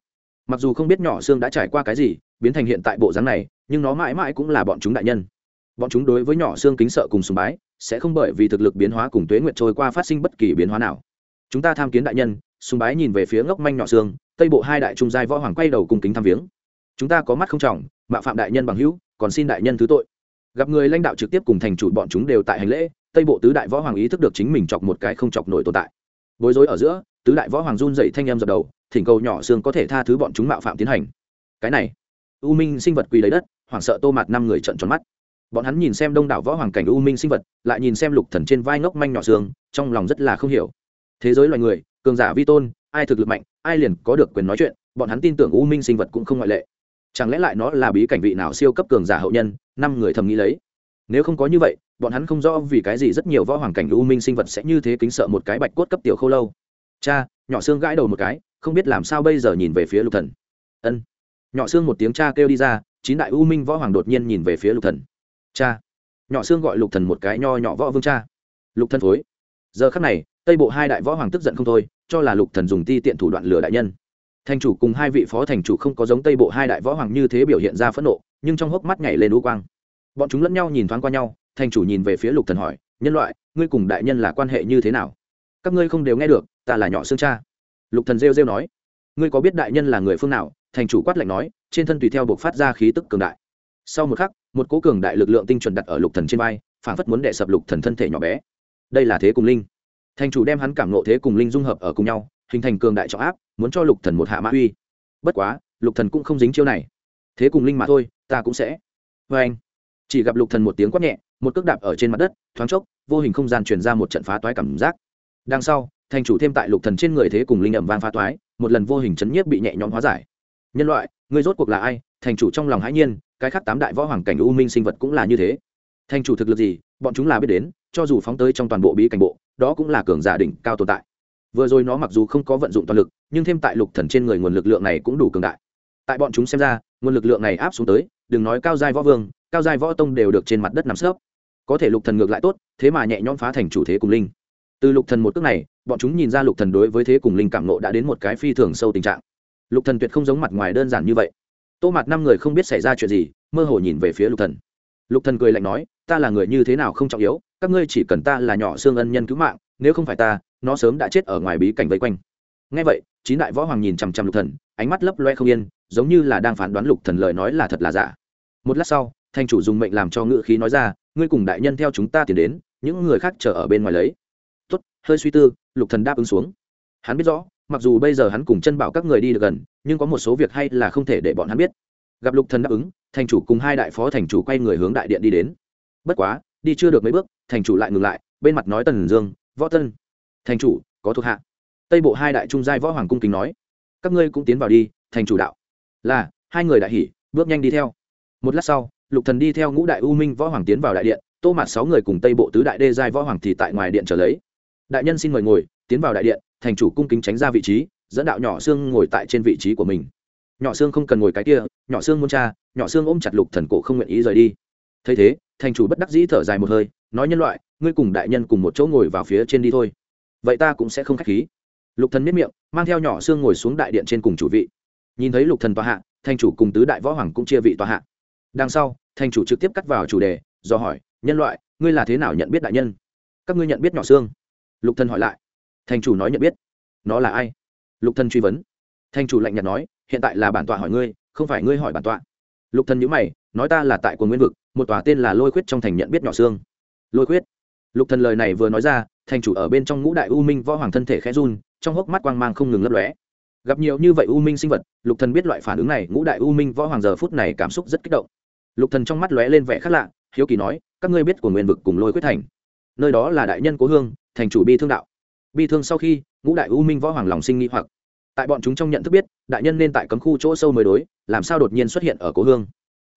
Mặc dù không biết nhỏ xương đã trải qua cái gì, biến thành hiện tại bộ dáng này, nhưng nó mãi mãi cũng là bọn chúng đại nhân. Bọn chúng đối với nhỏ xương kính sợ cùng sùng bái, sẽ không bởi vì thực lực biến hóa cùng tuế nguyệt trôi qua phát sinh bất kỳ biến hóa nào. Chúng ta tham kiến đại nhân, sùng bái nhìn về phía ngốc manh nhỏ xương, tây bộ hai đại trung giai võ hoàng quay đầu cùng kính tham viếng. Chúng ta có mắt không trọng mạ phạm đại nhân bằng hữu, còn xin đại nhân thứ tội. Gặp người lãnh đạo trực tiếp cùng thành chủ bọn chúng đều tại hành lễ tây bộ tứ đại võ hoàng ý thức được chính mình chọc một cái không chọc nổi tồn tại. Bối rối ở giữa, tứ đại võ hoàng run dậy thanh em dập đầu, thỉnh cầu nhỏ xương có thể tha thứ bọn chúng mạo phạm tiến hành. Cái này, u minh sinh vật quỳ lấy đất, hoảng sợ tô mặt năm người trận tròn mắt. Bọn hắn nhìn xem đông đảo võ hoàng cảnh u minh sinh vật, lại nhìn xem lục thần trên vai ngốc manh nhỏ xương, trong lòng rất là không hiểu. Thế giới loài người, cường giả vi tôn, ai thực lực mạnh, ai liền có được quyền nói chuyện, bọn hắn tin tưởng u minh sinh vật cũng không ngoại lệ. Chẳng lẽ lại nó là bí cảnh vị nào siêu cấp cường giả hậu nhân, năm người thầm nghĩ lấy. Nếu không có như vậy bọn hắn không rõ vì cái gì rất nhiều võ hoàng cảnh u minh sinh vật sẽ như thế kính sợ một cái bạch cốt cấp tiểu khâu lâu. Cha, nhỏ xương gãi đầu một cái, không biết làm sao bây giờ nhìn về phía lục thần. Ân. Nhỏ xương một tiếng cha kêu đi ra, chín đại u minh võ hoàng đột nhiên nhìn về phía lục thần. Cha. Nhỏ xương gọi lục thần một cái nho nhỏ võ vương cha. Lục thần phối giờ khắc này, tây bộ hai đại võ hoàng tức giận không thôi, cho là lục thần dùng ti tiện thủ đoạn lừa đại nhân. Thành chủ cùng hai vị phó thành chủ không có giống tây bộ hai đại võ hoàng như thế biểu hiện ra phẫn nộ, nhưng trong hốc mắt nhảy lên u quang. Bọn chúng lẫn nhau nhìn thoáng qua nhau thành chủ nhìn về phía lục thần hỏi, nhân loại, ngươi cùng đại nhân là quan hệ như thế nào? Các ngươi không đều nghe được, ta là nhỏ xương cha. Lục thần rêu rêu nói, ngươi có biết đại nhân là người phương nào? Thành chủ quát lạnh nói, trên thân tùy theo buộc phát ra khí tức cường đại. Sau một khắc, một cố cường đại lực lượng tinh chuẩn đặt ở lục thần trên vai, phảng phất muốn đè sập lục thần thân thể nhỏ bé. Đây là thế cùng linh. Thành chủ đem hắn cảm nộ thế cùng linh dung hợp ở cùng nhau, hình thành cường đại trọng áp, muốn cho lục thần một hạ mã uy. Bất quá, lục thần cũng không dính chiêu này. Thế cùng linh mà thôi, ta cũng sẽ. Với anh chỉ gặp lục thần một tiếng quát nhẹ một cước đạp ở trên mặt đất, thoáng chốc, vô hình không gian truyền ra một trận phá toái cảm giác. Đằng sau, thành chủ thêm tại lục thần trên người thế cùng linh ẩm vang phá toái, một lần vô hình chấn nhiếp bị nhẹ nhõm hóa giải. Nhân loại, ngươi rốt cuộc là ai? Thành chủ trong lòng hãi nhiên, cái khác tám đại võ hoàng cảnh u minh sinh vật cũng là như thế. Thành chủ thực lực gì, bọn chúng là biết đến, cho dù phóng tới trong toàn bộ bí cảnh bộ, đó cũng là cường giả đỉnh cao tồn tại. Vừa rồi nó mặc dù không có vận dụng toàn lực, nhưng thêm tại lục thần trên người nguồn lực lượng này cũng đủ cường đại. Tại bọn chúng xem ra, nguồn lực lượng này áp xuống tới, đừng nói cao giai võ vương, cao giai võ tông đều được trên mặt đất nằm sấp có thể lục thần ngược lại tốt, thế mà nhẹ nhõm phá thành chủ thế cùng linh. Từ lục thần một cước này, bọn chúng nhìn ra lục thần đối với thế cùng linh cảm nộ đã đến một cái phi thường sâu tình trạng. Lục thần tuyệt không giống mặt ngoài đơn giản như vậy. Tô mặt năm người không biết xảy ra chuyện gì, mơ hồ nhìn về phía lục thần. Lục thần cười lạnh nói, ta là người như thế nào không trọng yếu, các ngươi chỉ cần ta là nhỏ xương ân nhân cứu mạng, nếu không phải ta, nó sớm đã chết ở ngoài bí cảnh vây quanh. Ngay vậy, chín đại võ hoàng nhìn chằm chằm lục thần, ánh mắt lấp loe không yên, giống như là đang phán đoán lục thần lời nói là thật là giả. Một lát sau thanh chủ dùng mệnh làm cho ngự khí nói ra ngươi cùng đại nhân theo chúng ta tiến đến, những người khác chờ ở bên ngoài lấy. Tốt, hơi suy tư, lục thần đáp ứng xuống. Hắn biết rõ, mặc dù bây giờ hắn cùng chân bảo các người đi được gần, nhưng có một số việc hay là không thể để bọn hắn biết. Gặp lục thần đáp ứng, thành chủ cùng hai đại phó thành chủ quay người hướng đại điện đi đến. Bất quá, đi chưa được mấy bước, thành chủ lại ngừng lại, bên mặt nói tần dương, võ tân. Thành chủ, có thuộc hạ. Tây bộ hai đại trung giai võ hoàng cung kính nói, các ngươi cũng tiến vào đi, thành chủ đạo. Là, hai người đại hỉ, bước nhanh đi theo. Một lát sau lục thần đi theo ngũ đại u minh võ hoàng tiến vào đại điện, tô mạt sáu người cùng tây bộ tứ đại đê giai võ hoàng thì tại ngoài điện trở lấy. Đại nhân xin mời ngồi, tiến vào đại điện, thành chủ cung kính tránh ra vị trí, dẫn đạo nhỏ xương ngồi tại trên vị trí của mình. Nhỏ xương không cần ngồi cái kia, nhỏ xương muốn cha, nhỏ xương ôm chặt lục thần cổ không nguyện ý rời đi. Thấy thế, thành chủ bất đắc dĩ thở dài một hơi, nói nhân loại, ngươi cùng đại nhân cùng một chỗ ngồi vào phía trên đi thôi. Vậy ta cũng sẽ không khách khí. Lục thần miết miệng, mang theo nhỏ xương ngồi xuống đại điện trên cùng chủ vị. Nhìn thấy lục thần tòa hạ, thành chủ cùng tứ đại võ hoàng cũng chia vị tòa hạ đằng sau, thành chủ trực tiếp cắt vào chủ đề, do hỏi, nhân loại, ngươi là thế nào nhận biết đại nhân? Các ngươi nhận biết nhỏ xương. Lục thần hỏi lại. Thành chủ nói nhận biết. Nó là ai? Lục thần truy vấn. Thành chủ lạnh nhạt nói, hiện tại là bản tọa hỏi ngươi, không phải ngươi hỏi bản tọa. Lục thần nhíu mày, nói ta là tại quần nguyên vực, một tòa tên là lôi khuyết trong thành nhận biết nhỏ xương. Lôi khuyết. Lục thần lời này vừa nói ra, thành chủ ở bên trong ngũ đại u minh võ hoàng thân thể khẽ run, trong hốc mắt quang mang không ngừng lấp lóe. Gặp nhiều như vậy u minh sinh vật, lục thần biết loại phản ứng này, ngũ đại u minh võ hoàng giờ phút này cảm xúc rất kích động lục thần trong mắt lóe lên vẻ khác lạ, hiếu kỳ nói, các ngươi biết của nguyên vực cùng lôi quyết thành. Nơi đó là đại nhân cố hương, thành chủ bi thương đạo. Bi thương sau khi, ngũ đại u minh võ hoàng lòng sinh nghi hoặc. Tại bọn chúng trong nhận thức biết, đại nhân nên tại cấm khu chỗ sâu mới đối, làm sao đột nhiên xuất hiện ở cố hương?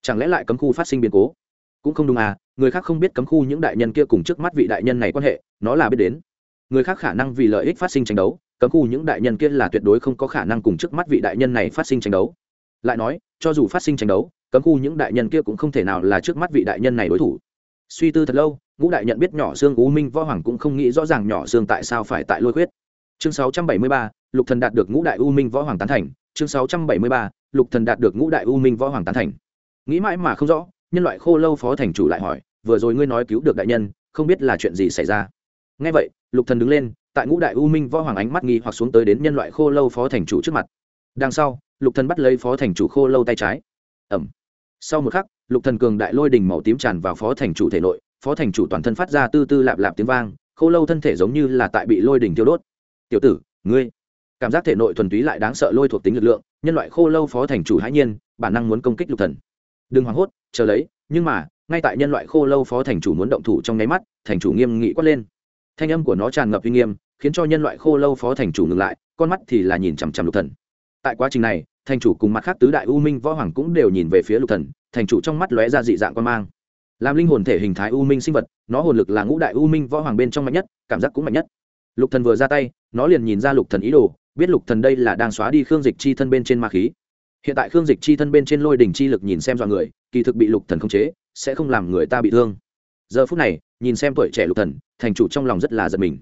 Chẳng lẽ lại cấm khu phát sinh biến cố? Cũng không đúng à người khác không biết cấm khu những đại nhân kia cùng trước mắt vị đại nhân này quan hệ, nó là biết đến. Người khác khả năng vì lợi ích phát sinh tranh đấu, cấm khu những đại nhân kia là tuyệt đối không có khả năng cùng trước mắt vị đại nhân này phát sinh tranh đấu. Lại nói, cho dù phát sinh tranh đấu cấm khu những đại nhân kia cũng không thể nào là trước mắt vị đại nhân này đối thủ. Suy tư thật lâu ngũ đại nhận biết nhỏ xương u minh võ hoàng cũng không nghĩ rõ ràng nhỏ xương tại sao phải tại lôi khuyết. Chương 673, lục thần đạt được ngũ đại u minh võ hoàng tán thành. Chương 673, lục thần đạt được ngũ đại u minh võ hoàng tán thành. Nghĩ mãi mà không rõ nhân loại khô lâu phó thành chủ lại hỏi vừa rồi ngươi nói cứu được đại nhân không biết là chuyện gì xảy ra? Nghe vậy lục thần đứng lên tại ngũ đại u minh võ hoàng ánh mắt nghi hoặc xuống tới đến nhân loại khô lâu phó thành chủ trước mặt. Đằng sau lục thần bắt lấy phó thành chủ khô lâu tay trái ẩm. Sau một khắc, lục thần cường đại lôi đình màu tím tràn vào phó thành chủ thể nội, phó thành chủ toàn thân phát ra tư tư lạp lạp tiếng vang, khô lâu thân thể giống như là tại bị lôi đình tiêu đốt. Tiểu tử, ngươi. Cảm giác thể nội thuần túy lại đáng sợ lôi thuộc tính lực lượng, nhân loại khô lâu phó thành chủ hãi nhiên, bản năng muốn công kích lục thần. Đừng hoảng hốt, chờ lấy, nhưng mà, ngay tại nhân loại khô lâu phó thành chủ muốn động thủ trong nháy mắt, thành chủ nghiêm nghị quát lên. Thanh âm của nó tràn ngập uy nghiêm, khiến cho nhân loại khô lâu phó thành chủ ngừng lại, con mắt thì là nhìn chằm chằm lục thần. Tại quá trình này thành chủ cùng mặt khác tứ đại u minh võ hoàng cũng đều nhìn về phía lục thần, thành chủ trong mắt lóe ra dị dạng quan mang. Làm linh hồn thể hình thái u minh sinh vật, nó hồn lực là ngũ đại u minh võ hoàng bên trong mạnh nhất, cảm giác cũng mạnh nhất. Lục thần vừa ra tay, nó liền nhìn ra lục thần ý đồ, biết lục thần đây là đang xóa đi khương dịch chi thân bên trên ma khí. Hiện tại khương dịch chi thân bên trên lôi đỉnh chi lực nhìn xem dọa người, kỳ thực bị lục thần khống chế, sẽ không làm người ta bị thương. Giờ phút này, nhìn xem tuổi trẻ lục thần, thành chủ trong lòng rất là giật mình.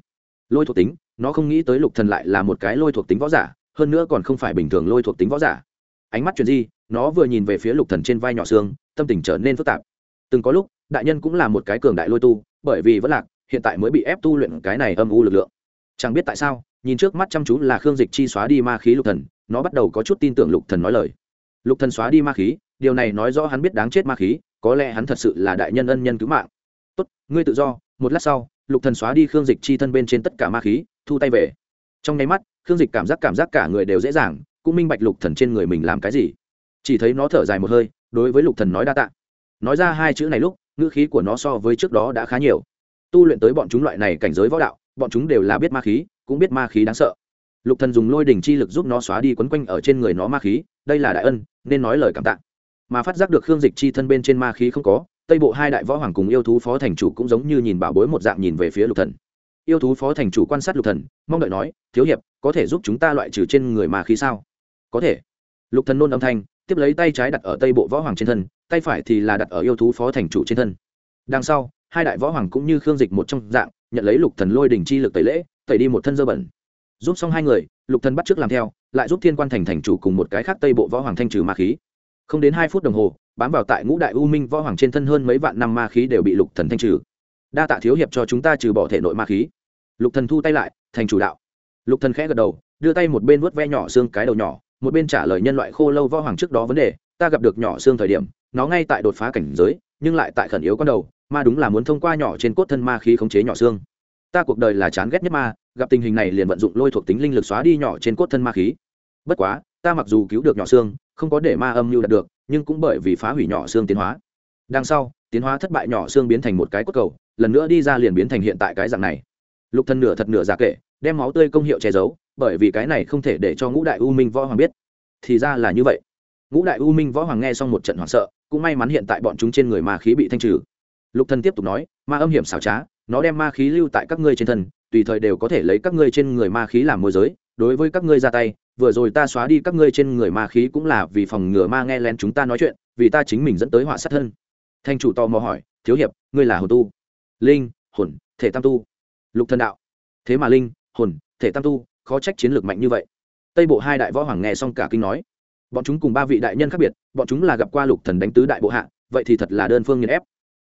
Lôi thuộc tính, nó không nghĩ tới lục thần lại là một cái lôi thuộc tính võ giả hơn nữa còn không phải bình thường lôi thuộc tính võ giả. Ánh mắt chuyện gì nó vừa nhìn về phía lục thần trên vai nhỏ xương, tâm tình trở nên phức tạp. Từng có lúc, đại nhân cũng là một cái cường đại lôi tu, bởi vì vẫn lạc, hiện tại mới bị ép tu luyện cái này âm u lực lượng. Chẳng biết tại sao, nhìn trước mắt chăm chú là khương dịch chi xóa đi ma khí lục thần, nó bắt đầu có chút tin tưởng lục thần nói lời. Lục thần xóa đi ma khí, điều này nói rõ hắn biết đáng chết ma khí, có lẽ hắn thật sự là đại nhân ân nhân cứu mạng. Tốt, ngươi tự do, một lát sau, lục thần xóa đi khương dịch chi thân bên trên tất cả ma khí, thu tay về. Trong nháy mắt khương dịch cảm giác cảm giác cả người đều dễ dàng, cũng minh bạch lục thần trên người mình làm cái gì. Chỉ thấy nó thở dài một hơi, đối với lục thần nói đa tạ. Nói ra hai chữ này lúc, ngữ khí của nó so với trước đó đã khá nhiều. Tu luyện tới bọn chúng loại này cảnh giới võ đạo, bọn chúng đều là biết ma khí, cũng biết ma khí đáng sợ. Lục thần dùng lôi đỉnh chi lực giúp nó xóa đi quấn quanh ở trên người nó ma khí, đây là đại ân, nên nói lời cảm tạ. Mà phát giác được khương dịch chi thân bên trên ma khí không có, tây bộ hai đại võ hoàng cùng yêu thú phó thành chủ cũng giống như nhìn bảo bối một dạng nhìn về phía lục thần yêu thú phó thành chủ quan sát lục thần, mong đợi nói, thiếu hiệp, có thể giúp chúng ta loại trừ trên người mà khí sao? Có thể. Lục thần nôn âm thanh, tiếp lấy tay trái đặt ở tây bộ võ hoàng trên thân, tay phải thì là đặt ở yêu thú phó thành chủ trên thân. Đằng sau, hai đại võ hoàng cũng như khương dịch một trong dạng, nhận lấy lục thần lôi đỉnh chi lực tẩy lễ, tẩy đi một thân dơ bẩn. Giúp xong hai người, lục thần bắt trước làm theo, lại giúp thiên quan thành thành chủ cùng một cái khác tây bộ võ hoàng thanh trừ ma khí. Không đến hai phút đồng hồ, bám vào tại ngũ đại u minh võ hoàng trên thân hơn mấy vạn năm ma khí đều bị lục thần thanh trừ đa tạ thiếu hiệp cho chúng ta trừ bỏ thể nội ma khí. Lục thần thu tay lại, thành chủ đạo. Lục thần khẽ gật đầu, đưa tay một bên vuốt ve nhỏ xương cái đầu nhỏ, một bên trả lời nhân loại khô lâu võ hoàng trước đó vấn đề. Ta gặp được nhỏ xương thời điểm, nó ngay tại đột phá cảnh giới, nhưng lại tại khẩn yếu con đầu, ma đúng là muốn thông qua nhỏ trên cốt thân ma khí khống chế nhỏ xương. Ta cuộc đời là chán ghét nhất ma, gặp tình hình này liền vận dụng lôi thuộc tính linh lực xóa đi nhỏ trên cốt thân ma khí. Bất quá, ta mặc dù cứu được nhỏ xương, không có để ma âm mưu đạt được, nhưng cũng bởi vì phá hủy nhỏ xương tiến hóa. Đằng sau tiến hóa thất bại nhỏ xương biến thành một cái cốt cầu, lần nữa đi ra liền biến thành hiện tại cái dạng này. Lục thân nửa thật nửa giả kệ đem máu tươi công hiệu che giấu, bởi vì cái này không thể để cho ngũ đại u minh võ hoàng biết. Thì ra là như vậy. Ngũ đại u minh võ hoàng nghe xong một trận hoảng sợ, cũng may mắn hiện tại bọn chúng trên người ma khí bị thanh trừ. Lục thần tiếp tục nói, ma âm hiểm xảo trá, nó đem ma khí lưu tại các ngươi trên thân, tùy thời đều có thể lấy các ngươi trên người ma khí làm môi giới, đối với các ngươi ra tay, vừa rồi ta xóa đi các ngươi trên người ma khí cũng là vì phòng ngừa ma nghe lén chúng ta nói chuyện, vì ta chính mình dẫn tới họa sát thân thanh chủ tò mò hỏi, thiếu hiệp, ngươi là hồn tu? Linh, hồn, thể tam tu. Lục thần đạo, thế mà linh, hồn, thể tam tu, khó trách chiến lược mạnh như vậy. Tây bộ hai đại võ hoàng nghe xong cả kinh nói, bọn chúng cùng ba vị đại nhân khác biệt, bọn chúng là gặp qua lục thần đánh tứ đại bộ hạ, vậy thì thật là đơn phương nghiền ép.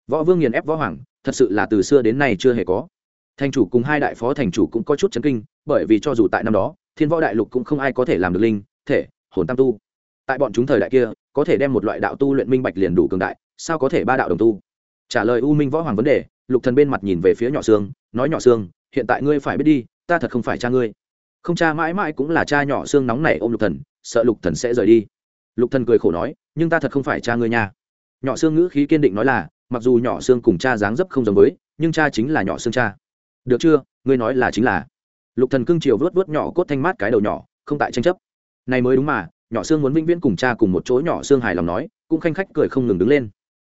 Võ vương nghiền ép võ hoàng, thật sự là từ xưa đến nay chưa hề có. Thành chủ cùng hai đại phó thành chủ cũng có chút chấn kinh, bởi vì cho dù tại năm đó, thiên võ đại lục cũng không ai có thể làm được linh, thể, hồn tam tu. Tại bọn chúng thời đại kia, có thể đem một loại đạo tu luyện minh bạch liền đủ cường đại sao có thể ba đạo đồng tu? Trả lời u minh võ hoàng vấn đề, lục thần bên mặt nhìn về phía nhỏ xương, nói nhỏ xương, hiện tại ngươi phải biết đi, ta thật không phải cha ngươi. Không cha mãi mãi cũng là cha nhỏ xương nóng này ôm lục thần, sợ lục thần sẽ rời đi. Lục thần cười khổ nói, nhưng ta thật không phải cha ngươi nha. Nhỏ xương ngữ khí kiên định nói là, mặc dù nhỏ xương cùng cha dáng dấp không giống với, nhưng cha chính là nhỏ xương cha. Được chưa? Ngươi nói là chính là. Lục thần cưng chiều vớt vớt nhỏ cốt thanh mát cái đầu nhỏ, không tại tranh chấp. Này mới đúng mà, nhỏ xương muốn vĩnh viễn cùng cha cùng một chỗ nhỏ xương hài lòng nói, cũng khanh khách cười không ngừng đứng lên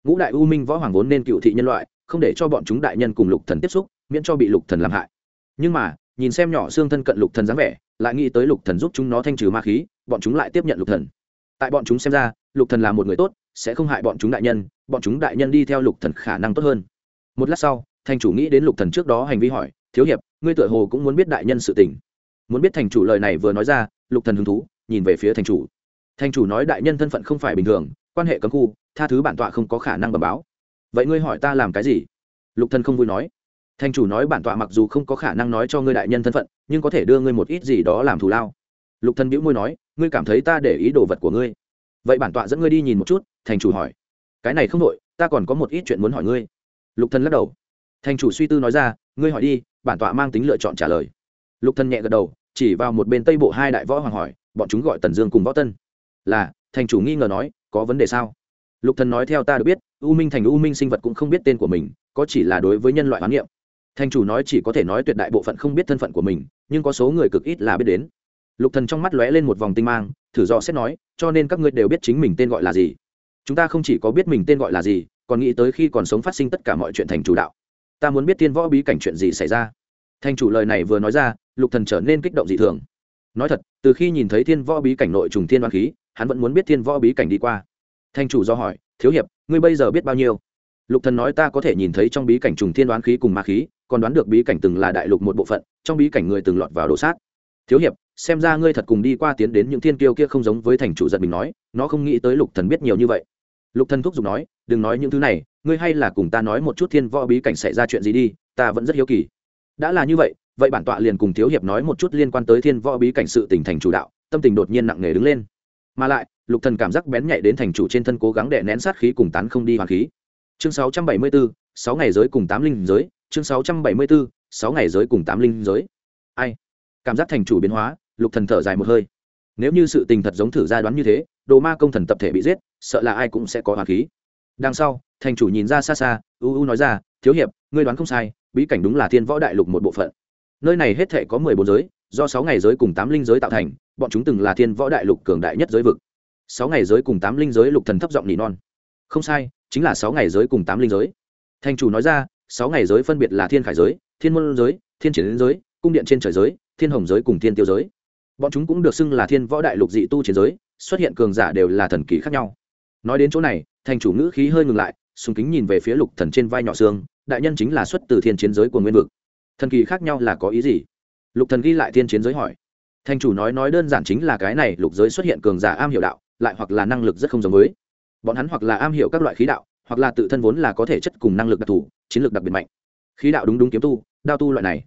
ngũ đại u minh võ hoàng vốn nên cựu thị nhân loại, không để cho bọn chúng đại nhân cùng lục thần tiếp xúc, miễn cho bị lục thần làm hại. Nhưng mà, nhìn xem nhỏ xương thân cận lục thần dáng vẻ, lại nghĩ tới lục thần giúp chúng nó thanh trừ ma khí, bọn chúng lại tiếp nhận lục thần. Tại bọn chúng xem ra, lục thần là một người tốt, sẽ không hại bọn chúng đại nhân, bọn chúng đại nhân đi theo lục thần khả năng tốt hơn. Một lát sau, thành chủ nghĩ đến lục thần trước đó hành vi hỏi, thiếu hiệp, ngươi tựa hồ cũng muốn biết đại nhân sự tình. Muốn biết thành chủ lời này vừa nói ra, lục thần hứng thú, nhìn về phía thành chủ. Thành chủ nói đại nhân thân phận không phải bình thường, quan hệ cấm khu tha thứ bản tọa không có khả năng bẩm báo. Vậy ngươi hỏi ta làm cái gì? Lục thân không vui nói. Thành chủ nói bản tọa mặc dù không có khả năng nói cho ngươi đại nhân thân phận, nhưng có thể đưa ngươi một ít gì đó làm thù lao. Lục thân bĩu môi nói, ngươi cảm thấy ta để ý đồ vật của ngươi. Vậy bản tọa dẫn ngươi đi nhìn một chút thành chủ hỏi. Cái này không đội ta còn có một ít chuyện muốn hỏi ngươi. Lục thân lắc đầu. Thành chủ suy tư nói ra, ngươi hỏi đi, bản tọa mang tính lựa chọn trả lời. Lục thân nhẹ gật đầu, chỉ vào một bên tây bộ hai đại võ hoàng hỏi, bọn chúng gọi tần dương cùng võ tân. Là thành chủ nghi ngờ nói, có vấn đề sao? Lục thần nói theo ta được biết, u minh thành u minh sinh vật cũng không biết tên của mình, có chỉ là đối với nhân loại hoán niệm. Thành chủ nói chỉ có thể nói tuyệt đại bộ phận không biết thân phận của mình, nhưng có số người cực ít là biết đến. Lục thần trong mắt lóe lên một vòng tinh mang, thử dò xét nói, cho nên các ngươi đều biết chính mình tên gọi là gì? Chúng ta không chỉ có biết mình tên gọi là gì, còn nghĩ tới khi còn sống phát sinh tất cả mọi chuyện thành chủ đạo. Ta muốn biết tiên võ bí cảnh chuyện gì xảy ra. Thành chủ lời này vừa nói ra, lục thần trở nên kích động dị thường. Nói thật, từ khi nhìn thấy thiên võ bí cảnh nội trùng thiên đoan khí, hắn vẫn muốn biết thiên võ bí cảnh đi qua. Thanh chủ do hỏi, thiếu hiệp, ngươi bây giờ biết bao nhiêu? Lục thần nói, ta có thể nhìn thấy trong bí cảnh trùng thiên đoán khí cùng ma khí, còn đoán được bí cảnh từng là đại lục một bộ phận, trong bí cảnh người từng lọt vào đổ sát. Thiếu hiệp, xem ra ngươi thật cùng đi qua tiến đến những thiên kiêu kia không giống với thành chủ giật mình nói, nó không nghĩ tới lục thần biết nhiều như vậy. Lục thần thúc giục nói, đừng nói những thứ này, ngươi hay là cùng ta nói một chút thiên võ bí cảnh xảy ra chuyện gì đi, ta vẫn rất hiếu kỳ. Đã là như vậy vậy bản tọa liền cùng thiếu hiệp nói một chút liên quan tới thiên võ bí cảnh sự tình thành chủ đạo, tâm tình đột nhiên nặng nề đứng lên. Mà lại lục thần cảm giác bén nhạy đến thành chủ trên thân cố gắng đè nén sát khí cùng tán không đi hoàn khí. Chương 674, 6 ngày giới cùng 8 linh giới chương 674, 6 ngày giới cùng 8 linh giới. Ai? Cảm giác thành chủ biến hóa lục thần thở dài một hơi. Nếu như sự tình thật giống thử ra đoán như thế đồ ma công thần tập thể bị giết sợ là ai cũng sẽ có hoàn khí. Đằng sau thành chủ nhìn ra xa xa u u nói ra thiếu hiệp ngươi đoán không sai bí cảnh đúng là thiên võ đại lục một bộ phận. Nơi này hết thể có mười bốn giới do sáu ngày giới cùng tám linh giới tạo thành bọn chúng từng là thiên võ đại lục cường đại nhất giới vực sáu ngày giới cùng tám linh giới lục thần thấp giọng nỉ non. Không sai, chính là sáu ngày giới cùng tám linh giới. Thành chủ nói ra, sáu ngày giới phân biệt là thiên khải giới, thiên môn giới, thiên triển giới, cung điện trên trời giới, thiên hồng giới cùng thiên tiêu giới. Bọn chúng cũng được xưng là thiên võ đại lục dị tu chiến giới, xuất hiện cường giả đều là thần kỳ khác nhau. Nói đến chỗ này thành chủ ngữ khí hơi ngừng lại, sùng kính nhìn về phía lục thần trên vai nhỏ xương, đại nhân chính là xuất từ thiên chiến giới của nguyên vực. Thần kỳ khác nhau là có ý gì? Lục thần ghi lại thiên chiến giới hỏi. Thành chủ nói nói đơn giản chính là cái này lục giới xuất hiện cường giả am hiểu đạo lại hoặc là năng lực rất không giống với. Bọn hắn hoặc là am hiểu các loại khí đạo, hoặc là tự thân vốn là có thể chất cùng năng lực đặc thù, chiến lược đặc biệt mạnh. Khí đạo đúng đúng kiếm tu, đao tu loại này.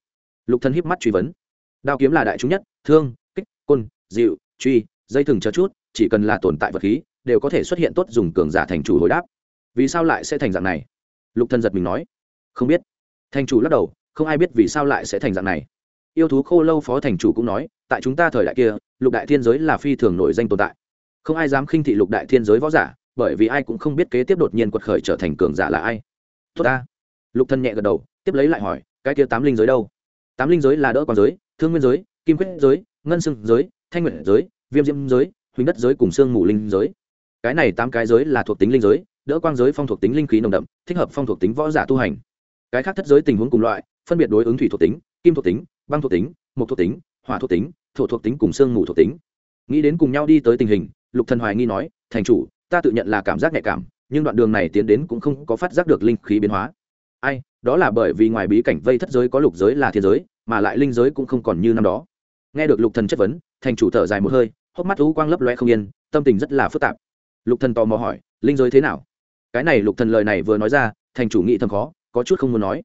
Lục thân híp mắt truy vấn. Đao kiếm là đại chúng nhất, thương, kích, côn, dịu, truy, dây thừng chờ chút, chỉ cần là tồn tại vật khí, đều có thể xuất hiện tốt dùng cường giả thành chủ hồi đáp. Vì sao lại sẽ thành dạng này? Lục thân giật mình nói. Không biết. Thành chủ lắc đầu, không ai biết vì sao lại sẽ thành dạng này. Yêu thú khô lâu phó thành chủ cũng nói, tại chúng ta thời đại kia, lục đại thiên giới là phi thường nổi danh tồn tại không ai dám khinh thị lục đại thiên giới võ giả, bởi vì ai cũng không biết kế tiếp đột nhiên quật khởi trở thành cường giả là ai. Tốt ta. Lục thân nhẹ gật đầu, tiếp lấy lại hỏi, cái kia tám linh giới đâu? Tám linh giới là đỡ quan giới, thương nguyên giới, kim quyết giới, ngân sưng giới, thanh nguyện giới, viêm diễm giới, huỳnh đất giới cùng sương mù linh giới. Cái này tám cái giới là thuộc tính linh giới, đỡ quang giới phong thuộc tính linh khí nồng đậm, thích hợp phong thuộc tính võ giả tu hành. Cái khác thất giới tình huống cùng loại, phân biệt đối ứng thủy thuộc tính, kim thuộc tính, băng thuộc tính, mộc thuộc tính, hỏa thuộc tính, thổ thuộc tính cùng sương mù thuộc tính. Nghĩ đến cùng nhau đi tới tình hình lục thần hoài nghi nói, thành chủ, ta tự nhận là cảm giác nhạy cảm, nhưng đoạn đường này tiến đến cũng không có phát giác được linh khí biến hóa. Ai, đó là bởi vì ngoài bí cảnh vây thất giới có lục giới là thiên giới, mà lại linh giới cũng không còn như năm đó. Nghe được lục thần chất vấn, thành chủ thở dài một hơi, hốc mắt u quang lấp loe không yên, tâm tình rất là phức tạp. Lục thần tò mò hỏi, linh giới thế nào? Cái này lục thần lời này vừa nói ra, thành chủ nghĩ thầm khó, có chút không muốn nói.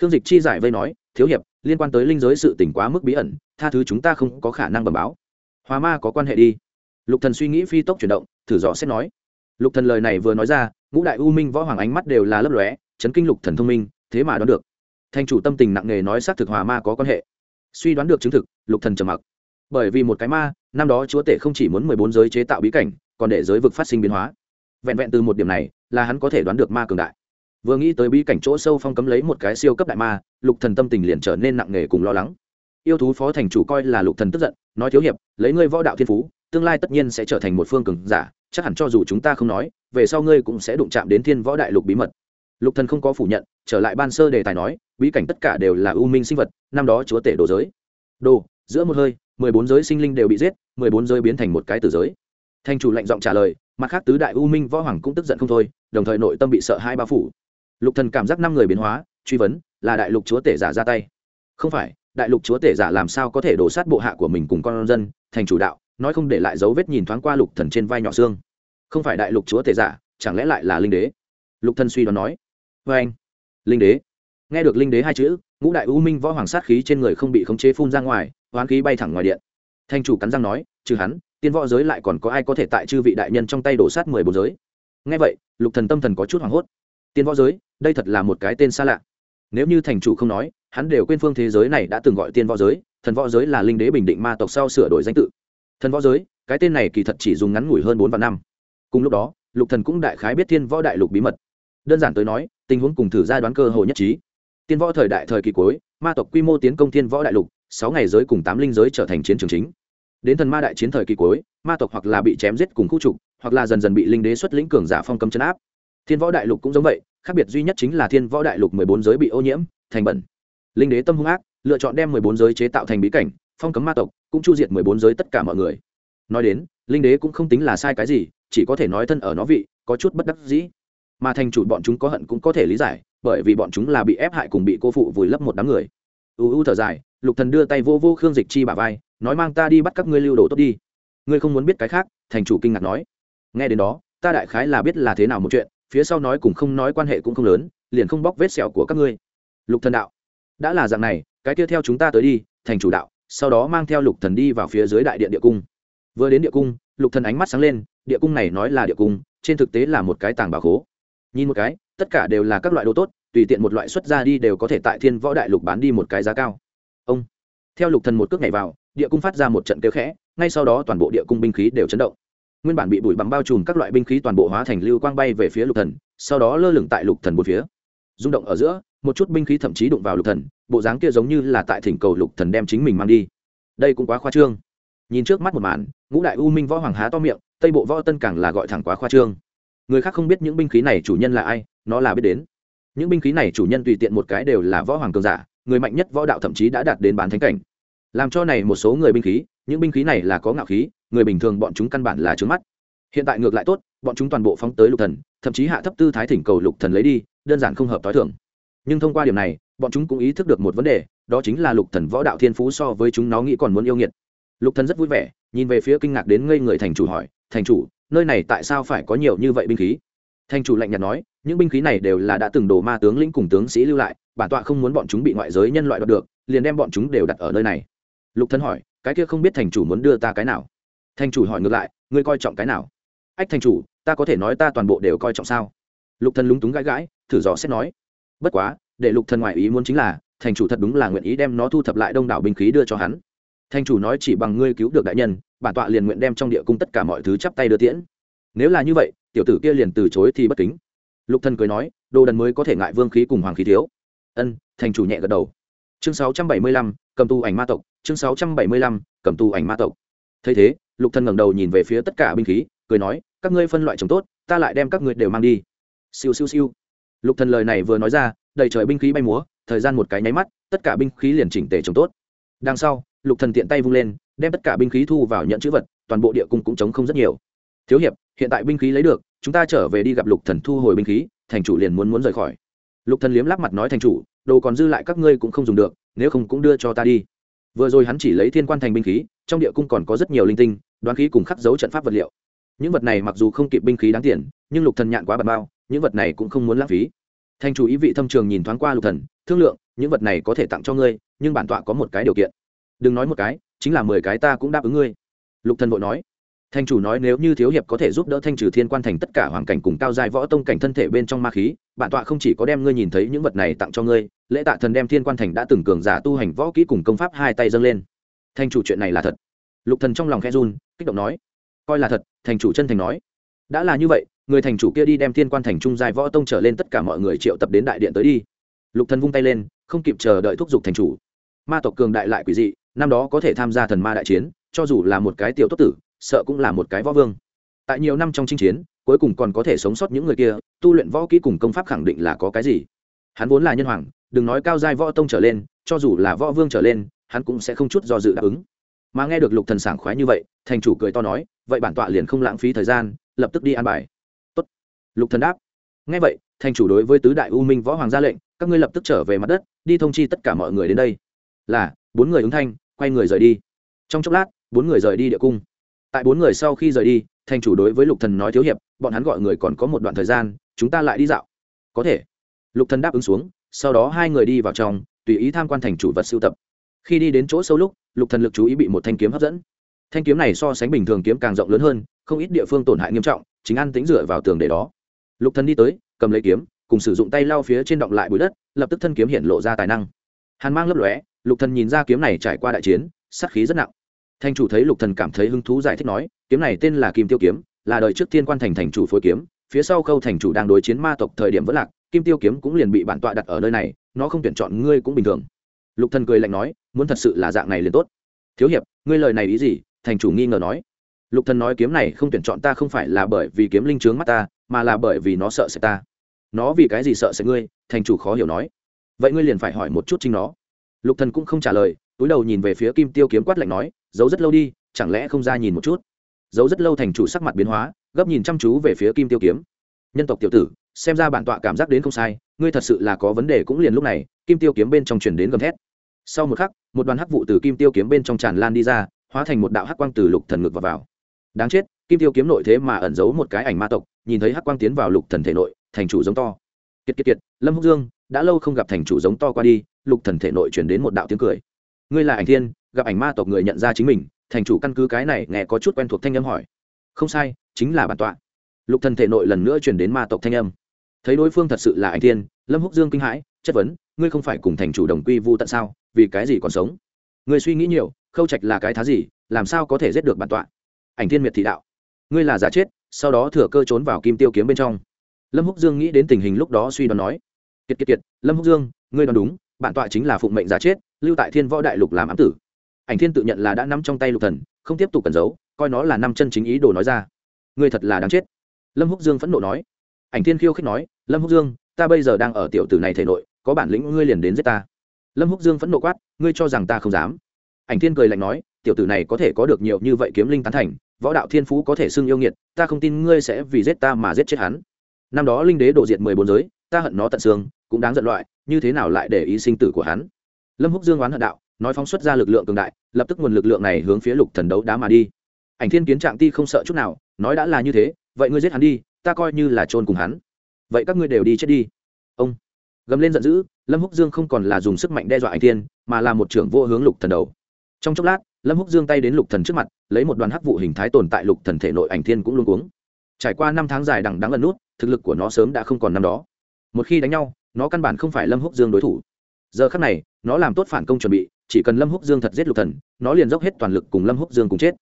Khương dịch chi giải vây nói, thiếu hiệp, liên quan tới linh giới sự tỉnh quá mức bí ẩn, tha thứ chúng ta không có khả năng bẩm báo. Hóa ma có quan hệ đi lục thần suy nghĩ phi tốc chuyển động, thử dò xét nói. Lục thần lời này vừa nói ra, ngũ đại u minh võ hoàng ánh mắt đều là lấp lóe, chấn kinh lục thần thông minh, thế mà đoán được. Thanh chủ tâm tình nặng nề nói xác thực hòa ma có quan hệ. Suy đoán được chứng thực, lục thần trầm mặc. Bởi vì một cái ma, năm đó chúa tể không chỉ muốn mười bốn giới chế tạo bí cảnh, còn để giới vực phát sinh biến hóa. Vẹn vẹn từ một điểm này, là hắn có thể đoán được ma cường đại. Vừa nghĩ tới bí cảnh chỗ sâu phong cấm lấy một cái siêu cấp đại ma, lục thần tâm tình liền trở nên nặng nề cùng lo lắng. Yêu thú phó thành chủ coi là lục thần tức giận, nói thiếu hiệp, lấy ngươi võ đạo thiên phú tương lai tất nhiên sẽ trở thành một phương cường giả, chắc hẳn cho dù chúng ta không nói, về sau ngươi cũng sẽ đụng chạm đến thiên võ đại lục bí mật. Lục thần không có phủ nhận, trở lại ban sơ đề tài nói, bí cảnh tất cả đều là ưu minh sinh vật, năm đó chúa tể đồ giới. Đồ, giữa một hơi, mười bốn giới sinh linh đều bị giết, mười bốn giới biến thành một cái tử giới. Thanh chủ lạnh giọng trả lời, mặt khác tứ đại u minh võ hoàng cũng tức giận không thôi, đồng thời nội tâm bị sợ hai bao phủ. Lục thần cảm giác năm người biến hóa, truy vấn, là đại lục chúa tể giả ra tay. Không phải, đại lục chúa tể giả làm sao có thể đổ sát bộ hạ của mình cùng con dân, thành chủ đạo nói không để lại dấu vết nhìn thoáng qua lục thần trên vai nhỏ xương. Không phải đại lục chúa tể giả, chẳng lẽ lại là linh đế? Lục thần suy đoán nói. Với anh, linh đế. Nghe được linh đế hai chữ, ngũ đại u minh võ hoàng sát khí trên người không bị khống chế phun ra ngoài, hoán khí bay thẳng ngoài điện. Thanh chủ cắn răng nói, trừ hắn, tiên võ giới lại còn có ai có thể tại chư vị đại nhân trong tay đổ sát mười bốn giới? Nghe vậy, lục thần tâm thần có chút hoảng hốt. Tiên võ giới, đây thật là một cái tên xa lạ. Nếu như thành chủ không nói, hắn đều quên phương thế giới này đã từng gọi tiên võ giới, thần võ giới là linh đế bình định ma tộc sau sửa đổi danh tự thần võ giới, cái tên này kỳ thật chỉ dùng ngắn ngủi hơn bốn vạn năm. Cùng lúc đó, lục thần cũng đại khái biết thiên võ đại lục bí mật. Đơn giản tới nói, tình huống cùng thử ra đoán cơ hội nhất trí. Tiên võ thời đại thời kỳ cuối, ma tộc quy mô tiến công thiên võ đại lục, sáu ngày giới cùng tám linh giới trở thành chiến trường chính. Đến thần ma đại chiến thời kỳ cuối, ma tộc hoặc là bị chém giết cùng khu trục, hoặc là dần dần bị linh đế xuất lĩnh cường giả phong cấm chấn áp. Thiên võ đại lục cũng giống vậy, khác biệt duy nhất chính là thiên võ đại lục mười bốn giới bị ô nhiễm, thành bẩn. Linh đế tâm hung ác, lựa chọn đem mười bốn giới chế tạo thành bí cảnh phong cấm ma tộc, cũng chu diệt mười bốn giới tất cả mọi người. Nói đến, linh đế cũng không tính là sai cái gì, chỉ có thể nói thân ở nó vị, có chút bất đắc dĩ. Mà thành chủ bọn chúng có hận cũng có thể lý giải, bởi vì bọn chúng là bị ép hại cùng bị cô phụ vùi lấp một đám người. U u thở dài, lục thần đưa tay vô vô khương dịch chi bả vai, nói mang ta đi bắt các ngươi lưu đồ tốt đi. Ngươi không muốn biết cái khác, thành chủ kinh ngạc nói. Nghe đến đó, ta đại khái là biết là thế nào một chuyện, phía sau nói cùng không nói quan hệ cũng không lớn, liền không bóc vết sẹo của các ngươi. Lục thần đạo, đã là dạng này, cái kia theo chúng ta tới đi, thành chủ đạo sau đó mang theo lục thần đi vào phía dưới đại điện địa cung. Vừa đến địa cung, lục thần ánh mắt sáng lên, địa cung này nói là địa cung, trên thực tế là một cái tàng bảo khố. Nhìn một cái, tất cả đều là các loại đồ tốt, tùy tiện một loại xuất ra đi đều có thể tại thiên võ đại lục bán đi một cái giá cao. Ông. Theo lục thần một cước nhảy vào, địa cung phát ra một trận kêu khẽ, ngay sau đó toàn bộ địa cung binh khí đều chấn động. Nguyên bản bị bụi bặm bao trùm các loại binh khí toàn bộ hóa thành lưu quang bay về phía lục thần, sau đó lơ lửng tại lục thần bốn phía. Rung động ở giữa một chút binh khí thậm chí đụng vào lục thần, bộ dáng kia giống như là tại thỉnh cầu lục thần đem chính mình mang đi. Đây cũng quá khoa trương. Nhìn trước mắt một màn, ngũ đại u minh võ hoàng há to miệng, tây bộ võ tân càng là gọi thẳng quá khoa trương. Người khác không biết những binh khí này chủ nhân là ai, nó là biết đến. Những binh khí này chủ nhân tùy tiện một cái đều là võ hoàng cường giả, người mạnh nhất võ đạo thậm chí đã đạt đến bán thánh cảnh. Làm cho này một số người binh khí, những binh khí này là có ngạo khí, người bình thường bọn chúng căn bản là trướng mắt. Hiện tại ngược lại tốt, bọn chúng toàn bộ phóng tới lục thần, thậm chí hạ thấp tư thái thỉnh cầu lục thần lấy đi, đơn giản không hợp tối thường nhưng thông qua điểm này, bọn chúng cũng ý thức được một vấn đề, đó chính là lục thần võ đạo thiên phú so với chúng nó nghĩ còn muốn yêu nghiệt. Lục thần rất vui vẻ, nhìn về phía kinh ngạc đến ngây người thành chủ hỏi, thành chủ, nơi này tại sao phải có nhiều như vậy binh khí? Thành chủ lạnh nhạt nói, những binh khí này đều là đã từng đồ ma tướng lĩnh cùng tướng sĩ lưu lại, bản tọa không muốn bọn chúng bị ngoại giới nhân loại đoạt được, liền đem bọn chúng đều đặt ở nơi này. Lục thần hỏi, cái kia không biết thành chủ muốn đưa ta cái nào? Thành chủ hỏi ngược lại, ngươi coi trọng cái nào? Ách thành chủ, ta có thể nói ta toàn bộ đều coi trọng sao? Lục thần lúng túng gãi gãi, thử dò xét nói bất quá để lục thần ngoại ý muốn chính là thành chủ thật đúng là nguyện ý đem nó thu thập lại đông đảo binh khí đưa cho hắn. Thành chủ nói chỉ bằng ngươi cứu được đại nhân bản tọa liền nguyện đem trong địa cung tất cả mọi thứ chắp tay đưa tiễn. Nếu là như vậy tiểu tử kia liền từ chối thì bất kính. Lục thần cười nói đồ đần mới có thể ngại vương khí cùng hoàng khí thiếu. Ân thành chủ nhẹ gật đầu. Chương 675, cầm tu ảnh ma tộc chương 675, cầm tu ảnh ma tộc. Thấy thế lục thần ngẩng đầu nhìn về phía tất cả binh khí cười nói các ngươi phân loại trồng tốt ta lại đem các ngươi đều mang đi. Siêu siêu siêu lục thần lời này vừa nói ra, đầy trời binh khí bay múa, thời gian một cái nháy mắt, tất cả binh khí liền chỉnh tề trồng tốt. Đằng sau, lục thần tiện tay vung lên, đem tất cả binh khí thu vào nhận chữ vật, toàn bộ địa cung cũng chống không rất nhiều. Thiếu hiệp, hiện tại binh khí lấy được, chúng ta trở về đi gặp lục thần thu hồi binh khí, thành chủ liền muốn muốn rời khỏi. Lục thần liếm lắc mặt nói thành chủ, đồ còn dư lại các ngươi cũng không dùng được, nếu không cũng đưa cho ta đi. Vừa rồi hắn chỉ lấy thiên quan thành binh khí, trong địa cung còn có rất nhiều linh tinh, đoán khí cùng khắc dấu trận pháp vật liệu. Những vật này mặc dù không kịp binh khí đáng tiền, nhưng lục thần nhạn quá bật bao những vật này cũng không muốn lãng phí. Thanh chủ ý vị thâm trường nhìn thoáng qua lục thần, thương lượng, những vật này có thể tặng cho ngươi, nhưng bản tọa có một cái điều kiện. Đừng nói một cái, chính là mười cái ta cũng đáp ứng ngươi. Lục thần vội nói. Thanh chủ nói, nếu như thiếu hiệp có thể giúp đỡ thanh trừ thiên quan thành tất cả hoàn cảnh cùng cao giai võ tông cảnh thân thể bên trong ma khí, bản tọa không chỉ có đem ngươi nhìn thấy những vật này tặng cho ngươi, lễ tạ thần đem thiên quan thành đã từng cường giả tu hành võ kỹ cùng công pháp hai tay dâng lên. Thanh chủ chuyện này là thật. Lục thần trong lòng khẽ run, kích động nói. Coi là thật thành chủ chân thành nói. Đã là như vậy người thành chủ kia đi đem thiên quan thành trung giai võ tông trở lên tất cả mọi người triệu tập đến đại điện tới đi. Lục thần vung tay lên, không kịp chờ đợi thúc giục thành chủ. Ma tộc cường đại lại quỷ dị, năm đó có thể tham gia thần ma đại chiến, cho dù là một cái tiểu tốt tử, sợ cũng là một cái võ vương. Tại nhiều năm trong chinh chiến, cuối cùng còn có thể sống sót những người kia, tu luyện võ kỹ cùng công pháp khẳng định là có cái gì. Hắn vốn là nhân hoàng, đừng nói cao giai võ tông trở lên, cho dù là võ vương trở lên, hắn cũng sẽ không chút do dự đáp ứng. Mà nghe được lục thần sảng khoái như vậy, thành chủ cười to nói, vậy bản tọa liền không lãng phí thời gian, lập tức đi an bài lục thần đáp. Nghe vậy, thành chủ đối với tứ đại u minh võ hoàng ra lệnh, các ngươi lập tức trở về mặt đất, đi thông chi tất cả mọi người đến đây. Là, bốn người ứng thanh, quay người rời đi. Trong chốc lát, bốn người rời đi địa cung. Tại bốn người sau khi rời đi, thành chủ đối với lục thần nói thiếu hiệp, bọn hắn gọi người còn có một đoạn thời gian, chúng ta lại đi dạo. Có thể. Lục thần đáp ứng xuống, sau đó hai người đi vào trong, tùy ý tham quan thành chủ vật sưu tập. Khi đi đến chỗ sâu lúc, lục thần lực chú ý bị một thanh kiếm hấp dẫn. Thanh kiếm này so sánh bình thường kiếm càng rộng lớn hơn, không ít địa phương tổn hại nghiêm trọng, chính ăn tính dựa vào tường để đó lục thần đi tới, cầm lấy kiếm, cùng sử dụng tay lao phía trên động lại bụi đất, lập tức thân kiếm hiện lộ ra tài năng. Hàn mang lấp lóe, lục thần nhìn ra kiếm này trải qua đại chiến, sát khí rất nặng. Thành chủ thấy lục thần cảm thấy hứng thú giải thích nói, kiếm này tên là kim tiêu kiếm, là đời trước thiên quan thành thành chủ phối kiếm, phía sau khâu thành chủ đang đối chiến ma tộc thời điểm vẫn lạc, kim tiêu kiếm cũng liền bị bản tọa đặt ở nơi này, nó không tuyển chọn ngươi cũng bình thường. Lục thần cười lạnh nói, muốn thật sự là dạng này liền tốt. Thiếu hiệp, ngươi lời này ý gì? Thành chủ nghi ngờ nói. Lục thần nói kiếm này không tuyển chọn ta không phải là bởi vì kiếm linh trướng mắt ta mà là bởi vì nó sợ sẽ ta. Nó vì cái gì sợ sẽ ngươi? Thành chủ khó hiểu nói. Vậy ngươi liền phải hỏi một chút chính nó. Lục thần cũng không trả lời túi đầu nhìn về phía kim tiêu kiếm quát lạnh nói giấu rất lâu đi chẳng lẽ không ra nhìn một chút? Giấu rất lâu thành chủ sắc mặt biến hóa gấp nhìn chăm chú về phía kim tiêu kiếm. Nhân tộc tiểu tử xem ra bản tọa cảm giác đến không sai ngươi thật sự là có vấn đề cũng liền lúc này kim tiêu kiếm bên trong chuyển đến gầm thét. Sau một khắc một đoàn hắc vụ từ kim tiêu kiếm bên trong tràn lan đi ra hóa thành một đạo hắc quang từ lục thần ngực vào, vào. đáng chết kim tiêu kiếm nội thế mà ẩn giấu một cái ảnh ma tộc nhìn thấy hắc quang tiến vào lục thần thể nội, thành chủ giống to. Kiệt kiệt kiệt, lâm húc dương, đã lâu không gặp thành chủ giống to qua đi, lục thần thể nội truyền đến một đạo tiếng cười. Ngươi là ảnh thiên, gặp ảnh ma tộc người nhận ra chính mình, thành chủ căn cứ cái này nghe có chút quen thuộc thanh âm hỏi. Không sai, chính là bản tọa. Lục thần thể nội lần nữa truyền đến ma tộc thanh âm. Thấy đối phương thật sự là ảnh thiên, lâm húc dương kinh hãi, chất vấn, ngươi không phải cùng thành chủ đồng quy vu tận sao, vì cái gì còn sống? Ngươi suy nghĩ nhiều, khâu trạch là cái thá gì, làm sao có thể giết được bản tọa? Ảnh thiên miệt thị đạo. Ngươi là giả chết sau đó thừa cơ trốn vào kim tiêu kiếm bên trong. Lâm húc dương nghĩ đến tình hình lúc đó suy đoán nói, kiệt kiệt kiệt, lâm húc dương, ngươi đoán đúng, bản tọa chính là phụng mệnh giả chết, lưu tại thiên võ đại lục làm ám tử. Ảnh thiên tự nhận là đã nắm trong tay lục thần, không tiếp tục cẩn giấu, coi nó là năm chân chính ý đồ nói ra. Ngươi thật là đáng chết. Lâm húc dương phẫn nộ nói. Ảnh thiên khiêu khích nói, lâm húc dương, ta bây giờ đang ở tiểu tử này thể nội, có bản lĩnh ngươi liền đến giết ta. Lâm húc dương phẫn nộ quát, ngươi cho rằng ta không dám? Ảnh thiên cười lạnh nói, tiểu tử này có thể có được nhiều như vậy kiếm linh tán thành võ đạo thiên phú có thể xưng yêu nghiệt, ta không tin ngươi sẽ vì giết ta mà giết chết hắn. Năm đó linh đế đổ diện mười bốn giới, ta hận nó tận xương, cũng đáng giận loại, như thế nào lại để ý sinh tử của hắn? Lâm húc dương oán hận đạo, nói phóng xuất ra lực lượng cường đại, lập tức nguồn lực lượng này hướng phía lục thần đấu đá mà đi. Ảnh thiên kiến trạng ti không sợ chút nào, nói đã là như thế, vậy ngươi giết hắn đi, ta coi như là trôn cùng hắn. Vậy các ngươi đều đi chết đi. Ông. Gầm lên giận dữ, lâm húc dương không còn là dùng sức mạnh đe dọa ảnh thiên, mà là một trưởng vô hướng lục thần đầu. Trong chốc lát lâm húc dương tay đến lục thần trước mặt, lấy một đoàn hắc vụ hình thái tồn tại lục thần thể nội ảnh thiên cũng luôn cuống. Trải qua năm tháng dài đằng đắng lần nút, thực lực của nó sớm đã không còn năm đó. Một khi đánh nhau, nó căn bản không phải lâm húc dương đối thủ. Giờ khắc này, nó làm tốt phản công chuẩn bị, chỉ cần lâm húc dương thật giết lục thần, nó liền dốc hết toàn lực cùng lâm húc dương cùng chết.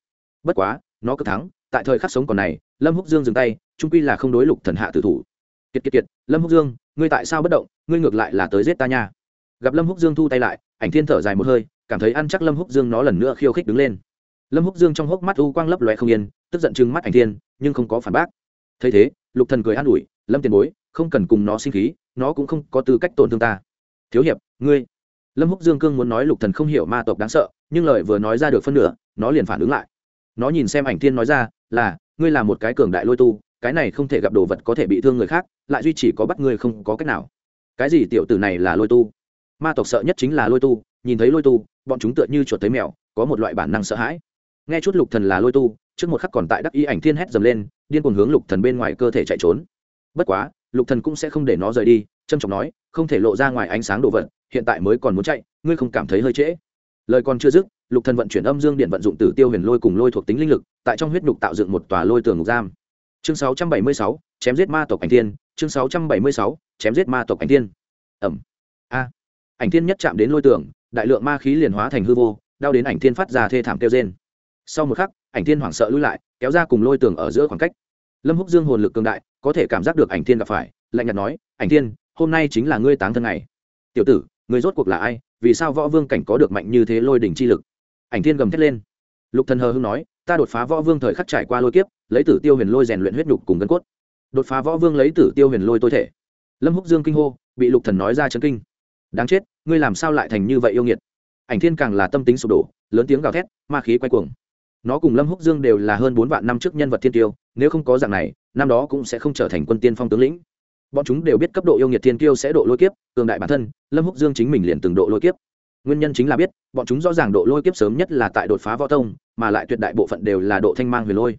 Bất quá, nó cứ thắng, tại thời khắc sống còn này, lâm húc dương dừng tay trung quy là không đối lục thần hạ tử thủ. Kiệt kiệt kiệt, lâm húc dương ngươi tại sao bất động, ngươi ngược lại là tới giết ta nha gặp lâm húc dương thu tay lại, ảnh thiên thở dài một hơi, cảm thấy ăn chắc lâm húc dương nó lần nữa khiêu khích đứng lên. Lâm húc dương trong hốc mắt u quang lấp loe không yên, tức giận chừng mắt ảnh thiên, nhưng không có phản bác. Thấy thế, lục thần cười an ủi, lâm tiền bối, không cần cùng nó sinh khí, nó cũng không có tư cách tổn thương ta. Thiếu hiệp, ngươi. Lâm húc dương cương muốn nói lục thần không hiểu ma tộc đáng sợ, nhưng lời vừa nói ra được phân nửa, nó liền phản ứng lại. Nó nhìn xem ảnh thiên nói ra, là, ngươi là một cái cường đại lôi tu, cái này không thể gặp đồ vật có thể bị thương người khác, lại duy chỉ có bắt ngươi không có cách nào. Cái gì tiểu tử này là lôi tu? Ma tộc sợ nhất chính là lôi tu nhìn thấy lôi tu bọn chúng tựa như chuột thấy mèo có một loại bản năng sợ hãi. Nghe chút lục thần là lôi tu trước một khắc còn tại đắc ý ảnh thiên hét dầm lên điên cuồng hướng lục thần bên ngoài cơ thể chạy trốn. Bất quá lục thần cũng sẽ không để nó rời đi trâm trọng nói không thể lộ ra ngoài ánh sáng đồ vật hiện tại mới còn muốn chạy ngươi không cảm thấy hơi trễ. Lời còn chưa dứt lục thần vận chuyển âm dương điện vận dụng tử tiêu huyền lôi cùng lôi thuộc tính linh lực tại trong huyết nhục tạo dựng một tòa lôi tường ngục giam. Chương 676, chém giết ma tộc ảnh thiên chương 676, chém giết ma tộc ảnh thiên. Ẩm. A ảnh thiên nhất chạm đến lôi tường, đại lượng ma khí liền hóa thành hư vô, đau đến ảnh thiên phát ra thê thảm kêu rên. Sau một khắc, ảnh thiên hoảng sợ lui lại, kéo ra cùng lôi tường ở giữa khoảng cách. Lâm húc dương hồn lực cường đại, có thể cảm giác được ảnh thiên gặp phải, lạnh nhạt nói, ảnh thiên, hôm nay chính là ngươi táng thân ngày. Tiểu tử, ngươi rốt cuộc là ai? Vì sao võ vương cảnh có được mạnh như thế lôi đỉnh chi lực? Ảnh thiên gầm thét lên. Lục thần hờ hưng nói, ta đột phá võ vương thời khắc trải qua lôi kiếp, lấy tử tiêu huyền lôi rèn luyện huyết nhục cùng gân cốt. Đột phá võ vương lấy tử tiêu huyền lôi tôi thể. Lâm húc dương kinh hô, bị lục thần nói ra chấn kinh đáng chết, ngươi làm sao lại thành như vậy yêu nghiệt? Ảnh thiên càng là tâm tính sụp đổ, lớn tiếng gào thét, ma khí quay cuồng. Nó cùng lâm húc dương đều là hơn bốn vạn năm trước nhân vật thiên tiêu, nếu không có dạng này, năm đó cũng sẽ không trở thành quân tiên phong tướng lĩnh. Bọn chúng đều biết cấp độ yêu nghiệt thiên tiêu sẽ độ lôi kiếp, cường đại bản thân, lâm húc dương chính mình liền từng độ lôi kiếp. Nguyên nhân chính là biết, bọn chúng rõ ràng độ lôi kiếp sớm nhất là tại đột phá võ tông, mà lại tuyệt đại bộ phận đều là độ thanh mang huyền lôi.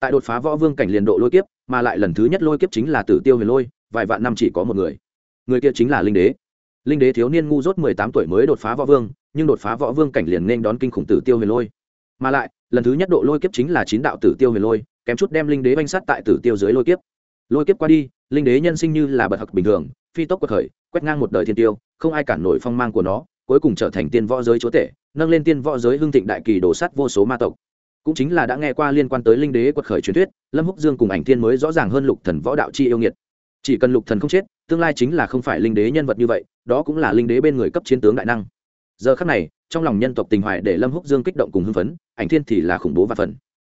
Tại đột phá võ vương cảnh liền độ lôi kiếp, mà lại lần thứ nhất lôi kiếp chính là tử tiêu huyền lôi, vài vạn năm chỉ có một người. Người kia chính là linh đế linh đế thiếu niên ngu dốt mười tám tuổi mới đột phá võ vương, nhưng đột phá võ vương cảnh liền nên đón kinh khủng tử tiêu huyền lôi. Mà lại, lần thứ nhất độ lôi kiếp chính là chín đạo tử tiêu huyền lôi, kém chút đem linh đế banh sát tại tử tiêu dưới lôi kiếp. Lôi kiếp qua đi, linh đế nhân sinh như là bậc hặc bình thường, phi tốc cuộc khởi, quét ngang một đời thiên tiêu, không ai cản nổi phong mang của nó, cuối cùng trở thành tiên võ giới chúa tể, nâng lên tiên võ giới hưng thịnh đại kỳ đổ sắt vô số ma tộc. Cũng chính là đã nghe qua liên quan tới linh đế quật khởi truyền thuyết, lâm húc dương cùng ảnh tiên mới rõ ràng hơn lục thần võ đạo chi yêu nghiệt. Chỉ cần lục thần không chết, tương lai chính là không phải linh đế nhân vật như vậy đó cũng là linh đế bên người cấp chiến tướng đại năng. Giờ khắc này, trong lòng nhân tộc tình hoài để lâm húc dương kích động cùng hưng phấn, ảnh thiên thì là khủng bố và phần.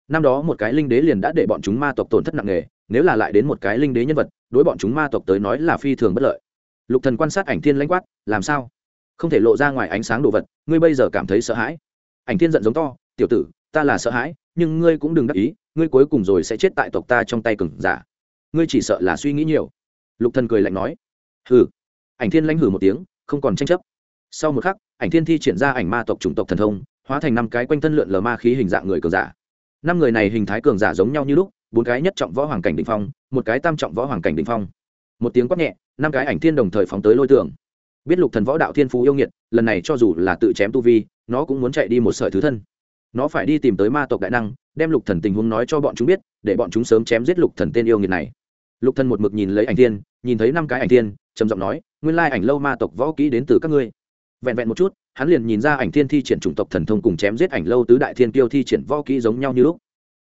Năm đó một cái linh đế liền đã để bọn chúng ma tộc tổn thất nặng nề, nếu là lại đến một cái linh đế nhân vật, đối bọn chúng ma tộc tới nói là phi thường bất lợi. Lục thần quan sát ảnh thiên lãnh quát, làm sao? Không thể lộ ra ngoài ánh sáng đồ vật, ngươi bây giờ cảm thấy sợ hãi? Ảnh thiên giận giống to, tiểu tử, ta là sợ hãi, nhưng ngươi cũng đừng đắc ý, ngươi cuối cùng rồi sẽ chết tại tộc ta trong tay cừng giả. Ngươi chỉ sợ là suy nghĩ nhiều. Lục thần cười lạnh nói, hừ ảnh thiên lãnh hử một tiếng, không còn tranh chấp. Sau một khắc, ảnh thiên thi triển ra ảnh ma tộc chủng tộc thần thông, hóa thành năm cái quanh thân lượn lờ ma khí hình dạng người cường giả. Năm người này hình thái cường giả giống nhau như lúc, bốn cái nhất trọng võ hoàng cảnh đ ỉ n h phong, một cái tam trọng võ hoàng cảnh đ ỉ n h phong. Một tiếng quát nhẹ, năm cái ảnh thiên đồng thời phóng tới lôi tường. Biết lục thần võ đạo thiên phú yêu nghiệt, lần này cho dù là tự chém tu vi, nó cũng muốn chạy đi một sợi thứ thân. Nó phải đi tìm tới ma tộc đại năng, đem lục thần tình huống nói cho bọn chúng biết, để bọn chúng sớm chém giết lục thần tên yêu nghiệt này lục thần một mực nhìn lấy ảnh thiên, nhìn thấy năm cái ảnh thiên, trầm giọng nói, nguyên lai ảnh lâu ma tộc võ kỹ đến từ các ngươi. Vẹn vẹn một chút, hắn liền nhìn ra ảnh thiên thi triển chủng tộc thần thông cùng chém giết ảnh lâu tứ đại thiên tiêu thi triển võ kỹ giống nhau như lúc.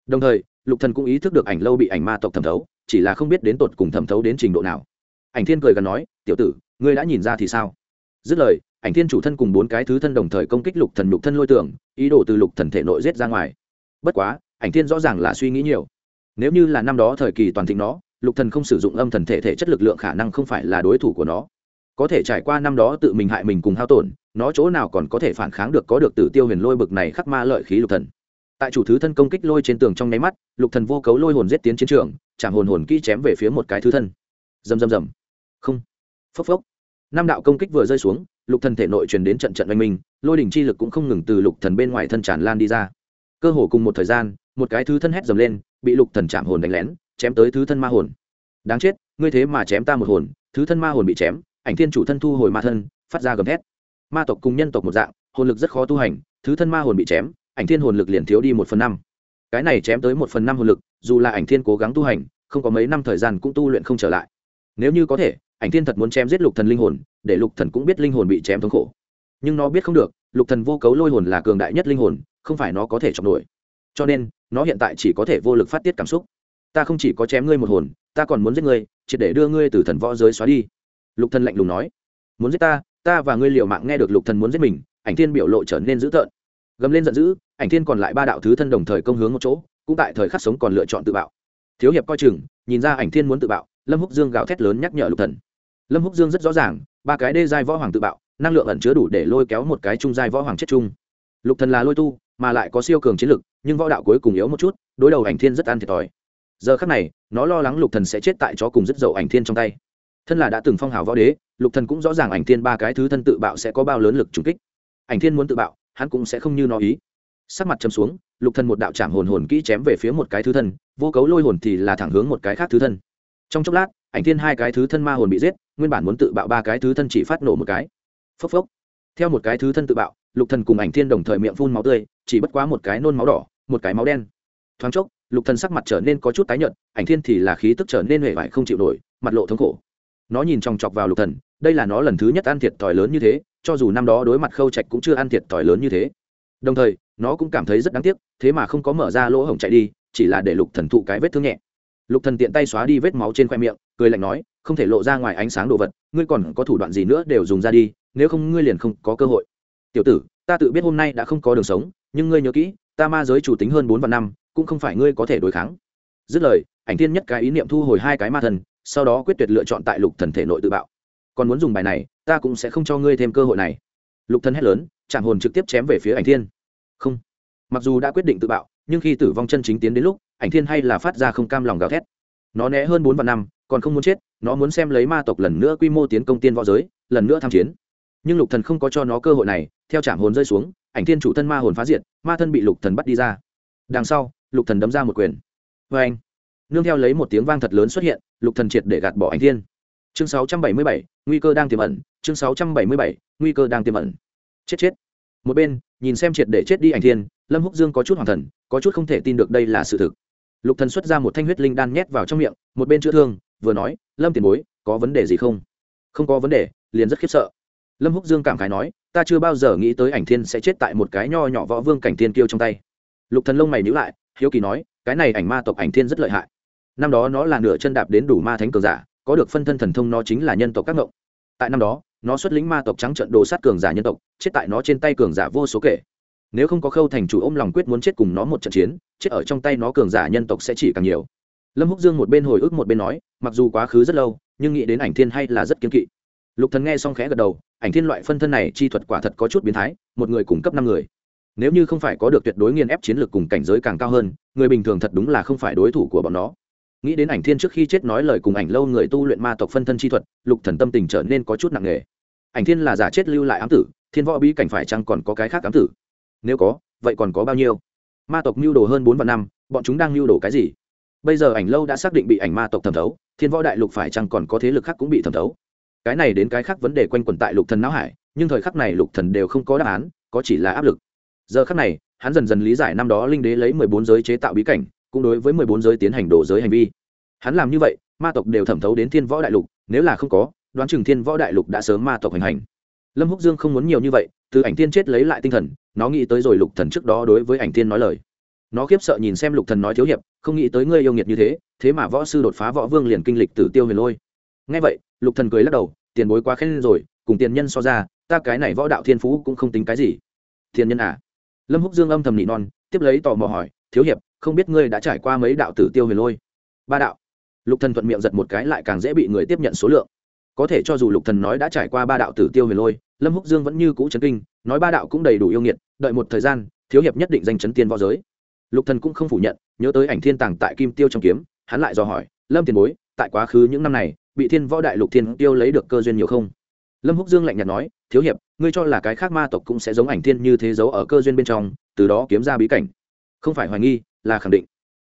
Đồng thời, lục thần cũng ý thức được ảnh lâu bị ảnh ma tộc thẩm thấu, chỉ là không biết đến tột cùng thẩm thấu đến trình độ nào. Ảnh thiên cười gần nói, tiểu tử, ngươi đã nhìn ra thì sao? Dứt lời, ảnh thiên chủ thân cùng bốn cái thứ thân đồng thời công kích lục thần lục thân lôi tưởng, ý đồ từ lục thần thể nội giết ra ngoài. Bất quá, ảnh thiên rõ ràng là suy nghĩ nhiều. Nếu như là năm đó thời kỳ toàn thịnh nó lục thần không sử dụng âm thần thể thể chất lực lượng khả năng không phải là đối thủ của nó. Có thể trải qua năm đó tự mình hại mình cùng hao tổn, nó chỗ nào còn có thể phản kháng được có được tử tiêu huyền lôi bực này khắc ma lợi khí lục thần. Tại chủ thứ thân công kích lôi trên tường trong nháy mắt, lục thần vô cấu lôi hồn giết tiến chiến trường, chạm hồn hồn kỹ chém về phía một cái thứ thân. Rầm rầm rầm. Không. Phốc phốc. Năm đạo công kích vừa rơi xuống, lục thần thể nội truyền đến trận trận oanh minh, lôi đỉnh chi lực cũng không ngừng từ lục thần bên ngoài thân tràn lan đi ra. Cơ hồ cùng một thời gian, một cái thứ thân hét dầm lên, bị lục thần chạm hồn đánh lén chém tới thứ thân ma hồn. Đáng chết, ngươi thế mà chém ta một hồn, thứ thân ma hồn bị chém, ảnh thiên chủ thân thu hồi ma thân, phát ra gầm thét. Ma tộc cùng nhân tộc một dạng, hồn lực rất khó tu hành, thứ thân ma hồn bị chém, ảnh thiên hồn lực liền thiếu đi một phần năm. Cái này chém tới một phần năm hồn lực, dù là ảnh thiên cố gắng tu hành, không có mấy năm thời gian cũng tu luyện không trở lại. Nếu như có thể, ảnh thiên thật muốn chém giết lục thần linh hồn, để lục thần cũng biết linh hồn bị chém thống khổ. Nhưng nó biết không được, lục thần vô cấu lôi hồn là cường đại nhất linh hồn, không phải nó có thể chọc nổi. Cho nên, nó hiện tại chỉ có thể vô lực phát tiết cảm xúc ta không chỉ có chém ngươi một hồn, ta còn muốn giết ngươi, triệt để đưa ngươi từ thần võ giới xóa đi. Lục thần lạnh lùng nói. Muốn giết ta ta và ngươi liều mạng nghe được lục thần muốn giết mình, ảnh thiên biểu lộ trở nên dữ tợn. Gầm lên giận dữ, ảnh thiên còn lại ba đạo thứ thân đồng thời công hướng một chỗ, cũng tại thời khắc sống còn lựa chọn tự bạo. Thiếu hiệp coi chừng, nhìn ra ảnh thiên muốn tự bạo, lâm húc dương gào thét lớn nhắc nhở lục thần. Lâm húc dương rất rõ ràng, ba cái đê giai võ hoàng tự bạo, năng lượng ẩn chứa đủ để lôi kéo một cái trung giai võ hoàng chết chung. Lục thần là lôi tu, mà lại có siêu cường chiến lực, nhưng võ đạo cuối cùng yếu một chút, đối đầu ảnh thiên rất ăn thiệt thòi giờ khắc này, nó lo lắng lục thần sẽ chết tại chó cùng rất dậu ảnh thiên trong tay. Thân là đã từng phong hào võ đế, lục thần cũng rõ ràng ảnh thiên ba cái thứ thân tự bạo sẽ có bao lớn lực trùng kích. Ảnh thiên muốn tự bạo, hắn cũng sẽ không như nó ý. Sắc mặt chấm xuống, lục thần một đạo chạm hồn hồn kỹ chém về phía một cái thứ thân, vô cấu lôi hồn thì là thẳng hướng một cái khác thứ thân. Trong chốc lát, ảnh thiên hai cái thứ thân ma hồn bị giết, nguyên bản muốn tự bạo ba cái thứ thân chỉ phát nổ một cái. Phốc phốc. Theo một cái thứ thân tự bạo, lục thần cùng ảnh thiên đồng thời miệng phun máu tươi, chỉ bất quá một cái nôn máu đỏ, một cái máu đen. Thoáng chốc lục thần sắc mặt trở nên có chút tái nhợt, ảnh thiên thì là khí tức trở nên hề vải không chịu nổi, mặt lộ thống khổ. Nó nhìn chòng chọc vào lục thần, đây là nó lần thứ nhất ăn thiệt thòi lớn như thế, cho dù năm đó đối mặt khâu trạch cũng chưa ăn thiệt thòi lớn như thế. Đồng thời, nó cũng cảm thấy rất đáng tiếc, thế mà không có mở ra lỗ hổng chạy đi, chỉ là để lục thần thụ cái vết thương nhẹ. Lục thần tiện tay xóa đi vết máu trên khoe miệng, cười lạnh nói, không thể lộ ra ngoài ánh sáng đồ vật, ngươi còn có thủ đoạn gì nữa đều dùng ra đi, nếu không ngươi liền không có cơ hội. Tiểu tử, ta tự biết hôm nay đã không có đường sống, nhưng ngươi nhớ kỹ, ta ma giới chủ tính hơn bốn vạn năm cũng không phải ngươi có thể đối kháng. Dứt lời, ảnh thiên nhất cái ý niệm thu hồi hai cái ma thần, sau đó quyết tuyệt lựa chọn tại lục thần thể nội tự bạo. Còn muốn dùng bài này, ta cũng sẽ không cho ngươi thêm cơ hội này. Lục thần hét lớn, chạm hồn trực tiếp chém về phía ảnh thiên. Không. Mặc dù đã quyết định tự bạo, nhưng khi tử vong chân chính tiến đến lúc, ảnh thiên hay là phát ra không cam lòng gào thét. Nó né hơn bốn vạn năm, còn không muốn chết, nó muốn xem lấy ma tộc lần nữa quy mô tiến công tiên võ giới, lần nữa tham chiến. Nhưng lục thần không có cho nó cơ hội này, theo chạm hồn rơi xuống, ảnh thiên chủ thân ma hồn phá diệt, ma thân bị lục thần bắt đi ra. Đằng sau lục thần đấm ra một quyền. Vê anh nương theo lấy một tiếng vang thật lớn xuất hiện lục thần triệt để gạt bỏ ảnh thiên. Chương 677, nguy cơ đang tiềm ẩn chương 677, nguy cơ đang tiềm ẩn. Chết chết. Một bên nhìn xem triệt để chết đi ảnh thiên lâm húc dương có chút hoàng thần có chút không thể tin được đây là sự thực. Lục thần xuất ra một thanh huyết linh đan nhét vào trong miệng một bên chữa thương vừa nói lâm tiền bối có vấn đề gì không? Không có vấn đề liền rất khiếp sợ. Lâm húc dương cảm khái nói ta chưa bao giờ nghĩ tới ảnh thiên sẽ chết tại một cái nho nhỏ võ vương cảnh thiên kiêu trong tay. Lục thần lông mày nhíu lại hiếu kỳ nói, cái này ảnh ma tộc ảnh thiên rất lợi hại. Năm đó nó là nửa chân đạp đến đủ ma thánh cường giả, có được phân thân thần thông nó chính là nhân tộc các ngộng tại năm đó, nó xuất lĩnh ma tộc trắng trận đồ sát cường giả nhân tộc, chết tại nó trên tay cường giả vô số kể. Nếu không có khâu thành chủ ôm lòng quyết muốn chết cùng nó một trận chiến, chết ở trong tay nó cường giả nhân tộc sẽ chỉ càng nhiều. Lâm húc dương một bên hồi ức một bên nói, mặc dù quá khứ rất lâu, nhưng nghĩ đến ảnh thiên hay là rất kiên kỵ. Lục thần nghe xong khẽ gật đầu, ảnh thiên loại phân thân này chi thuật quả thật có chút biến thái, một người cung cấp năm người nếu như không phải có được tuyệt đối nghiền ép chiến lược cùng cảnh giới càng cao hơn, người bình thường thật đúng là không phải đối thủ của bọn nó. Nghĩ đến ảnh thiên trước khi chết nói lời cùng ảnh lâu người tu luyện ma tộc phân thân chi thuật, lục thần tâm tình trở nên có chút nặng nề. Ảnh thiên là giả chết lưu lại ám tử, thiên võ bí cảnh phải chăng còn có cái khác ám tử? Nếu có, vậy còn có bao nhiêu? Ma tộc mưu đồ hơn bốn vạn năm, bọn chúng đang mưu đồ cái gì? Bây giờ ảnh lâu đã xác định bị ảnh ma tộc thẩm thấu, thiên võ đại lục phải chăng còn có thế lực khác cũng bị thẩm thấu? Cái này đến cái khác vấn đề quanh quẩn tại lục thần não hải, nhưng thời khắc này lục thần đều không có đáp án, có chỉ là áp lực giờ khắc này, hắn dần dần lý giải năm đó linh đế lấy mười bốn giới chế tạo bí cảnh, cũng đối với mười bốn giới tiến hành đổ giới hành vi. Hắn làm như vậy, ma tộc đều thẩm thấu đến thiên võ đại lục, nếu là không có, đoán chừng thiên võ đại lục đã sớm ma tộc hành hành. Lâm húc dương không muốn nhiều như vậy, từ ảnh tiên chết lấy lại tinh thần, nó nghĩ tới rồi lục thần trước đó đối với ảnh tiên nói lời. Nó khiếp sợ nhìn xem lục thần nói thiếu hiệp, không nghĩ tới ngươi yêu nghiệt như thế thế mà võ sư đột phá võ vương liền kinh lịch tử tiêu huyền lôi. Nghe vậy, lục thần cười lắc đầu, tiền bối quá khen rồi, cùng tiền nhân so ra, ta cái này võ đạo thiên phú cũng không tính cái gì. Tiền nhân à? Lâm húc dương âm thầm nị non, tiếp lấy tò mò hỏi, thiếu hiệp, không biết ngươi đã trải qua mấy đạo tử tiêu huyền lôi? Ba đạo. Lục thần thuận miệng giật một cái lại càng dễ bị người tiếp nhận số lượng. Có thể cho dù lục thần nói đã trải qua ba đạo tử tiêu huyền lôi, lâm húc dương vẫn như cũ chấn kinh, nói ba đạo cũng đầy đủ yêu nghiệt, đợi một thời gian, thiếu hiệp nhất định danh chấn tiên võ giới. Lục thần cũng không phủ nhận, nhớ tới ảnh thiên tàng tại kim tiêu trong kiếm, hắn lại dò hỏi, lâm tiền bối, tại quá khứ những năm này, bị thiên võ đại lục thiên tiêu lấy được cơ duyên nhiều không? Lâm húc dương lạnh nhạt nói thiếu hiệp, ngươi cho là cái khác ma tộc cũng sẽ giống ảnh thiên như thế giấu ở cơ duyên bên trong, từ đó kiếm ra bí cảnh. Không phải hoài nghi, là khẳng định.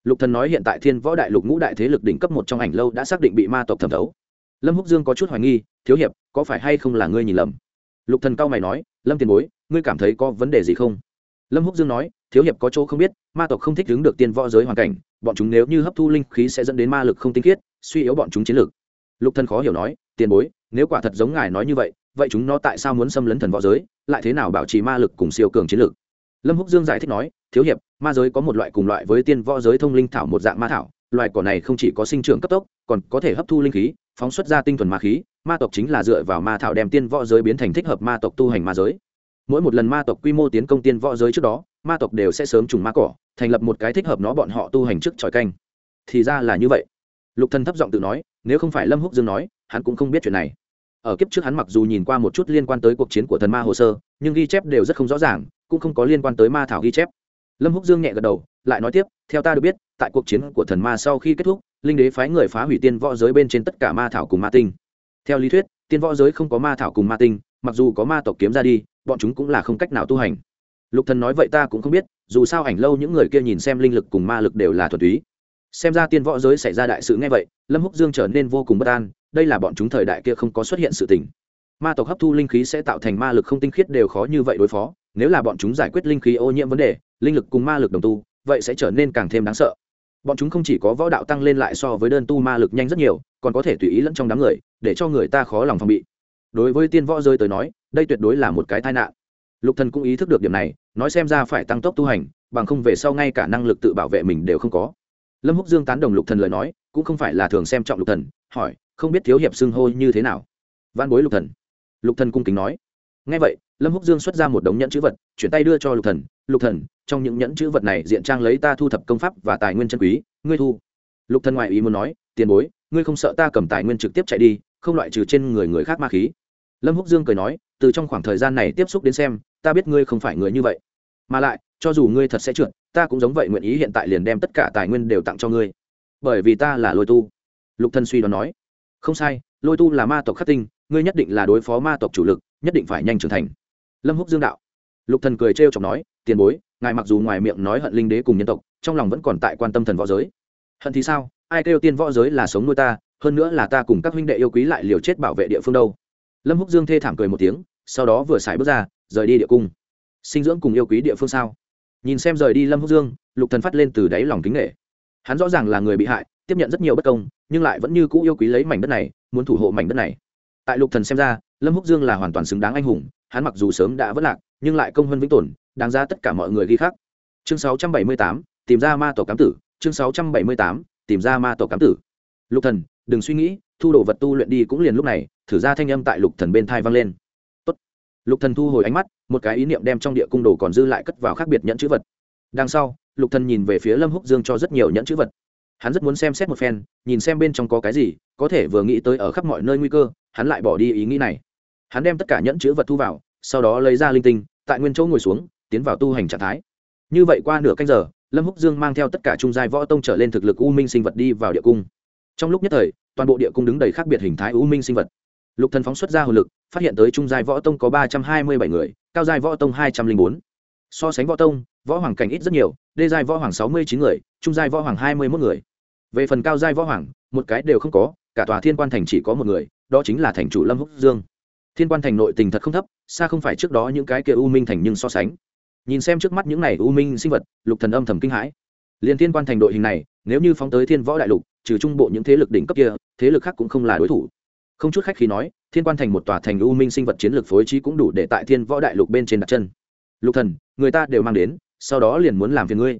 Lục thần nói hiện tại thiên võ đại lục ngũ đại thế lực đỉnh cấp một trong ảnh lâu đã xác định bị ma tộc thẩm thấu. Lâm húc dương có chút hoài nghi, thiếu hiệp, có phải hay không là ngươi nhìn lầm? Lục thần cao mày nói, lâm tiền bối, ngươi cảm thấy có vấn đề gì không? Lâm húc dương nói, thiếu hiệp có chỗ không biết, ma tộc không thích đứng được tiên võ giới hoàn cảnh, bọn chúng nếu như hấp thu linh khí sẽ dẫn đến ma lực không tinh khiết, suy yếu bọn chúng chiến lược. lục thần khó hiểu nói, tiền bối, nếu quả thật giống ngài nói như vậy vậy chúng nó tại sao muốn xâm lấn thần võ giới? Lại thế nào bảo trì ma lực cùng siêu cường chiến lực lâm húc dương giải thích nói, thiếu hiệp, ma giới có một loại cùng loại với tiên võ giới thông linh thảo một dạng ma thảo loại cỏ này không chỉ có sinh trưởng cấp tốc, còn có thể hấp thu linh khí, phóng xuất ra tinh thuần ma khí, ma tộc chính là dựa vào ma thảo đem tiên võ giới biến thành thích hợp ma tộc tu hành ma giới. Mỗi một lần ma tộc quy mô tiến công tiên võ giới trước đó, ma tộc đều sẽ sớm trùng ma cỏ, thành lập một cái thích hợp nó bọn họ tu hành trước tròi canh. Thì ra là như vậy. Lục thần thấp giọng tự nói, nếu không phải lâm húc dương nói, hắn cũng không biết chuyện này ở kiếp trước hắn mặc dù nhìn qua một chút liên quan tới cuộc chiến của thần ma hồ sơ, nhưng ghi chép đều rất không rõ ràng, cũng không có liên quan tới ma thảo ghi chép. Lâm húc dương nhẹ gật đầu, lại nói tiếp, theo ta được biết, tại cuộc chiến của thần ma sau khi kết thúc, linh đế phái người phá hủy tiên võ giới bên trên tất cả ma thảo cùng ma tinh. Theo lý thuyết, tiên võ giới không có ma thảo cùng ma tinh, mặc dù có ma tộc kiếm ra đi, bọn chúng cũng là không cách nào tu hành. Lục thần nói vậy ta cũng không biết, dù sao ảnh lâu những người kia nhìn xem linh lực cùng ma lực đều là thuần túy. Xem ra tiên võ giới xảy ra đại sự nghe vậy, lâm húc dương trở nên vô cùng bất an đây là bọn chúng thời đại kia không có xuất hiện sự tình. Ma tộc hấp thu linh khí sẽ tạo thành ma lực không tinh khiết đều khó như vậy đối phó. Nếu là bọn chúng giải quyết linh khí ô nhiễm vấn đề, linh lực cùng ma lực đồng tu, vậy sẽ trở nên càng thêm đáng sợ. Bọn chúng không chỉ có võ đạo tăng lên lại so với đơn tu ma lực nhanh rất nhiều, còn có thể tùy ý lẫn trong đám người, để cho người ta khó lòng phòng bị. Đối với tiên võ rơi tới nói, đây tuyệt đối là một cái tai nạn. Lục thần cũng ý thức được điểm này, nói xem ra phải tăng tốc tu hành, bằng không về sau ngay cả năng lực tự bảo vệ mình đều không có. Lâm húc dương tán đồng lục thần lời nói, cũng không phải là thường xem trọng lục thần, hỏi không biết thiếu hiệp xưng hô như thế nào. Văn bối lục thần. Lục thần cung kính nói. Ngay vậy, lâm húc dương xuất ra một đống nhẫn chữ vật, chuyển tay đưa cho lục thần. Lục thần, trong những nhẫn chữ vật này diện trang lấy ta thu thập công pháp và tài nguyên chân quý, ngươi thu. Lục thần ngoại ý muốn nói, tiền bối, ngươi không sợ ta cầm tài nguyên trực tiếp chạy đi, không loại trừ trên người người khác ma khí? Lâm húc dương cười nói, từ trong khoảng thời gian này tiếp xúc đến xem, ta biết ngươi không phải người như vậy. Mà lại, cho dù ngươi thật sẽ trượt, ta cũng giống vậy nguyện ý hiện tại liền đem tất cả tài nguyên đều tặng cho ngươi. Bởi vì ta là lôi tu. Lục thần suy đoán nói không sai, lôi tu là ma tộc khắc tinh, ngươi nhất định là đối phó ma tộc chủ lực, nhất định phải nhanh trưởng thành. Lâm húc dương đạo. Lục thần cười trêu chọc nói, tiền bối, ngài mặc dù ngoài miệng nói hận linh đế cùng nhân tộc, trong lòng vẫn còn tại quan tâm thần võ giới. Hận thì sao? Ai kêu tiên võ giới là sống nuôi ta, hơn nữa là ta cùng các huynh đệ yêu quý lại liều chết bảo vệ địa phương đâu? Lâm húc dương thê thảm cười một tiếng, sau đó vừa xài bước ra, rời đi địa cung. Sinh dưỡng cùng yêu quý địa phương sao? Nhìn xem rời đi lâm húc dương, lục thần phát lên từ đáy lòng kính nghệ hắn rõ ràng là người bị hại, tiếp nhận rất nhiều bất công nhưng lại vẫn như cũ yêu quý lấy mảnh đất này muốn thủ hộ mảnh đất này. Tại lục thần xem ra lâm húc dương là hoàn toàn xứng đáng anh hùng hắn mặc dù sớm đã vất lạc nhưng lại công hơn vĩnh tồn đáng ra tất cả mọi người ghi khắc. Chương 678, tìm ra ma tổ cám tử. Chương 678, tìm ra ma tổ cám tử. Lục thần đừng suy nghĩ thu đồ vật tu luyện đi cũng liền lúc này thử ra thanh âm tại lục thần bên thai vang lên. Tốt. lục thần thu hồi ánh mắt một cái ý niệm đem trong địa cung đồ còn dư lại cất vào khác biệt nhẫn chữ vật. Đằng sau lục thần nhìn về phía lâm húc dương cho rất nhiều nhẫn chữ vật hắn rất muốn xem xét một phen, nhìn xem bên trong có cái gì, có thể vừa nghĩ tới ở khắp mọi nơi nguy cơ, hắn lại bỏ đi ý nghĩ này. Hắn đem tất cả nhẫn chữ vật thu vào, sau đó lấy ra linh tinh, tại nguyên chỗ ngồi xuống, tiến vào tu hành trạng thái. Như vậy qua nửa canh giờ, lâm húc dương mang theo tất cả trung giai võ tông trở lên thực lực u minh sinh vật đi vào địa cung. Trong lúc nhất thời, toàn bộ địa cung đứng đầy khác biệt hình thái u minh sinh vật. Lục thần phóng xuất ra hồn lực, phát hiện tới trung giai võ tông có ba trăm hai mươi bảy người, cao giai võ tông hai trăm linh bốn. So sánh võ tông, võ hoàng cảnh ít rất nhiều, đê giai võ hoàng sáu mươi chín người, trung giai võ hoàng hai mươi một người về phần cao giai võ hoàng, một cái đều không có, cả tòa thiên quan thành chỉ có một người, đó chính là thành chủ lâm húc dương. Thiên quan thành nội tình thật không thấp, xa không phải trước đó những cái kia u minh thành nhưng so sánh. Nhìn xem trước mắt những này u minh sinh vật, lục thần âm thầm kinh hãi. Liên thiên quan thành đội hình này, nếu như phóng tới thiên võ đại lục, trừ trung bộ những thế lực đỉnh cấp kia, thế lực khác cũng không là đối thủ. Không chút khách khí nói, thiên quan thành một tòa thành u minh sinh vật chiến lược phối trí cũng đủ để tại thiên võ đại lục bên trên đặt chân. Lục thần, người ta đều mang đến, sau đó liền muốn làm phiền ngươi.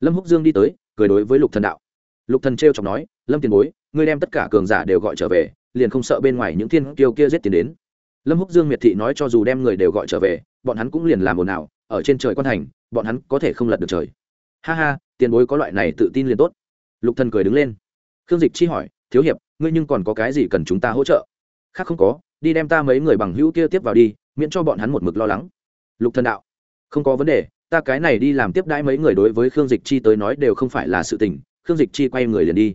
Lâm húc dương đi tới, cười đối với lục thần đạo lục thần trêu chọc nói, lâm tiền bối, ngươi đem tất cả cường giả đều gọi trở về, liền không sợ bên ngoài những thiên kiêu kia giết tiền đến. Lâm húc dương miệt thị nói cho dù đem người đều gọi trở về, bọn hắn cũng liền làm ồn ào, ở trên trời quan thành bọn hắn có thể không lật được trời. Ha ha, tiền bối có loại này tự tin liền tốt. Lục thần cười đứng lên. Khương dịch chi hỏi, thiếu hiệp, ngươi nhưng còn có cái gì cần chúng ta hỗ trợ? Khác không có, đi đem ta mấy người bằng hữu kia tiếp vào đi, miễn cho bọn hắn một mực lo lắng. Lục thần đạo, không có vấn đề, ta cái này đi làm tiếp đãi mấy người đối với khương dịch chi tới nói đều không phải là sự tình khương dịch chi quay người liền đi.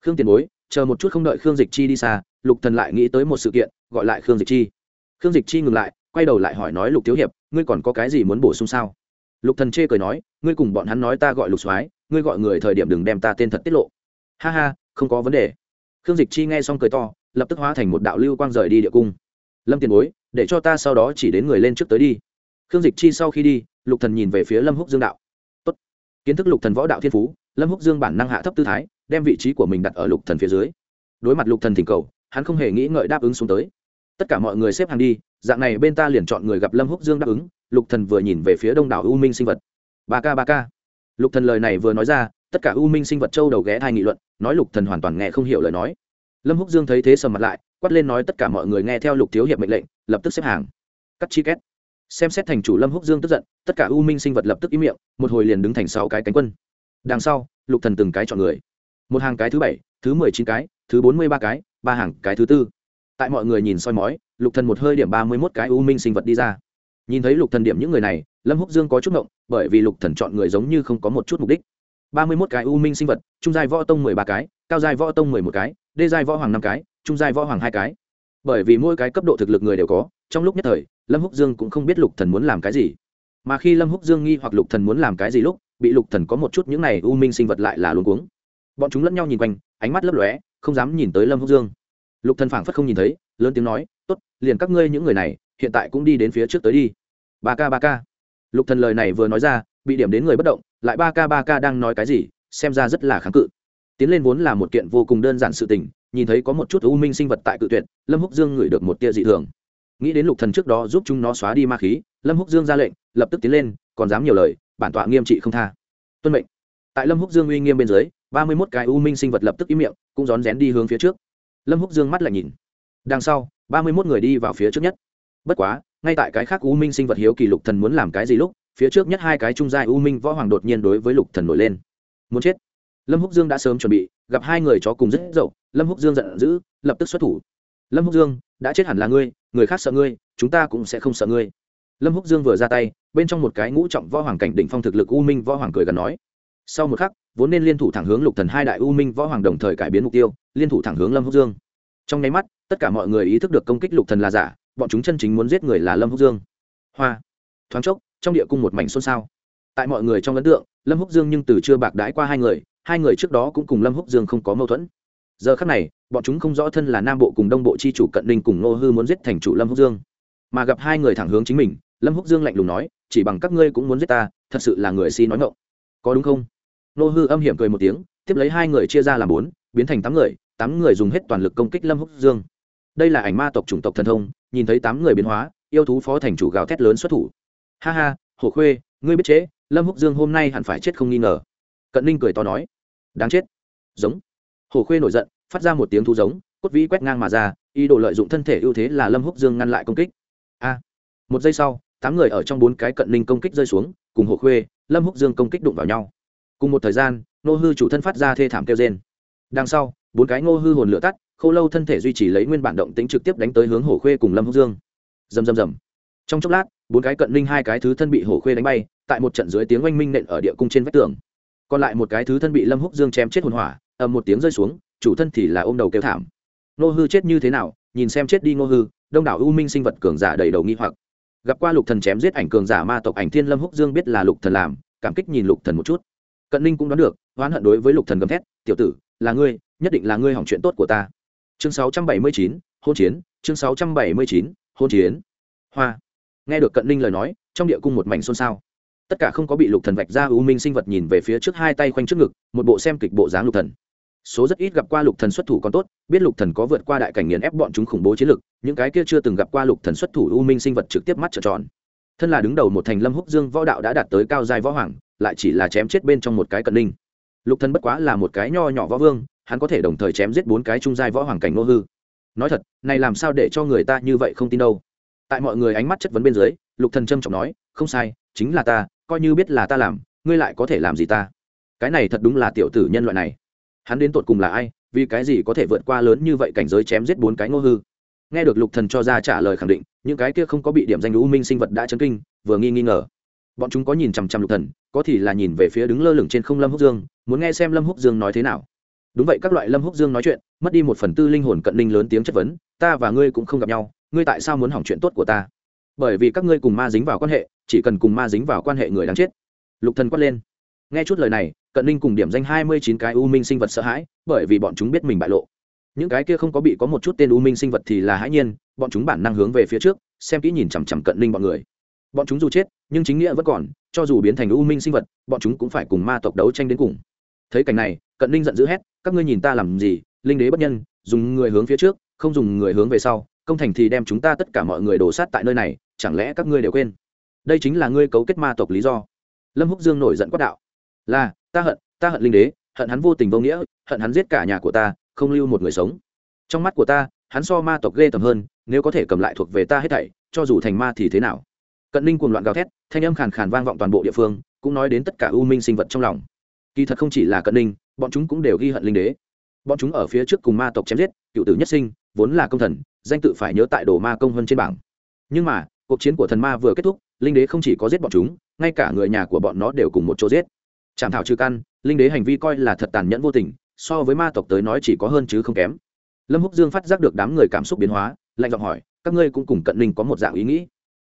Khương tiền bối, chờ một chút không đợi khương dịch chi đi xa, lục thần lại nghĩ tới một sự kiện, gọi lại khương dịch chi. Khương dịch chi ngừng lại, quay đầu lại hỏi nói lục thiếu hiệp, ngươi còn có cái gì muốn bổ sung sao? Lục thần chê cười nói, ngươi cùng bọn hắn nói ta gọi lục soái, ngươi gọi người thời điểm đừng đem ta tên thật tiết lộ. Ha ha, không có vấn đề. Khương dịch chi nghe xong cười to, lập tức hóa thành một đạo lưu quang rời đi địa cung. Lâm tiền bối, để cho ta sau đó chỉ đến người lên trước tới đi. Khương dịch chi sau khi đi, lục thần nhìn về phía lâm húc dương đạo. Tốt. kiến thức lục thần võ đạo thiên phú lâm húc dương bản năng hạ thấp tư thái, đem vị trí của mình đặt ở lục thần phía dưới. Đối mặt lục thần thỉnh cầu, hắn không hề nghĩ ngợi đáp ứng xuống tới. Tất cả mọi người xếp hàng đi, dạng này bên ta liền chọn người gặp lâm húc dương đáp ứng, lục thần vừa nhìn về phía đông đảo u minh sinh vật. Ba k ba k lục thần lời này vừa nói ra, tất cả u minh sinh vật châu đầu ghé thai nghị luận, nói lục thần hoàn toàn nghe không hiểu lời nói. Lâm húc dương thấy thế sầm mặt lại, quát lên nói tất cả mọi người nghe theo lục thiếu hiệp mệnh lệnh, lập tức xếp hàng. Cắt chi két. Xem xét thành chủ lâm húc dương tức giận, tất cả u minh sinh vật lập tức im miệng, một hồi liền đứng thành sáu cái cánh quân đằng sau, lục thần từng cái chọn người. Một hàng cái thứ bảy, thứ mười chín cái, thứ bốn mươi ba cái, ba hàng cái thứ tư. Tại mọi người nhìn soi mói, lục thần một hơi điểm ba mươi mốt cái u minh sinh vật đi ra. Nhìn thấy lục thần điểm những người này, lâm húc dương có chút ngộng, bởi vì lục thần chọn người giống như không có một chút mục đích. Ba mươi mốt cái u minh sinh vật, trung giai võ tông mười ba cái, cao giai võ tông mười một cái, đê giai võ hoàng năm cái, trung giai võ hoàng hai cái. Bởi vì mỗi cái cấp độ thực lực người đều có, trong lúc nhất thời, lâm húc dương cũng không biết lục thần muốn làm cái gì mà khi lâm húc dương nghi hoặc lục thần muốn làm cái gì lúc bị lục thần có một chút những này u minh sinh vật lại là luống cuống. bọn chúng lẫn nhau nhìn quanh, ánh mắt lấp lóe, không dám nhìn tới lâm húc dương. lục thần phảng phất không nhìn thấy, lớn tiếng nói, tốt, liền các ngươi những người này, hiện tại cũng đi đến phía trước tới đi. Ba k ba k lục thần lời này vừa nói ra, bị điểm đến người bất động, lại ba k ba k đang nói cái gì, xem ra rất là kháng cự. Tiến lên vốn là một kiện vô cùng đơn giản sự tình, nhìn thấy có một chút u minh sinh vật tại cự tuyệt, lâm húc dương ngửi được một tia dị thường. nghĩ đến lục thần trước đó giúp chúng nó xóa đi ma khí lâm húc dương ra lệnh, lập tức tiến lên, còn dám nhiều lời, bản tọa nghiêm trị không tha. Tuân mệnh. Tại lâm húc dương uy nghiêm bên dưới, ba mươi mốt cái u minh sinh vật lập tức im miệng, cũng rón rén đi hướng phía trước. Lâm húc dương mắt lại nhìn. Đằng sau, ba mươi mốt người đi vào phía trước nhất. Bất quá, ngay tại cái khác u minh sinh vật hiếu kỳ lục thần muốn làm cái gì lúc, phía trước nhất hai cái trung giai u minh võ hoàng đột nhiên đối với lục thần nổi lên. Muốn chết. Lâm húc dương đã sớm chuẩn bị, gặp hai người chó cùng rất dậu, lâm húc dương giận dữ, lập tức xuất thủ. Lâm húc dương, đã chết hẳn là ngươi, người khác sợ ngươi, chúng ta cũng sẽ không sợ ngươi lâm húc dương vừa ra tay, bên trong một cái ngũ trọng võ hoàng cảnh đỉnh phong thực lực u minh võ hoàng cười gần nói. Sau một khắc, vốn nên liên thủ thẳng hướng lục thần hai đại u minh võ hoàng đồng thời cải biến mục tiêu, liên thủ thẳng hướng lâm húc dương. Trong nháy mắt, tất cả mọi người ý thức được công kích lục thần là giả, bọn chúng chân chính muốn giết người là lâm húc dương. Hoa. Thoáng chốc, trong địa cung một mảnh xôn xao. Tại mọi người trong ấn tượng, lâm húc dương nhưng từ chưa bạc đãi qua hai người hai người trước đó cũng cùng lâm húc dương không có mâu thuẫn. Giờ khắc này, bọn chúng không rõ thân là nam bộ cùng đông bộ chi chủ cận ninh cùng nô hư muốn giết thành chủ lâm húc dương. Mà gặp hai người thẳng hướng chính mình lâm húc dương lạnh lùng nói, chỉ bằng các ngươi cũng muốn giết ta, thật sự là người si nói ngộng có đúng không? Nô hư âm hiểm cười một tiếng, tiếp lấy hai người chia ra làm bốn, biến thành tám người tám người dùng hết toàn lực công kích lâm húc dương. Đây là ảnh ma tộc chủng tộc thần thông, nhìn thấy tám người biến hóa, yêu thú phó thành chủ gào thét lớn xuất thủ. Ha ha hổ khuê, ngươi biết chế lâm húc dương hôm nay hẳn phải chết không nghi ngờ. Cận ninh cười to nói, đáng chết. Giống. Hổ khuê nổi giận, phát ra một tiếng thu giống, cốt vĩ quét ngang mà ra, ý đồ lợi dụng thân thể ưu thế là lâm húc dương ngăn lại công kích. A. Một giây sau tám người ở trong bốn cái cận ninh công kích rơi xuống, cùng hổ khuê, lâm húc dương công kích đụng vào nhau. Cùng một thời gian nô hư chủ thân phát ra thê thảm kêu trên đằng sau, bốn cái ngô hư hồn lửa tắt khô lâu thân thể duy trì lấy nguyên bản động tính trực tiếp đánh tới hướng hổ khuê cùng lâm húc dương. Rầm rầm rầm. Trong chốc lát, bốn cái cận ninh hai cái thứ thân bị hổ khuê đánh bay, tại một trận dưới tiếng oanh minh nện ở địa cung trên vách tường. Còn lại một cái thứ thân bị lâm húc dương chém chết hồn hỏa, ầm một tiếng rơi xuống, chủ thân thì là ôm đầu kêu thảm. Nô hư chết như thế nào, nhìn xem chết đi nô hư, đông đảo u minh sinh vật cường giả đầy đầu nghi hoặc gặp qua lục thần chém giết ảnh cường giả ma tộc ảnh thiên lâm húc dương biết là lục thần làm cảm kích nhìn lục thần một chút. Cận ninh cũng đoán được oán hận đối với lục thần gầm thét tiểu tử là ngươi nhất định là ngươi hỏng chuyện tốt của ta. Chương 679, hôn chiến chương 679, hôn chiến. Hoa. Nghe được cận ninh lời nói trong địa cung một mảnh xôn xao. Tất cả không có bị lục thần vạch ra u minh sinh vật nhìn về phía trước hai tay khoanh trước ngực một bộ xem kịch bộ dáng lục thần số rất ít gặp qua lục thần xuất thủ còn tốt, biết lục thần có vượt qua đại cảnh nghiền ép bọn chúng khủng bố chiến lực, những cái kia chưa từng gặp qua lục thần xuất thủ u minh sinh vật trực tiếp mắt trợn tròn. Thân là đứng đầu một thành lâm húc dương võ đạo đã đạt tới cao giai võ hoàng, lại chỉ là chém chết bên trong một cái cận ninh lục thần bất quá là một cái nho nhỏ võ vương, hắn có thể đồng thời chém giết bốn cái trung giai võ hoàng cảnh nô hư. Nói thật, này làm sao để cho người ta như vậy không tin đâu? Tại mọi người ánh mắt chất vấn bên dưới, lục thần trâm trọng nói, không sai, chính là ta, coi như biết là ta làm, ngươi lại có thể làm gì ta? Cái này thật đúng là tiểu tử nhân loại này hắn đến tột cùng là ai, vì cái gì có thể vượt qua lớn như vậy cảnh giới chém giết bốn cái ngô hư? Nghe được lục thần cho ra trả lời khẳng định, những cái kia không có bị điểm danh u minh sinh vật đã chấn kinh, vừa nghi nghi ngờ. Bọn chúng có nhìn chằm chằm lục thần, có thì là nhìn về phía đứng lơ lửng trên không lâm húc dương, muốn nghe xem lâm húc dương nói thế nào. Đúng vậy, các loại lâm húc dương nói chuyện, mất đi một phần tư linh hồn cận linh lớn tiếng chất vấn, ta và ngươi cũng không gặp nhau, ngươi tại sao muốn hỏng chuyện tốt của ta? Bởi vì các ngươi cùng ma dính vào quan hệ, chỉ cần cùng ma dính vào quan hệ người đáng chết. Lục thần quát lên nghe chút lời này, cận ninh cùng điểm danh hai mươi chín cái u minh sinh vật sợ hãi, bởi vì bọn chúng biết mình bại lộ. Những cái kia không có bị có một chút tên u minh sinh vật thì là hãi nhiên, bọn chúng bản năng hướng về phía trước, xem kỹ nhìn chằm chằm cận ninh bọn người. Bọn chúng dù chết, nhưng chính nghĩa vẫn còn, cho dù biến thành u minh sinh vật, bọn chúng cũng phải cùng ma tộc đấu tranh đến cùng. Thấy cảnh này, cận ninh giận dữ hét, các ngươi nhìn ta làm gì? Linh đế bất nhân, dùng người hướng phía trước, không dùng người hướng về sau, công thành thì đem chúng ta tất cả mọi người đổ sát tại nơi này, chẳng lẽ các ngươi đều quên? Đây chính là ngươi cấu kết ma tộc lý do. Lâm húc dương nổi giận quát đạo là, ta hận ta hận linh đế, hận hắn vô tình vô nghĩa, hận hắn giết cả nhà của ta, không lưu một người sống. Trong mắt của ta, hắn so ma tộc ghê tầm hơn, nếu có thể cầm lại thuộc về ta hết thảy, cho dù thành ma thì thế nào? Cận ninh cuồng loạn gào thét, thanh âm khàn khàn vang vọng toàn bộ địa phương, cũng nói đến tất cả u minh sinh vật trong lòng. Kỳ thật không chỉ là cận ninh, bọn chúng cũng đều ghi hận linh đế. Bọn chúng ở phía trước cùng ma tộc chém giết, cựu tử nhất sinh, vốn là công thần, danh tự phải nhớ tại đồ ma công hơn trên bảng. Nhưng mà, cuộc chiến của thần ma vừa kết thúc, linh đế không chỉ có giết bọn chúng, ngay cả người nhà của bọn nó đều cùng một chỗ giết chạm thảo trừ căn, linh đế hành vi coi là thật tàn nhẫn vô tình, so với ma tộc tới nói chỉ có hơn chứ không kém. Lâm húc dương phát giác được đám người cảm xúc biến hóa, lạnh giọng hỏi, các ngươi cũng cùng cận linh có một dạng ý nghĩ.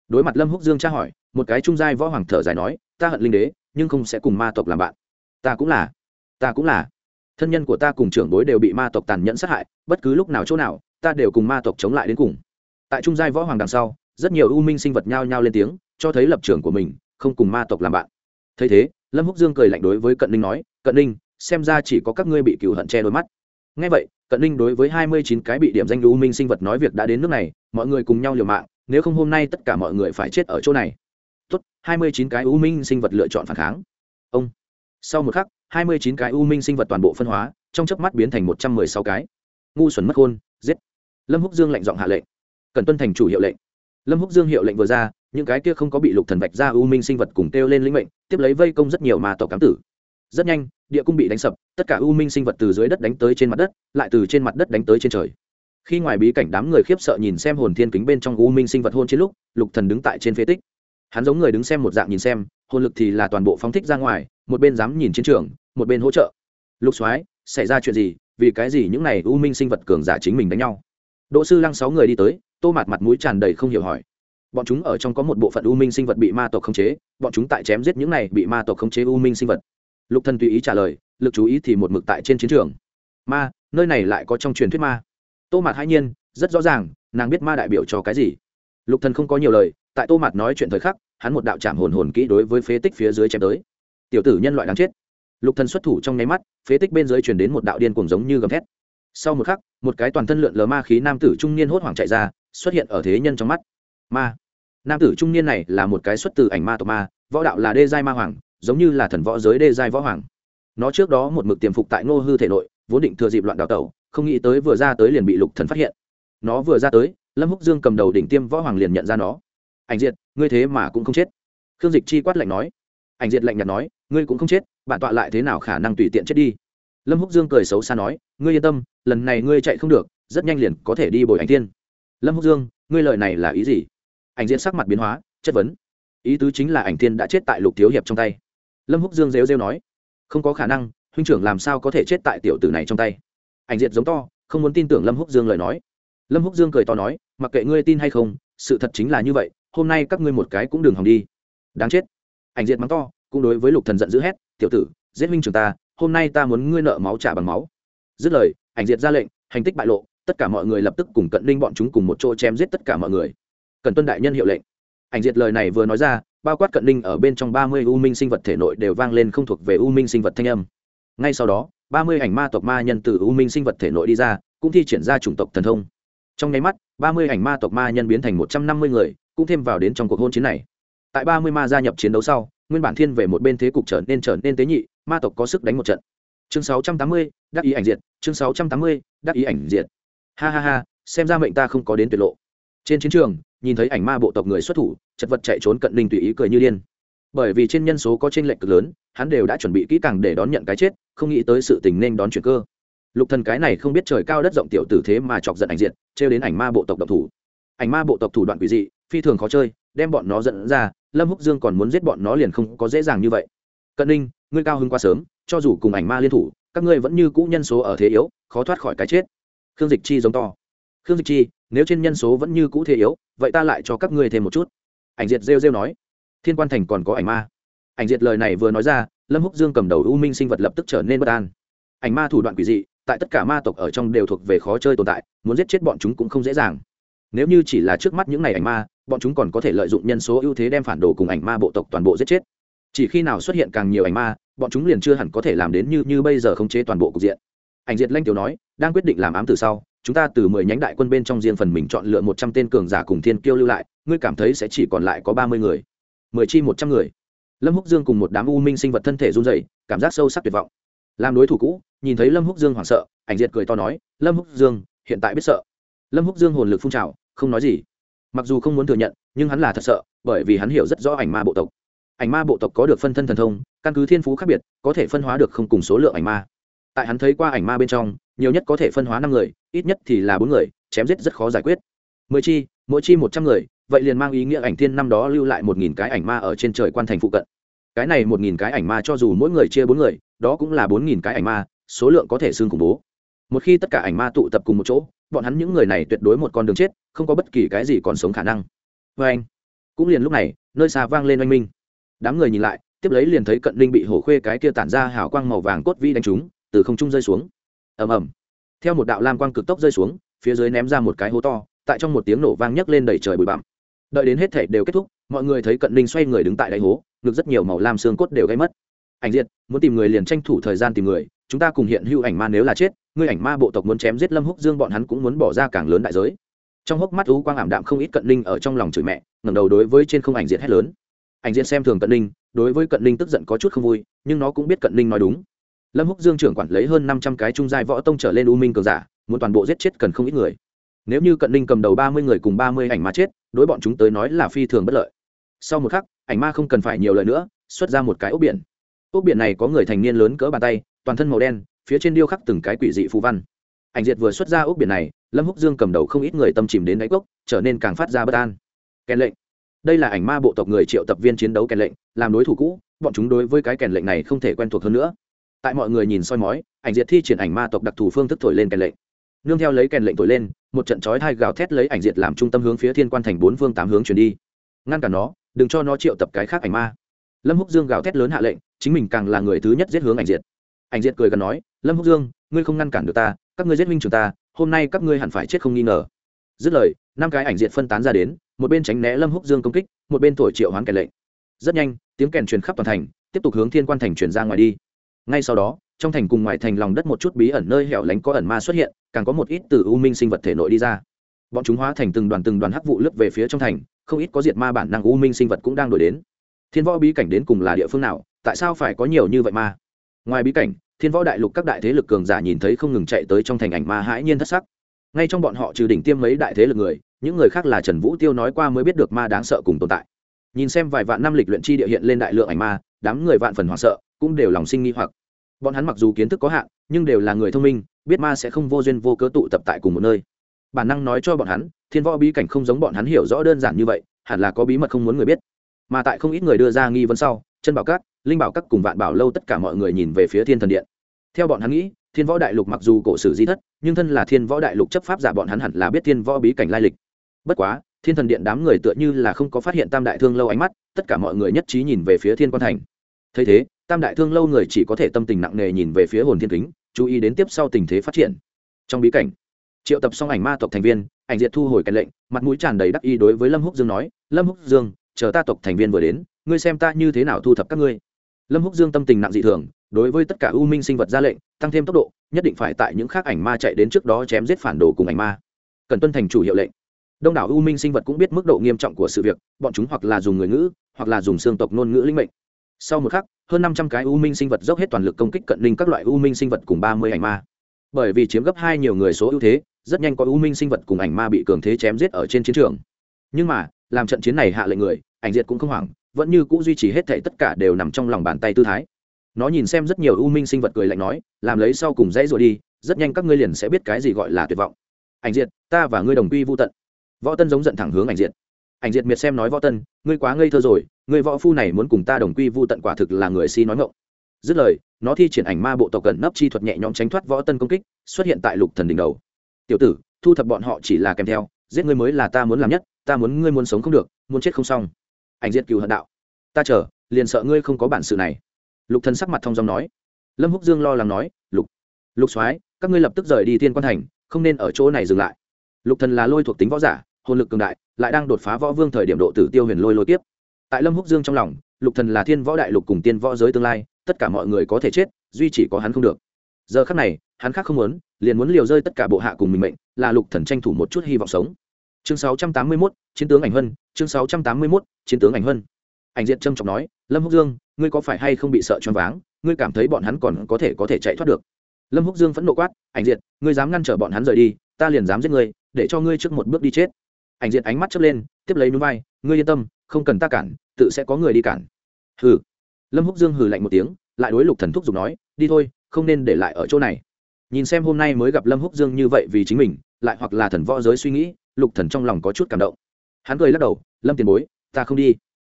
Đối mặt lâm húc dương tra hỏi, một cái trung giai võ hoàng thở dài nói, ta hận linh đế, nhưng không sẽ cùng ma tộc làm bạn. Ta cũng là, ta cũng là. Thân nhân của ta cùng trưởng bối đều bị ma tộc tàn nhẫn sát hại, bất cứ lúc nào chỗ nào, ta đều cùng ma tộc chống lại đến cùng. Tại trung giai võ hoàng đằng sau, rất nhiều u minh sinh vật nhao nhao lên tiếng, cho thấy lập trường của mình, không cùng ma tộc làm bạn. Thấy thế lâm húc dương cười lạnh đối với cận ninh nói, cận ninh, xem ra chỉ có các ngươi bị cựu hận che đôi mắt. Ngay vậy, cận ninh đối với hai mươi chín cái bị điểm danh u minh sinh vật nói việc đã đến nước này, mọi người cùng nhau liều mạng, nếu không hôm nay tất cả mọi người phải chết ở chỗ này. Tốt, hai mươi chín cái u minh sinh vật lựa chọn phản kháng. Ông. Sau một khắc, hai mươi chín cái u minh sinh vật toàn bộ phân hóa, trong chớp mắt biến thành một trăm mười sáu cái. Ngu xuẩn mất khôn, giết. Lâm húc dương lệnh giọng hạ lệnh. Cần tuân thành chủ hiệu lệnh. Lâm húc dương hiệu lệnh vừa ra những cái kia không có bị lục thần vạch ra u minh sinh vật cùng kêu lên lĩnh mệnh, tiếp lấy vây công rất nhiều mà tộc cám tử. Rất nhanh, địa cung bị đánh sập, tất cả u minh sinh vật từ dưới đất đánh tới trên mặt đất, lại từ trên mặt đất đánh tới trên trời. Khi ngoài bí cảnh đám người khiếp sợ nhìn xem hồn thiên kính bên trong u minh sinh vật hôn chiến lúc, lục thần đứng tại trên phế tích. Hắn giống người đứng xem một dạng nhìn xem, hồn lực thì là toàn bộ phóng thích ra ngoài, một bên dám nhìn chiến trường, một bên hỗ trợ. Lục soái, xảy ra chuyện gì? Vì cái gì những này u minh sinh vật cường giả chính mình đánh nhau? Đỗ sư lăng sáu người đi tới, tô mặt mặt mũi tràn đầy không hiểu hỏi bọn chúng ở trong có một bộ phận u minh sinh vật bị ma tộc khống chế, bọn chúng tại chém giết những này bị ma tộc khống chế u minh sinh vật. Lục thần tùy ý trả lời, lực chú ý thì một mực tại trên chiến trường. Ma, nơi này lại có trong truyền thuyết ma. Tô mạt hai nhiên, rất rõ ràng, nàng biết ma đại biểu cho cái gì. Lục thần không có nhiều lời, tại tô mạt nói chuyện thời khắc, hắn một đạo chạm hồn hồn kỹ đối với phế tích phía dưới chém tới. Tiểu tử nhân loại đáng chết. Lục thần xuất thủ trong nháy mắt, phế tích bên dưới truyền đến một đạo điên cuồng giống như gầm thét. Sau một khắc, một cái toàn thân lượn lờ ma khí nam tử trung niên hốt hoảng chạy ra, xuất hiện ở thế nhân trong mắt. Ma nam tử trung niên này là một cái xuất từ ảnh ma tộc ma, võ đạo là đê giai ma hoàng, giống như là thần võ giới đê giai võ hoàng. Nó trước đó một mực tiềm phục tại ngô hư thể nội, vốn định thừa dịp loạn đào tẩu, không nghĩ tới vừa ra tới liền bị lục thần phát hiện. Nó vừa ra tới, lâm húc dương cầm đầu đỉnh tiêm võ hoàng liền nhận ra nó. Ảnh diệt, ngươi thế mà cũng không chết. Khương dịch chi quát lạnh nói. Ảnh diệt lạnh nhạt nói, ngươi cũng không chết, bản tọa lại thế nào khả năng tùy tiện chết đi? Lâm húc dương cười xấu xa nói, ngươi yên tâm, lần này ngươi chạy không được, rất nhanh liền có thể đi bồi ảnh tiên. Lâm húc dương, ngươi lời này là ý gì? Ảnh diễn sắc mặt biến hóa, chất vấn. Ý tứ chính là ảnh tiên đã chết tại lục thiếu hiệp trong tay. Lâm húc dương rêu rêu nói, không có khả năng, huynh trưởng làm sao có thể chết tại tiểu tử này trong tay? Ảnh diệt giống to, không muốn tin tưởng lâm húc dương lời nói. Lâm húc dương cười to nói, mặc kệ ngươi tin hay không, sự thật chính là như vậy, hôm nay các ngươi một cái cũng đừng hòng đi. Đáng chết. Ảnh diệt mắng to, cũng đối với lục thần giận dữ hét, tiểu tử, giết huynh trưởng ta, hôm nay ta muốn ngươi nợ máu trả bằng máu. Dứt lời, ảnh diệt ra lệnh, hành tích bại lộ, tất cả mọi người lập tức cùng cận linh bọn chúng cùng một chỗ chém giết tất cả mọi người cần tuân đại nhân hiệu lệnh. Ảnh diệt lời này vừa nói ra, bao quát cận linh ở bên trong ba mươi u minh sinh vật thể nội đều vang lên không thuộc về u minh sinh vật thanh âm. Ngay sau đó, ba mươi ảnh ma tộc ma nhân từ u minh sinh vật thể nội đi ra, cũng thi triển ra chủng tộc thần thông. Trong nháy mắt, ba mươi ảnh ma tộc ma nhân biến thành một trăm năm mươi người, cũng thêm vào đến trong cuộc hôn chiến này. Tại ba mươi ma gia nhập chiến đấu sau, nguyên bản thiên về một bên thế cục trở nên trở nên tế nhị, ma tộc có sức đánh một trận. Chương sáu trăm tám mươi, đắc ý ảnh diệt, chương sáu trăm tám mươi, đắc ý ảnh diệt. Ha ha ha, xem ra mệnh ta không có đến tuyệt lộ. Trên chiến trường nhìn thấy ảnh ma bộ tộc người xuất thủ, chật vật chạy trốn cận linh tùy ý cười như điên. Bởi vì trên nhân số có trên lệnh cực lớn, hắn đều đã chuẩn bị kỹ càng để đón nhận cái chết, không nghĩ tới sự tình nên đón chuyện cơ. Lục thần cái này không biết trời cao đất rộng tiểu tử thế mà chọc giận ảnh diện trêu đến ảnh ma bộ tộc độc thủ. Ảnh ma bộ tộc thủ đoạn quỷ dị, phi thường khó chơi, đem bọn nó dẫn ra, lâm húc dương còn muốn giết bọn nó liền không có dễ dàng như vậy. Cận ninh ngươi cao hơn quá sớm, cho dù cùng ảnh ma liên thủ, các ngươi vẫn như cũ nhân số ở thế yếu, khó thoát khỏi cái chết. Khương dịch chi giống to. Khương dịch chi nếu trên nhân số vẫn như cũ thế yếu, vậy ta lại cho các ngươi thêm một chút. Ảnh diệt rêu rêu nói. Thiên quan thành còn có ảnh ma. Ảnh diệt lời này vừa nói ra, lâm húc dương cầm đầu u minh sinh vật lập tức trở nên bất an. Ảnh ma thủ đoạn quỷ dị, tại tất cả ma tộc ở trong đều thuộc về khó chơi tồn tại, muốn giết chết bọn chúng cũng không dễ dàng. Nếu như chỉ là trước mắt những ngày ảnh ma, bọn chúng còn có thể lợi dụng nhân số ưu thế đem phản đồ cùng ảnh ma bộ tộc toàn bộ giết chết. Chỉ khi nào xuất hiện càng nhiều ảnh ma, bọn chúng liền chưa hẳn có thể làm đến như như bây giờ khống chế toàn bộ cục diện. Ảnh diệt lanh tiểu nói, đang quyết định làm ám từ sau chúng ta từ mười nhánh đại quân bên trong riêng phần mình chọn lựa một trăm tên cường giả cùng thiên kiêu lưu lại, ngươi cảm thấy sẽ chỉ còn lại có ba mươi người? Mười chi một trăm người. Lâm húc dương cùng một đám u minh sinh vật thân thể run dày cảm giác sâu sắc tuyệt vọng. Làm đối thủ cũ, nhìn thấy lâm húc dương hoảng sợ, ảnh diệt cười to nói, lâm húc dương, hiện tại biết sợ. Lâm húc dương hồn lực phun trào, không nói gì. Mặc dù không muốn thừa nhận, nhưng hắn là thật sợ, bởi vì hắn hiểu rất rõ ảnh ma bộ tộc. Ảnh ma bộ tộc có được phân thân thần thông, căn cứ thiên phú khác biệt, có thể phân hóa được không cùng số lượng ảnh ma. Tại hắn thấy qua ảnh ma bên trong nhiều nhất có thể phân hóa năm người, ít nhất thì là bốn người, chém giết rất khó giải quyết. Mười chi, mỗi chi một trăm người, vậy liền mang ý nghĩa ảnh thiên năm đó lưu lại một nghìn cái ảnh ma ở trên trời quan thành phụ cận. Cái này một nghìn cái ảnh ma cho dù mỗi người chia bốn người, đó cũng là bốn nghìn cái ảnh ma, số lượng có thể xương khủng bố. Một khi tất cả ảnh ma tụ tập cùng một chỗ, bọn hắn những người này tuyệt đối một con đường chết, không có bất kỳ cái gì còn sống khả năng. Vê anh, cũng liền lúc này, nơi xa vang lên oanh minh. Đám người nhìn lại, tiếp lấy liền thấy cận linh bị hổ khuê cái kia tản ra hào quang màu vàng cốt vi đánh trúng, từ không trung rơi xuống ầm ầm. Theo một đạo lam quang cực tốc rơi xuống, phía dưới ném ra một cái hố to, tại trong một tiếng nổ vang nhấc lên đầy trời bụi bặm. Đợi đến hết thể đều kết thúc, mọi người thấy cận linh xoay người đứng tại đáy hố, ngực rất nhiều màu lam xương cốt đều gây mất. Ảnh diệt, muốn tìm người liền tranh thủ thời gian tìm người, chúng ta cùng hiện hữu ảnh ma nếu là chết, ngươi ảnh ma bộ tộc muốn chém giết lâm húc dương bọn hắn cũng muốn bỏ ra càng lớn đại giới. Trong hốc mắt u quang ảm đạm không ít cận linh ở trong lòng chửi mẹ, ngẩng đầu đối với trên không ảnh diệt hét lớn. Ảnh diệt xem thường cận linh đối với cận linh tức giận có chút không vui, nhưng nó cũng biết cận linh nói đúng lâm húc dương trưởng quản lấy hơn năm trăm cái trung giai võ tông trở lên u minh cường giả, muốn toàn bộ giết chết cần không ít người. Nếu như cận linh cầm đầu ba mươi người cùng ba mươi ảnh ma chết, đối bọn chúng tới nói là phi thường bất lợi. Sau một khắc, ảnh ma không cần phải nhiều lời nữa, xuất ra một cái ốc biển. Ốc biển này có người thành niên lớn cỡ bàn tay, toàn thân màu đen, phía trên điêu khắc từng cái quỷ dị phù văn. Ảnh diệt vừa xuất ra ốc biển này, lâm húc dương cầm đầu không ít người tâm chìm đến đáy cốc, trở nên càng phát ra bất an. Kèn lệnh. Đây là ảnh ma bộ tộc người triệu tập viên chiến đấu kèn lệnh, làm đối thủ cũ, bọn chúng đối với cái kèn lệnh này không thể quen thuộc hơn nữa tại mọi người nhìn soi mói, ảnh diệt thi triển ảnh ma tộc đặc thù phương thức thổi lên kèn lệnh. Nương theo lấy kèn lệnh thổi lên, một trận chói thai gào thét lấy ảnh diệt làm trung tâm hướng phía thiên quan thành bốn phương tám hướng chuyển đi. Ngăn cản nó, đừng cho nó triệu tập cái khác ảnh ma. Lâm húc dương gào thét lớn hạ lệnh, chính mình càng là người thứ nhất giết hướng ảnh diệt. Ảnh diệt cười gần nói, lâm húc dương, ngươi không ngăn cản được ta, các ngươi giết minh trường ta, hôm nay các ngươi hẳn phải chết không nghi ngờ. Dứt lời, năm cái ảnh diệt phân tán ra đến, một bên tránh né lâm húc dương công kích, một bên thổi triệu hoán kèn lệnh. Rất nhanh, tiếng kèn truyền khắp toàn thành, tiếp tục hướng thiên quan thành truyền ra ngoài đi ngay sau đó, trong thành cùng ngoài thành lòng đất một chút bí ẩn nơi hẻo lánh có ẩn ma xuất hiện, càng có một ít từ u minh sinh vật thể nội đi ra. Bọn chúng hóa thành từng đoàn từng đoàn hắc vụ lướt về phía trong thành, không ít có diệt ma bản năng u minh sinh vật cũng đang đổi đến. Thiên võ bí cảnh đến cùng là địa phương nào, tại sao phải có nhiều như vậy ma? Ngoài bí cảnh, thiên võ đại lục các đại thế lực cường giả nhìn thấy không ngừng chạy tới trong thành ảnh ma hãi nhiên thất sắc. Ngay trong bọn họ trừ đỉnh tiêm mấy đại thế lực người, những người khác là trần vũ tiêu nói qua mới biết được ma đáng sợ cùng tồn tại. Nhìn xem vài vạn năm lịch luyện chi địa hiện lên đại lượng ảnh ma, đám người vạn phần hoảng sợ, cũng đều lòng sinh nghi hoặc bọn hắn mặc dù kiến thức có hạn, nhưng đều là người thông minh, biết ma sẽ không vô duyên vô cớ tụ tập tại cùng một nơi. Bản năng nói cho bọn hắn, thiên võ bí cảnh không giống bọn hắn hiểu rõ đơn giản như vậy, hẳn là có bí mật không muốn người biết. Mà tại không ít người đưa ra nghi vấn sau, chân bảo các, linh bảo các cùng vạn bảo lâu tất cả mọi người nhìn về phía thiên thần điện. Theo bọn hắn nghĩ, thiên võ đại lục mặc dù cổ sử di thất, nhưng thân là thiên võ đại lục chấp pháp giả bọn hắn hẳn là biết thiên võ bí cảnh lai lịch. Bất quá, thiên thần điện đám người tựa như là không có phát hiện tam đại thương lâu ánh mắt, tất cả mọi người nhất trí nhìn về phía thiên quan thành thấy thế, tam đại thương lâu người chỉ có thể tâm tình nặng nề nhìn về phía hồn thiên kính, chú ý đến tiếp sau tình thế phát triển. Trong bí cảnh, triệu tập xong ảnh ma tộc thành viên, ảnh diệt thu hồi cái lệnh, mặt mũi tràn đầy đắc ý đối với lâm húc dương nói, lâm húc dương, chờ ta tộc thành viên vừa đến, ngươi xem ta như thế nào thu thập các ngươi. Lâm húc dương tâm tình nặng dị thường, đối với tất cả u minh sinh vật ra lệnh, tăng thêm tốc độ, nhất định phải tại những khác ảnh ma chạy đến trước đó chém giết phản đồ cùng ảnh ma. Cần tuân thành chủ hiệu lệnh. Đông đảo u minh sinh vật cũng biết mức độ nghiêm trọng của sự việc, bọn chúng hoặc là dùng người ngữ, hoặc là dùng xương tộc ngôn ngữ linh mệnh sau một khắc, hơn năm trăm cái u minh sinh vật dốc hết toàn lực công kích cận linh các loại u minh sinh vật cùng ba mươi ảnh ma. Bởi vì chiếm gấp hai nhiều người số ưu thế, rất nhanh có u minh sinh vật cùng ảnh ma bị cường thế chém giết ở trên chiến trường. Nhưng mà, làm trận chiến này hạ lệnh người, ảnh diệt cũng không hoảng, vẫn như c ũ duy trì hết thể tất cả đều nằm trong lòng bàn tay tư thái. Nó nhìn xem rất nhiều u minh sinh vật cười lạnh nói, làm lấy sau cùng dãy rồi đi, rất nhanh các ngươi liền sẽ biết cái gì gọi là tuyệt vọng. Ảnh diệt, ta và ngươi đồng quy vô tận. Võ tân giống giận thẳng hướng ảnh diệt ảnh diệt miệt xem nói võ tân, ngươi quá ngây thơ rồi, ngươi võ phu này muốn cùng ta đồng quy vô tận quả thực là người si nói ngộng dứt lời, nó thi triển ảnh ma bộ tộc cận nấp chi thuật nhẹ nhõm tránh thoát võ tân công kích, xuất hiện tại lục thần đỉnh đầu. Tiểu tử, thu thập bọn họ chỉ là kèm theo, giết ngươi mới là ta muốn làm nhất, ta muốn ngươi muốn sống không được, muốn chết không xong. Ảnh diệt cừu hận đạo. Ta chờ, liền sợ ngươi không có bản sự này. Lục thần sắc mặt thông dong nói. Lâm húc dương lo lắng nói, lục lục soái, các ngươi lập tức rời đi thiên quan thành, không nên ở chỗ này dừng lại. Lục thần là lôi thuộc tính võ giả, hồn lực cường đại lại đang đột phá võ vương thời điểm độ tử tiêu huyền lôi lôi tiếp tại lâm húc dương trong lòng lục thần là thiên võ đại lục cùng tiên võ giới tương lai tất cả mọi người có thể chết duy chỉ có hắn không được. Giờ khắc này hắn khác không muốn liền muốn liều rơi tất cả bộ hạ cùng mình mệnh là lục thần tranh thủ một chút hy vọng sống. Chương 681, chiến tướng ảnh huân chương 681, chiến tướng ảnh huân. Ảnh diện trâm trọng nói lâm húc dương ngươi có phải hay không bị sợ choáng váng? Ngươi cảm thấy bọn hắn còn có thể có thể chạy thoát được? Lâm húc dương phẫn nộ quát ảnh diện ngươi dám ngăn trở bọn hắn rời đi ta liền dám giết ngươi để cho ngươi trước một bước đi chết ảnh diện ánh mắt chớp lên, tiếp lấy núi vai, ngươi yên tâm, không cần ta cản, tự sẽ có người đi cản. Hừ. Lâm húc dương hừ lạnh một tiếng, lại đối lục thần thúc giục nói, đi thôi, không nên để lại ở chỗ này. Nhìn xem hôm nay mới gặp lâm húc dương như vậy vì chính mình, lại hoặc là thần võ giới suy nghĩ, lục thần trong lòng có chút cảm động. Hắn cười lắc đầu, lâm tiền bối, ta không đi.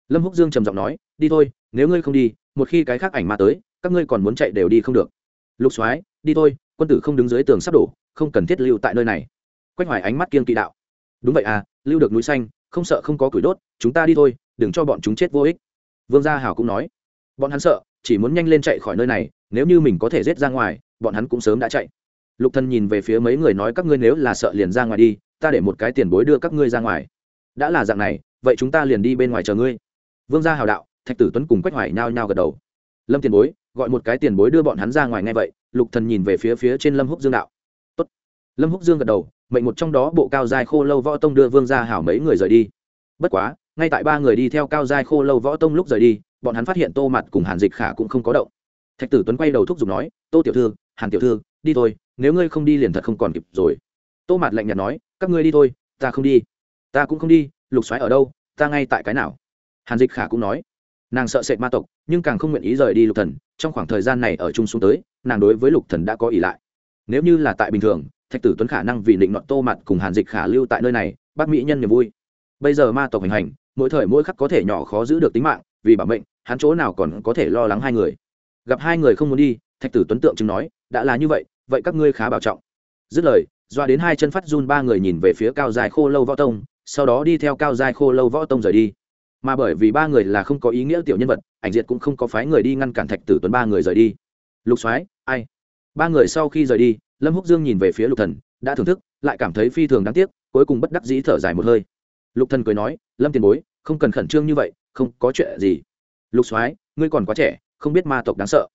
Lâm húc dương trầm giọng nói, đi thôi, nếu ngươi không đi, một khi cái khác ảnh ma tới, các ngươi còn muốn chạy đều đi không được. Lục soái, đi thôi, quân tử không đứng dưới tường sắp đổ, không cần thiết lưu tại nơi này. Quách hoài ánh mắt kiên kỵ đạo đúng vậy à lưu được núi xanh, không sợ không có củi đốt, chúng ta đi thôi, đừng cho bọn chúng chết vô ích. Vương gia hảo cũng nói. Bọn hắn sợ, chỉ muốn nhanh lên chạy khỏi nơi này, nếu như mình có thể rết ra ngoài, bọn hắn cũng sớm đã chạy. Lục thần nhìn về phía mấy người nói các ngươi nếu là sợ liền ra ngoài đi, ta để một cái tiền bối đưa các ngươi ra ngoài. Đã là dạng này, vậy chúng ta liền đi bên ngoài chờ ngươi. Vương gia hào đạo, thạch tử tuấn cùng quách hoài nhao nhao gật đầu. Lâm tiền bối, gọi một cái tiền bối đưa bọn hắn ra ngoài ngay vậy, lục thần nhìn về phía phía trên lâm húc dương đạo lâm húc dương gật đầu, mệnh một trong đó bộ cao dài khô lâu võ tông đưa vương gia hảo mấy người rời đi. Bất quá, ngay tại ba người đi theo cao dài khô lâu võ tông lúc rời đi, bọn hắn phát hiện tô mặt cùng hàn dịch khả cũng không có động. Thạch tử tuấn quay đầu thúc giục nói, tô tiểu thư, hàn tiểu thư, đi thôi, nếu ngươi không đi liền thật không còn kịp rồi. Tô mặt lạnh nhạt nói, các ngươi đi thôi, ta không đi. Ta cũng không đi, lục xoáy ở đâu, ta ngay tại cái nào? Hàn dịch khả cũng nói, nàng sợ sệt ma tộc, nhưng càng không nguyện ý rời đi lục thần, trong khoảng thời gian này ở chung xuống tới, nàng đối với lục thần đã có ỷ lại. Nếu như là tại bình thường thạch tử tuấn khả năng vì định nọt tô mặt cùng hàn dịch khả lưu tại nơi này bác mỹ nhân niềm vui. Bây giờ ma tộc hành hành, mỗi thời mỗi khắc có thể nhỏ khó giữ được tính mạng, vì bảo mệnh, hắn chỗ nào còn có thể lo lắng hai người. Gặp hai người không muốn đi, thạch tử tuấn tượng chứng nói, đã là như vậy vậy các ngươi khá bảo trọng. Dứt lời, doa đến hai chân phát run ba người nhìn về phía cao dài khô lâu võ tông, sau đó đi theo cao dài khô lâu võ tông rời đi. Mà bởi vì ba người là không có ý nghĩa tiểu nhân vật, ảnh diệt cũng không có phái người đi ngăn cản thạch tử tuấn ba người rời đi. Lục soái, ai? Ba người sau khi rời đi, lâm húc dương nhìn về phía lục thần, đã thưởng thức, lại cảm thấy phi thường đáng tiếc, cuối cùng bất đắc dĩ thở dài một hơi. Lục thần cười nói, lâm tiền bối, không cần khẩn trương như vậy, không có chuyện gì. Lục soái, ngươi còn quá trẻ, không biết ma tộc đáng sợ.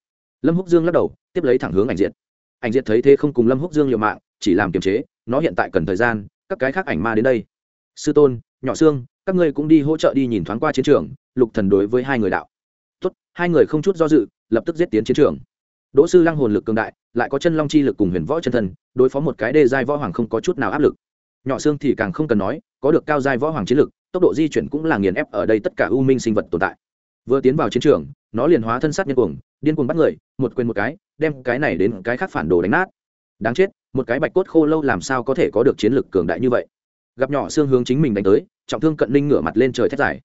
Lâm húc dương lắc đầu, tiếp lấy thẳng hướng ảnh diệt. Ảnh diệt thấy thế không cùng lâm húc dương liều mạng, chỉ làm kiềm chế, nó hiện tại cần thời gian, các cái khác ảnh ma đến đây. Sư tôn, nhỏ xương, các ngươi cũng đi hỗ trợ đi nhìn thoáng qua chiến trường. Lục thần đối với hai người đạo. Tốt, hai người không chút do dự, lập tức giết tiến chiến trường đỗ sư lăng hồn lực cường đại, lại có chân long chi lực cùng huyền võ chân thần đối phó một cái đê giai võ hoàng không có chút nào áp lực. Nhỏ xương thì càng không cần nói, có được cao giai võ hoàng chiến lực, tốc độ di chuyển cũng là nghiền ép ở đây tất cả u minh sinh vật tồn tại. Vừa tiến vào chiến trường, nó liền hóa thân sát nhân cuồng, điên cuồng bắt người, một quên một cái, đem cái này đến cái khác phản đồ đánh nát. Đáng chết, một cái bạch cốt khô lâu làm sao có thể có được chiến lực cường đại như vậy? Gặp nhỏ xương hướng chính mình đánh tới, trọng thương cận ninh ngửa mặt lên trời thét dài.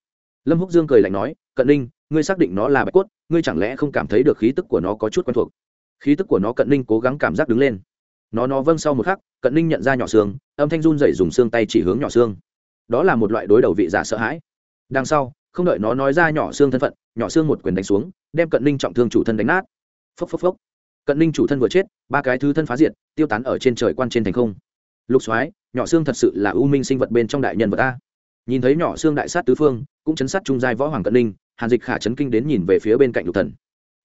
Lâm húc dương cười lạnh nói, cận ninh, ngươi xác định nó là bạch cốt ngươi chẳng lẽ không cảm thấy được khí tức của nó có chút quen thuộc? Khí tức của nó cận ninh cố gắng cảm giác đứng lên. Nó nó vâng sau một khắc, cận ninh nhận ra nhỏ xương, âm thanh run dậy dùng xương tay chỉ hướng nhỏ xương. Đó là một loại đối đầu vị giả sợ hãi. Đằng sau, không đợi nó nói ra nhỏ xương thân phận, nhỏ xương một quyền đánh xuống, đem cận ninh trọng thương chủ thân đánh nát. Phốc phốc phốc. Cận ninh chủ thân vừa chết, ba cái thứ thân phá diệt, tiêu tán ở trên trời quan trên thành không. Lục soái, nhỏ xương thật sự là ưu minh sinh vật bên trong đại nhân vật ta nhìn thấy nhỏ xương đại sát tứ phương, cũng chấn sát trung giai võ hoàng cận ninh hàn dịch khả chấn kinh đến nhìn về phía bên cạnh lục thần.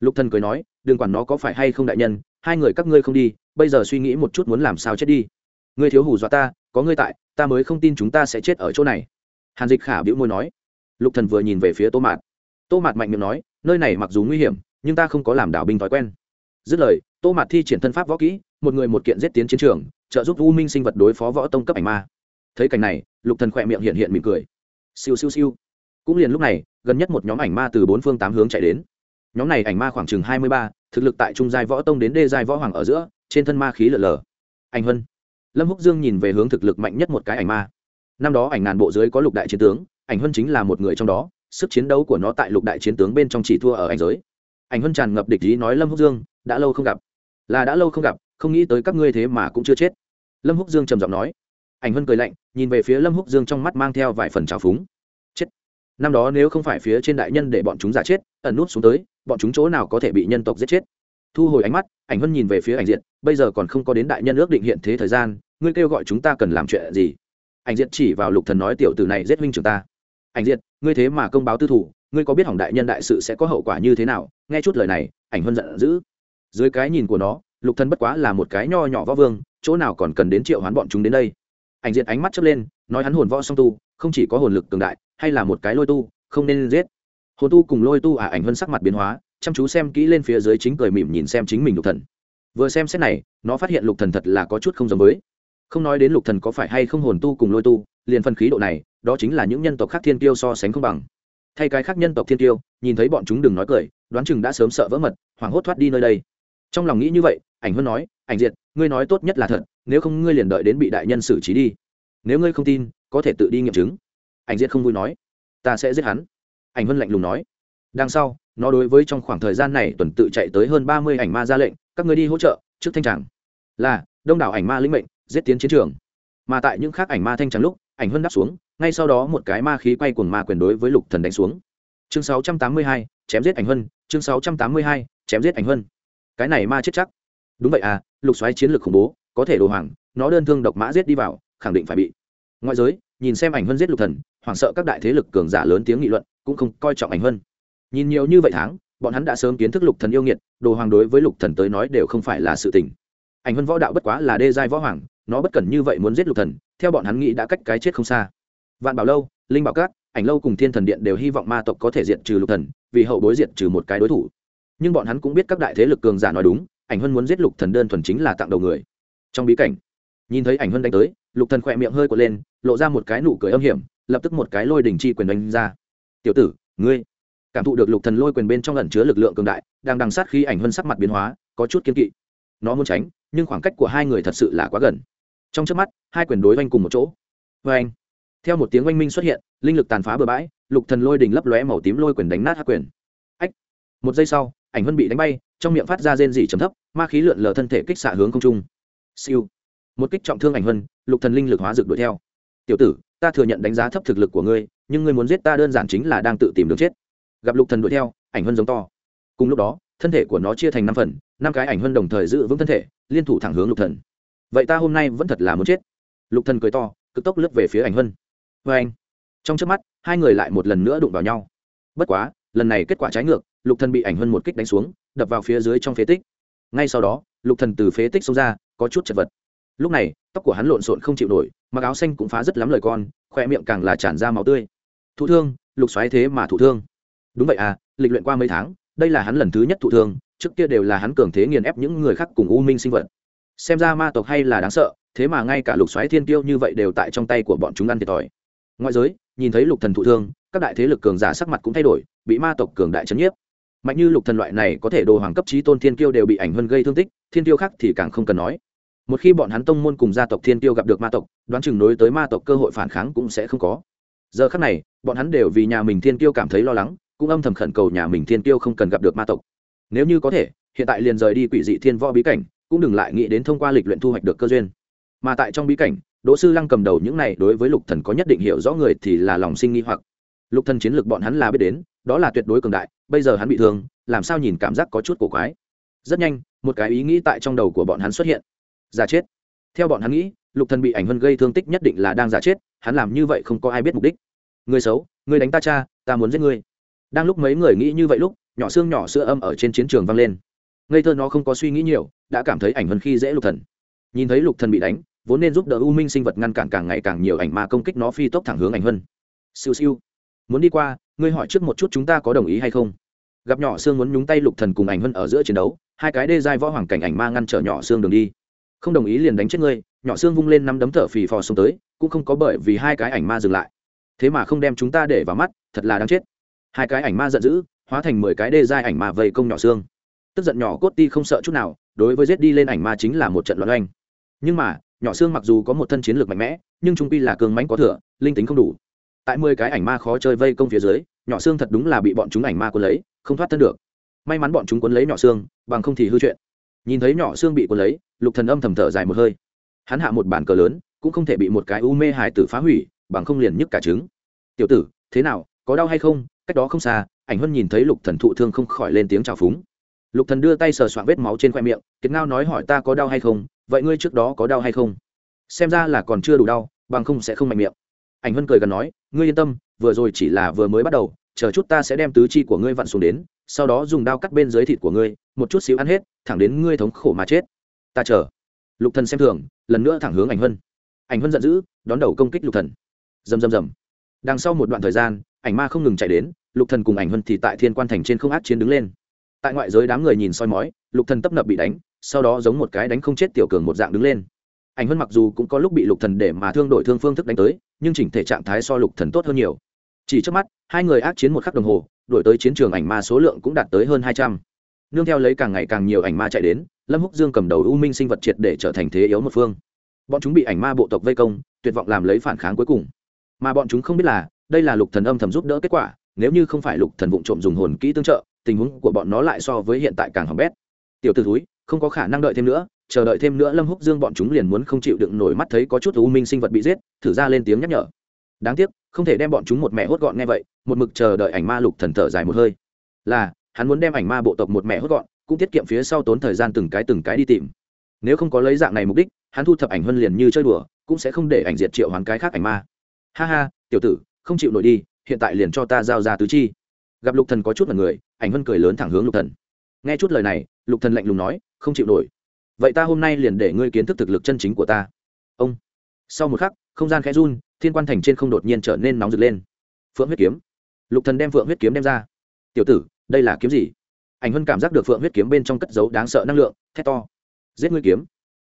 Lục thần cười nói, đừng quản nó có phải hay không đại nhân, hai người các ngươi không đi, bây giờ suy nghĩ một chút muốn làm sao chết đi. Ngươi thiếu hù dọa ta, có ngươi tại, ta mới không tin chúng ta sẽ chết ở chỗ này. Hàn dịch khả bĩu môi nói. Lục thần vừa nhìn về phía tô mạt. Tô mạt mạnh miệng nói, nơi này mặc dù nguy hiểm, nhưng ta không có làm đảo binh thói quen. Dứt lời, tô mạt thi triển thân pháp võ kỹ, một người một kiện giết tiến chiến trường, trợ giúp u minh sinh vật đối phó võ tông cấp ảnh ma. Thấy cảnh này, lục thần khỏe miệng hiện hiện mỉm cười. Siêu siêu siêu cũng liền lúc này, gần nhất một nhóm ảnh ma từ bốn phương tám hướng chạy đến. Nhóm này ảnh ma khoảng chừng hai mươi ba, thực lực tại trung giai võ tông đến đê giai võ hoàng ở giữa, trên thân ma khí lở lở ảnh hân lâm húc dương nhìn về hướng thực lực mạnh nhất một cái ảnh ma. Năm đó ảnh ngàn bộ dưới có lục đại chiến tướng ảnh hân chính là một người trong đó, sức chiến đấu của nó tại lục đại chiến tướng bên trong chỉ thua ở ảnh giới. Ảnh hân tràn ngập địch ý nói lâm húc dương, đã lâu không gặp. Là đã lâu không gặp, không nghĩ tới các ngươi thế mà cũng chưa chết. Lâm húc dương trầm giọng nói. Ảnh hân cười lạnh, nhìn về phía lâm húc dương trong mắt mang theo vài phần trào phúng năm đó nếu không phải phía trên đại nhân để bọn chúng giả chết, ẩn nút xuống tới, bọn chúng chỗ nào có thể bị nhân tộc giết chết? Thu hồi ánh mắt, ảnh hân nhìn về phía ảnh diện bây giờ còn không có đến đại nhân ước định hiện thế thời gian, ngươi kêu gọi chúng ta cần làm chuyện gì? Ảnh diện chỉ vào lục thần nói tiểu tử này giết huynh trưởng ta. Ảnh diện ngươi thế mà công báo tư thủ, ngươi có biết hỏng đại nhân đại sự sẽ có hậu quả như thế nào? Nghe chút lời này, ảnh hân giận dữ. Dưới cái nhìn của nó, lục thần bất quá là một cái nho nhỏ võ vương, chỗ nào còn cần đến triệu hoán bọn chúng đến đây? Ảnh diện ánh mắt chớp lên, nói hắn hồn võ song tu, không chỉ có hồn lực cường đại hay là một cái lôi tu, không nên giết. Hồn tu cùng lôi tu à ảnh hơn sắc mặt biến hóa, chăm chú xem kỹ lên phía dưới chính cười mỉm nhìn xem chính mình lục thần. Vừa xem xét này, nó phát hiện lục thần thật là có chút không giống với. Không nói đến lục thần có phải hay không hồn tu cùng lôi tu, liền phân khí độ này, đó chính là những nhân tộc khác thiên tiêu so sánh không bằng. Thay cái khác nhân tộc thiên tiêu nhìn thấy bọn chúng đừng nói cười, đoán chừng đã sớm sợ vỡ mật, hoảng hốt thoát đi nơi đây. Trong lòng nghĩ như vậy, ảnh hơn nói, ảnh diệt, ngươi nói tốt nhất là thật, nếu không ngươi liền đợi đến bị đại nhân xử trí đi. Nếu ngươi không tin, có thể tự đi nghiệm chứng ảnh diệt không vui nói, ta sẽ giết hắn. Ảnh vân lạnh lùng nói. Đằng sau, nó đối với trong khoảng thời gian này tuần tự chạy tới hơn ba mươi ảnh ma ra lệnh, các ngươi đi hỗ trợ, trước thanh tràng. Là, đông đảo ảnh ma lĩnh mệnh, giết tiến chiến trường. Mà tại những khác ảnh ma thanh tràng lúc, ảnh hơn đáp xuống, ngay sau đó một cái ma khí quay cuồng ma quyền đối với lục thần đánh xuống. Chương sáu trăm tám mươi hai, chém giết ảnh huân, chương sáu trăm tám mươi hai, chém giết ảnh huân. Cái này ma chết chắc. Đúng vậy à lục xoáy chiến lược khủng bố, có thể đồ hoàng, nó đơn thương độc mã giết đi vào, khẳng định phải bị. Ngoại giới, nhìn xem ảnh huân giết lục thần hoảng sợ các đại thế lực cường giả lớn tiếng nghị luận, cũng không coi trọng ảnh hơn nhìn nhiều như vậy tháng, bọn hắn đã sớm kiến thức lục thần yêu nghiệt, đồ hoàng đối với lục thần tới nói đều không phải là sự tình. Ảnh hơn võ đạo bất quá là đê giai võ hoàng, nó bất cần như vậy muốn giết lục thần, theo bọn hắn nghĩ đã cách cái chết không xa. Vạn bảo lâu, linh bảo cát, ảnh lâu cùng thiên thần điện đều hy vọng ma tộc có thể diệt trừ lục thần, vì hậu bối diệt trừ một cái đối thủ. Nhưng bọn hắn cũng biết các đại thế lực cường giả nói đúng, ảnh Hân muốn giết lục thần đơn thuần chính là tặng đầu người. Trong bí cảnh, nhìn thấy ảnh Hân đánh tới, lục thần khỏe miệng hơi quật lên, lộ ra một cái nụ cười âm hiểm lập tức một cái lôi đỉnh chi quyền đánh ra. Tiểu tử, ngươi. Cảm thụ được lục thần lôi quyền bên trong ẩn chứa lực lượng cường đại, đang đằng sát khi ảnh hơn sắc mặt biến hóa, có chút kiên kỵ. Nó muốn tránh, nhưng khoảng cách của hai người thật sự là quá gần. Trong trước mắt, hai quyền đối oanh cùng một chỗ. Vê anh theo một tiếng oanh minh xuất hiện, linh lực tàn phá bừa bãi, lục thần lôi đình lấp lóe màu tím lôi quyền đánh nát hắc quyền. Ách. Một giây sau, ảnh huân bị đánh bay, trong miệng phát ra rên rỉ trầm thấp, ma khí lượn lờ thân thể kích xạ hướng không trung. Siêu. Một kích trọng thương ảnh huân, lục thần linh lực hóa dược đuổi theo tiểu tử, ta thừa nhận đánh giá thấp thực lực của ngươi, nhưng ngươi muốn giết ta đơn giản chính là đang tự tìm đường chết. Gặp lục thần đuổi theo, ảnh hân giống to. Cùng lúc đó, thân thể của nó chia thành năm phần, năm cái ảnh hân đồng thời giữ vững thân thể, liên thủ thẳng hướng lục thần. Vậy ta hôm nay vẫn thật là muốn chết. Lục thần cười to, cực tốc lướt về phía ảnh hân vê anh, trong trước mắt, hai người lại một lần nữa đụng vào nhau. Bất quá, lần này kết quả trái ngược, lục thần bị ảnh hân một kích đánh xuống, đập vào phía dưới trong phế tích. Ngay sau đó, lục thần từ phế tích xông ra, có chút chật vật lúc này, tóc của hắn lộn xộn không chịu nổi, mặc áo xanh cũng phá rất lắm lời con khoe miệng càng là tràn ra máu tươi. Thụ thương, lục xoáy thế mà thụ thương. Đúng vậy à lịch luyện qua mấy tháng, đây là hắn lần thứ nhất thụ thương, trước kia đều là hắn cường thế nghiền ép những người khác cùng u minh sinh vật. Xem ra ma tộc hay là đáng sợ, thế mà ngay cả lục xoáy thiên tiêu như vậy đều tại trong tay của bọn chúng ăn thiệt thòi. Ngoại giới, nhìn thấy lục thần thụ thương, các đại thế lực cường giả sắc mặt cũng thay đổi, bị ma tộc cường đại chấn nhiếp. Mạnh như lục thần loại này có thể đồ hoàng cấp trí tôn thiên kiêu đều bị ảnh hơn gây thương tích, thiên tiêu khác thì càng không cần nói một khi bọn hắn tông môn cùng gia tộc thiên tiêu gặp được ma tộc, đoán chừng nối tới ma tộc cơ hội phản kháng cũng sẽ không có. Giờ khắc này, bọn hắn đều vì nhà mình thiên tiêu cảm thấy lo lắng, cũng âm thầm khẩn cầu nhà mình thiên tiêu không cần gặp được ma tộc. Nếu như có thể, hiện tại liền rời đi quỷ dị thiên võ bí cảnh, cũng đừng lại nghĩ đến thông qua lịch luyện thu hoạch được cơ duyên. Mà tại trong bí cảnh, đỗ sư lăng cầm đầu những này đối với lục thần có nhất định hiểu rõ người thì là lòng sinh nghi hoặc. Lục thần chiến lược bọn hắn là biết đến, đó là tuyệt đối cường đại, bây giờ hắn bị thương, làm sao nhìn cảm giác có chút cổ quái. Rất nhanh, một cái ý nghĩ tại trong đầu của bọn hắn xuất hiện giả chết. Theo bọn hắn nghĩ, lục thần bị ảnh hân gây thương tích nhất định là đang giả chết, hắn làm như vậy không có ai biết mục đích. Người xấu, người đánh ta cha, ta muốn giết ngươi đang lúc mấy người nghĩ như vậy lúc, nhỏ xương nhỏ sữa âm ở trên chiến trường vang lên. Ngây thơ nó không có suy nghĩ nhiều, đã cảm thấy ảnh hân khi dễ lục thần. Nhìn thấy lục thần bị đánh, vốn nên giúp đỡ u minh sinh vật ngăn cản càng ngày càng nhiều ảnh ma công kích nó phi tốc thẳng hướng ảnh hân siêu siêu. Muốn đi qua, ngươi hỏi trước một chút chúng ta có đồng ý hay không? Gặp nhỏ xương muốn nhúng tay lục thần cùng ảnh hân ở giữa chiến đấu, hai cái đê giai võ hoàng cảnh ảnh ma ngăn trở nhỏ xương đường đi không đồng ý liền đánh chết ngươi, nhỏ xương vung lên năm đấm thở phì phò xuống tới, cũng không có bởi vì hai cái ảnh ma dừng lại. Thế mà không đem chúng ta để vào mắt, thật là đáng chết. Hai cái ảnh ma giận dữ, hóa thành mười cái đê giai ảnh ma vây công nhỏ xương. Tức giận nhỏ cốt ti không sợ chút nào, đối với giết đi lên ảnh ma chính là một trận loạn oanh. Nhưng mà, nhỏ xương mặc dù có một thân chiến lược mạnh mẽ, nhưng trung pi là cường mánh có thừa, linh tính không đủ. Tại mười cái ảnh ma khó chơi vây công phía dưới, nhỏ xương thật đúng là bị bọn chúng ảnh ma quân lấy, không thoát thân được. May mắn bọn chúng quân lấy nhỏ xương, bằng không thì hư chuyện nhìn thấy nhỏ xương bị quân lấy, lục thần âm thầm thở dài một hơi. Hắn hạ một bản cờ lớn, cũng không thể bị một cái u mê hải tử phá hủy, bằng không liền nhức cả trứng. Tiểu tử, thế nào, có đau hay không? Cách đó không xa, ảnh huân nhìn thấy lục thần thụ thương không khỏi lên tiếng chào phúng. Lục thần đưa tay sờ soạn vết máu trên khoe miệng, kiệt ngao nói hỏi ta có đau hay không, vậy ngươi trước đó có đau hay không? Xem ra là còn chưa đủ đau, bằng không sẽ không mạnh miệng. Ảnh huân cười gần nói, ngươi yên tâm, vừa rồi chỉ là vừa mới bắt đầu chờ chút ta sẽ đem tứ chi của ngươi vặn xuống đến, sau đó dùng dao cắt bên dưới thịt của ngươi, một chút xíu ăn hết, thẳng đến ngươi thống khổ mà chết. Ta chờ. Lục thần xem thường, lần nữa thẳng hướng ảnh huân. Ảnh huân giận dữ, đón đầu công kích lục thần. Rầm rầm rầm. Đằng sau một đoạn thời gian, ảnh ma không ngừng chạy đến, lục thần cùng ảnh huân thì tại thiên quan thành trên không ác chiến đứng lên. Tại ngoại giới đám người nhìn soi mói, lục thần tấp nập bị đánh, sau đó giống một cái đánh không chết tiểu cường một dạng đứng lên. Ảnh huân mặc dù cũng có lúc bị lục thần để mà thương đổi thương phương thức đánh tới, nhưng chỉnh thể trạng thái so lục thần tốt hơn nhiều chỉ trước mắt, hai người ác chiến một khắc đồng hồ, đổi tới chiến trường ảnh ma số lượng cũng đạt tới hơn hai trăm. Nương theo lấy càng ngày càng nhiều ảnh ma chạy đến, lâm húc dương cầm đầu u minh sinh vật triệt để trở thành thế yếu một phương. Bọn chúng bị ảnh ma bộ tộc vây công, tuyệt vọng làm lấy phản kháng cuối cùng. Mà bọn chúng không biết là, đây là lục thần âm thầm giúp đỡ kết quả, nếu như không phải lục thần vụng trộm dùng hồn kỹ tương trợ, tình huống của bọn nó lại so với hiện tại càng hỏng bét. Tiểu tử thúi, không có khả năng đợi thêm nữa, chờ đợi thêm nữa lâm húc dương bọn chúng liền muốn không chịu đựng nổi mắt thấy có chút u minh sinh vật bị giết, thử ra lên tiếng nhắc nhở đáng tiếc, không thể đem bọn chúng một mẹ hốt gọn nghe vậy, một mực chờ đợi ảnh ma lục thần thở dài một hơi. Là, hắn muốn đem ảnh ma bộ tộc một mẹ hốt gọn, cũng tiết kiệm phía sau tốn thời gian từng cái từng cái đi tìm. Nếu không có lấy dạng này mục đích, hắn thu thập ảnh huân liền như chơi đùa, cũng sẽ không để ảnh diệt triệu hoán cái khác ảnh ma. Ha ha, tiểu tử, không chịu nổi đi, hiện tại liền cho ta giao ra tứ chi. Gặp lục thần có chút là người, ảnh huân cười lớn thẳng hướng lục thần. Nghe chút lời này, lục thần lạnh lùng nói, không chịu nổi. Vậy ta hôm nay liền để ngươi kiến thức thực lực chân chính của ta. Ông. Sau một khắc không gian khẽ run, thiên quan thành trên không đột nhiên trở nên nóng rực lên. Phượng huyết kiếm. Lục thần đem phượng huyết kiếm đem ra. Tiểu tử, đây là kiếm gì? Ảnh Hân cảm giác được phượng huyết kiếm bên trong cất dấu đáng sợ năng lượng, thét to. Giết ngươi kiếm.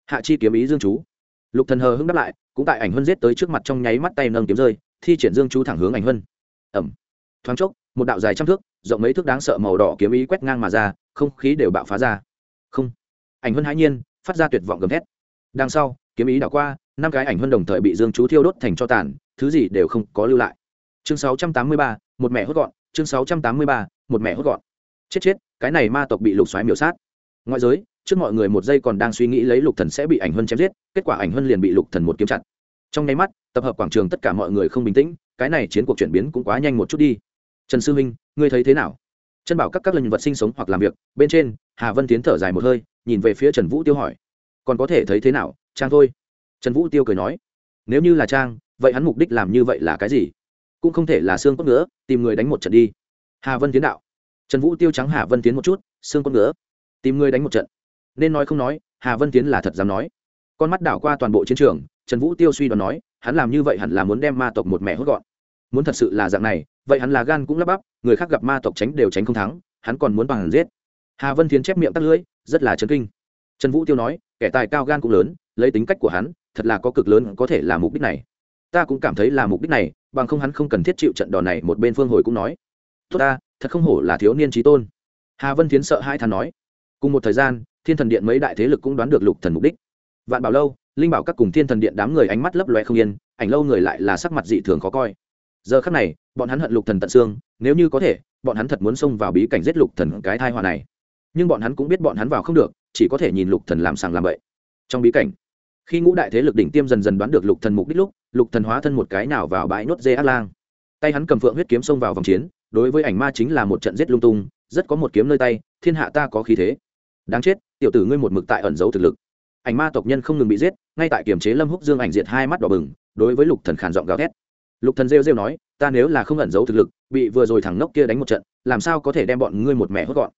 Hạ chi kiếm ý dương chú. Lục thần hờ hững đáp lại, cũng tại ảnh Hân giết tới trước mặt trong nháy mắt tay nâng kiếm rơi, thi triển dương chú thẳng hướng ảnh Hân. ẩm. Thoáng chốc, một đạo dài trăm thước, rộng mấy thước đáng sợ màu đỏ kiếm ý quét ngang mà ra, không khí đều bạo phá ra. Không. Ảnh Hân hãi nhiên, phát ra tuyệt vọng gầm thét. Đằng sau, kiếm ý đảo qua năm cái ảnh huân đồng thời bị dương chú thiêu đốt thành cho tàn thứ gì đều không có lưu lại. Chương 683, một mẹ hốt gọn chương 683, một mẹ hốt gọn. Chết chết cái này ma tộc bị lục xoáy miểu sát. Ngoại giới trước mọi người một giây còn đang suy nghĩ lấy lục thần sẽ bị ảnh huân chém giết kết quả ảnh huân liền bị lục thần một kiếm chặt. Trong nháy mắt tập hợp quảng trường tất cả mọi người không bình tĩnh cái này chiến cuộc chuyển biến cũng quá nhanh một chút đi. Trần sư huynh ngươi thấy thế nào? Chân bảo các các lần vật sinh sống hoặc làm việc bên trên hà vân tiến thở dài một hơi nhìn về phía trần vũ tiêu hỏi. Còn có thể thấy thế nào? Trang thôi trần vũ tiêu cười nói, nếu như là trang, vậy hắn mục đích làm như vậy là cái gì? Cũng không thể là xương cốt nữa tìm người đánh một trận đi. Hà vân tiến đạo. Trần vũ tiêu trắng hà vân tiến một chút xương cốt nữa tìm người đánh một trận. Nên nói không nói, hà vân tiến là thật dám nói. Con mắt đảo qua toàn bộ chiến trường, trần vũ tiêu suy đoán nói, hắn làm như vậy hẳn là muốn đem ma tộc một mẹ hốt gọn. Muốn thật sự là dạng này, vậy hắn là gan cũng lắp bắp, người khác gặp ma tộc tránh đều tránh không thắng, hắn còn muốn bằng giết. Hà vân tiến chép miệng tắt lưỡi, rất là chấn kinh. Trần vũ tiêu nói, kẻ tài cao gan cũng lớn, lấy tính cách của hắn thật là có cực lớn có thể là mục đích này. Ta cũng cảm thấy là mục đích này, bằng không hắn không cần thiết chịu trận đòn này, một bên phương hồi cũng nói. Tốt ta, thật không hổ là thiếu niên trí tôn. Hà vân tiến sợ hai thằng nói. Cùng một thời gian, thiên thần điện mấy đại thế lực cũng đoán được lục thần mục đích. Vạn bảo lâu, linh bảo các cùng thiên thần điện đám người ánh mắt lấp loe không yên, ảnh lâu người lại là sắc mặt dị thường khó coi. Giờ khắc này, bọn hắn hận lục thần tận xương, nếu như có thể, bọn hắn thật muốn xông vào bí cảnh giết lục thần cái thai họa này. Nhưng bọn hắn cũng biết bọn hắn vào không được, chỉ có thể nhìn lục thần làm sàng làm bậy. Trong bí cảnh khi ngũ đại thế lực đỉnh tiêm dần dần đoán được lục thần mục đích lúc, lục thần hóa thân một cái nào vào bãi nốt dê ác lang. Tay hắn cầm phượng huyết kiếm xông vào vòng chiến, đối với ảnh ma chính là một trận giết lung tung, rất có một kiếm nơi tay, thiên hạ ta có khí thế. Đáng chết, tiểu tử ngươi một mực tại ẩn giấu thực lực. Ảnh ma tộc nhân không ngừng bị giết, ngay tại kiềm chế lâm húc dương ảnh diệt hai mắt đỏ bừng, đối với lục thần khàn giọng gào thét. Lục thần rêu rêu nói, ta nếu là không ẩn giấu thực lực, bị vừa rồi thằng nốc kia đánh một trận, làm sao có thể đem bọn ngươi một mẹ hốt gọn?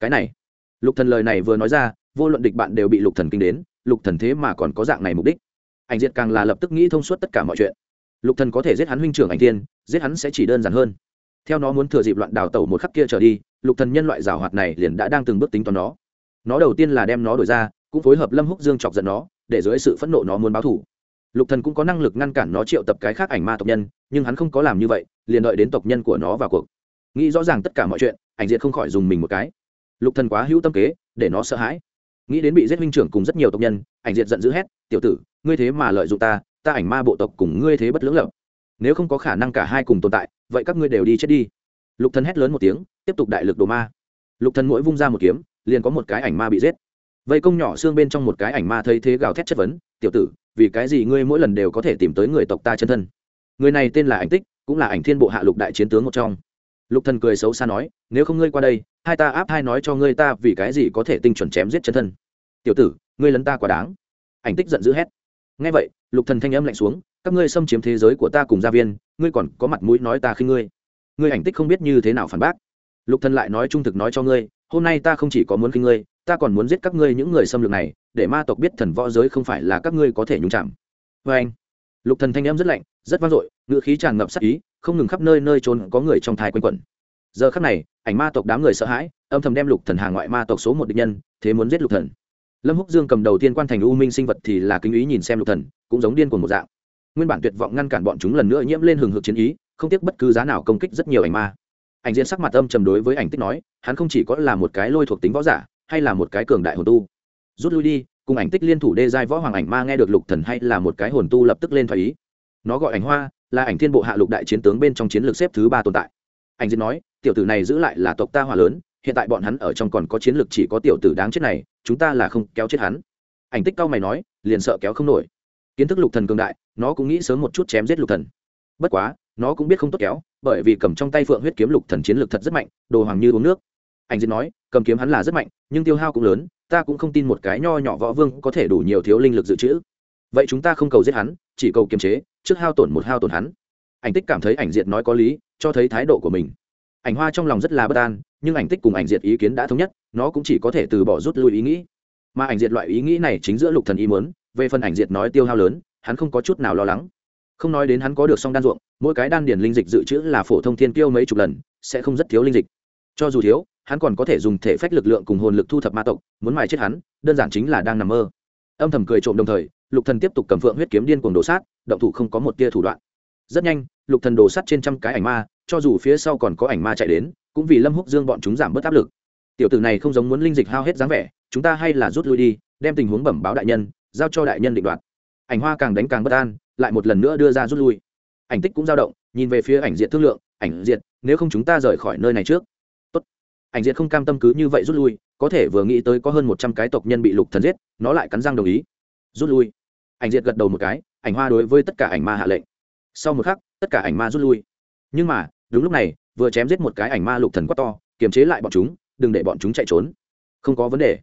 Cái này, lục thần lời này vừa nói ra, vô luận địch bạn đều bị lục thần kinh đến lục thần thế mà còn có dạng này mục đích. Ảnh diệt càng là lập tức nghĩ thông suốt tất cả mọi chuyện. Lục thần có thể giết hắn huynh trưởng ảnh tiên giết hắn sẽ chỉ đơn giản hơn. Theo nó muốn thừa dịp loạn đào tẩu một khắc kia trở đi, lục thần nhân loại rào hoạt này liền đã đang từng bước tính toán nó. Nó đầu tiên là đem nó đổi ra, cũng phối hợp lâm húc dương chọc giận nó, để dưới sự phẫn nộ nó muốn báo thù. lục thần cũng có năng lực ngăn cản nó triệu tập cái khác ảnh ma tộc nhân, nhưng hắn không có làm như vậy, liền đợi đến tộc nhân của nó vào cuộc. Nghĩ rõ ràng tất cả mọi chuyện, ảnh diệt không khỏi dùng mình một cái. Lục thần quá hữu tâm kế, để nó sợ hãi nghĩ đến bị giết huynh trưởng cùng rất nhiều tộc nhân, ảnh diệt giận dữ hét, tiểu tử, ngươi thế mà lợi dụng ta ta ảnh ma bộ tộc cùng ngươi thế bất lưỡng lập. Nếu không có khả năng cả hai cùng tồn tại, vậy các ngươi đều đi chết đi. Lục thần hét lớn một tiếng, tiếp tục đại lực đồ ma. Lục thần mỗi vung ra một kiếm, liền có một cái ảnh ma bị giết. Vây công nhỏ xương bên trong một cái ảnh ma thấy thế gào thét chất vấn, tiểu tử, vì cái gì ngươi mỗi lần đều có thể tìm tới người tộc ta chân thân? Người này tên là ảnh tích, cũng là ảnh thiên bộ hạ lục đại chiến tướng một trong lục thần cười xấu xa nói, nếu không ngươi qua đây, hai ta áp hai nói cho ngươi ta vì cái gì có thể tinh chuẩn chém giết chân thân. Tiểu tử, ngươi lấn ta quá đáng. Ảnh tích giận dữ hét. Nghe vậy, lục thần thanh âm lạnh xuống, các ngươi xâm chiếm thế giới của ta cùng gia viên, ngươi còn có mặt mũi nói ta khi ngươi. Ngươi ảnh tích không biết như thế nào phản bác. Lục thần lại nói trung thực nói cho ngươi, hôm nay ta không chỉ có muốn khi ngươi, ta còn muốn giết các ngươi những người xâm lược này, để ma tộc biết thần võ giới không phải là các ngươi có thể nhúng chạm. Vê anh lục thần thanh âm rất lạnh, rất vang dội ngựa khí tràn ngập sát ý không ngừng khắp nơi nơi trốn có người trong thai quanh quẩn. Giờ khắc này, ảnh ma tộc đám người sợ hãi, âm thầm đem lục thần hàng ngoại ma tộc số một địch nhân, thế muốn giết lục thần. Lâm húc dương cầm đầu tiên quan thành u minh sinh vật thì là kính ý nhìn xem lục thần, cũng giống điên cuồng một dạng. Nguyên bản tuyệt vọng ngăn cản bọn chúng lần nữa nhiễm lên hừng hực chiến ý, không tiếc bất cứ giá nào công kích rất nhiều ảnh ma. Ảnh diễn sắc mặt âm trầm đối với ảnh tích nói, hắn không chỉ có là một cái lôi thuộc tính võ giả, hay là một cái cường đại hồn tu. Rút lui đi, cùng ảnh tích liên thủ đê giai võ hoàng ảnh ma nghe được lục thần hay là một cái hồn tu lập tức lên thoái ý nó gọi ảnh hoa, là ảnh thiên bộ hạ lục đại chiến tướng bên trong chiến lược xếp thứ ba tồn tại. Ảnh diễn nói, tiểu tử này giữ lại là tộc ta hỏa lớn, hiện tại bọn hắn ở trong còn có chiến lược chỉ có tiểu tử đáng chết này, chúng ta là không kéo chết hắn. Ảnh tích cao mày nói, liền sợ kéo không nổi. Kiến thức lục thần cường đại, nó cũng nghĩ sớm một chút chém giết lục thần. Bất quá, nó cũng biết không tốt kéo, bởi vì cầm trong tay phượng huyết kiếm lục thần chiến lược thật rất mạnh, đồ hoàng như uống nước. Anh diễn nói, cầm kiếm hắn là rất mạnh, nhưng tiêu hao cũng lớn, ta cũng không tin một cái nho nhỏ võ vương có thể đủ nhiều thiếu linh lực dự trữ. Vậy chúng ta không cầu giết hắn, chỉ cầu kiềm chế trước hao tổn một hao tổn hắn. Ảnh tích cảm thấy ảnh diệt nói có lý, cho thấy thái độ của mình. Ảnh hoa trong lòng rất là bất an, nhưng ảnh tích cùng ảnh diệt ý kiến đã thống nhất, nó cũng chỉ có thể từ bỏ rút lui ý nghĩ. Mà ảnh diệt loại ý nghĩ này chính giữa lục thần ý muốn, về phần ảnh diệt nói tiêu hao lớn, hắn không có chút nào lo lắng. Không nói đến hắn có được song đan ruộng, mỗi cái đan điền linh dịch dự trữ là phổ thông thiên kiêu mấy chục lần, sẽ không rất thiếu linh dịch. Cho dù thiếu, hắn còn có thể dùng thể phách lực lượng cùng hồn lực thu thập ma tộc, muốn mài chết hắn, đơn giản chính là đang nằm mơ. Âm thầm cười trộm đồng thời lục thần tiếp tục cầm phượng huyết kiếm điên cuồng đổ sát, động thủ không có một tia thủ đoạn. Rất nhanh, lục thần đổ sát trên trăm cái ảnh ma, cho dù phía sau còn có ảnh ma chạy đến, cũng vì lâm húc dương bọn chúng giảm bớt áp lực. Tiểu tử này không giống muốn linh dịch hao hết dáng vẻ, chúng ta hay là rút lui đi, đem tình huống bẩm báo đại nhân, giao cho đại nhân định đoạt. Ảnh hoa càng đánh càng bất an, lại một lần nữa đưa ra rút lui. Ảnh tích cũng dao động, nhìn về phía ảnh diện thương lượng, ảnh diện nếu không chúng ta rời khỏi nơi này trước. Tốt. ảnh diện không cam tâm cứ như vậy rút lui, có thể vừa nghĩ tới có hơn một trăm cái tộc nhân bị lục thần giết, nó lại cắn răng đồng ý. Rút lui ảnh Diệt gật đầu một cái, ảnh hoa đối với tất cả ảnh ma hạ lệnh. Sau một khắc, tất cả ảnh ma rút lui. Nhưng mà, đúng lúc này, vừa chém giết một cái ảnh ma lục thần quá to, kiềm chế lại bọn chúng, đừng để bọn chúng chạy trốn. Không có vấn đề.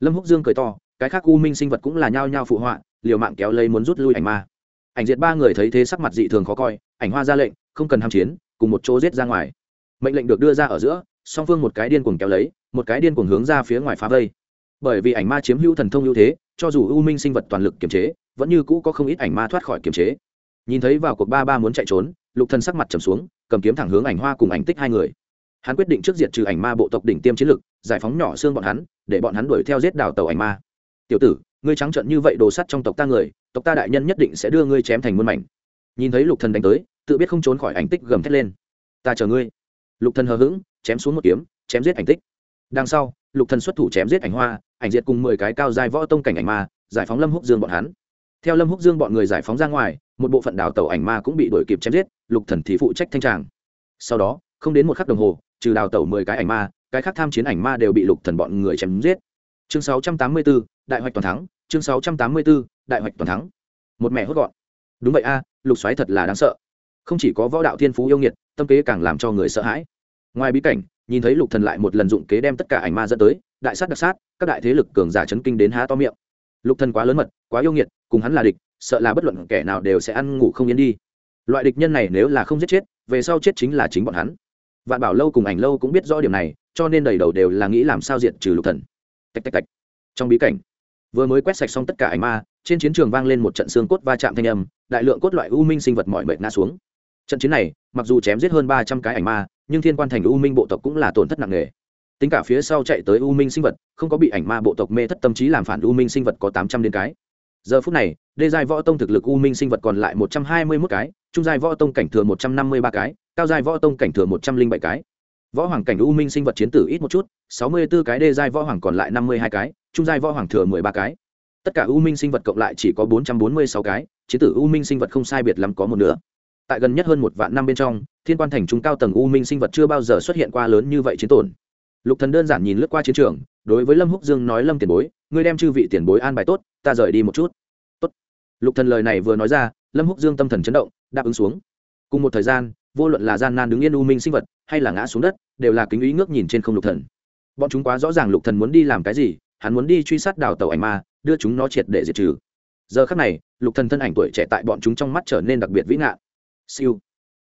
Lâm húc dương cười to, cái khác u minh sinh vật cũng là nhao nhao phụ họa, liều mạng kéo lấy muốn rút lui ảnh ma. Ảnh diệt ba người thấy thế sắc mặt dị thường khó coi, ảnh hoa ra lệnh, không cần ham chiến, cùng một chỗ giết ra ngoài. Mệnh lệnh được đưa ra ở giữa, song phương một cái điên cuồng kéo lấy, một cái điên cuồng hướng ra phía ngoài phá vây. Bởi vì ảnh ma chiếm hữu thần thông ưu thế, cho dù u minh sinh vật toàn lực kiềm chế vẫn như cũ có không ít ảnh ma thoát khỏi kiềm chế. Nhìn thấy vào cuộc ba ba muốn chạy trốn, lục thần sắc mặt trầm xuống, cầm kiếm thẳng hướng ảnh hoa cùng ảnh tích hai người. Hắn quyết định trước diệt trừ ảnh ma bộ tộc đỉnh tiêm chiến lực, giải phóng nhỏ xương bọn hắn, để bọn hắn đuổi theo giết đào tàu ảnh ma. Tiểu tử, ngươi trắng trợn như vậy đồ sắt trong tộc ta người, tộc ta đại nhân nhất định sẽ đưa ngươi chém thành muôn mảnh. Nhìn thấy lục thần đánh tới, tự biết không trốn khỏi ảnh tích gầm thét lên. Ta chờ ngươi. Lục thần hờ hững, chém xuống một kiếm, chém giết ảnh tích. Đằng sau, lục thần xuất thủ chém giết ảnh hoa, ảnh diệt cùng mười cái cao giai võ tông cảnh ảnh ma, giải phóng lâm húc dương bọn hắn theo lâm húc dương bọn người giải phóng ra ngoài một bộ phận đào tàu ảnh ma cũng bị đuổi kịp chém giết lục thần thì phụ trách thanh tràng. Sau đó không đến một khắc đồng hồ trừ đào tàu mười cái ảnh ma cái khác tham chiến ảnh ma đều bị lục thần bọn người chém giết. Chương 684, đại hoạch toàn thắng chương 684, đại hoạch toàn thắng. Một mẹ hốt gọn. Đúng vậy a lục xoáy thật là đáng sợ. Không chỉ có võ đạo thiên phú yêu nghiệt tâm kế càng làm cho người sợ hãi. Ngoài bí cảnh nhìn thấy lục thần lại một lần dụng kế đem tất cả ảnh ma dẫn tới đại sát đặc sát các đại thế lực cường giả chấn kinh đến há to miệng. Lục thần quá lớn mật quá yêu nghiệt cùng hắn là địch, sợ là bất luận kẻ nào đều sẽ ăn ngủ không yên đi. Loại địch nhân này nếu là không giết chết, về sau chết chính là chính bọn hắn. Vạn bảo lâu cùng ảnh lâu cũng biết rõ điểm này, cho nên đầy đầu đều là nghĩ làm sao diệt trừ lục thần. Tạch tạch tạch. Trong bí cảnh, vừa mới quét sạch xong tất cả ảnh ma, trên chiến trường vang lên một trận xương cốt va chạm thanh âm, đại lượng cốt loại u minh sinh vật mọi mệt ngã xuống. Trận chiến này, mặc dù chém giết hơn ba trăm cái ảnh ma, nhưng thiên quan thành u minh bộ tộc cũng là tổn thất nặng nề. Tính cả phía sau chạy tới u minh sinh vật, không có bị ảnh ma bộ tộc mê thất, tâm trí làm phản u minh sinh vật có tám trăm đến cái giờ phút này, đê giai võ tông thực lực u minh sinh vật còn lại một trăm hai mươi mốt cái, trung giai võ tông cảnh thừa một trăm năm mươi ba cái, cao giai võ tông cảnh thừa một trăm linh bảy cái. Võ hoàng cảnh u minh sinh vật chiến tử ít một chút, sáu mươi b ố cái, đê giai võ hoàng còn lại năm mươi hai cái, trung giai võ hoàng thừa mười ba cái. Tất cả u minh sinh vật cộng lại chỉ có bốn trăm bốn mươi sáu cái, chiến tử u minh sinh vật không sai biệt lắm có một nửa. Tại gần nhất hơn một vạn năm bên trong, thiên quan thành trung cao tầng u minh sinh vật chưa bao giờ xuất hiện qua lớn như vậy chiến tổn. Lục thần đơn giản nhìn lướt qua chiến trường đối với lâm húc dương nói, lâm tiền bối, ngươi đem chư vị tiền bối an bài tốt, ta rời đi một chút. Tốt. Lục thần lời này vừa nói ra, lâm húc dương tâm thần chấn động, đáp ứng xuống. Cùng một thời gian, vô luận là gian nan đứng yên u minh sinh vật, hay là ngã xuống đất, đều là kính ý ngước nhìn trên không lục thần. Bọn chúng quá rõ ràng lục thần muốn đi làm cái gì, hắn muốn đi truy sát đào tàu ảnh ma, đưa chúng nó triệt để diệt trừ. Giờ khắc này, lục thần thân ảnh tuổi trẻ tại bọn chúng trong mắt trở nên đặc biệt vĩ ngạn. Siêu.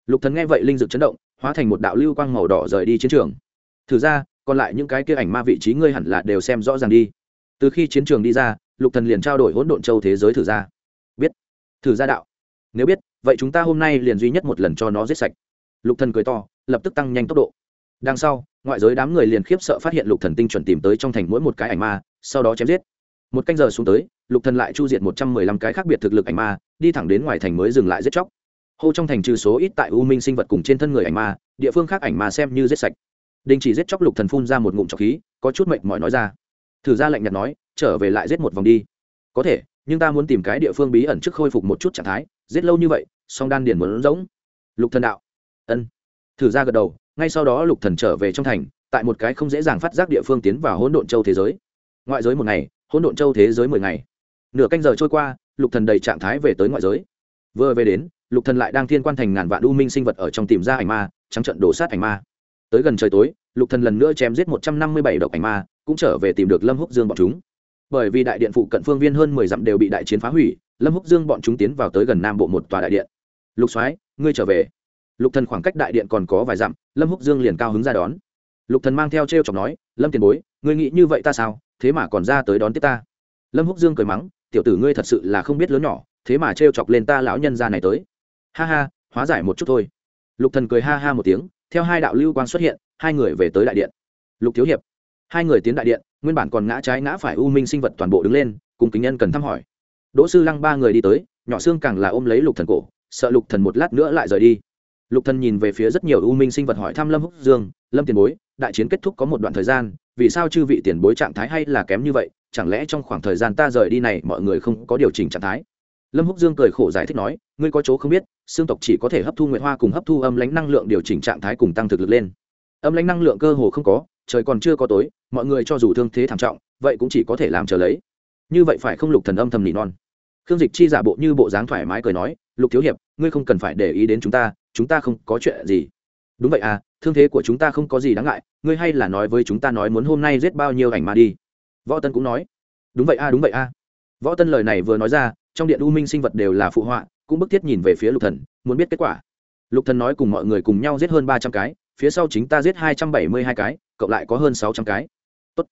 Lục thần nghe vậy linh dược chấn động, hóa thành một đạo lưu quang màu đỏ rời đi chiến trường. Thử ra còn lại những cái kia ảnh ma vị trí ngươi hẳn là đều xem rõ ràng đi. Từ khi chiến trường đi ra, lục thần liền trao đổi hỗn độn châu thế giới thử ra. Biết. Thử ra đạo. Nếu biết, vậy chúng ta hôm nay liền duy nhất một lần cho nó giết sạch. Lục thần cười to, lập tức tăng nhanh tốc độ. Đằng sau, ngoại giới đám người liền khiếp sợ phát hiện lục thần tinh chuẩn tìm tới trong thành mỗi một cái ảnh ma, sau đó chém giết. Một canh giờ xuống tới, lục thần lại chu diệt một trăm mười lăm cái khác biệt thực lực ảnh ma, đi thẳng đến ngoài thành mới dừng lại giết chóc. Hô trong thành trừ số ít tại u minh sinh vật cùng trên thân người ảnh ma, địa phương khác ảnh ma xem như giết sạch đình chỉ giết chóc lục thần phun ra một ngụm trọc khí, có chút mệnh mỏi nói ra. Thử ra lạnh nhạt nói, trở về lại giết một vòng đi. Có thể, nhưng ta muốn tìm cái địa phương bí ẩn trước khôi phục một chút trạng thái, giết lâu như vậy, song đan điền muốn rỗng. Lục thần đạo. Ân. Thử ra gật đầu, ngay sau đó lục thần trở về trong thành, tại một cái không dễ dàng phát giác địa phương tiến vào hỗn độn châu thế giới. Ngoại giới một ngày, hỗn độn châu thế giới mười ngày. Nửa canh giờ trôi qua, lục thần đầy trạng thái về tới ngoại giới. Vừa về đến, lục thần lại đang thiên quan thành ngàn vạn u minh sinh vật ở trong tìm ra ảnh ma, trắng trận đổ sát ảnh ma tới gần trời tối, lục thần lần nữa chém giết một trăm năm mươi bảy độc ảnh ma, cũng trở về tìm được lâm húc dương bọn chúng. Bởi vì đại điện phụ cận phương viên hơn mười dặm đều bị đại chiến phá hủy, lâm húc dương bọn chúng tiến vào tới gần nam bộ một tòa đại điện. Lục soái, ngươi trở về. Lục thần khoảng cách đại điện còn có vài dặm, lâm húc dương liền cao hứng ra đón. Lục thần mang theo t chọc nói, lâm tiền bối, ngươi nghĩ như vậy ta sao? Thế mà còn ra tới đón tiếp ta. Lâm húc dương cười mắng, tiểu tử ngươi thật sự là không biết lớn nhỏ, thế mà t chọc lên ta lão nhân gia này tới. Ha ha, hóa giải một chút thôi. Lục thần cười ha ha một tiếng theo hai đạo lưu quang xuất hiện, hai người về tới đại điện. Lục thiếu hiệp, hai người tiến đại điện, nguyên bản còn ngã trái ngã phải u minh sinh vật toàn bộ đứng lên, cùng kính nhân cần thăm hỏi. Đỗ sư lăng ba người đi tới, nhỏ xương càng là ôm lấy lục thần cổ, sợ lục thần một lát nữa lại rời đi. Lục thần nhìn về phía rất nhiều u minh sinh vật hỏi thăm lâm húc dương, lâm tiền bối, đại chiến kết thúc có một đoạn thời gian, vì sao chư vị tiền bối trạng thái hay là kém như vậy? Chẳng lẽ trong khoảng thời gian ta rời đi này mọi người không có điều chỉnh trạng thái? Lâm húc dương cười khổ giải thích nói, ngươi có chỗ không biết xương tộc chỉ có thể hấp thu nguyệt hoa cùng hấp thu âm lãnh năng lượng điều chỉnh trạng thái cùng tăng thực lực lên. Âm lãnh năng lượng cơ hồ không có, trời còn chưa có tối, mọi người cho dù thương thế thảm trọng, vậy cũng chỉ có thể làm chờ lấy. Như vậy phải không lục thần âm thầm nỉ non? Khương dịch chi giả bộ như bộ dáng thoải mái cười nói, lục thiếu hiệp, ngươi không cần phải để ý đến chúng ta chúng ta không có chuyện gì. Đúng vậy à thương thế của chúng ta không có gì đáng ngại, ngươi hay là nói với chúng ta nói muốn hôm nay giết bao nhiêu ảnh ma đi. Võ tân cũng nói, đúng vậy a đúng vậy a võ tân lời này vừa nói ra, trong điện u minh sinh vật đều là phụ họa cũng bức thiết nhìn về phía lục thần, muốn biết kết quả. Lục thần nói cùng mọi người cùng nhau giết hơn ba trăm cái, phía sau chính ta giết hai trăm bảy mươi hai cái, cộng lại có hơn sáu trăm cái. Tốt.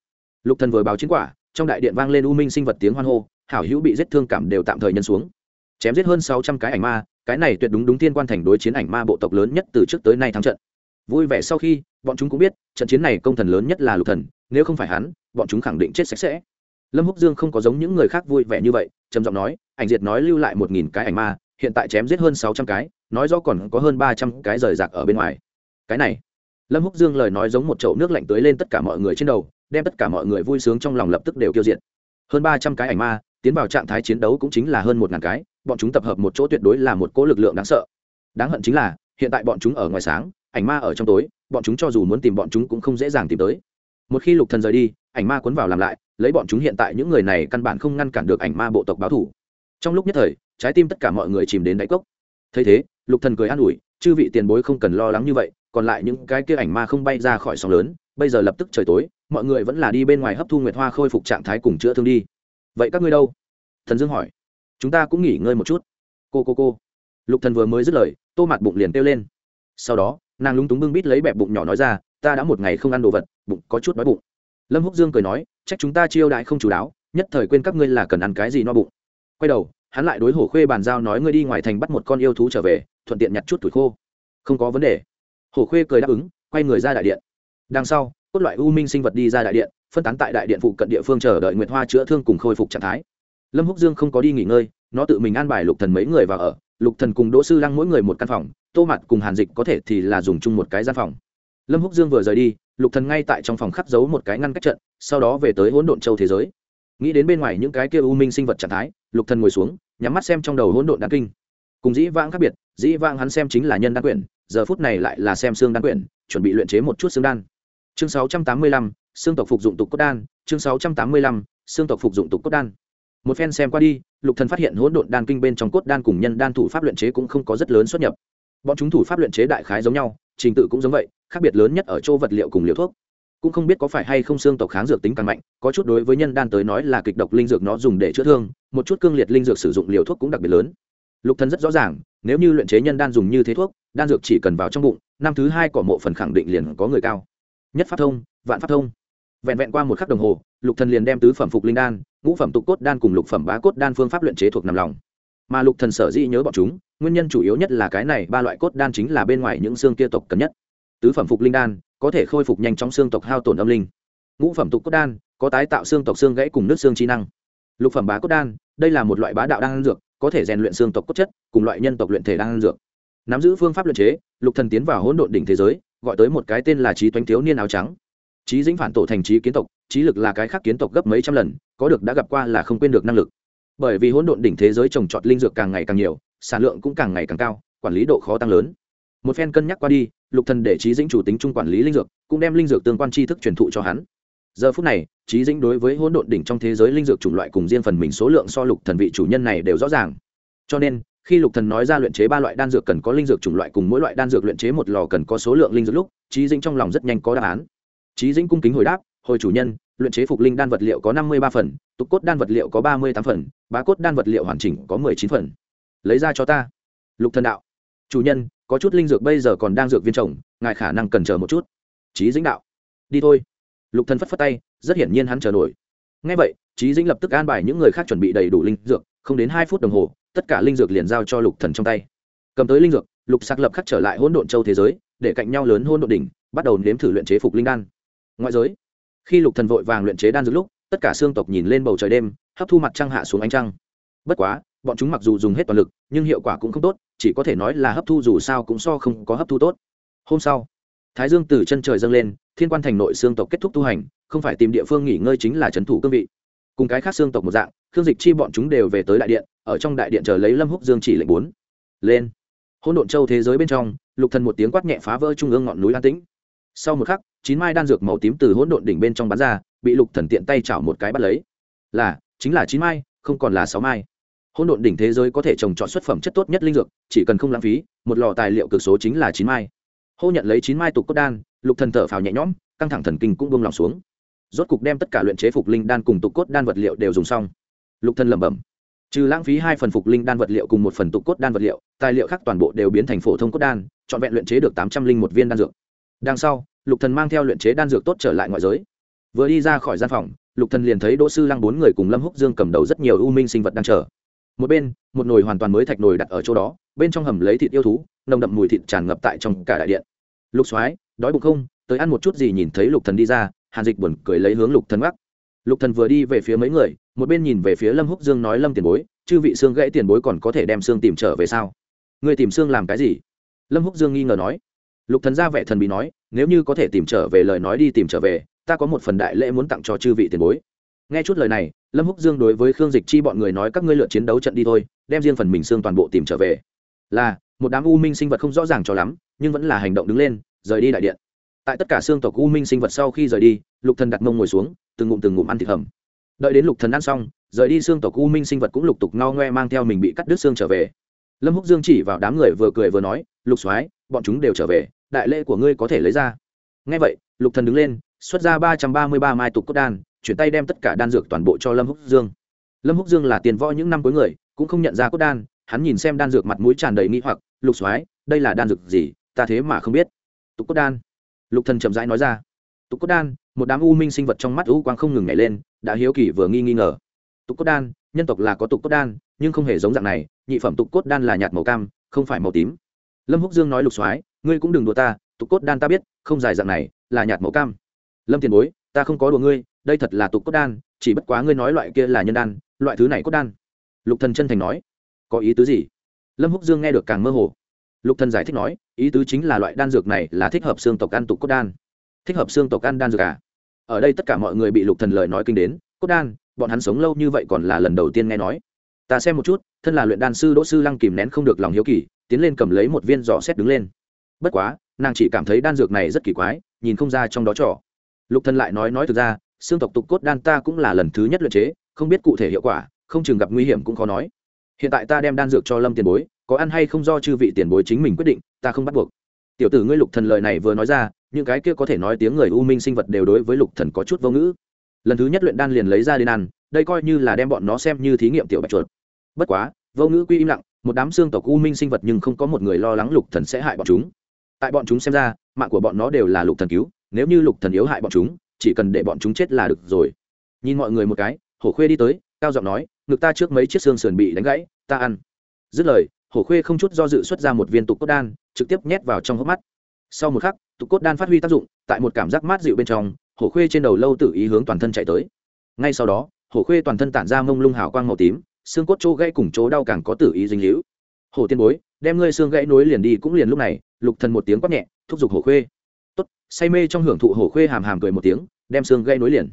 lục thần vừa báo chiến quả, trong đại điện vang lên u minh sinh vật tiếng hoan hô, hảo hữu bị giết thương cảm đều tạm thời nhân xuống. Chém giết hơn sáu trăm cái ảnh ma, cái này tuyệt đúng đúng thiên quan thành đối chiến ảnh ma bộ tộc lớn nhất từ trước tới nay thắng trận. Vui vẻ sau khi, bọn chúng cũng biết, trận chiến này công thần lớn nhất là lục thần, nếu không phải hắn, bọn chúng khẳng định chết sạch sẽ. Lâm húc dương không có giống những người khác vui vẻ như vậy, trầm giọng nói, ảnh diệt nói lưu lại một nghìn cái ảnh ma hiện tại chém giết hơn sáu trăm cái, nói rõ còn có hơn ba trăm cái rời rạc ở bên ngoài. Cái này, lâm húc dương lời nói giống một chậu nước lạnh tưới lên tất cả mọi người trên đầu, đem tất cả mọi người vui sướng trong lòng lập tức đều tiêu diệt. Hơn ba trăm cái ảnh ma, tiến vào trạng thái chiến đấu cũng chính là hơn một ngàn cái, bọn chúng tập hợp một chỗ tuyệt đối là một cỗ lực lượng đáng sợ. Đáng hận chính là, hiện tại bọn chúng ở ngoài sáng, ảnh ma ở trong tối, bọn chúng cho dù muốn tìm bọn chúng cũng không dễ dàng tìm tới. Một khi lục thần rời đi, ảnh ma cuốn vào làm lại, lấy bọn chúng hiện tại những người này căn bản không ngăn cản được ảnh ma bộ tộc báo thủ trong lúc nhất thời, trái tim tất cả mọi người chìm đến đáy cốc. Thấy thế, lục thần cười an ủi, chư vị tiền bối không cần lo lắng như vậy, còn lại những cái kia ảnh ma không bay ra khỏi sóng lớn, bây giờ lập tức trời tối, mọi người vẫn là đi bên ngoài hấp thu nguyệt hoa khôi phục trạng thái cùng chữa thương đi. Vậy các ngươi đâu? Thần dương hỏi. Chúng ta cũng nghỉ ngơi một chút. Cô cô cô. Lục thần vừa mới dứt lời, tô mặt bụng liền kêu lên. Sau đó, nàng lúng túng bưng bít lấy bẹp bụng nhỏ nói ra, ta đã một ngày không ăn đồ vật, bụng có chút đói bụng. Lâm húc dương cười nói, trách chúng ta chiêu đãi không chú đáo, nhất thời quên các ngươi là cần ăn cái gì no bụng quay đầu, hắn lại đối hổ khuê bàn giao nói ngươi đi ngoài thành bắt một con yêu thú trở về, thuận tiện nhặt chút tuổi khô. Không có vấn đề. Hổ khuê cười đáp ứng, quay người ra đại điện. Đằng sau, cốt loại u minh sinh vật đi ra đại điện, phân tán tại đại điện phụ cận địa phương chờ đợi nguyệt hoa chữa thương cùng khôi phục trạng thái. Lâm húc dương không có đi nghỉ ngơi, nó tự mình an bài lục thần mấy người vào ở. Lục thần cùng đỗ sư lăng mỗi người một căn phòng, tô mặt cùng hàn dịch có thể thì là dùng chung một cái gian phòng. Lâm húc dương vừa rời đi, lục thần ngay tại trong phòng khắc giấu một cái ngăn cách trận, sau đó về tới hỗn độn châu thế giới. Nghĩ đến bên ngoài những cái kia u minh sinh vật trạng thái lục thần ngồi xuống nhắm mắt xem trong đầu hỗn độn đan kinh. Cùng dĩ vãng khác biệt dĩ vãng hắn xem chính là nhân đan quyển giờ phút này lại là xem xương đan quyển chuẩn bị luyện chế một chút xương đan. Chương 685, xương tộc phục dụng tục cốt đan chương 685, xương tộc phục dụng tục cốt đan. Một phen xem qua đi lục thần phát hiện hỗn độn đan kinh bên trong cốt đan cùng nhân đan thủ pháp luyện chế cũng không có rất lớn xuất nhập. Bọn chúng thủ pháp luyện chế đại khái giống nhau trình tự cũng giống vậy khác biệt lớn nhất ở chỗ vật liệu cùng liều thuốc cũng không biết có phải hay không xương tộc kháng dược tính càng mạnh, có chút đối với nhân đan tới nói là kịch độc linh dược nó dùng để chữa thương, một chút cương liệt linh dược sử dụng liều thuốc cũng đặc biệt lớn. Lục thần rất rõ ràng, nếu như luyện chế nhân đan dùng như thế thuốc, đan dược chỉ cần vào trong bụng, năm thứ hai cỏ mộ phần khẳng định liền có người cao. Nhất pháp thông, vạn pháp thông. Vẹn vẹn qua một khắc đồng hồ, lục thần liền đem tứ phẩm phục linh đan, ngũ phẩm tục cốt đan cùng lục phẩm bá cốt đan phương pháp luyện chế thuộc nằm lòng. Mà lục thần sở dĩ nhớ bọn chúng, nguyên nhân chủ yếu nhất là cái này ba loại cốt đan chính là bên ngoài những xương kia tộc cần nhất tứ phẩm phục linh đan, có thể khôi phục nhanh chóng xương tộc hao tổn âm linh. Ngũ phẩm tục cốt đan, có tái tạo xương tộc xương gãy cùng nước xương trí năng. Lục phẩm bá cốt đan, đây là một loại bá đạo đan dược, có thể rèn luyện xương tộc cốt chất, cùng loại nhân tộc luyện thể đan dược. Nắm giữ phương pháp luyện chế, lục thần tiến vào hỗn độn đỉnh thế giới, gọi tới một cái tên là trí toánh thiếu niên áo trắng. Trí dĩnh phản tổ thành trí kiến tộc trí lực là cái khác kiến tộc gấp mấy trăm lần, có được đã gặp qua là không quên được năng lực. Bởi vì hỗn độn đỉnh thế giới trồng trọt linh dược càng ngày càng nhiều, sản lượng cũng càng ngày càng cao, quản lý độ khó tăng lớn. Một phen cân nhắc qua đi lục thần để trí dĩnh chủ tính trung quản lý linh dược, cũng đem linh dược tương quan tri thức truyền thụ cho hắn. Giờ phút này, trí dĩnh đối với hỗn độn đỉnh trong thế giới linh dược chủng loại cùng riêng phần mình số lượng so lục thần vị chủ nhân này đều rõ ràng. Cho nên, khi lục thần nói ra luyện chế ba loại đan dược cần có linh dược chủng loại cùng mỗi loại đan dược luyện chế một lò cần có số lượng linh dược lúc, trí dĩnh trong lòng rất nhanh có đáp án. Trí dĩnh cung kính hồi đáp, hồi chủ nhân, luyện chế phục linh đan vật liệu có năm mươi ba phần, tục cốt đan vật liệu có ba mươi tám phần, bá cốt đan vật liệu hoàn chỉnh có mười chín phần. Lấy ra cho ta. Lục thần đạo, chủ nhân có chút linh dược bây giờ còn đang dược viên trồng, ngài khả năng cần chờ một chút. Trí dĩnh đạo. Đi thôi. Lục thần phất phất tay, rất hiển nhiên hắn chờ nổi. Ngay vậy trí dĩnh lập tức an bài những người khác chuẩn bị đầy đủ linh dược, không đến hai phút đồng hồ, tất cả linh dược liền giao cho lục thần trong tay. Cầm tới linh dược, lục sạc lập khắc trở lại hỗn độn châu thế giới, để cạnh nhau lớn hỗn độn đỉnh, bắt đầu nếm thử luyện chế phục linh đan. Ngoại giới, khi lục thần vội vàng luyện chế đan dược lúc, tất cả xương tộc nhìn lên bầu trời đêm, hấp thu mặt trăng hạ xuống ánh trăng. Bất quá bọn chúng mặc dù dùng hết toàn lực, nhưng hiệu quả cũng không tốt, chỉ có thể nói là hấp thu dù sao cũng so không có hấp thu tốt. Hôm sau, thái dương từ chân trời dâng lên, thiên quan thành nội xương tộc kết thúc tu hành, không phải tìm địa phương nghỉ ngơi chính là trấn thủ cương vị. Cùng cái khác xương tộc một dạng, khương dịch chi bọn chúng đều về tới đại điện, ở trong đại điện chờ lấy lâm húc dương chỉ lệnh bốn. Lên. Hỗn độn châu thế giới bên trong, lục thần một tiếng quát nhẹ phá vỡ trung ương ngọn núi an tĩnh. Sau một khắc, chín mai đan dược màu tím từ hỗn độn đỉnh bên trong bắn ra, bị lục thần tiện tay chảo một cái bắt lấy. Là, chính là chín mai, không còn là sáu mai hỗn độn đỉnh thế giới có thể trồng trọt xuất phẩm chất tốt nhất linh dược, chỉ cần không lãng phí, một lò tài liệu cực số chính là chín mai. Hô nhận lấy chín mai tục cốt đan, lục thần thở phào nhẹ nhõm, căng thẳng thần kinh cũng buông lòng xuống. Rốt cục đem tất cả luyện chế phục linh đan cùng tục cốt đan vật liệu đều dùng xong. Lục thần lẩm bẩm, trừ lãng phí hai phần phục linh đan vật liệu cùng một phần tục cốt đan vật liệu, tài liệu khác toàn bộ đều biến thành phổ thông cốt đan chọn vẹn luyện chế được tám trăm linh một viên đan dược. Đằng sau, lục thần mang theo luyện chế đan dược tốt trở lại ngoại giới. Vừa đi ra khỏi gian phòng, lục thần liền thấy đỗ sư lăng bốn người cùng lâm húc dương cầm đầu rất nhiều u minh sinh vật đang chờ một bên, một nồi hoàn toàn mới thạch nồi đặt ở chỗ đó, bên trong hầm lấy thịt yêu thú, nồng đậm mùi thịt tràn ngập tại trong cả đại điện. Lục soái, đói bụng không? Tới ăn một chút gì nhìn thấy lục thần đi ra, hàn dịch buồn cười lấy hướng lục thần gác lục thần vừa đi về phía mấy người, một bên nhìn về phía lâm húc dương nói lâm tiền bối, chư vị xương gãy tiền bối còn có thể đem xương tìm trở về sao? Người tìm xương làm cái gì? Lâm húc dương nghi ngờ nói. Lục thần ra vẻ thần bí nói, nếu như có thể tìm trở về lời nói đi tìm trở về, ta có một phần đại lễ muốn tặng cho chư vị tiền bối nghe chút lời này, lâm húc dương đối với khương dịch chi bọn người nói các ngươi lượt chiến đấu trận đi thôi, đem riêng phần mình xương toàn bộ tìm trở về. Là, một đám u minh sinh vật không rõ ràng cho lắm, nhưng vẫn là hành động đứng lên, rời đi đại điện. Tại tất cả xương tộc u minh sinh vật sau khi rời đi, lục thần đặt mông ngồi xuống, từng ngụm từng ngụm ăn thịt hầm. Đợi đến lục thần ăn xong, rời đi xương tộc u minh sinh vật cũng lục tục ngao ngoe mang theo mình bị cắt đứt xương trở về. Lâm húc dương chỉ vào đám người vừa cười vừa nói, lục soái, bọn chúng đều trở về, đại lễ của ngươi có thể lấy ra. Ngay vậy, lục thần đứng lên, xuất ra ba trăm ba mươi ba mai tục cốt đan chuyển tay đem tất cả đan dược toàn bộ cho lâm húc dương. Lâm húc dương là tiền võ những năm cuối người, cũng không nhận ra cốt đan, hắn nhìn xem đan dược mặt mũi tràn đầy nghi hoặc, lục soái, đây là đan dược gì? Ta thế mà không biết. Tục cốt đan. Lục thần chậm rãi nói ra. Tục cốt đan, một đám u minh sinh vật trong mắt u quang không ngừng nhảy lên, đã hiếu kỳ vừa nghi nghi ngờ. Tục cốt đan, nhân tộc là có tục cốt đan, nhưng không hề giống dạng này, nhị phẩm tục cốt đan là nhạt màu cam, không phải màu tím. Lâm húc dương nói, lục soái, ngươi cũng đừng đùa ta, tục cốt đan ta biết, không dài dạng này, là nhạt màu cam. Lâm tiền bối ta không có đùa ngươi, đây thật là tục cốt đan, chỉ bất quá ngươi nói loại kia là nhân đan, loại thứ này cốt đan. Lục thần chân thành nói, có ý tứ gì? Lâm húc dương nghe được càng mơ hồ. Lục thần giải thích nói, ý tứ chính là loại đan dược này là thích hợp xương tộc ăn tục cốt đan. Thích hợp xương tộc ăn đan dược à? Ở đây tất cả mọi người bị lục thần lời nói kinh đến, cốt đan, bọn hắn sống lâu như vậy còn là lần đầu tiên nghe nói. Ta xem một chút, thân là luyện đan sư đỗ sư lăng kìm nén không được lòng hiếu kỳ, tiến lên cầm lấy một viên giỏ xét đứng lên. Bất quá, nàng chỉ cảm thấy đan dược này rất kỳ quái, nhìn không ra trong đó trò lục thần lại nói nói thực ra, xương tộc tục cốt đan ta cũng là lần thứ nhất luyện chế, không biết cụ thể hiệu quả, không chừng gặp nguy hiểm cũng khó nói. Hiện tại ta đem đan dược cho lâm tiền bối, có ăn hay không do chư vị tiền bối chính mình quyết định, ta không bắt buộc. Tiểu tử ngươi lục thần lời này vừa nói ra, những cái kia có thể nói tiếng người u minh sinh vật đều đối với lục thần có chút vô ngữ. Lần thứ nhất luyện đan liền lấy ra đến ăn, đây coi như là đem bọn nó xem như thí nghiệm tiểu bạch chuột. Bất quá, vô ngữ quy im lặng, một đám xương tộc u minh sinh vật nhưng không có một người lo lắng lục thần sẽ hại bọn chúng. Tại bọn chúng xem ra, mạng của bọn nó đều là lục thần cứu nếu như lục thần yếu hại bọn chúng, chỉ cần để bọn chúng chết là được rồi. Nhìn mọi người một cái, hổ khuê đi tới, cao giọng nói, ngực ta trước mấy chiếc xương sườn bị đánh gãy, ta ăn. Dứt lời, hổ khuê không chút do dự xuất ra một viên tục cốt đan, trực tiếp nhét vào trong hốc mắt. Sau một khắc, tục cốt đan phát huy tác dụng, tại một cảm giác mát dịu bên trong, hổ khuê trên đầu lâu tự ý hướng toàn thân chạy tới. Ngay sau đó, hổ khuê toàn thân tản ra mông lung hào quang màu tím, xương cốt chỗ gãy cùng chỗ đau càng có tự ý dinh hữu hổ tiên bối, đem ngươi xương gãy nối liền đi cũng liền lúc này, lục thần một tiếng quát nhẹ, thúc giục hổ khuê tốt say mê trong hưởng thụ hổ khuê hàm hàm cười một tiếng đem xương gãy nối liền.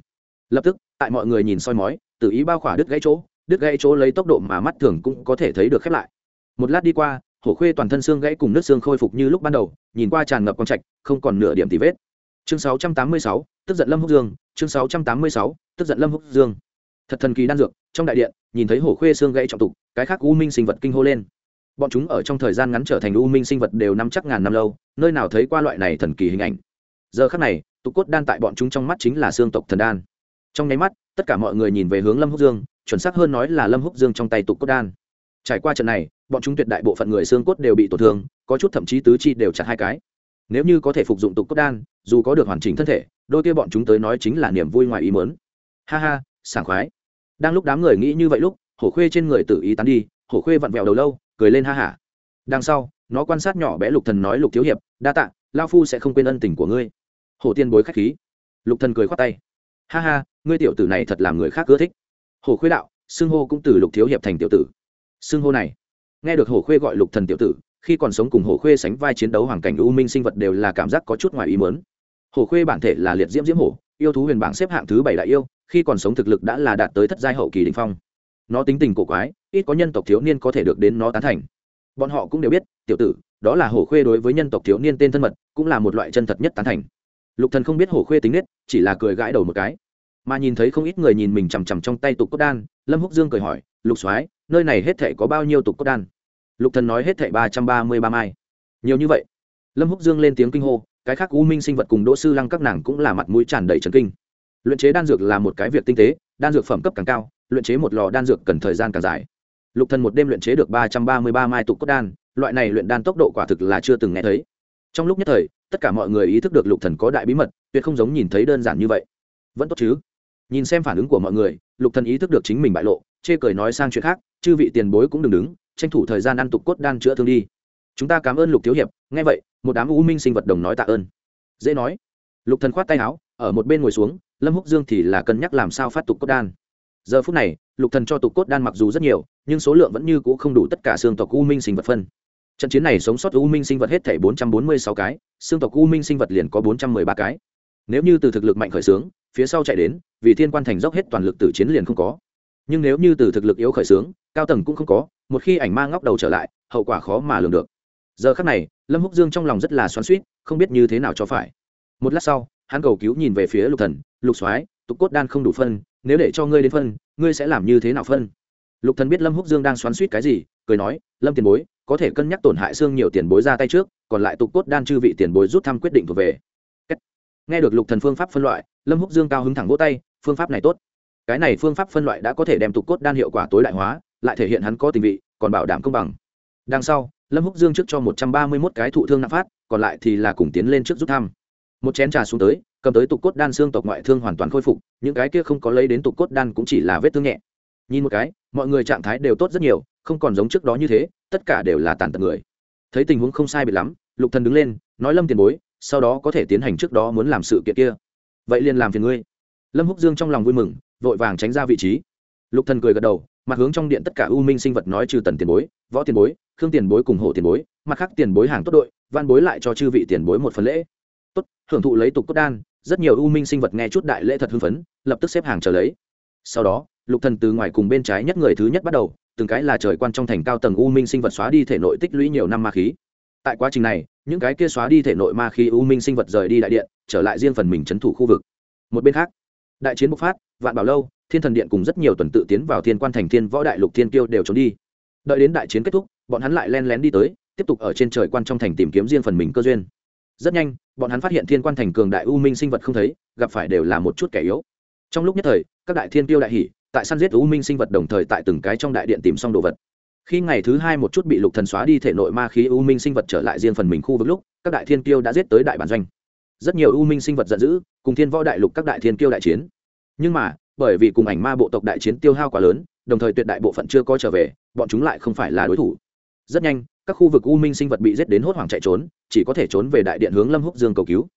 Lập tức tại mọi người nhìn soi mói tự ý bao khỏa đứt gãy chỗ đứt gãy chỗ lấy tốc độ mà mắt thường cũng có thể thấy được khép lại. Một lát đi qua hổ khuê toàn thân xương gãy cùng nước xương khôi phục như lúc ban đầu nhìn qua tràn ngập con trạch không còn nửa điểm tì vết. Chương 686, tức giận lâm húc dương. Chương 686, tức giận lâm húc dương. Thật thần kỳ đan dược trong đại điện nhìn thấy hổ khuê xương gãy trọng tục cái khác u minh sinh vật kinh hô lên bọn chúng ở trong thời gian ngắn trở thành u minh sinh vật đều năm chắc ngàn năm lâu, nơi nào thấy qua loại này thần kỳ hình ảnh. Giờ khắc này, tục cốt đan tại bọn chúng trong mắt chính là xương tộc thần đan. Trong nháy mắt, tất cả mọi người nhìn về hướng lâm húc dương, chuẩn xác hơn nói là lâm húc dương trong tay tục cốt đan. Trải qua trận này, bọn chúng tuyệt đại bộ phận người xương cốt đều bị tổn thương, có chút thậm chí tứ chi đều chặt hai cái. Nếu như có thể phục dụng tục cốt đan, dù có được hoàn chỉnh thân thể, đôi kia bọn chúng tới nói chính là niềm vui ngoài ý mớn ha ha, sảng khoái. Đang lúc đám người nghĩ như vậy lúc, hổ khuê trên người tự ý tán đi, hổ khuê vặn vẹo đầu lâu cười lên ha hả. Đằng sau, nó quan sát nhỏ bé lục thần nói lục thiếu hiệp, đa tạ lao phu sẽ không quên ân tình của ngươi. Hổ tiên bối khách khí. Lục thần cười khoát tay. Ha ha, ngươi tiểu tử này thật làm người khác ưa thích. Hổ khuê đạo, xưng hô cũng từ lục thiếu hiệp thành tiểu tử. Xưng hô này, nghe được hổ khuê gọi lục thần tiểu tử, khi còn sống cùng hổ khuê sánh vai chiến đấu hoàn cảnh u minh sinh vật đều là cảm giác có chút ngoài ý muốn. Hổ khuê bản thể là liệt diễm diễm hổ, yêu thú huyền bảng xếp hạng thứ bảy đại yêu, khi còn sống thực lực đã là đạt tới thất giai hậu kỳ đình phong nó tính tình cổ quái, ít có nhân tộc thiếu niên có thể được đến nó tán thành. Bọn họ cũng đều biết, tiểu tử, đó là hổ khuê đối với nhân tộc thiếu niên tên thân mật, cũng là một loại chân thật nhất tán thành. Lục thần không biết hổ khuê tính nết, chỉ là cười gãi đầu một cái. Mà nhìn thấy không ít người nhìn mình chằm chằm trong tay tục cốt đan, lâm húc dương cười hỏi, lục soái, nơi này hết thảy có bao nhiêu tục cốt đan? Lục thần nói, hết thảy ba trăm ba mươi ba mai. Nhiều như vậy? Lâm húc dương lên tiếng kinh hô, cái khác u minh sinh vật cùng đỗ sư lăng các nàng cũng là mặt mũi tràn đầy trấn kinh. Luyện chế đan dược là một cái việc tinh tế, đan dược phẩm cấp càng cao luyện chế một lò đan dược cần thời gian càng dài. Lục thần một đêm luyện chế được ba trăm ba mươi ba mai tục cốt đan, loại này luyện đan tốc độ quả thực là chưa từng nghe thấy. Trong lúc nhất thời, tất cả mọi người ý thức được lục thần có đại bí mật, tuyệt không giống nhìn thấy đơn giản như vậy. Vẫn tốt chứ? Nhìn xem phản ứng của mọi người, lục thần ý thức được chính mình bại lộ, chê cười nói sang chuyện khác, chư vị tiền bối cũng đừng đứng, tranh thủ thời gian ăn tục cốt đan chữa thương đi. Chúng ta cảm ơn lục thiếu hiệp, nghe vậy, một đám u minh sinh vật đồng nói tạ ơn. Dễ nói. Lục thần khoát tay áo, ở một bên ngồi xuống, lâm húc dương thì là cân nhắc làm sao phát tục cốt đan giờ phút này lục thần cho tục cốt đan mặc dù rất nhiều nhưng số lượng vẫn như cũ không đủ tất cả xương tộc u minh sinh vật phân. Trận chiến này sống sót u minh sinh vật hết thảy bốn trăm bốn mươi sáu cái xương tộc u minh sinh vật liền có bốn trăm mười ba cái. Nếu như từ thực lực mạnh khởi sướng, phía sau chạy đến vì thiên quan thành dốc hết toàn lực tử chiến liền không có. Nhưng nếu như từ thực lực yếu khởi sướng, cao tầng cũng không có một khi ảnh ma ngóc đầu trở lại hậu quả khó mà lường được. Giờ khắc này lâm húc dương trong lòng rất là xoắn suýt không biết như thế nào cho phải. Một lát sau hắn cầu cứu nhìn về phía lục thần lục soái tục cốt đan không đủ phân, nếu để cho ngươi đến phân, ngươi sẽ làm như thế nào phân? Lục thần biết lâm húc dương đang xoắn suýt cái gì, cười nói, lâm tiền bối, có thể cân nhắc tổn hại xương nhiều tiền bối ra tay trước, còn lại tục cốt đan chư vị tiền bối rút thăm quyết định thuộc về. Nghe được lục thần phương pháp phân loại, lâm húc dương cao hứng thẳng vỗ tay, phương pháp này tốt. Cái này phương pháp phân loại đã có thể đem tục cốt đan hiệu quả tối đại hóa, lại thể hiện hắn có tình vị, còn bảo đảm công bằng. Đằng sau, lâm húc dương trước cho một trăm ba mươi 131 cái thụ thương nặng phát, còn lại thì là cùng tiến lên trước rút thăm. Một chén trà xuống tới cầm tới tục cốt đan xương tộc ngoại thương hoàn toàn khôi phục, những cái kia không có lấy đến tục cốt đan cũng chỉ là vết thương nhẹ. Nhìn một cái, mọi người trạng thái đều tốt rất nhiều, không còn giống trước đó như thế, tất cả đều là tàn tật người. Thấy tình huống không sai biệt lắm, lục thần đứng lên, nói lâm tiền bối, sau đó có thể tiến hành trước đó muốn làm sự kiện kia. Vậy liền làm phiền ngươi. Lâm húc dương trong lòng vui mừng, vội vàng tránh ra vị trí. Lục thần cười gật đầu, mặt hướng trong điện tất cả u minh sinh vật nói trừ tần tiền bối, võ tiền bối, khương tiền bối cùng hổ tiền bối, mặt khác tiền bối hàng tốt đội, văn bối lại cho chư vị tiền bối một phần lễ. Tốt, hưởng thụ lấy tục cốt đan rất nhiều u minh sinh vật nghe chút đại lễ thật hưng phấn, lập tức xếp hàng chờ lấy. Sau đó, lục thần từ ngoài cùng bên trái nhất người thứ nhất bắt đầu, từng cái là trời quan trong thành cao tầng u minh sinh vật xóa đi thể nội tích lũy nhiều năm ma khí. Tại quá trình này, những cái kia xóa đi thể nội ma khí u minh sinh vật rời đi đại điện, trở lại riêng phần mình trấn thủ khu vực. Một bên khác, đại chiến bộc phát, vạn bảo lâu, thiên thần điện cùng rất nhiều tuần tự tiến vào thiên quan thành thiên võ đại lục thiên kiêu đều trốn đi. Đợi đến đại chiến kết thúc, bọn hắn lại len lén đi tới, tiếp tục ở trên trời quan trong thành tìm kiếm riêng phần mình cơ duyên rất nhanh, bọn hắn phát hiện thiên quan thành cường đại u minh sinh vật không thấy, gặp phải đều là một chút kẻ yếu. Trong lúc nhất thời, các đại thiên tiêu đại hỷ tại săn giết u minh sinh vật đồng thời tại từng cái trong đại điện tìm xong đồ vật. Khi ngày thứ hai một chút bị lục thần xóa đi thể nội ma khí u minh sinh vật trở lại riêng phần mình khu vực lúc, các đại thiên tiêu đã giết tới đại bản doanh. Rất nhiều u minh sinh vật giận dữ, cùng thiên võ đại lục các đại thiên tiêu đại chiến. Nhưng mà, bởi vì cùng ảnh ma bộ tộc đại chiến tiêu hao quá lớn, đồng thời tuyệt đại bộ phận chưa có trở về, bọn chúng lại không phải là đối thủ. Rất nhanh các khu vực u minh sinh vật bị giết đến hốt hoảng chạy trốn, chỉ có thể trốn về đại điện hướng lâm húc dương cầu cứu.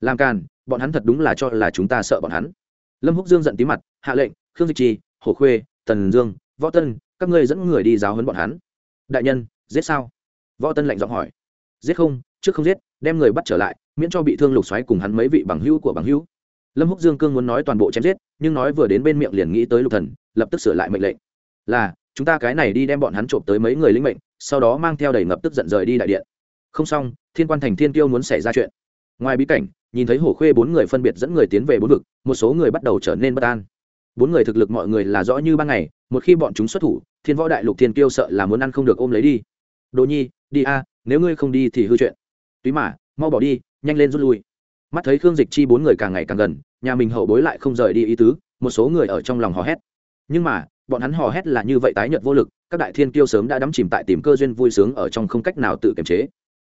Làm càn, bọn hắn thật đúng là cho là chúng ta sợ bọn hắn. Lâm húc dương giận tí mặt, hạ lệnh, khương dịch trì hồ khuê, tần dương, võ tân, các ngươi dẫn người đi giáo huấn bọn hắn. Đại nhân, giết sao? Võ tân lạnh giọng hỏi. Giết không, trước không giết, đem người bắt trở lại, miễn cho bị thương lục xoáy cùng hắn mấy vị bằng hữu của bằng hữu. Lâm húc dương cương muốn nói toàn bộ chém giết, nhưng nói vừa đến bên miệng liền nghĩ tới lục thần, lập tức sửa lại mệnh lệnh. Là, chúng ta cái này đi đem bọn hắn trộm tới mấy người linh mệnh sau đó mang theo đầy ngập tức giận rời đi đại điện. Không xong, thiên quan thành thiên tiêu muốn xảy ra chuyện. Ngoài bí cảnh, nhìn thấy hổ khuê bốn người phân biệt dẫn người tiến về bốn vực, một số người bắt đầu trở nên bất an. Bốn người thực lực mọi người là rõ như ban ngày, một khi bọn chúng xuất thủ, thiên võ đại lục thiên tiêu sợ là muốn ăn không được ôm lấy đi. Đồ nhi, đi a, nếu ngươi không đi thì hư chuyện. Túy mà, mau bỏ đi, nhanh lên rút lui. Mắt thấy khương dịch chi bốn người càng ngày càng gần, nhà mình hậu bối lại không rời đi ý tứ, một số người ở trong lòng hò hét. Nhưng mà, bọn hắn hò hét là như vậy tái nhợt vô lực các đại thiên kiêu sớm đã đắm chìm tại tìm cơ duyên vui sướng ở trong không cách nào tự kiềm chế.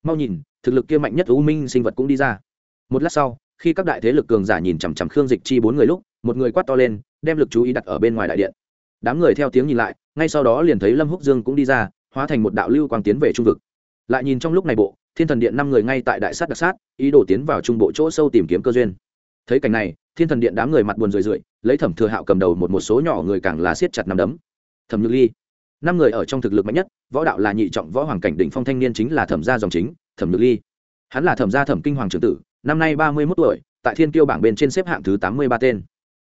Mau nhìn, thực lực kia mạnh nhất u minh sinh vật cũng đi ra. Một lát sau, khi các đại thế lực cường giả nhìn chằm chằm khương dịch chi bốn người lúc, một người quát to lên, đem lực chú ý đặt ở bên ngoài đại điện. Đám người theo tiếng nhìn lại, ngay sau đó liền thấy lâm húc dương cũng đi ra, hóa thành một đạo lưu quang tiến về trung vực. Lại nhìn trong lúc này bộ, thiên thần điện năm người ngay tại đại sát đặc sát, ý đồ tiến vào trung bộ chỗ sâu tìm kiếm cơ duyên. Thấy cảnh này, thiên thần điện đám người mặt buồn rười rượi, lấy thẩm thừa hạo cầm đầu một một số nhỏ người càng là siết chặt nằm đấm. Thẩm nhược ly năm người ở trong thực lực mạnh nhất, võ đạo là nhị trọng võ hoàng cảnh đỉnh phong thanh niên chính là thẩm gia dòng chính, thẩm nhược ly. Hắn là thẩm gia thẩm kinh hoàng trưởng tử, năm nay ba mươi mốt tuổi, tại thiên kiêu bảng bên trên xếp hạng thứ tám mươi ba tên.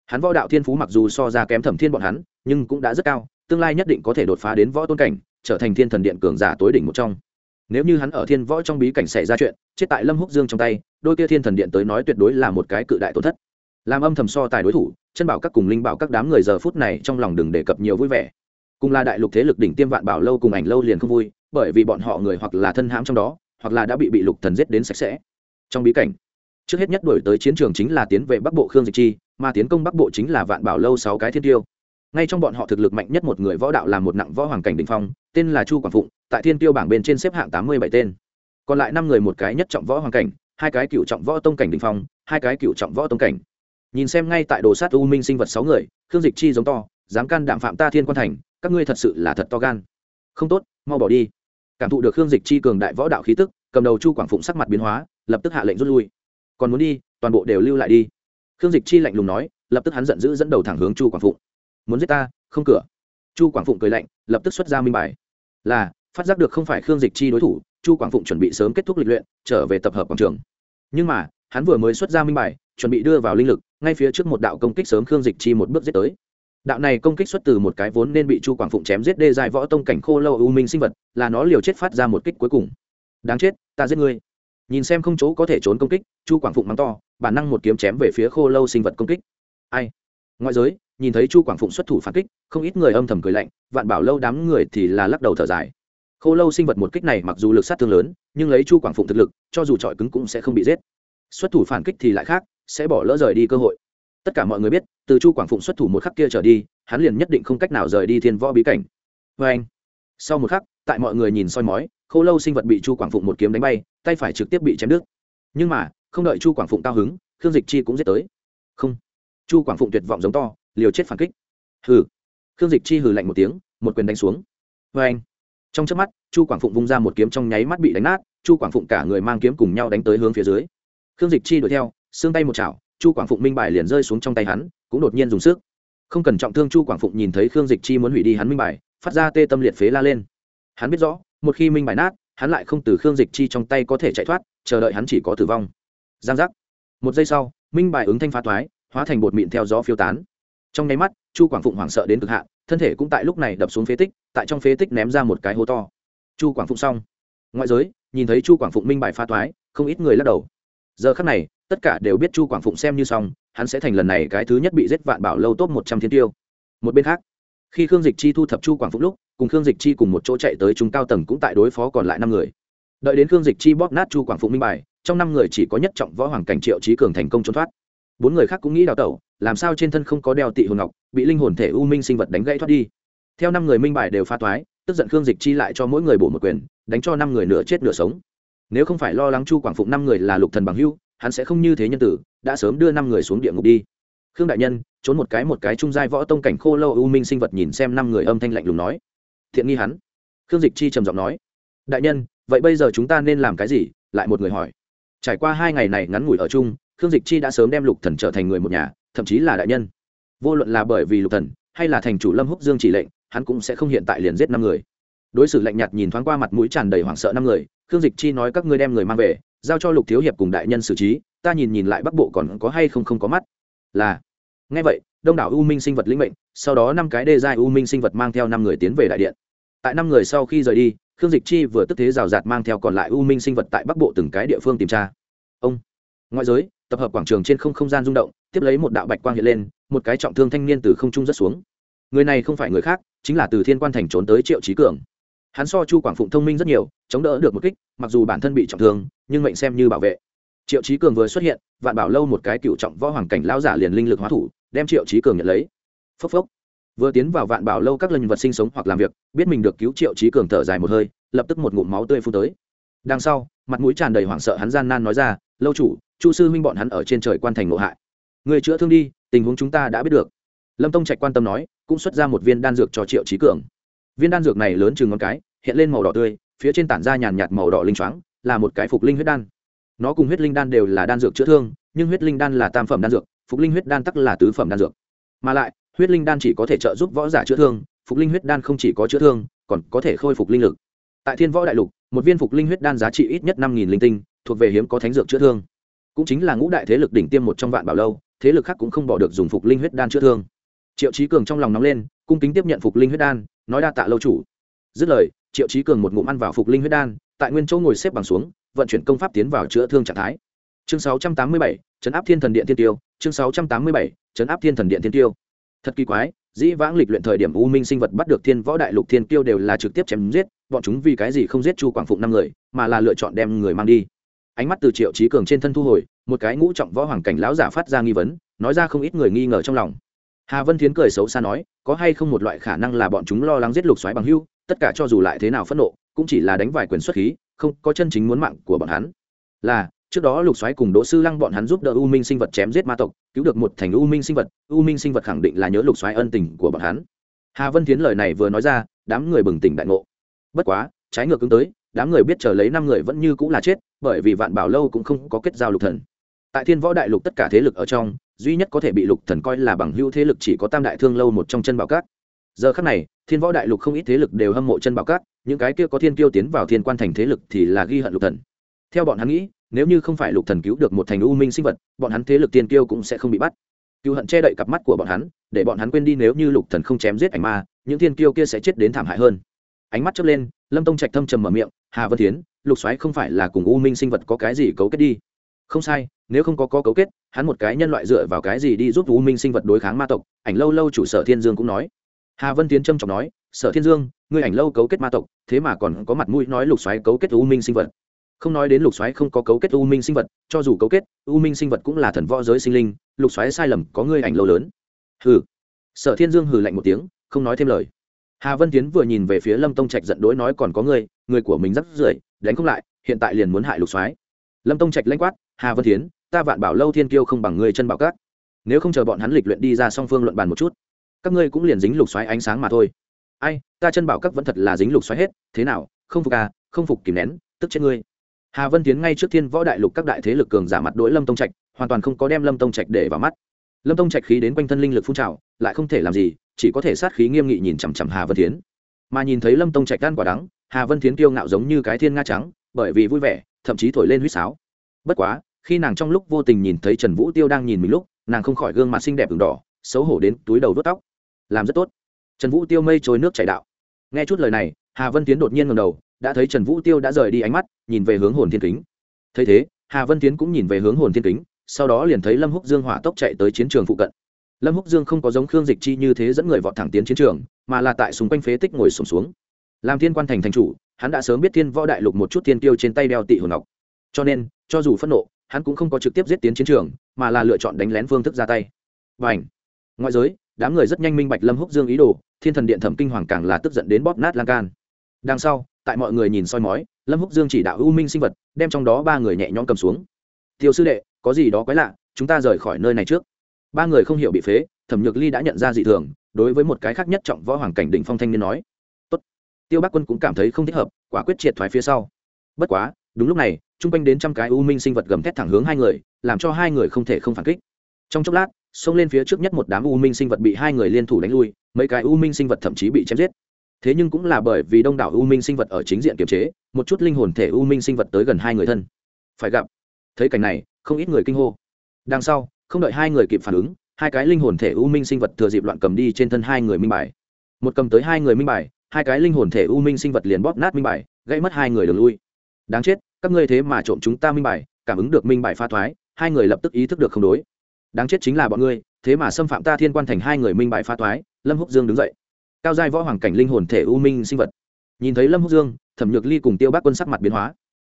Hắn võ đạo thiên phú mặc dù so ra kém thẩm thiên bọn hắn, nhưng cũng đã rất cao, tương lai nhất định có thể đột phá đến võ tôn cảnh, trở thành thiên thần điện cường giả tối đỉnh một trong. Nếu như hắn ở thiên võ trong bí cảnh xảy ra chuyện, chết tại lâm húc dương trong tay, đôi kia thiên thần điện tới nói tuyệt đối là một cái cự đại tổn thất. Làm âm thầm so tài đối thủ, chân bảo các cùng linh bảo các đám người giờ phút này trong lòng đừng đề cập nhiều vui vẻ cùng là đại lục thế lực đỉnh tiêm vạn bảo lâu cùng ảnh lâu liền không vui, bởi vì bọn họ người hoặc là thân hãm trong đó, hoặc là đã bị bị lục thần giết đến sạch sẽ. Trong bí cảnh, trước hết nhất đổi tới chiến trường chính là tiến về bắc bộ khương dịch chi, mà tiến công bắc bộ chính là vạn bảo lâu sáu cái thiên tiêu. Ngay trong bọn họ thực lực mạnh nhất một người võ đạo là một nặng võ hoàng cảnh đỉnh phong, tên là chu quảng phụng, tại thiên tiêu bảng bên trên xếp hạng tám mươi bảy tên. Còn lại năm người một cái nhất trọng võ hoàng cảnh, hai cái cựu trọng võ tông cảnh đỉnh phong, hai cái cựu trọng võ tông cảnh. Nhìn xem ngay tại đồ sát u minh sinh vật sáu người, khương dịch chi giống to, dám can đảm phạm ta thiên quan thành các ngươi thật sự là thật to gan. Không tốt, mau bỏ đi. Cảm thụ được khương dịch chi cường đại võ đạo khí tức, cầm đầu chu quảng phụng sắc mặt biến hóa, lập tức hạ lệnh rút lui. Còn muốn đi, toàn bộ đều lưu lại đi. Khương dịch chi lạnh lùng nói, lập tức hắn giận dữ dẫn đầu thẳng hướng chu quảng phụng. Muốn giết ta, không cửa. Chu quảng phụng cười lạnh, lập tức xuất ra minh bài. Là, phát giác được không phải khương dịch chi đối thủ, chu quảng phụng chuẩn bị sớm kết thúc lịch luyện, trở về tập hợp quảng trường. Nhưng mà, hắn vừa mới xuất ra minh bài, chuẩn bị đưa vào linh lực, ngay phía trước một đạo công kích sớm khương dịch chi một bước giết tới đạo này công kích xuất từ một cái vốn nên bị chu quảng phụng chém giết đê dài võ tông cảnh khô lâu u minh sinh vật, là nó liều chết phát ra một kích cuối cùng. Đáng chết, ta giết ngươi. Nhìn xem không chỗ có thể trốn công kích, chu quảng phụng mắng to, bản năng một kiếm chém về phía khô lâu sinh vật công kích. Ai? Ngoại giới, nhìn thấy chu quảng phụng xuất thủ phản kích, không ít người âm thầm cười lạnh, vạn bảo lâu đám người thì là lắc đầu thở dài. Khô lâu sinh vật một kích này mặc dù lực sát thương lớn, nhưng lấy chu quảng phụng thực lực, cho dù trọi cứng cũng sẽ không bị giết. Xuất thủ phản kích thì lại khác, sẽ bỏ lỡ rời đi cơ hội. Tất cả mọi người biết từ chu quảng phụng xuất thủ một khắc kia trở đi, hắn liền nhất định không cách nào rời đi thiên võ bí cảnh. Vê anh, sau một khắc, tại mọi người nhìn soi mói, khô lâu sinh vật bị chu quảng phụng một kiếm đánh bay, tay phải trực tiếp bị chém đứt. Nhưng mà, không đợi chu quảng phụng cao hứng, khương dịch chi cũng giết tới. Không, chu quảng phụng tuyệt vọng giống to, liều chết phản kích. Hừ, khương dịch chi hừ lạnh một tiếng, một quyền đánh xuống. Vê anh, trong trước mắt, chu quảng phụng vung ra một kiếm trong nháy mắt bị đánh nát, chu quảng phụng cả người mang kiếm cùng nhau đánh tới hướng phía dưới. Khương dịch chi đuổi theo, xương tay một chảo chu quảng phụng minh bài liền rơi xuống trong tay hắn, cũng đột nhiên dùng sức. Không cần trọng thương chu quảng phụng nhìn thấy khương dịch chi muốn hủy đi hắn minh bài, phát ra tê tâm liệt phế la lên. Hắn biết rõ, một khi minh bài nát, hắn lại không từ khương dịch chi trong tay có thể chạy thoát, chờ đợi hắn chỉ có tử vong. Giang giác. Một giây sau, minh bài ứng thanh phá thoái, hóa thành bột mịn theo gió phiêu tán. Trong nháy mắt, chu quảng phụng hoảng sợ đến cực hạn, thân thể cũng tại lúc này đập xuống phế tích, tại trong phế tích ném ra một cái hố to. Chu quảng phụng xong. Ngoại giới, nhìn thấy chu quảng phụng minh bài phá thoái, không ít người lắc đầu giờ khắc này, tất cả đều biết chu quảng phụng xem như xong, hắn sẽ thành lần này cái thứ nhất bị giết vạn bảo lâu top một trăm thiên tiêu. Một bên khác, khi khương dịch chi thu thập chu quảng phụng lúc, cùng khương dịch chi cùng một chỗ chạy tới trung cao tầng cũng tại đối phó còn lại năm người. Đợi đến khương dịch chi bóp nát chu quảng phụng minh bài, trong năm người chỉ có nhất trọng võ hoàng cảnh triệu trí cường thành công trốn thoát. Bốn người khác cũng nghĩ đào tẩu, làm sao trên thân không có đeo tị hồn ngọc, bị linh hồn thể u minh sinh vật đánh gãy thoát đi. Theo năm người minh bài đều pha toái, tức giận khương dịch chi lại cho mỗi người bổ một quyền, đánh cho năm người nửa chết nửa sống nếu không phải lo lắng chu quảng phụng năm người là lục thần bằng hưu hắn sẽ không như thế nhân tử, đã sớm đưa năm người xuống địa ngục đi. Khương đại nhân, trốn một cái một cái trung giai võ tông cảnh khô lâu u minh sinh vật nhìn xem năm người âm thanh lạnh lùng nói. Thiện nghi hắn. Khương dịch chi trầm giọng nói. Đại nhân, vậy bây giờ chúng ta nên làm cái gì? Lại một người hỏi. Trải qua hai ngày này ngắn ngủi ở chung, khương dịch chi đã sớm đem lục thần trở thành người một nhà, thậm chí là đại nhân. Vô luận là bởi vì lục thần, hay là thành chủ lâm húc dương chỉ lệnh, hắn cũng sẽ không hiện tại liền giết năm người đối xử lạnh nhạt nhìn thoáng qua mặt mũi tràn đầy hoảng sợ năm người, khương dịch chi nói các ngươi đem người mang về, giao cho lục thiếu hiệp cùng đại nhân xử trí, ta nhìn nhìn lại bắc bộ còn có hay không không có mắt. Là. Ngay vậy, đông đảo u minh sinh vật lĩnh mệnh, sau đó năm cái đê giai u minh sinh vật mang theo năm người tiến về đại điện. Tại năm người sau khi rời đi, khương dịch chi vừa tức thế rào rạt mang theo còn lại u minh sinh vật tại bắc bộ từng cái địa phương tìm tra. Ông. Ngoại giới, tập hợp quảng trường trên không không gian rung động, tiếp lấy một đạo bạch quang hiện lên, một cái trọng thương thanh niên từ không trung rất xuống. Người này không phải người khác, chính là từ thiên quan thành trốn tới triệu trí cường hắn so chu quảng phụng thông minh rất nhiều, chống đỡ được một kích, mặc dù bản thân bị trọng thương, nhưng mệnh xem như bảo vệ. Triệu trí cường vừa xuất hiện, vạn bảo lâu một cái cựu trọng võ hoàng cảnh lao giả liền linh lực hóa thủ, đem triệu trí cường nhận lấy. Phốc phốc. Vừa tiến vào vạn bảo lâu các lần vật sinh sống hoặc làm việc, biết mình được cứu triệu trí cường thở dài một hơi, lập tức một ngụm máu tươi phun tới. Đằng sau, mặt mũi tràn đầy hoảng sợ hắn gian nan nói ra, lâu chủ, chu sư huynh bọn hắn ở trên trời quan thành ngộ hại. Người chữa thương đi, tình huống chúng ta đã biết được. Lâm tông trạch quan tâm nói, cũng xuất ra một viên đan dược cho triệu trí cường viên đan dược này lớn chừng ngón cái, hiện lên màu đỏ tươi, phía trên tản ra nhàn nhạt màu đỏ linh choáng, là một cái phục linh huyết đan. Nó cùng huyết linh đan đều là đan dược chữa thương, nhưng huyết linh đan là tam phẩm đan dược, phục linh huyết đan tắc là tứ phẩm đan dược. Mà lại, huyết linh đan chỉ có thể trợ giúp võ giả chữa thương, phục linh huyết đan không chỉ có chữa thương, còn có thể khôi phục linh lực. Tại thiên võ đại lục, một viên phục linh huyết đan giá trị ít nhất năm nghìn linh tinh, thuộc về hiếm có thánh dược chữa thương. Cũng chính là ngũ đại thế lực đỉnh tiêm một trong vạn bảo lâu, thế lực khác cũng không bỏ được dùng phục linh huyết đan chữa thương. Triệu trí cường trong lòng nóng lên, cung kính tiếp nhận phục linh huyết đan nói đa tạ lâu chủ. Dứt lời triệu trí cường một ngụm ăn vào phục linh huyết đan tại nguyên chỗ ngồi xếp bằng xuống vận chuyển công pháp tiến vào chữa thương trạng thái. Chương 687, chấn áp thiên thần điện thiên tiêu chương 687, chấn áp thiên thần điện thiên tiêu. Thật kỳ quái dĩ vãng lịch luyện thời điểm u minh sinh vật bắt được thiên võ đại lục thiên tiêu đều là trực tiếp chém giết bọn chúng vì cái gì không giết chu quảng phụng năm người mà là lựa chọn đem người mang đi. Ánh mắt từ triệu trí cường trên thân thu hồi một cái ngũ trọng võ hoàng cảnh lão giả phát ra nghi vấn nói ra không ít người nghi ngờ trong lòng hà vân thiến cười xấu xa nói, có hay không một loại khả năng là bọn chúng lo lắng giết lục xoáy bằng hưu, tất cả cho dù lại thế nào phẫn nộ, cũng chỉ là đánh vài quyền xuất khí, không có chân chính muốn mạng của bọn hắn. Là, trước đó lục xoáy cùng đỗ sư lăng bọn hắn giúp đỡ u minh sinh vật chém giết ma tộc, cứu được một thành u minh sinh vật, u minh sinh vật khẳng định là nhớ lục xoáy ân tình của bọn hắn. Hà vân Thiến lời này vừa nói ra, đám người bừng tỉnh đại ngộ. Bất quá, trái ngược ứng tới, đám người biết chờ lấy năm người vẫn như cũng là chết, bởi vì vạn bảo lâu cũng không có kết giao lục thần. Tại thiên võ đại lục tất cả thế lực ở trong duy nhất có thể bị lục thần coi là bằng hữu thế lực chỉ có tam đại thương lâu một trong chân bảo cát giờ khắc này, thiên võ đại lục không ít thế lực đều hâm mộ chân bảo cát những cái kia có thiên kiêu tiến vào thiên quan thành thế lực thì là ghi hận lục thần. Theo bọn hắn nghĩ, nếu như không phải lục thần cứu được một thành u minh sinh vật, bọn hắn thế lực tiên kiêu cũng sẽ không bị bắt. Cựu hận che đậy cặp mắt của bọn hắn, để bọn hắn quên đi nếu như lục thần không chém giết ảnh ma, những thiên kiêu kia sẽ chết đến thảm hại hơn. Ánh mắt chớp lên, lâm tông trạch thâm trầm mở miệng, hà vân thiến, lục soái không phải là cùng u minh sinh vật có cái gì cấu kết đi? Không sai nếu không có, có cấu kết hắn một cái nhân loại dựa vào cái gì đi giúp u minh sinh vật đối kháng ma tộc? Ảnh lâu lâu chủ sở thiên dương cũng nói. Hà vân tiến trâm trọng nói sở thiên dương ngươi ảnh lâu cấu kết ma tộc thế mà còn có mặt mũi nói lục xoáy cấu kết u minh sinh vật. Không nói đến lục xoáy không có cấu kết u minh sinh vật cho dù cấu kết u minh sinh vật cũng là thần võ giới sinh linh lục xoáy sai lầm có người ảnh lâu lớn. Hừ. Sở thiên dương hừ lạnh một tiếng không nói thêm lời. Hà vân tiến vừa nhìn về phía lâm tông trạch giận đối nói còn có người người của mình rất rưởi đánh không lại hiện tại liền muốn hại lục xoáy. Lâm tông trạch lanh quát hà vân tiến ta vạn bảo lâu thiên kiêu không bằng ngươi chân bảo các, nếu không chờ bọn hắn lịch luyện đi ra song phương luận bàn một chút các ngươi cũng liền dính lục xoáy ánh sáng mà thôi. Ai ta chân bảo các vẫn thật là dính lục xoáy hết thế nào? Không phục à không phục kìm nén tức chết ngươi. Hà vân tiến ngay trước thiên võ đại lục các đại thế lực cường giả mặt đỗi lâm tông trạch hoàn toàn không có đem lâm tông trạch để vào mắt. Lâm tông trạch khí đến quanh thân linh lực phun trào lại không thể làm gì chỉ có thể sát khí nghiêm nghị nhìn chằm chằm hà vân tiến. Mà nhìn thấy lâm tông trạch gan quả đắng hà vân thiến kiêu ngạo giống như cái thiên nga trắng bởi vì vui vẻ thậm chí thổi lên huýt sáo. Bất quá khi nàng trong lúc vô tình nhìn thấy trần vũ tiêu đang nhìn mình lúc nàng không khỏi gương mặt xinh đẹp v đỏ xấu hổ đến túi đầu đốt tóc. Làm rất tốt. Trần vũ tiêu mây trôi nước chảy đạo. Nghe chút lời này hà vân tiến đột nhiên ngầm đầu đã thấy trần vũ tiêu đã rời đi ánh mắt nhìn về hướng hồn thiên kính. Thấy thế hà vân tiến cũng nhìn về hướng hồn thiên kính sau đó liền thấy lâm húc dương hỏa tốc chạy tới chiến trường phụ cận. Lâm húc dương không có giống khương dịch chi như thế dẫn người vọt thẳng tiến chiến trường mà là tại xung quanh phế tích ngồi sùng xuống, xuống. Làm thiên quan thành thành chủ hắn đã sớm biết thiên võ đại lục một chút thiên tiêu trên tay đeo tị hồn ngọc. Cho nên cho dù phẫn nộ hắn cũng không có trực tiếp giết tiến chiến trường, mà là lựa chọn đánh lén phương thức ra tay. Và ảnh ngoại giới, đám người rất nhanh minh bạch lâm húc dương ý đồ, thiên thần điện thẩm kinh hoàng càng là tức giận đến bóp nát lan can. Đằng sau, tại mọi người nhìn soi mói, lâm húc dương chỉ đạo ưu minh sinh vật, đem trong đó ba người nhẹ nhõm cầm xuống. Tiêu sư đệ, có gì đó quái lạ, chúng ta rời khỏi nơi này trước. Ba người không hiểu bị phế, thẩm nhược ly đã nhận ra dị thường, đối với một cái khác nhất trọng võ hoàng cảnh đỉnh phong thanh niên nói, Tốt. tiêu bắc quân cũng cảm thấy không thích hợp, quả quyết triệt thoái phía sau. Bất quá đúng lúc này trung quanh đến trăm cái u minh sinh vật gầm thét thẳng hướng hai người, làm cho hai người không thể không phản kích. Trong chốc lát, xông lên phía trước nhất một đám u minh sinh vật bị hai người liên thủ đánh lui, mấy cái u minh sinh vật thậm chí bị chém giết. Thế nhưng cũng là bởi vì đông đảo u minh sinh vật ở chính diện kiềm chế, một chút linh hồn thể u minh sinh vật tới gần hai người thân. Phải gặp. Thấy cảnh này, không ít người kinh hô. Đằng sau, không đợi hai người kịp phản ứng, hai cái linh hồn thể u minh sinh vật thừa dịp loạn cầm đi trên thân hai người minh bài. Một cầm tới hai người minh bài, hai cái linh hồn thể u minh sinh vật liền bóp nát minh bài, gãy mất hai người đường lui đáng chết, các ngươi thế mà trộm chúng ta minh bài, cảm ứng được minh bài pha thoái, hai người lập tức ý thức được không đối. Đáng chết chính là bọn ngươi, thế mà xâm phạm ta thiên quan thành hai người minh bài pha thoái, lâm húc dương đứng dậy. Cao giai võ hoàng cảnh linh hồn thể u minh sinh vật. Nhìn thấy lâm húc dương, thẩm nhược ly cùng tiêu bác quân sắc mặt biến hóa.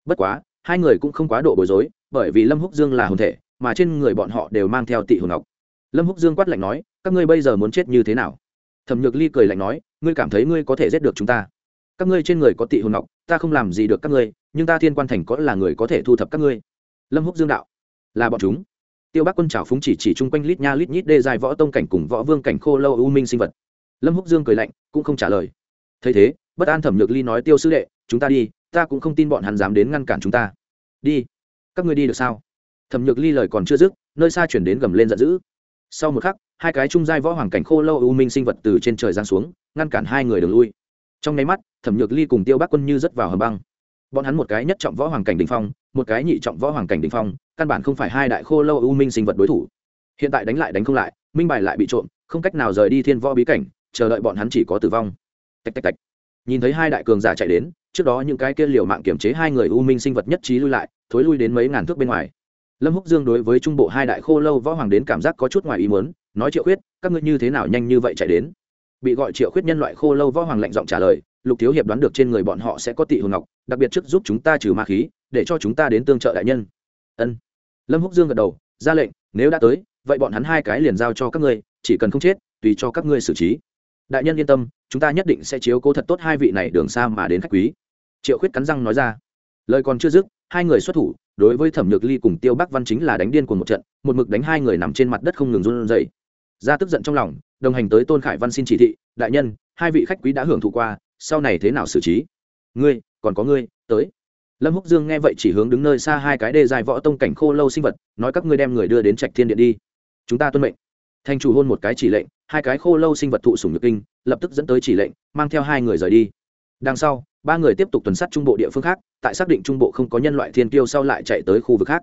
Bất quá, hai người cũng không quá độ bối rối, bởi vì lâm húc dương là hồn thể, mà trên người bọn họ đều mang theo tị hồn ngọc. Lâm húc dương quát lạnh nói, các ngươi bây giờ muốn chết như thế nào? Thẩm nhược ly cười lạnh nói, ngươi cảm thấy ngươi có thể giết được chúng ta. Các ngươi trên người có tị hồn ngọc, ta không làm gì được các ngươi nhưng ta thiên quan thành có là người có thể thu thập các ngươi. Lâm húc dương đạo, là bọn chúng. Tiêu bắc quân trào phúng chỉ chỉ chung quanh lít nha lít nhít đê dài võ tông cảnh cùng võ vương cảnh khô lâu u minh sinh vật. Lâm húc dương cười lạnh, cũng không trả lời. Thấy thế, bất an thẩm nhược ly nói, tiêu sư đệ, chúng ta đi, ta cũng không tin bọn hắn dám đến ngăn cản chúng ta. Đi, các ngươi đi được sao? Thẩm nhược ly lời còn chưa dứt, nơi xa chuyển đến gầm lên giận dữ. Sau một khắc, hai cái trung giai võ hoàng cảnh khô lâu u minh sinh vật từ trên trời giáng xuống, ngăn cản hai người đường lui. Trong nháy mắt, thẩm nhược ly cùng tiêu bắc quân như rớt vào hầm băng bọn hắn một cái nhất trọng võ hoàng cảnh đình phong, một cái nhị trọng võ hoàng cảnh đình phong, căn bản không phải hai đại khô lâu u minh sinh vật đối thủ. Hiện tại đánh lại đánh không lại, minh bài lại bị trộm, không cách nào rời đi thiên võ bí cảnh, chờ đợi bọn hắn chỉ có tử vong. Tạch tạch tạch. Nhìn thấy hai đại cường giả chạy đến, trước đó những cái kia liều mạng kiểm chế hai người u minh sinh vật nhất trí lui lại, thối lui đến mấy ngàn thước bên ngoài. Lâm húc dương đối với trung bộ hai đại khô lâu võ hoàng đến cảm giác có chút ngoài ý muốn, nói triệu khuyết, các ngươi như thế nào nhanh như vậy chạy đến? Bị gọi triệu khuyết nhân loại khô lâu võ hoàng lạnh giọng trả lời lục thiếu hiệp đoán được trên người bọn họ sẽ có tị hồn ngọc, đặc biệt trước giúp chúng ta trừ ma khí, để cho chúng ta đến tương trợ đại nhân. Ân. Lâm húc dương gật đầu, ra lệnh, nếu đã tới, vậy bọn hắn hai cái liền giao cho các ngươi, chỉ cần không chết, tùy cho các ngươi xử trí. Đại nhân yên tâm, chúng ta nhất định sẽ chiếu cố thật tốt hai vị này đường xa mà đến khách quý. Triệu khuyết cắn răng nói ra. Lời còn chưa dứt, hai người xuất thủ, đối với thẩm nhược ly cùng tiêu bắc văn chính là đánh điên của một trận, một mực đánh hai người nằm trên mặt đất không ngừng run rẩy. Ra tức giận trong lòng, đồng hành tới tôn khải văn xin chỉ thị, đại nhân, hai vị khách quý đã hưởng thụ qua sau này thế nào xử trí? Ngươi, còn có ngươi, tới. Lâm húc dương nghe vậy chỉ hướng đứng nơi xa hai cái đê dài võ tông cảnh khô lâu sinh vật, nói các ngươi đem người đưa đến trạch thiên điện đi. Chúng ta tuân mệnh. Thanh chủ hôn một cái chỉ lệnh, hai cái khô lâu sinh vật thụ sủng nhược kinh, lập tức dẫn tới chỉ lệnh, mang theo hai người rời đi. Đằng sau, ba người tiếp tục tuần sát trung bộ địa phương khác, tại xác định trung bộ không có nhân loại thiên tiêu sau lại chạy tới khu vực khác.